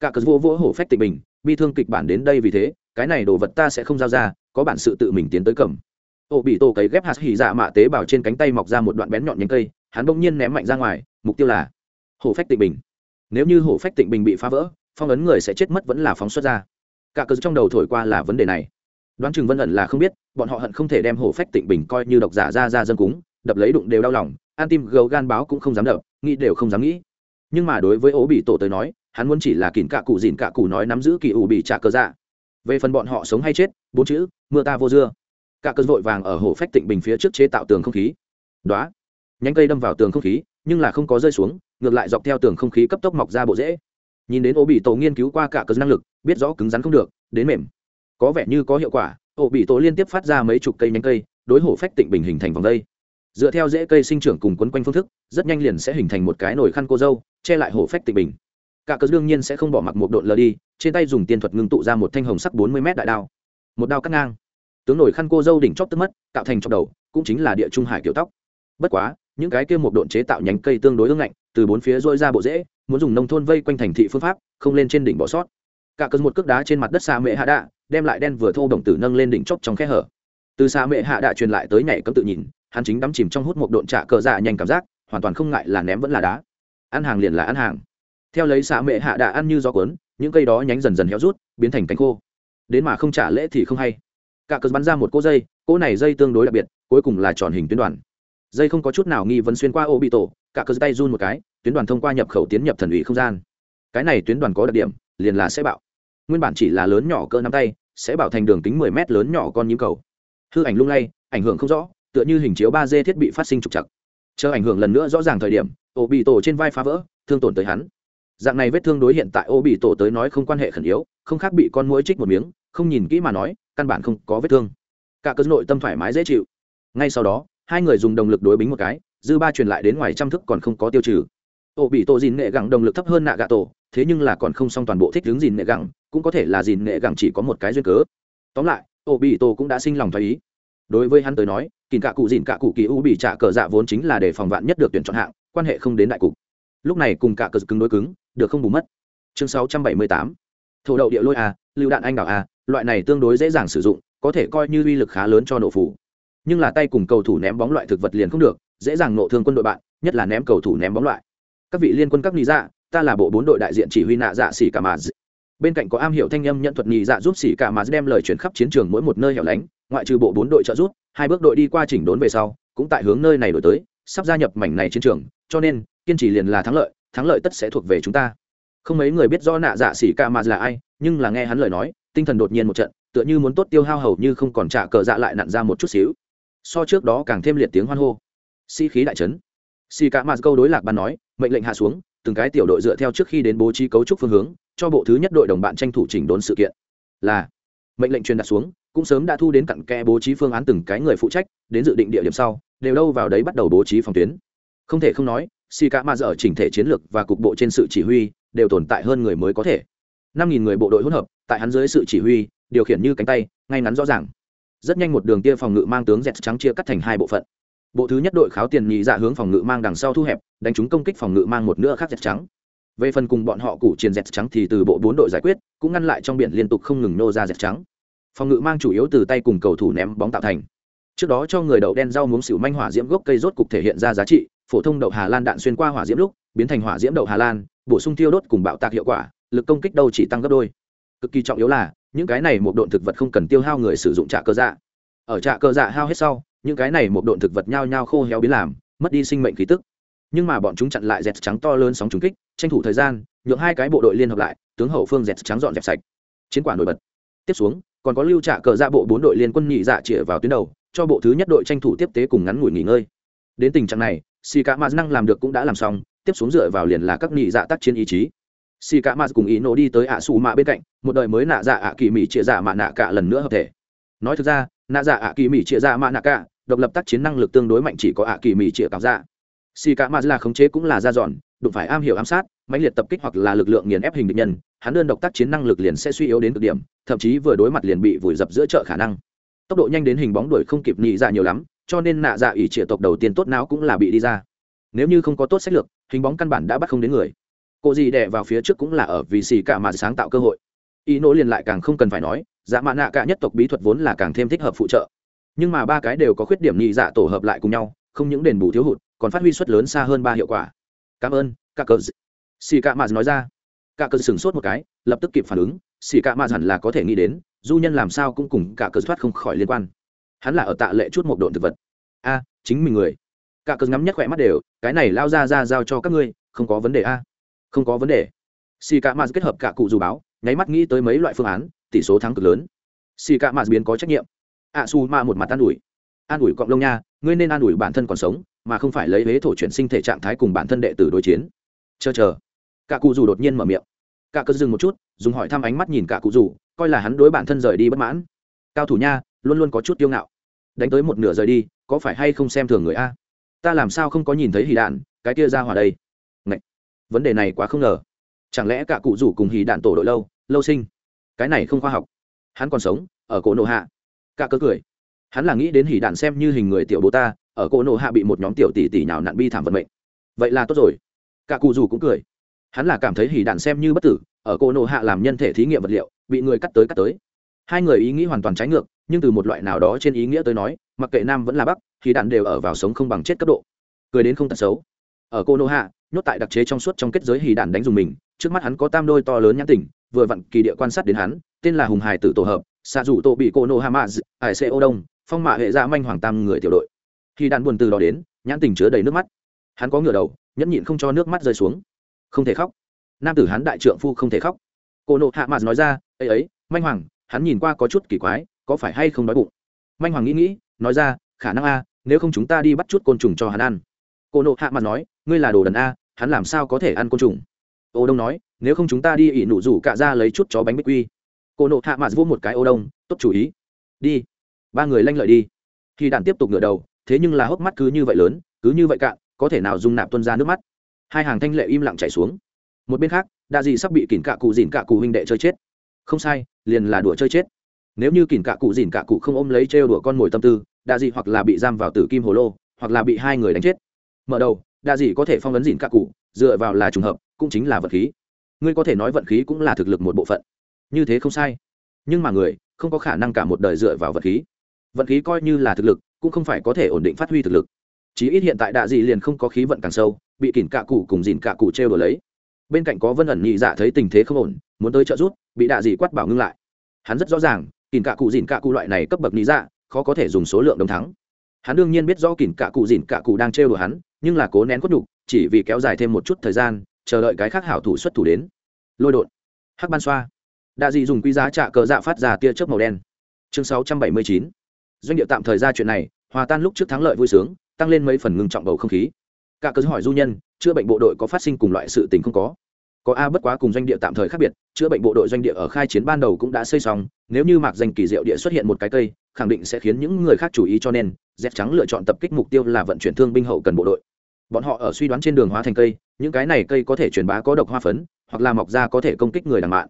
Cả cớ vô vỗ hổ phách tịch bình, bi thương kịch bản đến đây vì thế, cái này đồ vật ta sẽ không giao ra, có bản sự tự mình tiến tới cầm. Ổ bị tổ cấy ghép hạt hỉ dạ mạ tế bào trên cánh tay mọc ra một đoạn bén nhọn nhánh cây, hắn bỗng nhiên ném mạnh ra ngoài, mục tiêu là hổ phách tịnh bình nếu như hổ phách tịnh bình bị phá vỡ, phong ấn người sẽ chết mất vẫn là phóng xuất ra. Cả cớ trong đầu thổi qua là vấn đề này. Đoán chừng vân ẩn là không biết, bọn họ hận không thể đem hổ phách tịnh bình coi như độc giả ra ra dân cúng, đập lấy đụng đều đau lòng, an tim gấu gan báo cũng không dám đập, nghĩ đều không dám nghĩ. Nhưng mà đối với ố bị tổ tới nói, hắn muốn chỉ là kìm cạ cụ dìn cạ cụ nói nắm giữ kỳ ủ bị trả cơ dạ. Về phần bọn họ sống hay chết, bốn chữ, mưa ta vô dưa. Cả cơn vội vàng ở hồ phách tịnh bình phía trước chế tạo tường không khí. Đó nhánh cây đâm vào tường không khí, nhưng là không có rơi xuống, ngược lại dọc theo tường không khí cấp tốc mọc ra bộ rễ. Nhìn đến ô bị tổ nghiên cứu qua cả cơn năng lực, biết rõ cứng rắn không được, đến mềm. Có vẻ như có hiệu quả ô bị tổ liên tiếp phát ra mấy chục cây nhánh cây, đối hổ phách tịnh bình hình thành vòng đây. Dựa theo rễ cây sinh trưởng cùng quấn quanh phương thức, rất nhanh liền sẽ hình thành một cái nồi khăn cô dâu, che lại hổ phách tịnh bình. Cả cớ đương nhiên sẽ không bỏ mặc một độn lờ đi, trên tay dùng tiên thuật ngưng tụ ra một thanh hồng sắc bốn mươi m đại đao. Một đao cắt ngang. Tướng nổi khăn cô dâu đỉnh chóp tức mất, tạo thành chóp đầu, cũng chính là địa trung hải kiểu tóc. Bất quá những cái kia một độn chế tạo nhánh cây tương đối ương ngạnh, từ bốn phía dôi ra bộ rễ, muốn dùng nông thôn vây quanh thành thị phương pháp, không lên trên đỉnh bỏ sót. Cả cơn một cước đá trên mặt đất xa mệ hạ đạ, đem lại đen vừa thô đồng tử nâng lên đỉnh chóp trong khe hở. Từ xa mệ hạ đạ truyền lại tới nhảy cấm tự nhìn, hắn chính đắm chìm trong hút một độn trả cờ dạ nhanh cảm giác, hoàn toàn không ngại là ném vẫn là đá. Ăn hàng liền là ăn hàng. Theo lấy xạ mệ hạ đạ ăn như gió cuốn, những cây đó nhánh dần dần héo rút, biến thành cánh khô. Đến mà không trả lễ thì không hay. Cả cơn bắn ra một cỗ dây, cỗ này dây tương đối đặc biệt, cuối cùng là tròn hình tuyến đoàn dây không có chút nào nghi vấn xuyên qua ô bị tổ, cả cơ tay run một cái, tuyến đoàn thông qua nhập khẩu tiến nhập thần ủy không gian. Cái này tuyến đoàn có đặc điểm, liền là sẽ bạo. Nguyên bản chỉ là lớn nhỏ cỡ nắm tay, sẽ bảo thành đường kính mười mét lớn nhỏ con nhím cầu. Hư ảnh lung lay, ảnh hưởng không rõ, tựa như hình chiếu ba d thiết bị phát sinh trục chặt chờ ảnh hưởng lần nữa rõ ràng thời điểm, ô bị tổ trên vai phá vỡ, thương tổn tới hắn. Dạng này vết thương đối hiện tại ô bị tổ tới nói không quan hệ khẩn yếu, không khác bị con mũi trích một miếng, không nhìn kỹ mà nói, căn bản không có vết thương. Cả cơn nội tâm thoải mái dễ chịu. Ngay sau đó hai người dùng đồng lực đối bính một cái, dư ba truyền lại đến ngoài trăm thức còn không có tiêu trừ. Ô bị tổ dìn nghệ gẳng đồng lực thấp hơn nạ gà tổ, thế nhưng là còn không xong toàn bộ thích hướng dìn nghệ gẳng, cũng có thể là dìn nghệ gẳng chỉ có một cái duyên cớ. Tóm lại ô bị tổ cũng đã sinh lòng thoái ý. Đối với hắn tới nói kìm cả cụ dìn cả cụ kỳ u bị trả cờ dạ vốn chính là để phòng vạn nhất được tuyển chọn hạng, quan hệ không đến đại cục. Lúc này cùng cả cờ cứng đối cứng, được không bù mất. Chương 678 thổ đậu địa lôi à, a lưu đạn anh đào a à, loại này tương đối dễ dàng sử dụng, có thể coi như uy lực khá lớn cho nổ phủ nhưng là tay cùng cầu thủ ném bóng loại thực vật liền không được, dễ dàng nộ thương quân đội bạn, nhất là ném cầu thủ ném bóng loại. Các vị liên quân các lý dạ ta là bộ bốn đội đại diện chỉ huy nạ dạ xỉ cả mà bên cạnh có am hiểu thanh âm nhận thuật nhị dạ giúp xỉ cả mà đem lời chuyển khắp chiến trường mỗi một nơi hẻo lánh, ngoại trừ bộ bốn đội trợ giúp, hai bước đội đi qua chỉnh đốn về sau, cũng tại hướng nơi này đổi tới, sắp gia nhập mảnh này chiến trường, cho nên, kiên trì liền là thắng lợi thắng lợi tất sẽ thuộc về chúng ta. Không mấy người biết do nạ dạ xỉ ca mà là ai, nhưng là nghe hắn lời nói, tinh thần đột nhiên một trận, tựa như muốn tốt tiêu hao hầu như không còn trả cờ dạ lại nặn ra một chút xíu so trước đó càng thêm liệt tiếng hoan hô. Sĩ、si、khí đại trấn xì cả mà câu đối lạc ban nói, mệnh lệnh hạ xuống, từng cái tiểu đội dựa theo trước khi đến bố trí cấu trúc phương hướng, cho bộ thứ nhất đội đồng bạn tranh thủ chỉnh đốn sự kiện. Là, mệnh lệnh truyền đạt xuống, cũng sớm đã thu đến cặn kẽ bố trí phương án từng cái người phụ trách, đến dự định địa điểm sau, đều đâu vào đấy bắt đầu bố trí phòng tuyến. Không thể không nói si cả ma ở chỉnh thể chiến lược và cục bộ trên sự chỉ huy, đều tồn tại hơn người mới có thể. Năm nghìn người bộ đội hỗn hợp, tại hắn dưới sự chỉ huy, điều khiển như cánh tay, ngay ngắn rõ ràng rất nhanh một đường tia phòng ngự mang tướng dẹt trắng chia cắt thành hai bộ phận. Bộ thứ nhất đội kháo tiền nhị dạ hướng phòng ngự mang đằng sau thu hẹp, đánh chúng công kích phòng ngự mang một nữa khác dẹt trắng. Về phần cùng bọn họ củ chiến dẹt trắng thì từ bộ bốn đội giải quyết, cũng ngăn lại trong biển liên tục không ngừng nô ra dẹt trắng. Phòng ngự mang chủ yếu từ tay cùng cầu thủ ném bóng tạo thành. Trước đó cho người đậu đen rau muống xỉu manh hỏa diễm gốc cây rốt cục thể hiện ra giá trị, phổ thông đậu hà lan đạn xuyên qua hỏa diễm lúc, biến thành hỏa diễm đậu hà lan, bổ sung tiêu đốt cùng bạo tạc hiệu quả, lực công kích đâu chỉ tăng gấp đôi. Cực kỳ trọng yếu là những cái này một độn thực vật không cần tiêu hao người sử dụng trạ cơ dạ. Ở trạ cơ dạ hao hết sau, những cái này một độn thực vật nhao nhao khô héo biến làm, mất đi sinh mệnh khí tức. Nhưng mà bọn chúng chặn lại dẹt trắng to lớn sóng trúng kích, tranh thủ thời gian, nhượng hai cái bộ đội liên hợp lại, tướng hậu phương dẹt trắng dọn dẹp sạch. Chiến quả nổi bật. Tiếp xuống, còn có lưu trả cờ ra bộ bốn đội liên quân nhị dạ chĩa vào tuyến đầu, cho bộ thứ nhất đội tranh thủ tiếp tế cùng ngắn ngủi nghỉ ngơi. Đến tình trạng này si cả mã năng làm được cũng đã làm xong, tiếp xuống dựa vào liền là các nhị dạ tác chiến ý chí si cả maz cùng ý nổ đi tới ạ xù mạ bên cạnh, một đời mới nạ dạ ạ kỳ mỹ chia dạ mạ nạ cả lần nữa hợp thể. Nói thực ra, nạ dạ ạ kỳ mỹ chia dạ mạ nạ cả, độc lập tác chiến năng lực tương đối mạnh chỉ có ạ kỳ mỹ chia cảm dạ. Si cả maz là khống chế cũng là da dọn, đụng phải am hiểu ám sát, mãnh liệt tập kích hoặc là lực lượng nghiền ép hình địch nhân, hắn đơn độc tác chiến năng lực liền sẽ suy yếu đến cực điểm, thậm chí vừa đối mặt liền bị vùi dập giữa chợ khả năng. Tốc độ nhanh đến hình bóng đuổi không kịp nhị dạ nhiều lắm, cho nên nạ dạ ỉ trịa tộc đầu tiên tốt não cũng là bị đi ra. Nếu như không có tốt sách lược, hình bóng căn bản đã bắt không đến người cô gì đẻ vào phía trước cũng là ở vì xì cả mà sáng tạo cơ hội. Ý nỗ liền lại càng không cần phải nói dạ mạ nạ cả nhất tộc bí thuật vốn là càng thêm thích hợp phụ trợ. Nhưng mà ba cái đều có khuyết điểm nhị dạ tổ hợp lại cùng nhau, không những đền bù thiếu hụt, còn phát huy suất lớn xa hơn ba hiệu quả. Cảm ơn các cờ xì cả mà nói ra. Cả cờ sửng sốt một cái, lập tức kịp phản ứng. Xì cả mà hẳn là có thể nghĩ đến du nhân làm sao cũng cùng cả cờ thoát không khỏi liên quan. Hắn là ở tạ lệ chút một độn thực vật. A, chính mình người. Cả cờ ngắm nhất khỏe mắt đều, cái này lao ra ra giao cho các ngươi, không có vấn đề a không có vấn đề. Xì cả mà kết hợp cả cụ dù báo, nháy mắt nghĩ tới mấy loại phương án, tỷ số thắng cực lớn. Xì cả mà biến có trách nhiệm. A su ma một mặt an ủi. An ủi cọng lông nha, ngươi nên an ủi bản thân còn sống, mà không phải lấy huế thổ chuyển sinh thể trạng thái cùng bản thân đệ tử đối chiến. Chờ chờ. Cả cụ dù đột nhiên mở miệng. Cả cơ dừng một chút, dùng hỏi thăm ánh mắt nhìn cả cụ dù, coi là hắn đối bản thân rời đi bất mãn. Cao thủ nha, luôn luôn có chút tiêu ngạo. Đánh tới một nửa rời đi, có phải hay không xem thường người a? Ta làm sao không có nhìn thấy hì đạn, cái kia ra hòa đây? Vấn đề này quá không ngờ. Chẳng lẽ cả cụ rủ cùng hì đạn tổ đội lâu lâu sinh? Cái này không khoa học. Hắn còn sống, ở cổ nộ hạ. Cả cơ cười. Hắn là nghĩ đến hỉ đạn xem như hình người tiểu bố ta, ở cổ nộ hạ bị một nhóm tiểu tỷ tỷ nào nạn bi thảm vận mệnh. Vậy là tốt rồi. Cả cụ rủ cũng cười. Hắn là cảm thấy hỉ đạn xem như bất tử, ở cổ nộ hạ làm nhân thể thí nghiệm vật liệu, bị người cắt tới cắt tới. Hai người ý nghĩ hoàn toàn trái ngược, nhưng từ một loại nào đó trên ý nghĩa tới nói, mặc kệ nam vẫn là bắc thì đạn đều ở vào sống không bằng chết cấp độ. Cười đến không tật xấu. Ở cô nô hạ nhốt tại đặc chế trong suốt trong kết giới hì đạn đánh dùng mình, trước mắt hắn có tam đôi to lớn nhãn tỉnh vừa vặn kỳ địa quan sát đến hắn, tên là hùng hải tử tổ hợp xạ rủ tổ bị cô nô hà mã ải xe ô đông, phong mạ hệ ra manh hoàng tam người tiểu đội. Khi đạn buồn từ đó đến, nhãn tình chứa đầy nước mắt. Hắn có ngửa đầu, nhẫn nhịn không cho nước mắt rơi xuống. Không thể khóc. Nam tử hắn đại trượng phu không thể khóc. Cô nộ hạ mạt nói ra ấy ấy, manh hoàng, hắn nhìn qua có chút kỳ quái, có phải hay không đói bụng? Manh hoàng nghĩ nghĩ, nói ra, khả năng a, nếu không chúng ta đi bắt chút côn trùng cho hắn ăn. Cô nộ hạ mặt nói, ngươi là đồ đần a hắn làm sao có thể ăn côn trùng? Ô đông nói, nếu không chúng ta đi ỉ nụ rủ cạ ra lấy chút chó bánh bích quy. Cô nộ hạ mạt vô một cái ô đông, tốt chủ ý. Đi. Ba người lanh lợi đi. Khi đạn tiếp tục ngửa đầu, thế nhưng là hốc mắt cứ như vậy lớn, cứ như vậy cạn, có thể nào dung nạp tuân ra nước mắt? Hai hàng thanh lệ im lặng chảy xuống. Một bên khác, đa dị sắp bị kỉn cạ cụ dìn cạ cụ huynh đệ chơi chết. Không sai, liền là đùa chơi chết. Nếu như kỉn cạ cụ dìn cạ cụ không ôm lấy trêu đùa con mồi tâm tư, đa dị hoặc là bị giam vào tử kim hồ lô, hoặc là bị hai người đánh chết. Mở đầu đa dị có thể phong vấn dìn cạ cụ, dựa vào là trùng hợp, cũng chính là vật khí. Ngươi có thể nói vận khí cũng là thực lực một bộ phận. Như thế không sai. Nhưng mà người, không có khả năng cả một đời dựa vào vật khí. Vận khí coi như là thực lực, cũng không phải có thể ổn định phát huy thực lực. Chí ít hiện tại đạ dị liền không có khí vận càng sâu, bị kỉn cạ cụ cùng dìn cạ cụ trêu đổi lấy. Bên cạnh có vân ẩn nhị dạ thấy tình thế không ổn, muốn tới trợ giúp, bị đạ dị quát bảo ngưng lại. Hắn rất rõ ràng kỉn cạ cụ dìn cạ cụ loại này cấp bậc nhị dạ khó có thể dùng số lượng đồng thắng. Hắn đương nhiên biết rõ kỉn cạ cụ dìn cạ cụ đang trêu đùa hắn nhưng là cố nén cốt nhục, chỉ vì kéo dài thêm một chút thời gian, chờ đợi cái khác hảo thủ xuất thủ đến. Lôi đột hắc ban xoa. Đạ dị dùng quy giá trả cờ dạ phát ra tia chớp màu đen. Chương 679. doanh địa tạm thời ra chuyện này, hòa tan lúc trước thắng lợi vui sướng, tăng lên mấy phần ngưng trọng bầu không khí. Cả cơ hỏi du nhân, chữa bệnh bộ đội có phát sinh cùng loại sự tình không có? Có a bất quá cùng doanh địa tạm thời khác biệt, chữa bệnh bộ đội doanh địa ở khai chiến ban đầu cũng đã xây xong, nếu như mạc danh kỳ diệu địa xuất hiện một cái cây, khẳng định sẽ khiến những người khác chú ý cho nên dép trắng lựa chọn tập kích mục tiêu là vận chuyển thương binh hậu cần bộ đội bọn họ ở suy đoán trên đường hóa thành cây, những cái này cây có thể truyền bá có độc hoa phấn, hoặc là mọc ra có thể công kích người đàn mạn.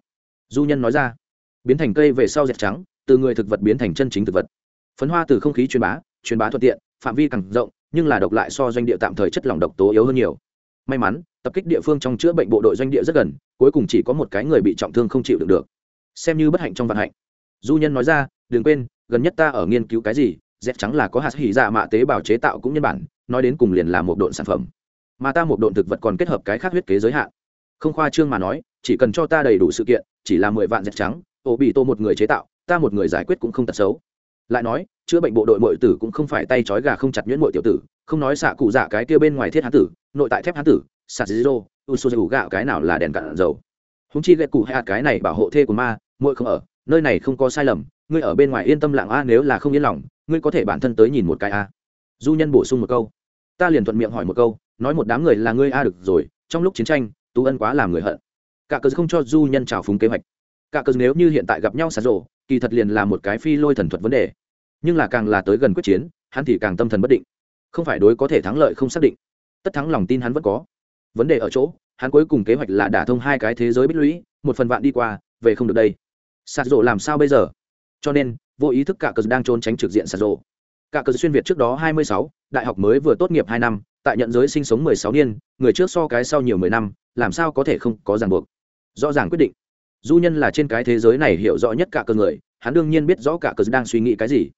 Du nhân nói ra, biến thành cây về sau dẹp trắng, từ người thực vật biến thành chân chính thực vật. Phấn hoa từ không khí truyền bá truyền bá thuận tiện, phạm vi càng rộng, nhưng là độc lại so doanh địa tạm thời chất lỏng độc tố yếu hơn nhiều. May mắn, tập kích địa phương trong chữa bệnh bộ đội doanh địa rất gần, cuối cùng chỉ có một cái người bị trọng thương không chịu được được. Xem như bất hạnh trong vận hạnh. Du nhân nói ra, đừng quên, gần nhất ta ở nghiên cứu cái gì dẹp trắng là có hạt hỉ dạ mạ tế bào chế tạo cũng nhân bản nói đến cùng liền là một độn sản phẩm. Mà ta một độn thực vật còn kết hợp cái khác huyết kế giới hạn. Không khoa trương mà nói, chỉ cần cho ta đầy đủ sự kiện, chỉ là mười vạn dẹp trắng, ổ bị tô một người chế tạo, ta một người giải quyết cũng không tật xấu. Lại nói, chữa bệnh bộ đội mội tử cũng không phải tay trói gà không chặt nhuyễn mội tiểu tử, không nói xạ cụ dạ cái kia bên ngoài thiết hán tử, nội tại thép hán tử sạt zero uso gạo cái nào là đèn cạn dầu. Húng chi ghét cụ hay hạt cái này bảo hộ thê của ma mội không ở, nơi này không có sai lầm, ngươi ở bên ngoài yên tâm lặng a, nếu là không yên lòng, ngươi có thể bản thân tới nhìn một cái a. Du nhân bổ sung một câu ta liền thuận miệng hỏi một câu, nói một đám người là ngươi a được rồi, trong lúc chiến tranh, tú ân quá làm người hận. Cả cớ không cho du nhân trào phúng kế hoạch. Cả cớ nếu như hiện tại gặp nhau xả rộ kỳ thật liền là một cái phi lôi thần thuật vấn đề. Nhưng là càng là tới gần quyết chiến, hắn thì càng tâm thần bất định. Không phải đối có thể thắng lợi không xác định. Tất thắng lòng tin hắn vẫn có. Vấn đề ở chỗ, hắn cuối cùng kế hoạch là đả thông hai cái thế giới bích lũy, một phần vạn đi qua, về không được đây. Sạt rộ làm sao bây giờ? Cho nên, vô ý thức cả cờ đang trốn tránh trực diện sạt rộ cả cờ xuyên việt trước đó hai mươi sáu đại học mới vừa tốt nghiệp hai năm, tại nhận giới sinh sống mười sáu niên, người trước so cái sau nhiều mười năm, làm sao có thể không có ràng buộc? Rõ ràng quyết định. Du nhân là trên cái thế giới này hiểu rõ nhất cả cơ người, hắn đương nhiên biết rõ cả cơ đang suy nghĩ cái gì.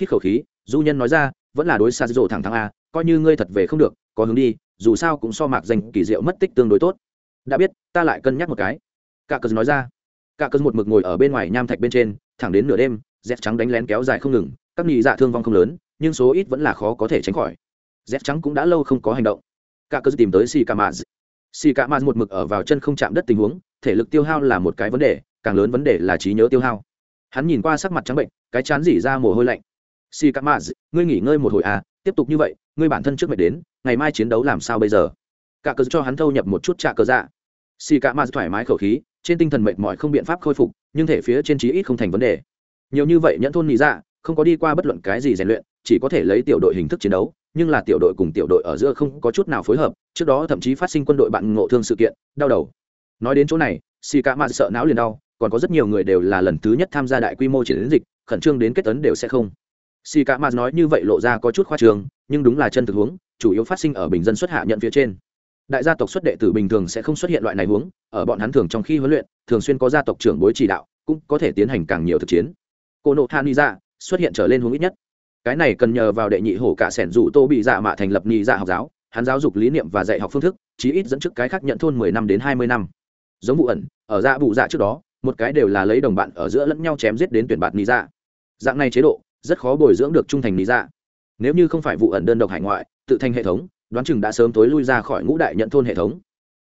Hít khẩu khí, du nhân nói ra, vẫn là đối xa rộ thẳng thắn a, coi như ngươi thật về không được, có hướng đi, dù sao cũng so mạc danh kỳ diệu mất tích tương đối tốt. Đã biết, ta lại cân nhắc một cái. Cả cơ nói ra. Cả cơ một mực ngồi ở bên ngoài nham thạch bên trên, thẳng đến nửa đêm, dép trắng đánh lén kéo dài không ngừng, các nhị dạ thương vong không lớn nhưng số ít vẫn là khó có thể tránh khỏi. Dép trắng cũng đã lâu không có hành động. Cả cơ tìm tới si ca maz si ca maz một mực ở vào chân không chạm đất tình huống, thể lực tiêu hao là một cái vấn đề, càng lớn vấn đề là trí nhớ tiêu hao. Hắn nhìn qua sắc mặt trắng bệnh, cái chán dỉ ra mồ hôi lạnh. Si ca maz ngươi nghỉ ngơi một hồi à tiếp tục như vậy, ngươi bản thân trước mệt đến, ngày mai chiến đấu làm sao bây giờ? Cả cơ cho hắn thâu nhập một chút trạ cơ dạ. Si ca maz thoải mái khẩu khí, trên tinh thần mệt mỏi không biện pháp khôi phục, nhưng thể phía trên trí ít không thành vấn đề. Nhiều như vậy nhẫn thôn nghĩ dạ không có đi qua bất luận cái gì rèn luyện, chỉ có thể lấy tiểu đội hình thức chiến đấu, nhưng là tiểu đội cùng tiểu đội ở giữa không có chút nào phối hợp, trước đó thậm chí phát sinh quân đội bạn ngộ thương sự kiện, đau đầu. Nói đến chỗ này si cả mạn sợ não liền đau, còn có rất nhiều người đều là lần thứ nhất tham gia đại quy mô chiến dịch, khẩn trương đến kết tấn đều sẽ không. Si cả mạn nói như vậy lộ ra có chút khoa trường nhưng đúng là chân thực huống chủ yếu phát sinh ở bình dân xuất hạ nhận phía trên. Đại gia tộc xuất đệ tử bình thường sẽ không xuất hiện loại này huống ở bọn hắn thường trong khi huấn luyện, thường xuyên có gia tộc trưởng bối chỉ đạo, cũng có thể tiến hành càng nhiều thực chiến. Cô nộ han đi ra xuất hiện trở lên hướng ít nhất. Cái này cần nhờ vào đệ nhị hổ cả sẻn dù tô bị dạ mạ thành lập nhị dạ học giáo, hắn giáo dục lý niệm và dạy học phương thức, chí ít dẫn trước cái khác nhận thôn mười năm đến hai mươi năm. Giống vụ ẩn, ở dạ bụ dạ trước đó, một cái đều là lấy đồng bạn ở giữa lẫn nhau chém giết đến tuyển bạt nhị dạ. Dạng này chế độ, rất khó bồi dưỡng được trung thành nhị dạ. Nếu như không phải vụ ẩn đơn độc hải ngoại, tự thành hệ thống, đoán chừng đã sớm tối lui ra khỏi ngũ đại nhận thôn hệ thống.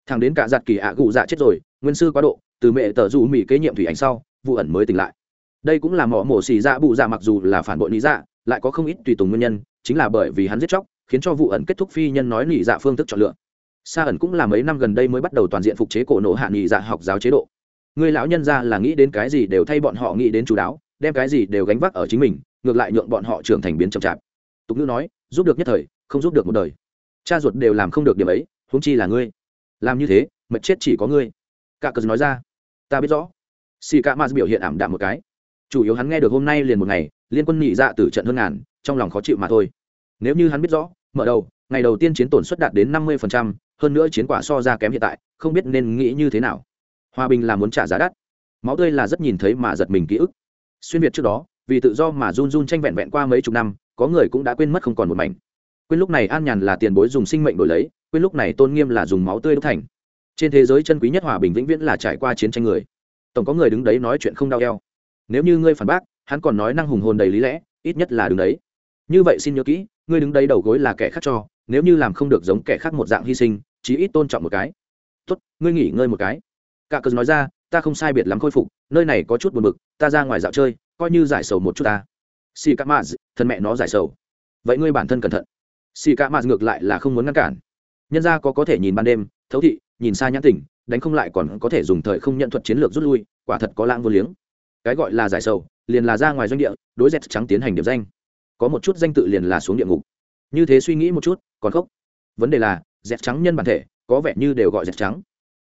Thằng đến cả giặt kỳ ạ gụ dạ chết rồi, nguyên sư quá độ, từ mẹ tờ dù mỹ kế nhiệm thủy ảnh sau, vụ ẩn mới tỉnh lại đây cũng là mỏ mổ xì dạ bụ dạ mặc dù là phản bội lý dạ lại có không ít tùy tùng nguyên nhân, chính là bởi vì hắn giết chóc, khiến cho vụ ẩn kết thúc phi nhân nói nỉ dạ phương thức chọn lựa. Sa ẩn cũng là mấy năm gần đây mới bắt đầu toàn diện phục chế cổ nổ hạ nỉ dạ học giáo chế độ. Người lão nhân ra là nghĩ đến cái gì đều thay bọn họ nghĩ đến chú đáo, đem cái gì đều gánh vác ở chính mình, ngược lại nhượng bọn họ trưởng thành biến chậm chạp. Tục ngữ nói, giúp được nhất thời, không giúp được một đời. Cha ruột đều làm không được điểm ấy, huống chi là ngươi. Làm như thế mật chết chỉ có ngươi. Cả cờ nói ra. Ta biết rõ. Si ca maz biểu hiện ảm đạm một cái chủ yếu hắn nghe được hôm nay liền một ngày, liên quân nhị dạ tử trận hơn ngàn, trong lòng khó chịu mà thôi. Nếu như hắn biết rõ, mở đầu, ngày đầu tiên chiến tổn suất đạt đến năm mươi phần trăm, hơn nữa chiến quả so ra kém hiện tại, không biết nên nghĩ như thế nào. Hòa bình là muốn trả giá đắt. Máu tươi là rất nhìn thấy mà giật mình ký ức. Xuyên việt trước đó, vì tự do mà run run tranh vẹn vẹn qua mấy chục năm, có người cũng đã quên mất không còn một mảnh. Quên lúc này an nhàn là tiền bối dùng sinh mệnh đổi lấy, quên lúc này tôn nghiêm là dùng máu tươi đúc thành. Trên thế giới chân quý nhất hòa bình vĩnh viễn là trải qua chiến tranh người. Tổng có người đứng đấy nói chuyện không đau eo nếu như ngươi phản bác, hắn còn nói năng hùng hồn đầy lý lẽ, ít nhất là đứng đấy. Như vậy xin nhớ kỹ, ngươi đứng đấy đầu gối là kẻ khác cho, nếu như làm không được giống kẻ khác một dạng hy sinh, chí ít tôn trọng một cái. Tốt, ngươi nghỉ ngơi một cái. Cả cớ nói ra, ta không sai biệt lắm khôi phục, nơi này có chút buồn bực, ta ra ngoài dạo chơi, coi như giải sầu một chút ta. Xì cạ maz thân mẹ nó giải sầu. Vậy ngươi bản thân cẩn thận. Xì cạ maz ngược lại là không muốn ngăn cản. Nhân ra có có thể nhìn ban đêm, thấu thị, nhìn xa nhãn tỉnh đánh không lại còn có thể dùng thời không nhận thuật chiến lược rút lui, quả thật có lãng vô liếng cái gọi là giải sầu, liền là ra ngoài doanh địa, đối dẹt trắng tiến hành điểm danh. Có một chút danh tự liền là xuống địa ngục. Như thế suy nghĩ một chút, còn khóc. Vấn đề là, dẹt trắng nhân bản thể, có vẻ như đều gọi dẹt trắng.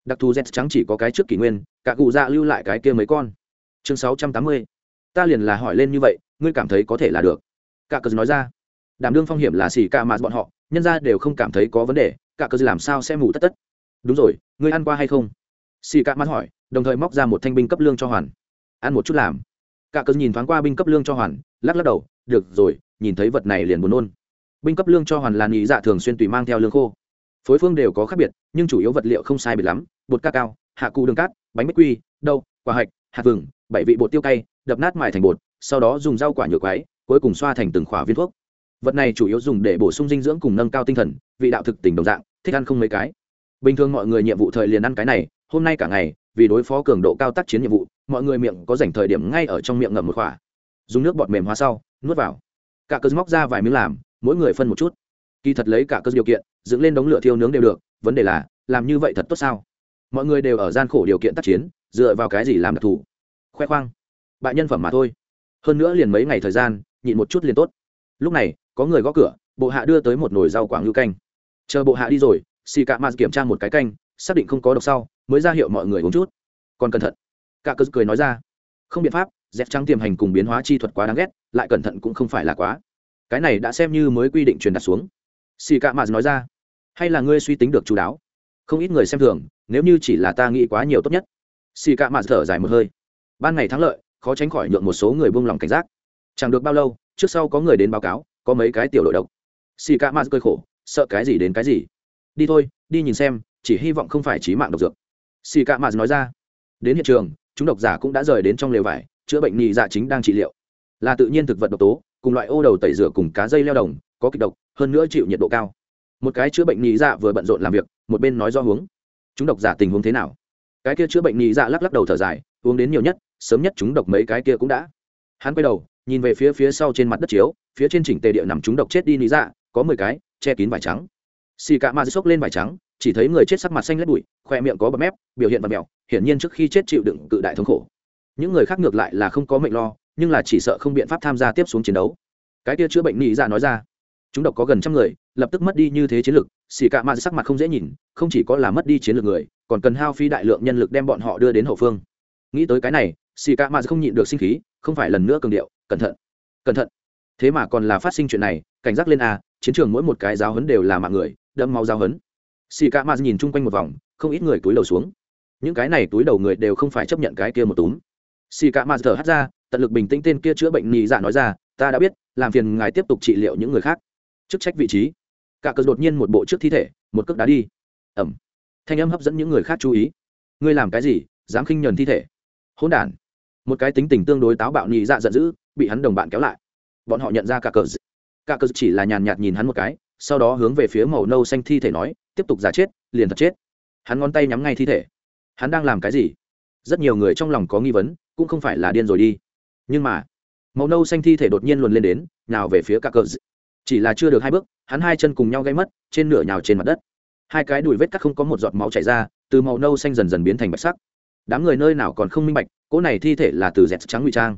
Đặc thù dẹt trắng chỉ có cái trước kỷ nguyên, cả cụ dạ lưu lại cái kia mấy con. Chương sáu trăm tám mươi. Ta liền là hỏi lên như vậy, ngươi cảm thấy có thể là được. Cả cờ nói ra. Đảm đương phong hiểm là xì ca mà bọn họ, nhân ra đều không cảm thấy có vấn đề, cả cờ làm sao sẽ mù tất tất. Đúng rồi, ngươi ăn qua hay không? Xì ca mắt hỏi, đồng thời móc ra một thanh binh cấp lương cho hoàn ăn một chút làm. Cả cờ nhìn thoáng qua binh cấp lương cho hoàn, lắc lắc đầu, được rồi, nhìn thấy vật này liền buồn nôn. Binh cấp lương cho hoàn là nghĩ dạ thường xuyên tùy mang theo lương khô. Phối phương đều có khác biệt, nhưng chủ yếu vật liệu không sai biệt lắm, bột ca cao, hạ cụ đường cát, bánh bích quy, đậu, quả hạch, hạt vừng, bảy vị bột tiêu cay, đập nát mài thành bột, sau đó dùng rau quả nhựa quái, cuối cùng xoa thành từng khỏa viên thuốc. Vật này chủ yếu dùng để bổ sung dinh dưỡng cùng nâng cao tinh thần, vị đạo thực tình đồng dạng, thích ăn không mấy cái. Bình thường mọi người nhiệm vụ thời liền ăn cái này, hôm nay cả ngày vì đối phó cường độ cao tác chiến nhiệm vụ, mọi người miệng có dành thời điểm ngay ở trong miệng ngậm một khỏa. Dùng nước bọt mềm hóa sau, nuốt vào. Cả cơn móc ra vài miếng làm, mỗi người phân một chút. Kỳ thật lấy cả cơ điều kiện, dựng lên đống lửa thiêu nướng đều được, vấn đề là, làm như vậy thật tốt sao? Mọi người đều ở gian khổ điều kiện tác chiến, dựa vào cái gì làm đặc thù? Khoe khoang. Bại nhân phẩm mà thôi. Hơn nữa liền mấy ngày thời gian, nhịn một chút liền tốt. Lúc này, có người gõ cửa, bộ hạ đưa tới một nồi rau quảng lưu canh. Chờ bộ hạ đi rồi xì cạ mạt kiểm tra một cái canh xác định không có độc sau, mới ra hiệu mọi người uống chút. Còn cẩn thận. Cả cơ cười nói ra. Không biện pháp dẹp trắng tiềm hành cùng biến hóa chi thuật quá đáng ghét, lại cẩn thận cũng không phải là quá. Cái này đã xem như mới quy định truyền đặt xuống. Xì cạ mạt nói ra. Hay là ngươi suy tính được chú đáo? Không ít người xem thường, nếu như chỉ là ta nghĩ quá nhiều tốt nhất. Xì cạ mạt thở dài một hơi. Ban ngày thắng lợi, khó tránh khỏi nhượng một số người buông lỏng cảnh giác. Chẳng được bao lâu, trước sau có người đến báo cáo, có mấy cái tiểu đội độc. Xì cạ mạt cơi khổ, sợ cái gì đến cái gì. Đi thôi, đi nhìn xem chỉ hy vọng không phải trí mạng độc dược. Xì cạ mạt nói ra, đến hiện trường, chúng độc giả cũng đã rời đến trong lều vải, chữa bệnh nhị dạ chính đang trị liệu. Là tự nhiên thực vật độc tố, cùng loại ô đầu tẩy rửa cùng cá dây leo đồng, có kịch độc, hơn nữa chịu nhiệt độ cao. Một cái chữa bệnh nhị dạ vừa bận rộn làm việc, một bên nói do hướng chúng độc giả tình huống thế nào? Cái kia chữa bệnh nhị dạ lắc lắc đầu thở dài, uống đến nhiều nhất, sớm nhất chúng độc mấy cái kia cũng đã. Hắn quay đầu, nhìn về phía phía sau trên mặt đất chiếu, phía trên chỉnh tề địa nằm chúng độc chết đi nhị dạ có mười cái, che kín vải trắng. Xì cạ ma sốc lên vải trắng chỉ thấy người chết sắc mặt xanh lét bụi, khoe miệng có bầm mép, biểu hiện và mèo hiển nhiên trước khi chết chịu đựng cự đại thống khổ. Những người khác ngược lại là không có mệnh lo, nhưng là chỉ sợ không biện pháp tham gia tiếp xuống chiến đấu. Cái kia chữa bệnh nhị dạ nói ra, chúng độc có gần trăm người, lập tức mất đi như thế chiến lược xì cạ mạ sắc mặt không dễ nhìn, không chỉ có là mất đi chiến lược người, còn cần hao phí đại lượng nhân lực đem bọn họ đưa đến hậu phương. Nghĩ tới cái này, xì cạ mạ không nhịn được sinh khí, không phải lần nữa cường điệu, cẩn thận cẩn thận. Thế mà còn là phát sinh chuyện này, cảnh giác lên a, chiến trường mỗi một cái giáo hấn đều là mạng người đâm mau giáo hấn xì cạ mạ nhìn chung quanh một vòng, không ít người túi đầu xuống. Những cái này túi đầu người đều không phải chấp nhận cái kia một túm. Xì cạ mạ thở hắt ra, tận lực bình tĩnh tên kia chữa bệnh nhị dạ nói ra, ta đã biết, làm phiền ngài tiếp tục trị liệu những người khác. Chức trách vị trí. Cả cờ đột nhiên một bộ trước thi thể, một cước đá đi. Ẩm. Thanh âm hấp dẫn những người khác chú ý. Ngươi làm cái gì? Dám khinh nhờn thi thể? Hỗn đản. Một cái tính tình tương đối táo bạo nhị dạ giận dữ, bị hắn đồng bạn kéo lại. Bọn họ nhận ra cả cờ. Cả cờ chỉ là nhàn nhạt nhìn hắn một cái sau đó hướng về phía màu nâu xanh thi thể nói, tiếp tục giả chết, liền thật chết. Hắn ngón tay nhắm ngay thi thể. Hắn đang làm cái gì? Rất nhiều người trong lòng có nghi vấn, cũng không phải là điên rồi đi. Nhưng mà, màu nâu xanh thi thể đột nhiên luồn lên đến nào về phía cả cờ chỉ là chưa được hai bước, hắn hai chân cùng nhau gây mất, trên nửa nhào trên mặt đất. Hai cái đùi vết cắt không có một giọt máu chảy ra, từ màu nâu xanh dần dần biến thành bạch sắc. Đám người nơi nào còn không minh bạch, cỗ này thi thể là từ dẹt trắng ngụy trang.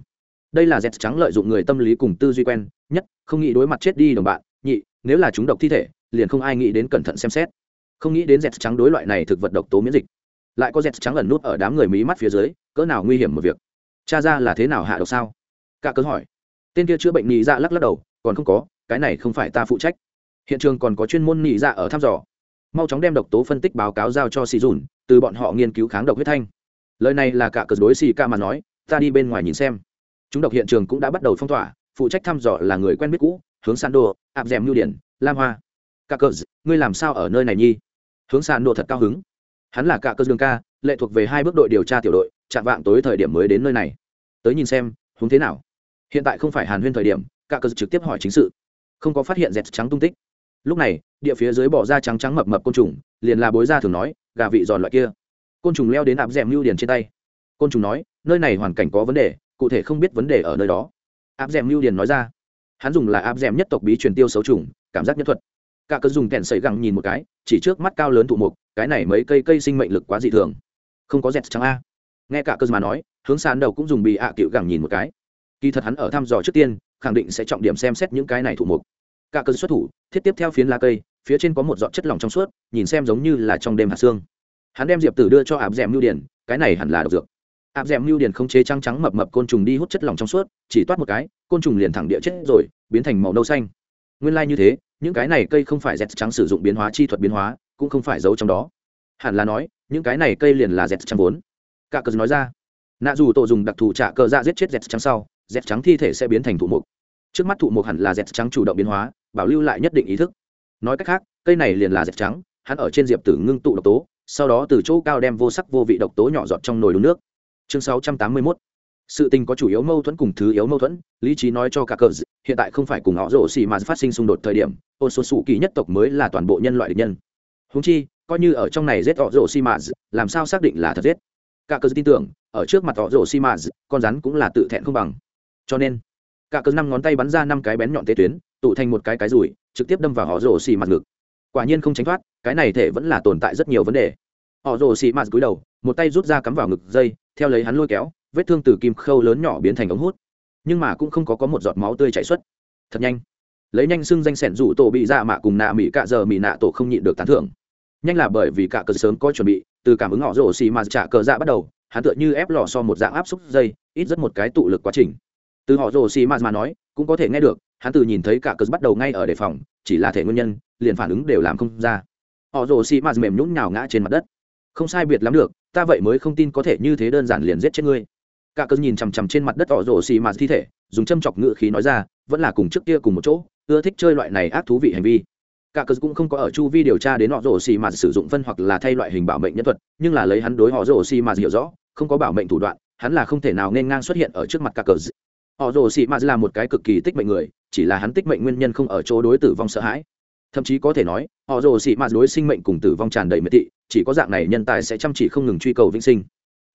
Đây là dẹt trắng lợi dụng người tâm lý cùng tư duy quen, nhất, không nghĩ đối mặt chết đi đồng bạn nếu là chúng độc thi thể, liền không ai nghĩ đến cẩn thận xem xét. Không nghĩ đến dẹt trắng đối loại này thực vật độc tố miễn dịch. Lại có dẹt trắng ẩn nút ở đám người mí mắt phía dưới, cỡ nào nguy hiểm một việc? Cha ra là thế nào hạ độc sao? Cả cớ hỏi. Tên kia chữa bệnh nhị dạ lắc lắc đầu, còn không có, cái này không phải ta phụ trách. Hiện trường còn có chuyên môn nhị dạ ở thăm dò. Mau chóng đem độc tố phân tích báo cáo giao cho xì dùn, từ bọn họ nghiên cứu kháng độc huyết thanh. Lời này là cả cớ đối xì ca mà nói, ta đi bên ngoài nhìn xem. Chúng độc hiện trường cũng đã bắt đầu phong tỏa, phụ trách thăm dò là người quen biết cũ hướng sàn đồ áp d è m lưu điển, lam hoa. Cả cờ ngươi làm sao ở nơi này nhi? Hướng sàn đồ thật cao hứng. Hắn là cả cơ dương ca, lệ thuộc về hai bước đội điều tra tiểu đội, chạm vạng tối thời điểm mới đến nơi này. Tới nhìn xem, hướng thế nào? Hiện tại không phải hàn huyên thời điểm cả cơ trực tiếp hỏi chính sự. Không có phát hiện dẹt trắng tung tích. Lúc này, địa phía dưới bỏ ra trắng trắng mập mập côn trùng, liền là bối ra thường nói, gà vị giòn loại kia. Côn trùng leo đến áp d è m lưu điền trên tay. Côn trùng nói, nơi này hoàn cảnh có vấn đề, cụ thể không biết vấn đề ở nơi đó. Áp d è m lưu điền nói ra hắn dùng là áp d m nhất tộc bí truyền tiêu xấu trùng, cảm giác nhất thuật. Cả cơ dùng kẹn sấy gẳng nhìn một cái, chỉ trước mắt cao lớn thụ mục, cái này mấy cây cây sinh mệnh lực quá dị thường. Không có dẹt trắng a. Nghe cả cơ mà nói, hướng sàn đầu cũng dùng bị ạ à cựu gẳng nhìn một cái. Kỳ thật hắn ở thăm dò trước tiên, khẳng định sẽ trọng điểm xem xét những cái này thụ mục. Cả cơ xuất thủ, thiết tiếp theo phiến lá cây, phía trên có một giọt chất lỏng trong suốt, nhìn xem giống như là trong đêm hạt xương. Hắn đem diệp tử đưa cho áp d ẻ m lưu điển cái này hẳn là độc dược áp d ẻ m lưu điển không chế trắng trắng mập mập côn trùng đi hút chất lỏng trong suốt, chỉ toát một cái, côn trùng liền thẳng địa chết rồi, biến thành màu nâu xanh. Nguyên lai、like、như thế, những cái này cây không phải dẹt trắng sử dụng biến hóa chi thuật biến hóa, cũng không phải giấu trong đó. Hẳn là nói, những cái này cây liền là dẹt trắng vốn. Cả cờ nói ra. Nạ dù tổ dùng đặc thù trả cờ ra giết chết dẹt trắng sau, dẹt trắng thi thể sẽ biến thành thụ mục. Trước mắt thụ mục hẳn là dẹt trắng chủ động biến hóa, bảo lưu lại nhất định ý thức. Nói cách khác, cây này liền là dẹt trắng, hắn ở trên diệp tử ngưng tụ độc tố, sau đó từ chỗ cao đem vô sắc vô vị độc tố nhỏ giọt trong nồi đun nước chương 681 sự tình có chủ yếu mâu thuẫn cùng thứ yếu mâu thuẫn, lý trí nói cho cả cờ hiện tại không phải cùng họ rổ xì mà phát sinh xung đột thời điểm ôn số sủ kỳ nhất tộc mới là toàn bộ nhân loại địch nhân. Húng chi, coi như ở trong này giết họ rổ xì mà làm sao xác định là thật giết? Cả cờ tin tưởng, ở trước mặt họ rổ xì mà con rắn cũng là tự thẹn không bằng. Cho nên, cả cờ năm ngón tay bắn ra năm cái bén nhọn tế tuyến, tụ thành một cái cái rủi trực tiếp đâm vào họ rổ xì mặt ngực. Quả nhiên không tránh thoát, cái này thể vẫn là tồn tại rất nhiều vấn đề. Họ rổ xì mặt cúi đầu, một tay rút ra cắm vào ngực dây theo lấy hắn lôi kéo, vết thương từ kim khâu lớn nhỏ biến thành ống hút. Nhưng mà cũng không có có một giọt máu tươi chảy xuất. Thật nhanh. Lấy nhanh xưng danh sẻn rủ tổ bị dạ mạ cùng nạ mỹ cạ giờ mỹ nạ tổ không nhịn được tán thưởng. Nhanh là bởi vì cả cờ sớm có chuẩn bị, từ cảm ứng họ rổ xì mà trả cờ dạ bắt đầu, hắn tựa như ép lò so một dạng áp xúc dây, ít rất một cái tụ lực quá trình. Từ họ rổ xì mà mà nói, cũng có thể nghe được, hắn từ nhìn thấy cả cờ bắt đầu ngay ở đề phòng, chỉ là thể nguyên nhân, liền phản ứng đều làm không ra. Họ rổ xì mà mềm nhũng nhào ngã trên mặt đất không sai biệt lắm được, ta vậy mới không tin có thể như thế đơn giản liền giết chết ngươi. Cả cơn nhìn chằm chằm trên mặt đất họ rổ xì mạt thi thể, dùng châm chọc ngự khí nói ra, vẫn là cùng trước kia cùng một chỗ, ưa thích chơi loại này ác thú vị hành vi. Cả cơn cũng không có ở chu vi điều tra đến họ rổ xì mạt sử dụng phân hoặc là thay loại hình bảo mệnh nhân thuật, nhưng là lấy hắn đối họ rổ xì mạt hiểu rõ, không có bảo mệnh thủ đoạn, hắn là không thể nào nên ngang xuất hiện ở trước mặt cả cơn họ rổ xì mạt là một cái cực kỳ tích mệnh người, chỉ là hắn tích mệnh nguyên nhân không ở chỗ đối tử vong sợ hãi thậm chí có thể nói, họ rồ xị mạt đối sinh mệnh cùng tử vong tràn đầy miệt thị, chỉ có dạng này nhân tài sẽ chăm chỉ không ngừng truy cầu vĩnh sinh.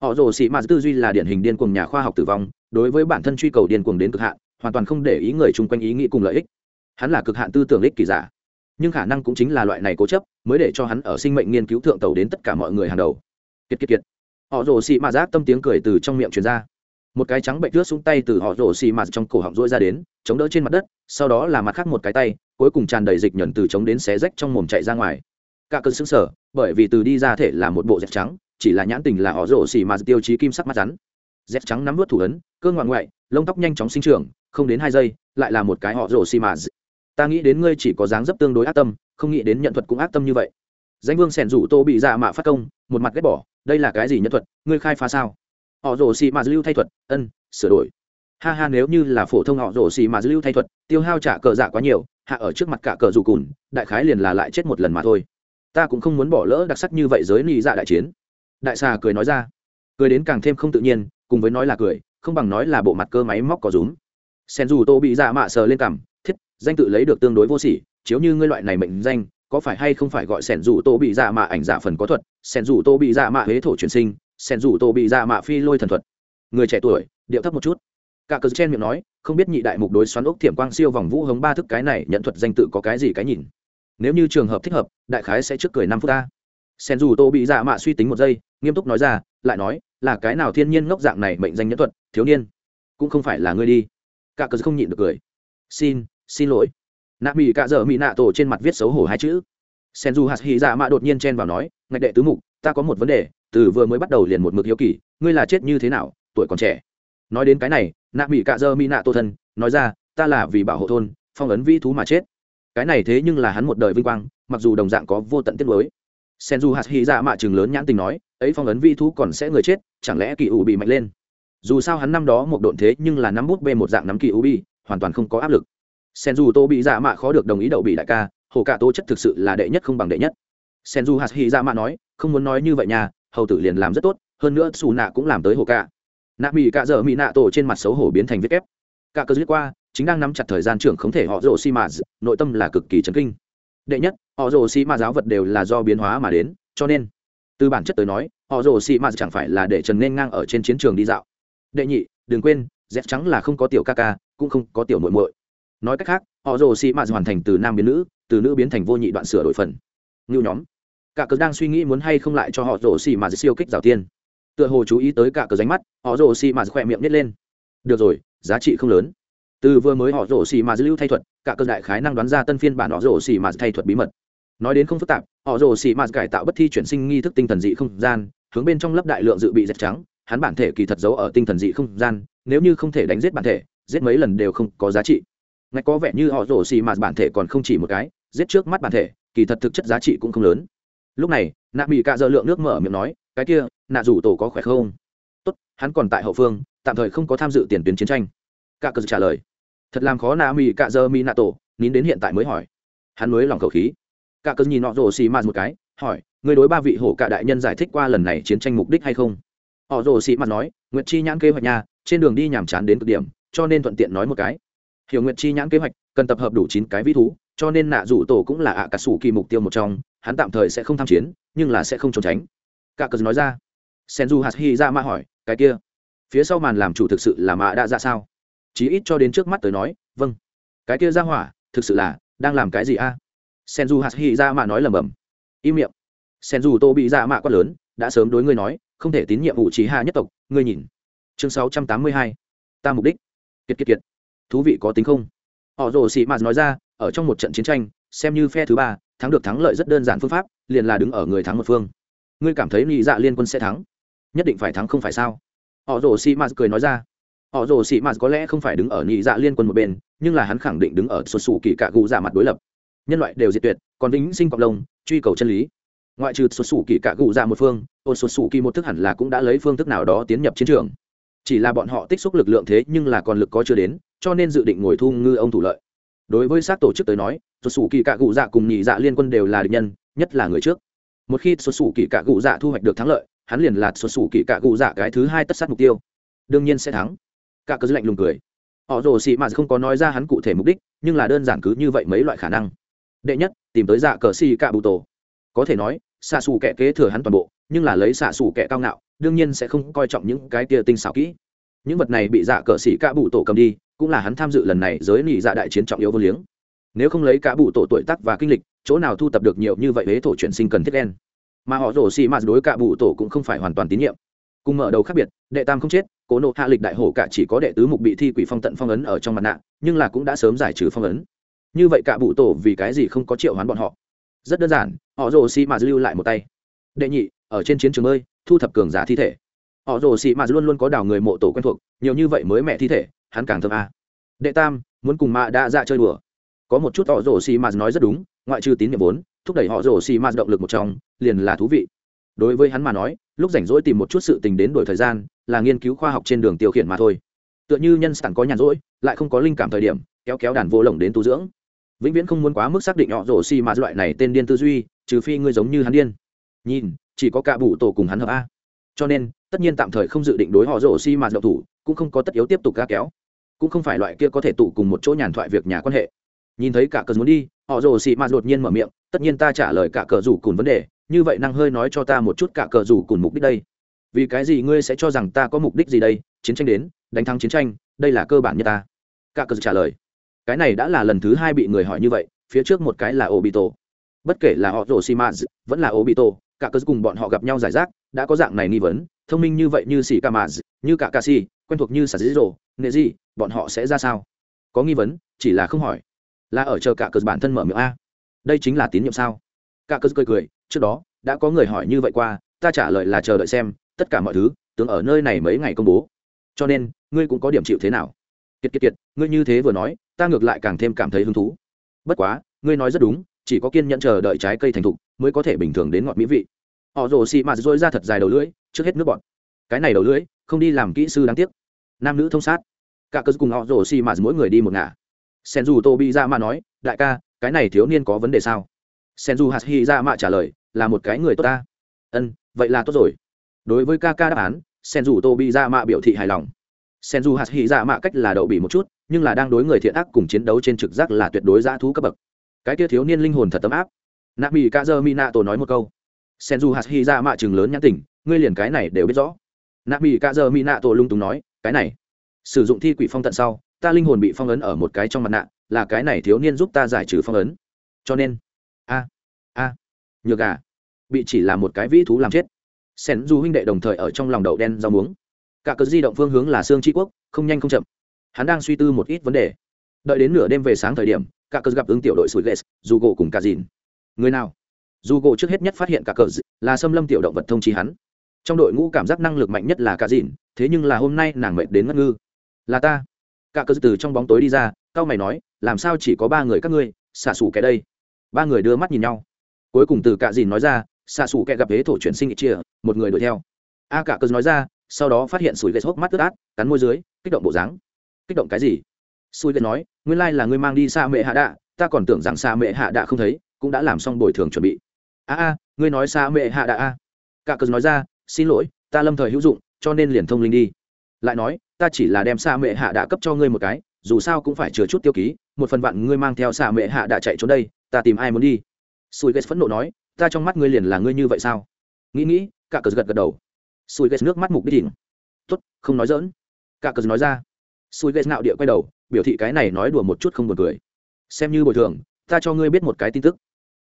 Họ rồ xị mạt tư duy là điển hình điên cuồng nhà khoa học tử vong, đối với bản thân truy cầu điên cuồng đến cực hạn, hoàn toàn không để ý người chung quanh ý nghĩ cùng lợi ích. Hắn là cực hạn tư tưởng ích kỳ giả. Nhưng khả năng cũng chính là loại này cố chấp, mới để cho hắn ở sinh mệnh nghiên cứu thượng tàu đến tất cả mọi người hàng đầu. Kiệt kiệt kiệt. Họ rồ xị mạt giác tâm tiếng cười từ trong miệng truyền ra một cái trắng bệnh rướt xuống tay từ họ rổ xì mạt trong cổ họng rỗi ra đến, chống đỡ trên mặt đất, sau đó là mặt khác một cái tay, cuối cùng tràn đầy dịch nhẫn từ chống đến xé rách trong mồm chạy ra ngoài. Cả cơn xứng sở bởi vì từ đi ra thể là một bộ dẹp trắng, chỉ là nhãn tình là họ rổ xì mạt tiêu chí kim sắc mắt rắn. Dẹp trắng nắm vớt thủ ấn, cơ ngoạn ngoại, lông tóc nhanh chóng sinh trưởng, không đến hai giây, lại là một cái họ rổ xì mạt. Ta nghĩ đến ngươi chỉ có dáng dấp tương đối ác tâm, không nghĩ đến nhận thuật cũng ác tâm như vậy. Danh vương sẻn rủ tô bị dạ mạ phát công, một mặt ghét bỏ, đây là cái gì nhân thuật, ngươi khai phá sao? Họ rồ xì mà lưu thay thuật, ân, sửa đổi. Ha ha, nếu như là phổ thông họ rồ xì mà lưu thay thuật, tiêu hao trả cờ giả quá nhiều, hạ ở trước mặt cả cờ dù cùn, đại khái liền là lại chết một lần mà thôi. Ta cũng không muốn bỏ lỡ đặc sắc như vậy giới nị dạ đại chiến. Đại xà cười nói ra. Cười đến càng thêm không tự nhiên, cùng với nói là cười, không bằng nói là bộ mặt cơ máy móc có rúm. Sen dù tô bị dạ mạ sờ lên cằm, thiết, danh tự lấy được tương đối vô sỉ, chiếu như ngươi loại này mệnh danh, có phải hay không phải gọi sẻn dù tô bị dạ mạ ảnh giả phần có thuật? Sẻn dù tô bị dạ mạ huế thổ truyền sinh sen rủ tổ bị dạ mạ phi lôi thần thuật. Người trẻ tuổi, điệu thấp một chút. Cả cờ chen miệng nói, không biết nhị đại mục đối xoắn ốc thiểm quang siêu vòng vũ hống ba thức cái này nhận thuật danh tự có cái gì cái nhìn. Nếu như trường hợp thích hợp, đại khái sẽ trước cười năm phút ta. Sen dù tô bị dạ mạ suy tính một giây, nghiêm túc nói ra, lại nói, là cái nào thiên nhiên ngốc dạng này mệnh danh nhẫn thuật, thiếu niên? Cũng không phải là ngươi đi. Cả cờ không nhịn được cười. Xin xin lỗi. Nạ mỹ cạ dở mỹ nạ tổ trên mặt viết xấu hổ hai chữ. Sen dù hạt hy dạ mạ đột nhiên chen vào nói, ngạch đệ tứ mục, ta có một vấn đề từ vừa mới bắt đầu liền một mực hiếu kỳ ngươi là chết như thế nào tuổi còn trẻ. Nói đến cái này nạ mỹ cạ dơ mỹ nạ tô thân nói ra ta là vì bảo hộ thôn phong ấn vi thú mà chết. Cái này thế nhưng là hắn một đời vinh quang mặc dù đồng dạng có vô tận tiết mới sen du hạt hy dạ mạ chừng lớn nhãn tình nói ấy phong ấn vi thú còn sẽ người chết chẳng lẽ kỳ ủ bị mạnh lên? Dù sao hắn năm đó một độn thế nhưng là nắm bút bê một dạng nắm kỳ ủ bị, hoàn toàn không có áp lực. Sen du tô bị dạ mạ khó được đồng ý đậu bị đại ca hồ cả tô chất thực sự là đệ nhất không bằng đệ nhất. Sen du hạt hy dạ mạ nói không muốn nói như vậy nhà hầu tử liền làm rất tốt, hơn nữa xù nạ cũng làm tới hồ cả nạ mỹ cạ dở mỹ nạ tổ trên mặt xấu hổ biến thành viết kép. Cả cơ giết qua, chính đang nắm chặt thời gian trưởng không thể họ rồ xi mà nội tâm là cực kỳ chấn kinh. Đệ nhất, họ rồ xi mà giáo vật đều là do biến hóa mà đến, cho nên, từ bản chất tới nói, họ rồ xi mà chẳng phải là để trần nên ngang ở trên chiến trường đi dạo. Đệ nhị, đừng quên dép trắng là không có tiểu ca ca, cũng không có tiểu muội muội. Nói cách khác, họ rồ xi mà hoàn thành từ nam biến nữ, từ nữ biến thành vô nhị đoạn sửa đổi phần. Ngưu nhóm cả cờ đang suy nghĩ muốn hay không lại cho họ rổ xì mà siêu kích rào tiên. Tựa hồ chú ý tới cả cờ ránh mắt, họ rổ xì mà khỏe miệng nít lên. Được rồi, giá trị không lớn. Từ vừa mới họ rổ xì mà lưu thay thuật, cả cờ đại khái năng đoán ra tân phiên bản họ rổ xì mà thay thuật bí mật. Nói đến không phức tạp, họ rồ xì mà cải tạo bất thi chuyển sinh nghi thức tinh thần dị không gian, hướng bên trong lấp đại lượng dự bị dẹp trắng, hắn bản thể kỳ thật giấu ở tinh thần dị không gian, nếu như không thể đánh giết bản thể, giết mấy lần đều không có giá trị. Ngay có vẻ như họ rồ xì mà bản thể còn không chỉ một cái, giết trước mắt bản thể, kỳ thật thực chất giá trị cũng không lớn lúc này, nạ bị cạ dơ lượng nước mở miệng nói, cái kia, nạ rủ tổ có khỏe không? Tốt, hắn còn tại hậu phương, tạm thời không có tham dự tiền tuyến chiến tranh. Cạ cờ trả lời. Thật làm khó nạ mỹ cạ dơ mỹ nạ tổ, nín đến hiện tại mới hỏi. Hắn mới lòng khẩu khí. Cạ cờ nhìn nọ rồ xì mạt một cái, hỏi, người đối ba vị hổ cạ đại nhân giải thích qua lần này chiến tranh mục đích hay không? Họ rồ xì mạt nói, nguyệt chi nhãn kế hoạch nhà trên đường đi nhàm chán đến cực điểm, cho nên thuận tiện nói một cái. Hiểu nguyệt chi nhãn kế hoạch, cần tập hợp đủ chín cái vĩ thú, cho nên nạ rủ tổ cũng là ạ cà sủ kỳ mục tiêu một trong hắn tạm thời sẽ không tham chiến, nhưng là sẽ không trốn tránh. Cả cờ nói ra. Senju hạt hi ra ma hỏi, cái kia, phía sau màn làm chủ thực sự là mạ đã ra sao? Chí ít cho đến trước mắt tới nói vâng. Cái kia ra hỏa, thực sự là đang làm cái gì a? À? senju hạt hi ra mạ nói lầm bầm im miệng. Senju tô bị ra mạ quá lớn, đã sớm đối ngươi nói, không thể tín nhiệm vụ trí hạ nhất tộc, ngươi nhìn. Chương sáu trăm tám mươi hai. Ta mục đích. Kiệt kiệt kiệt. Thú vị có tính không? Họ rồ sĩ mạt nói ra, ở trong một trận chiến tranh, xem như phe thứ ba thắng được thắng lợi rất đơn giản phương pháp, liền là đứng ở người thắng một phương. Ngươi cảm thấy nghĩ dạ liên quân sẽ thắng? Nhất định phải thắng không phải sao? Họ rồ sĩ mạt cười nói ra. Họ rồ sĩ mạt có lẽ không phải đứng ở nhị dạ liên quân một bên, nhưng là hắn khẳng định đứng ở xuất sù kỳ cạ gù dạ mặt đối lập. Nhân loại đều diệt tuyệt, còn vĩnh sinh cộng lông truy cầu chân lý. Ngoại trừ xuất sù kỳ cạ gù dạ một phương ôn xuất sù kỳ một thức hẳn là cũng đã lấy phương thức nào đó tiến nhập chiến trường. Chỉ là bọn họ tích xúc lực lượng thế nhưng là còn lực có chưa đến, cho nên dự định ngồi thu ngư ông thủ lợi đối với sát tổ chức tới nói xuất xù kỳ cạ cụ dạ cùng nhị dạ liên quân đều là địch nhân, nhất là người trước. Một khi xuất xù kỳ cạ cụ dạ thu hoạch được thắng lợi, hắn liền là xuất xù kỳ cạ cụ dạ cái thứ hai tất sát mục tiêu. Đương nhiên sẽ thắng. Cả cớ lạnh lùng cười. Họ rồ xì mà không có nói ra hắn cụ thể mục đích, nhưng là đơn giản cứ như vậy mấy loại khả năng. Đệ nhất, tìm tới dạ cờ xì cạ bụ tổ. Có thể nói, xạ xù kẻ kế thừa hắn toàn bộ, nhưng là lấy xạ xù kẻ cao ngạo, đương nhiên sẽ không coi trọng những cái kia tinh xảo kỹ. Những vật này bị dạ cờ xì cạ bụ tổ cầm đi cũng là hắn tham dự lần này giới nị dạ đại chiến trọng yếu vô liếng. Nếu không lấy cả bụ tổ tuổi tác và kinh lịch, chỗ nào thu tập được nhiều như vậy huế thổ chuyển sinh cần thiết đen mà họ rổ xì mà đối cả bụ tổ cũng không phải hoàn toàn tín nhiệm. Cùng mở đầu khác biệt, đệ tam không chết, cố nộ hạ lịch đại hổ cả chỉ có đệ tứ mục bị thi quỷ phong tận phong ấn ở trong mặt nạ, nhưng là cũng đã sớm giải trừ phong ấn. Như vậy cả bụ tổ vì cái gì không có triệu hoán bọn họ? Rất đơn giản, họ rồ xì mà lưu lại một tay. Đệ nhị, ở trên chiến trường ơi, thu thập cường giả thi thể. Họ rồ xì mà luôn luôn có đào người mộ tổ quen thuộc, nhiều như vậy mới mẹ thi thể hắn càng thơm a. Đệ tam, muốn cùng mạ đã ra chơi đùa. Có một chút họ rổ xì mà nói rất đúng, ngoại trừ tín nhiệm vốn, thúc đẩy họ rổ xì mà động lực một trong, liền là thú vị. Đối với hắn mà nói, lúc rảnh rỗi tìm một chút sự tình đến đổi thời gian, là nghiên cứu khoa học trên đường tiêu khiển mà thôi. Tựa như nhân sản có nhàn rỗi, lại không có linh cảm thời điểm, kéo kéo đàn vô lồng đến tu dưỡng. Vĩnh viễn không muốn quá mức xác định họ rổ xì mà loại này tên điên tư duy, trừ phi ngươi giống như hắn điên. Nhìn, chỉ có cả bụ tổ cùng hắn hợp a. Cho nên, tất nhiên tạm thời không dự định đối họ rổ xi mà động thủ, cũng không có tất yếu tiếp tục ca kéo cũng không phải loại kia có thể tụ cùng một chỗ nhàn thoại việc nhà quan hệ. Nhìn thấy cả cờ muốn đi, họ rồ xị mạt đột nhiên mở miệng, tất nhiên ta trả lời cả cờ rủ cùn vấn đề, như vậy năng hơi nói cho ta một chút cả cờ rủ cùn mục đích đây. Vì cái gì ngươi sẽ cho rằng ta có mục đích gì đây? Chiến tranh đến, đánh thắng chiến tranh, đây là cơ bản nhất ta. Cả cờ trả lời. Cái này đã là lần thứ hai bị người hỏi như vậy, phía trước một cái là obito. Bất kể là họ rồ xị mạt, vẫn là obito, cả cờ cùng bọn họ gặp nhau giải rác, đã có dạng này nghi vấn, thông minh như vậy như xì ca mạt, như cả ca si quen thuộc như sà dĩ rồ, nghệ gì bọn họ sẽ ra sao? Có nghi vấn, chỉ là không hỏi. Là ở chờ cả cờ bản thân mở miệng a. Đây chính là tín nhiệm sao? Cả cờ cười cười, trước đó, đã có người hỏi như vậy qua, ta trả lời là chờ đợi xem, tất cả mọi thứ, tướng ở nơi này mấy ngày công bố. Cho nên, ngươi cũng có điểm chịu thế nào? Kiệt kiệt kiệt, ngươi như thế vừa nói, ta ngược lại càng thêm cảm thấy hứng thú. Bất quá, ngươi nói rất đúng, chỉ có kiên nhẫn chờ đợi trái cây thành thục, mới có thể bình thường đến ngọt mỹ vị. Họ rồ xì mạt dôi ra thật dài đầu lưỡi, trước hết nước bọn cái này đầu lưỡi không đi làm kỹ sư đáng tiếc. Nam nữ thông sát. Cả cơ cùng họ rồ xì mà mỗi người đi một ngả. Sen dù tô bị ra mà nói, đại ca, cái này thiếu niên có vấn đề sao? Sen dù hạt hi ra mà trả lời, là một cái người tốt ta. Ân, vậy là tốt rồi. Đối với ca ca đáp án, sen dù tô bị ra mà biểu thị hài lòng. Sen dù hạt hi ra mà cách là đậu bị một chút, nhưng là đang đối người thiện ác cùng chiến đấu trên trực giác là tuyệt đối dã thú cấp bậc. Cái kia thiếu niên linh hồn thật tấm áp. Nạ mỹ ca dơ mi nạ tổ nói một câu. Sen dù hạt hi ra mạ chừng lớn nhãn tỉnh ngươi liền cái này đều biết rõ nạ mỹ cạ dơ mi nạ tổ lung túng nói cái này sử dụng thi quỷ phong tận sau ta linh hồn bị phong ấn ở một cái trong mặt nạ là cái này thiếu niên giúp ta giải trừ phong ấn. Cho nên a a nhược gà bị chỉ là một cái vĩ thú làm chết. Sen du huynh đệ đồng thời ở trong lòng đậu đen rau muống. Cả cớ di động phương hướng là sương tri quốc không nhanh không chậm. Hắn đang suy tư một ít vấn đề. Đợi đến nửa đêm về sáng thời điểm cả cớ gặp ứng tiểu đội sủi lệ, dù gỗ cùng cả dìn người nào? Dù gỗ trước hết nhất phát hiện cả cờ là xâm lâm tiểu động vật thông chi hắn trong đội ngũ cảm giác năng lực mạnh nhất là cả dìn thế nhưng là hôm nay nàng mệt đến ngất ngư. Là ta. Cả cơ từ trong bóng tối đi ra cao mày nói, làm sao chỉ có ba người các ngươi xả sủ cái đây? Ba người đưa mắt nhìn nhau. Cuối cùng từ cả dìn nói ra, xạ sủ kẻ gặp thế thổ chuyển sinh ít chia, một người đuổi theo. A cả cơ nói ra, sau đó phát hiện sủi ghét hốc mắt tức át, cắn môi dưới, kích động bộ dáng. Kích động cái gì? Sủi ghét nói, nguyên lai là ngươi mang đi xa mẹ hạ đạ, ta còn tưởng rằng xa mẹ hạ đạ không thấy, cũng đã làm xong bồi thường chuẩn bị. A a, ngươi nói xa mẹ hạ đạ a. Cả cơ nói ra xin lỗi, ta lâm thời hữu dụng, cho nên liền thông linh đi. Lại nói, ta chỉ là đem xa mẹ hạ đã cấp cho ngươi một cái, dù sao cũng phải chừa chút tiêu ký, một phần vạn ngươi mang theo xạ mẹ hạ đã chạy trốn đây, ta tìm ai muốn đi? Sùi ghét phẫn nộ nói, ta trong mắt ngươi liền là ngươi như vậy sao? Nghĩ nghĩ, cả cờ gật gật đầu. Sùi ghét nước mắt mục đích tốt, không nói dỡn cả cờ nói ra. Sùi ghét nạo địa quay đầu, biểu thị cái này nói đùa một chút không buồn cười. Xem như bồi thường, ta cho ngươi biết một cái tin tức.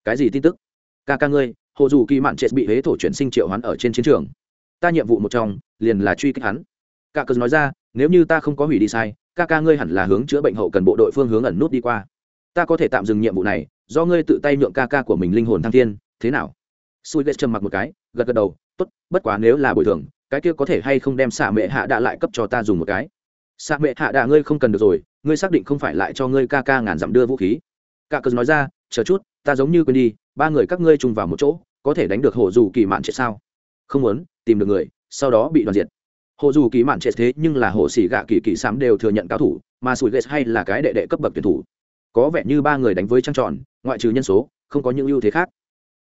Cái gì tin tức? Ca ca ngươi hồ dù kỳ mạn chết bị hế thổ chuyển sinh triệu hoán ở trên chiến trường. Ta nhiệm vụ một trong, liền là truy kích hắn. Cả cờ nói ra, nếu như ta không có hủy đi sai, ca ca ngươi hẳn là hướng chữa bệnh hậu cần bộ đội phương hướng ẩn nút đi qua. Ta có thể tạm dừng nhiệm vụ này, do ngươi tự tay nhượng ca ca của mình linh hồn thăng thiên. Thế nào? Sui ghét trầm mặc một cái, gật gật đầu, tốt, bất quá nếu là bồi thường, cái kia có thể hay không đem xạ mẹ hạ đạ lại cấp cho ta dùng một cái? Xạ mẹ hạ đạ ngươi không cần được rồi, ngươi xác định không phải lại cho ngươi ca ca ngàn dặm đưa vũ khí. Ca cớ nói ra, chờ chút ta giống như quên đi, ba người các ngươi chung vào một chỗ, có thể đánh được hổ dù kỳ mạn chết sao? Không muốn, tìm được người, sau đó bị đoàn diệt. Hồ dù kỳ mạn chết thế nhưng là hồ xỉ gạ kỳ kỳ sám đều thừa nhận cao thủ, mà sùi ghét hay là cái đệ đệ cấp bậc tuyển thủ. Có vẻ như ba người đánh với trăng tròn, ngoại trừ nhân số, không có những ưu thế khác.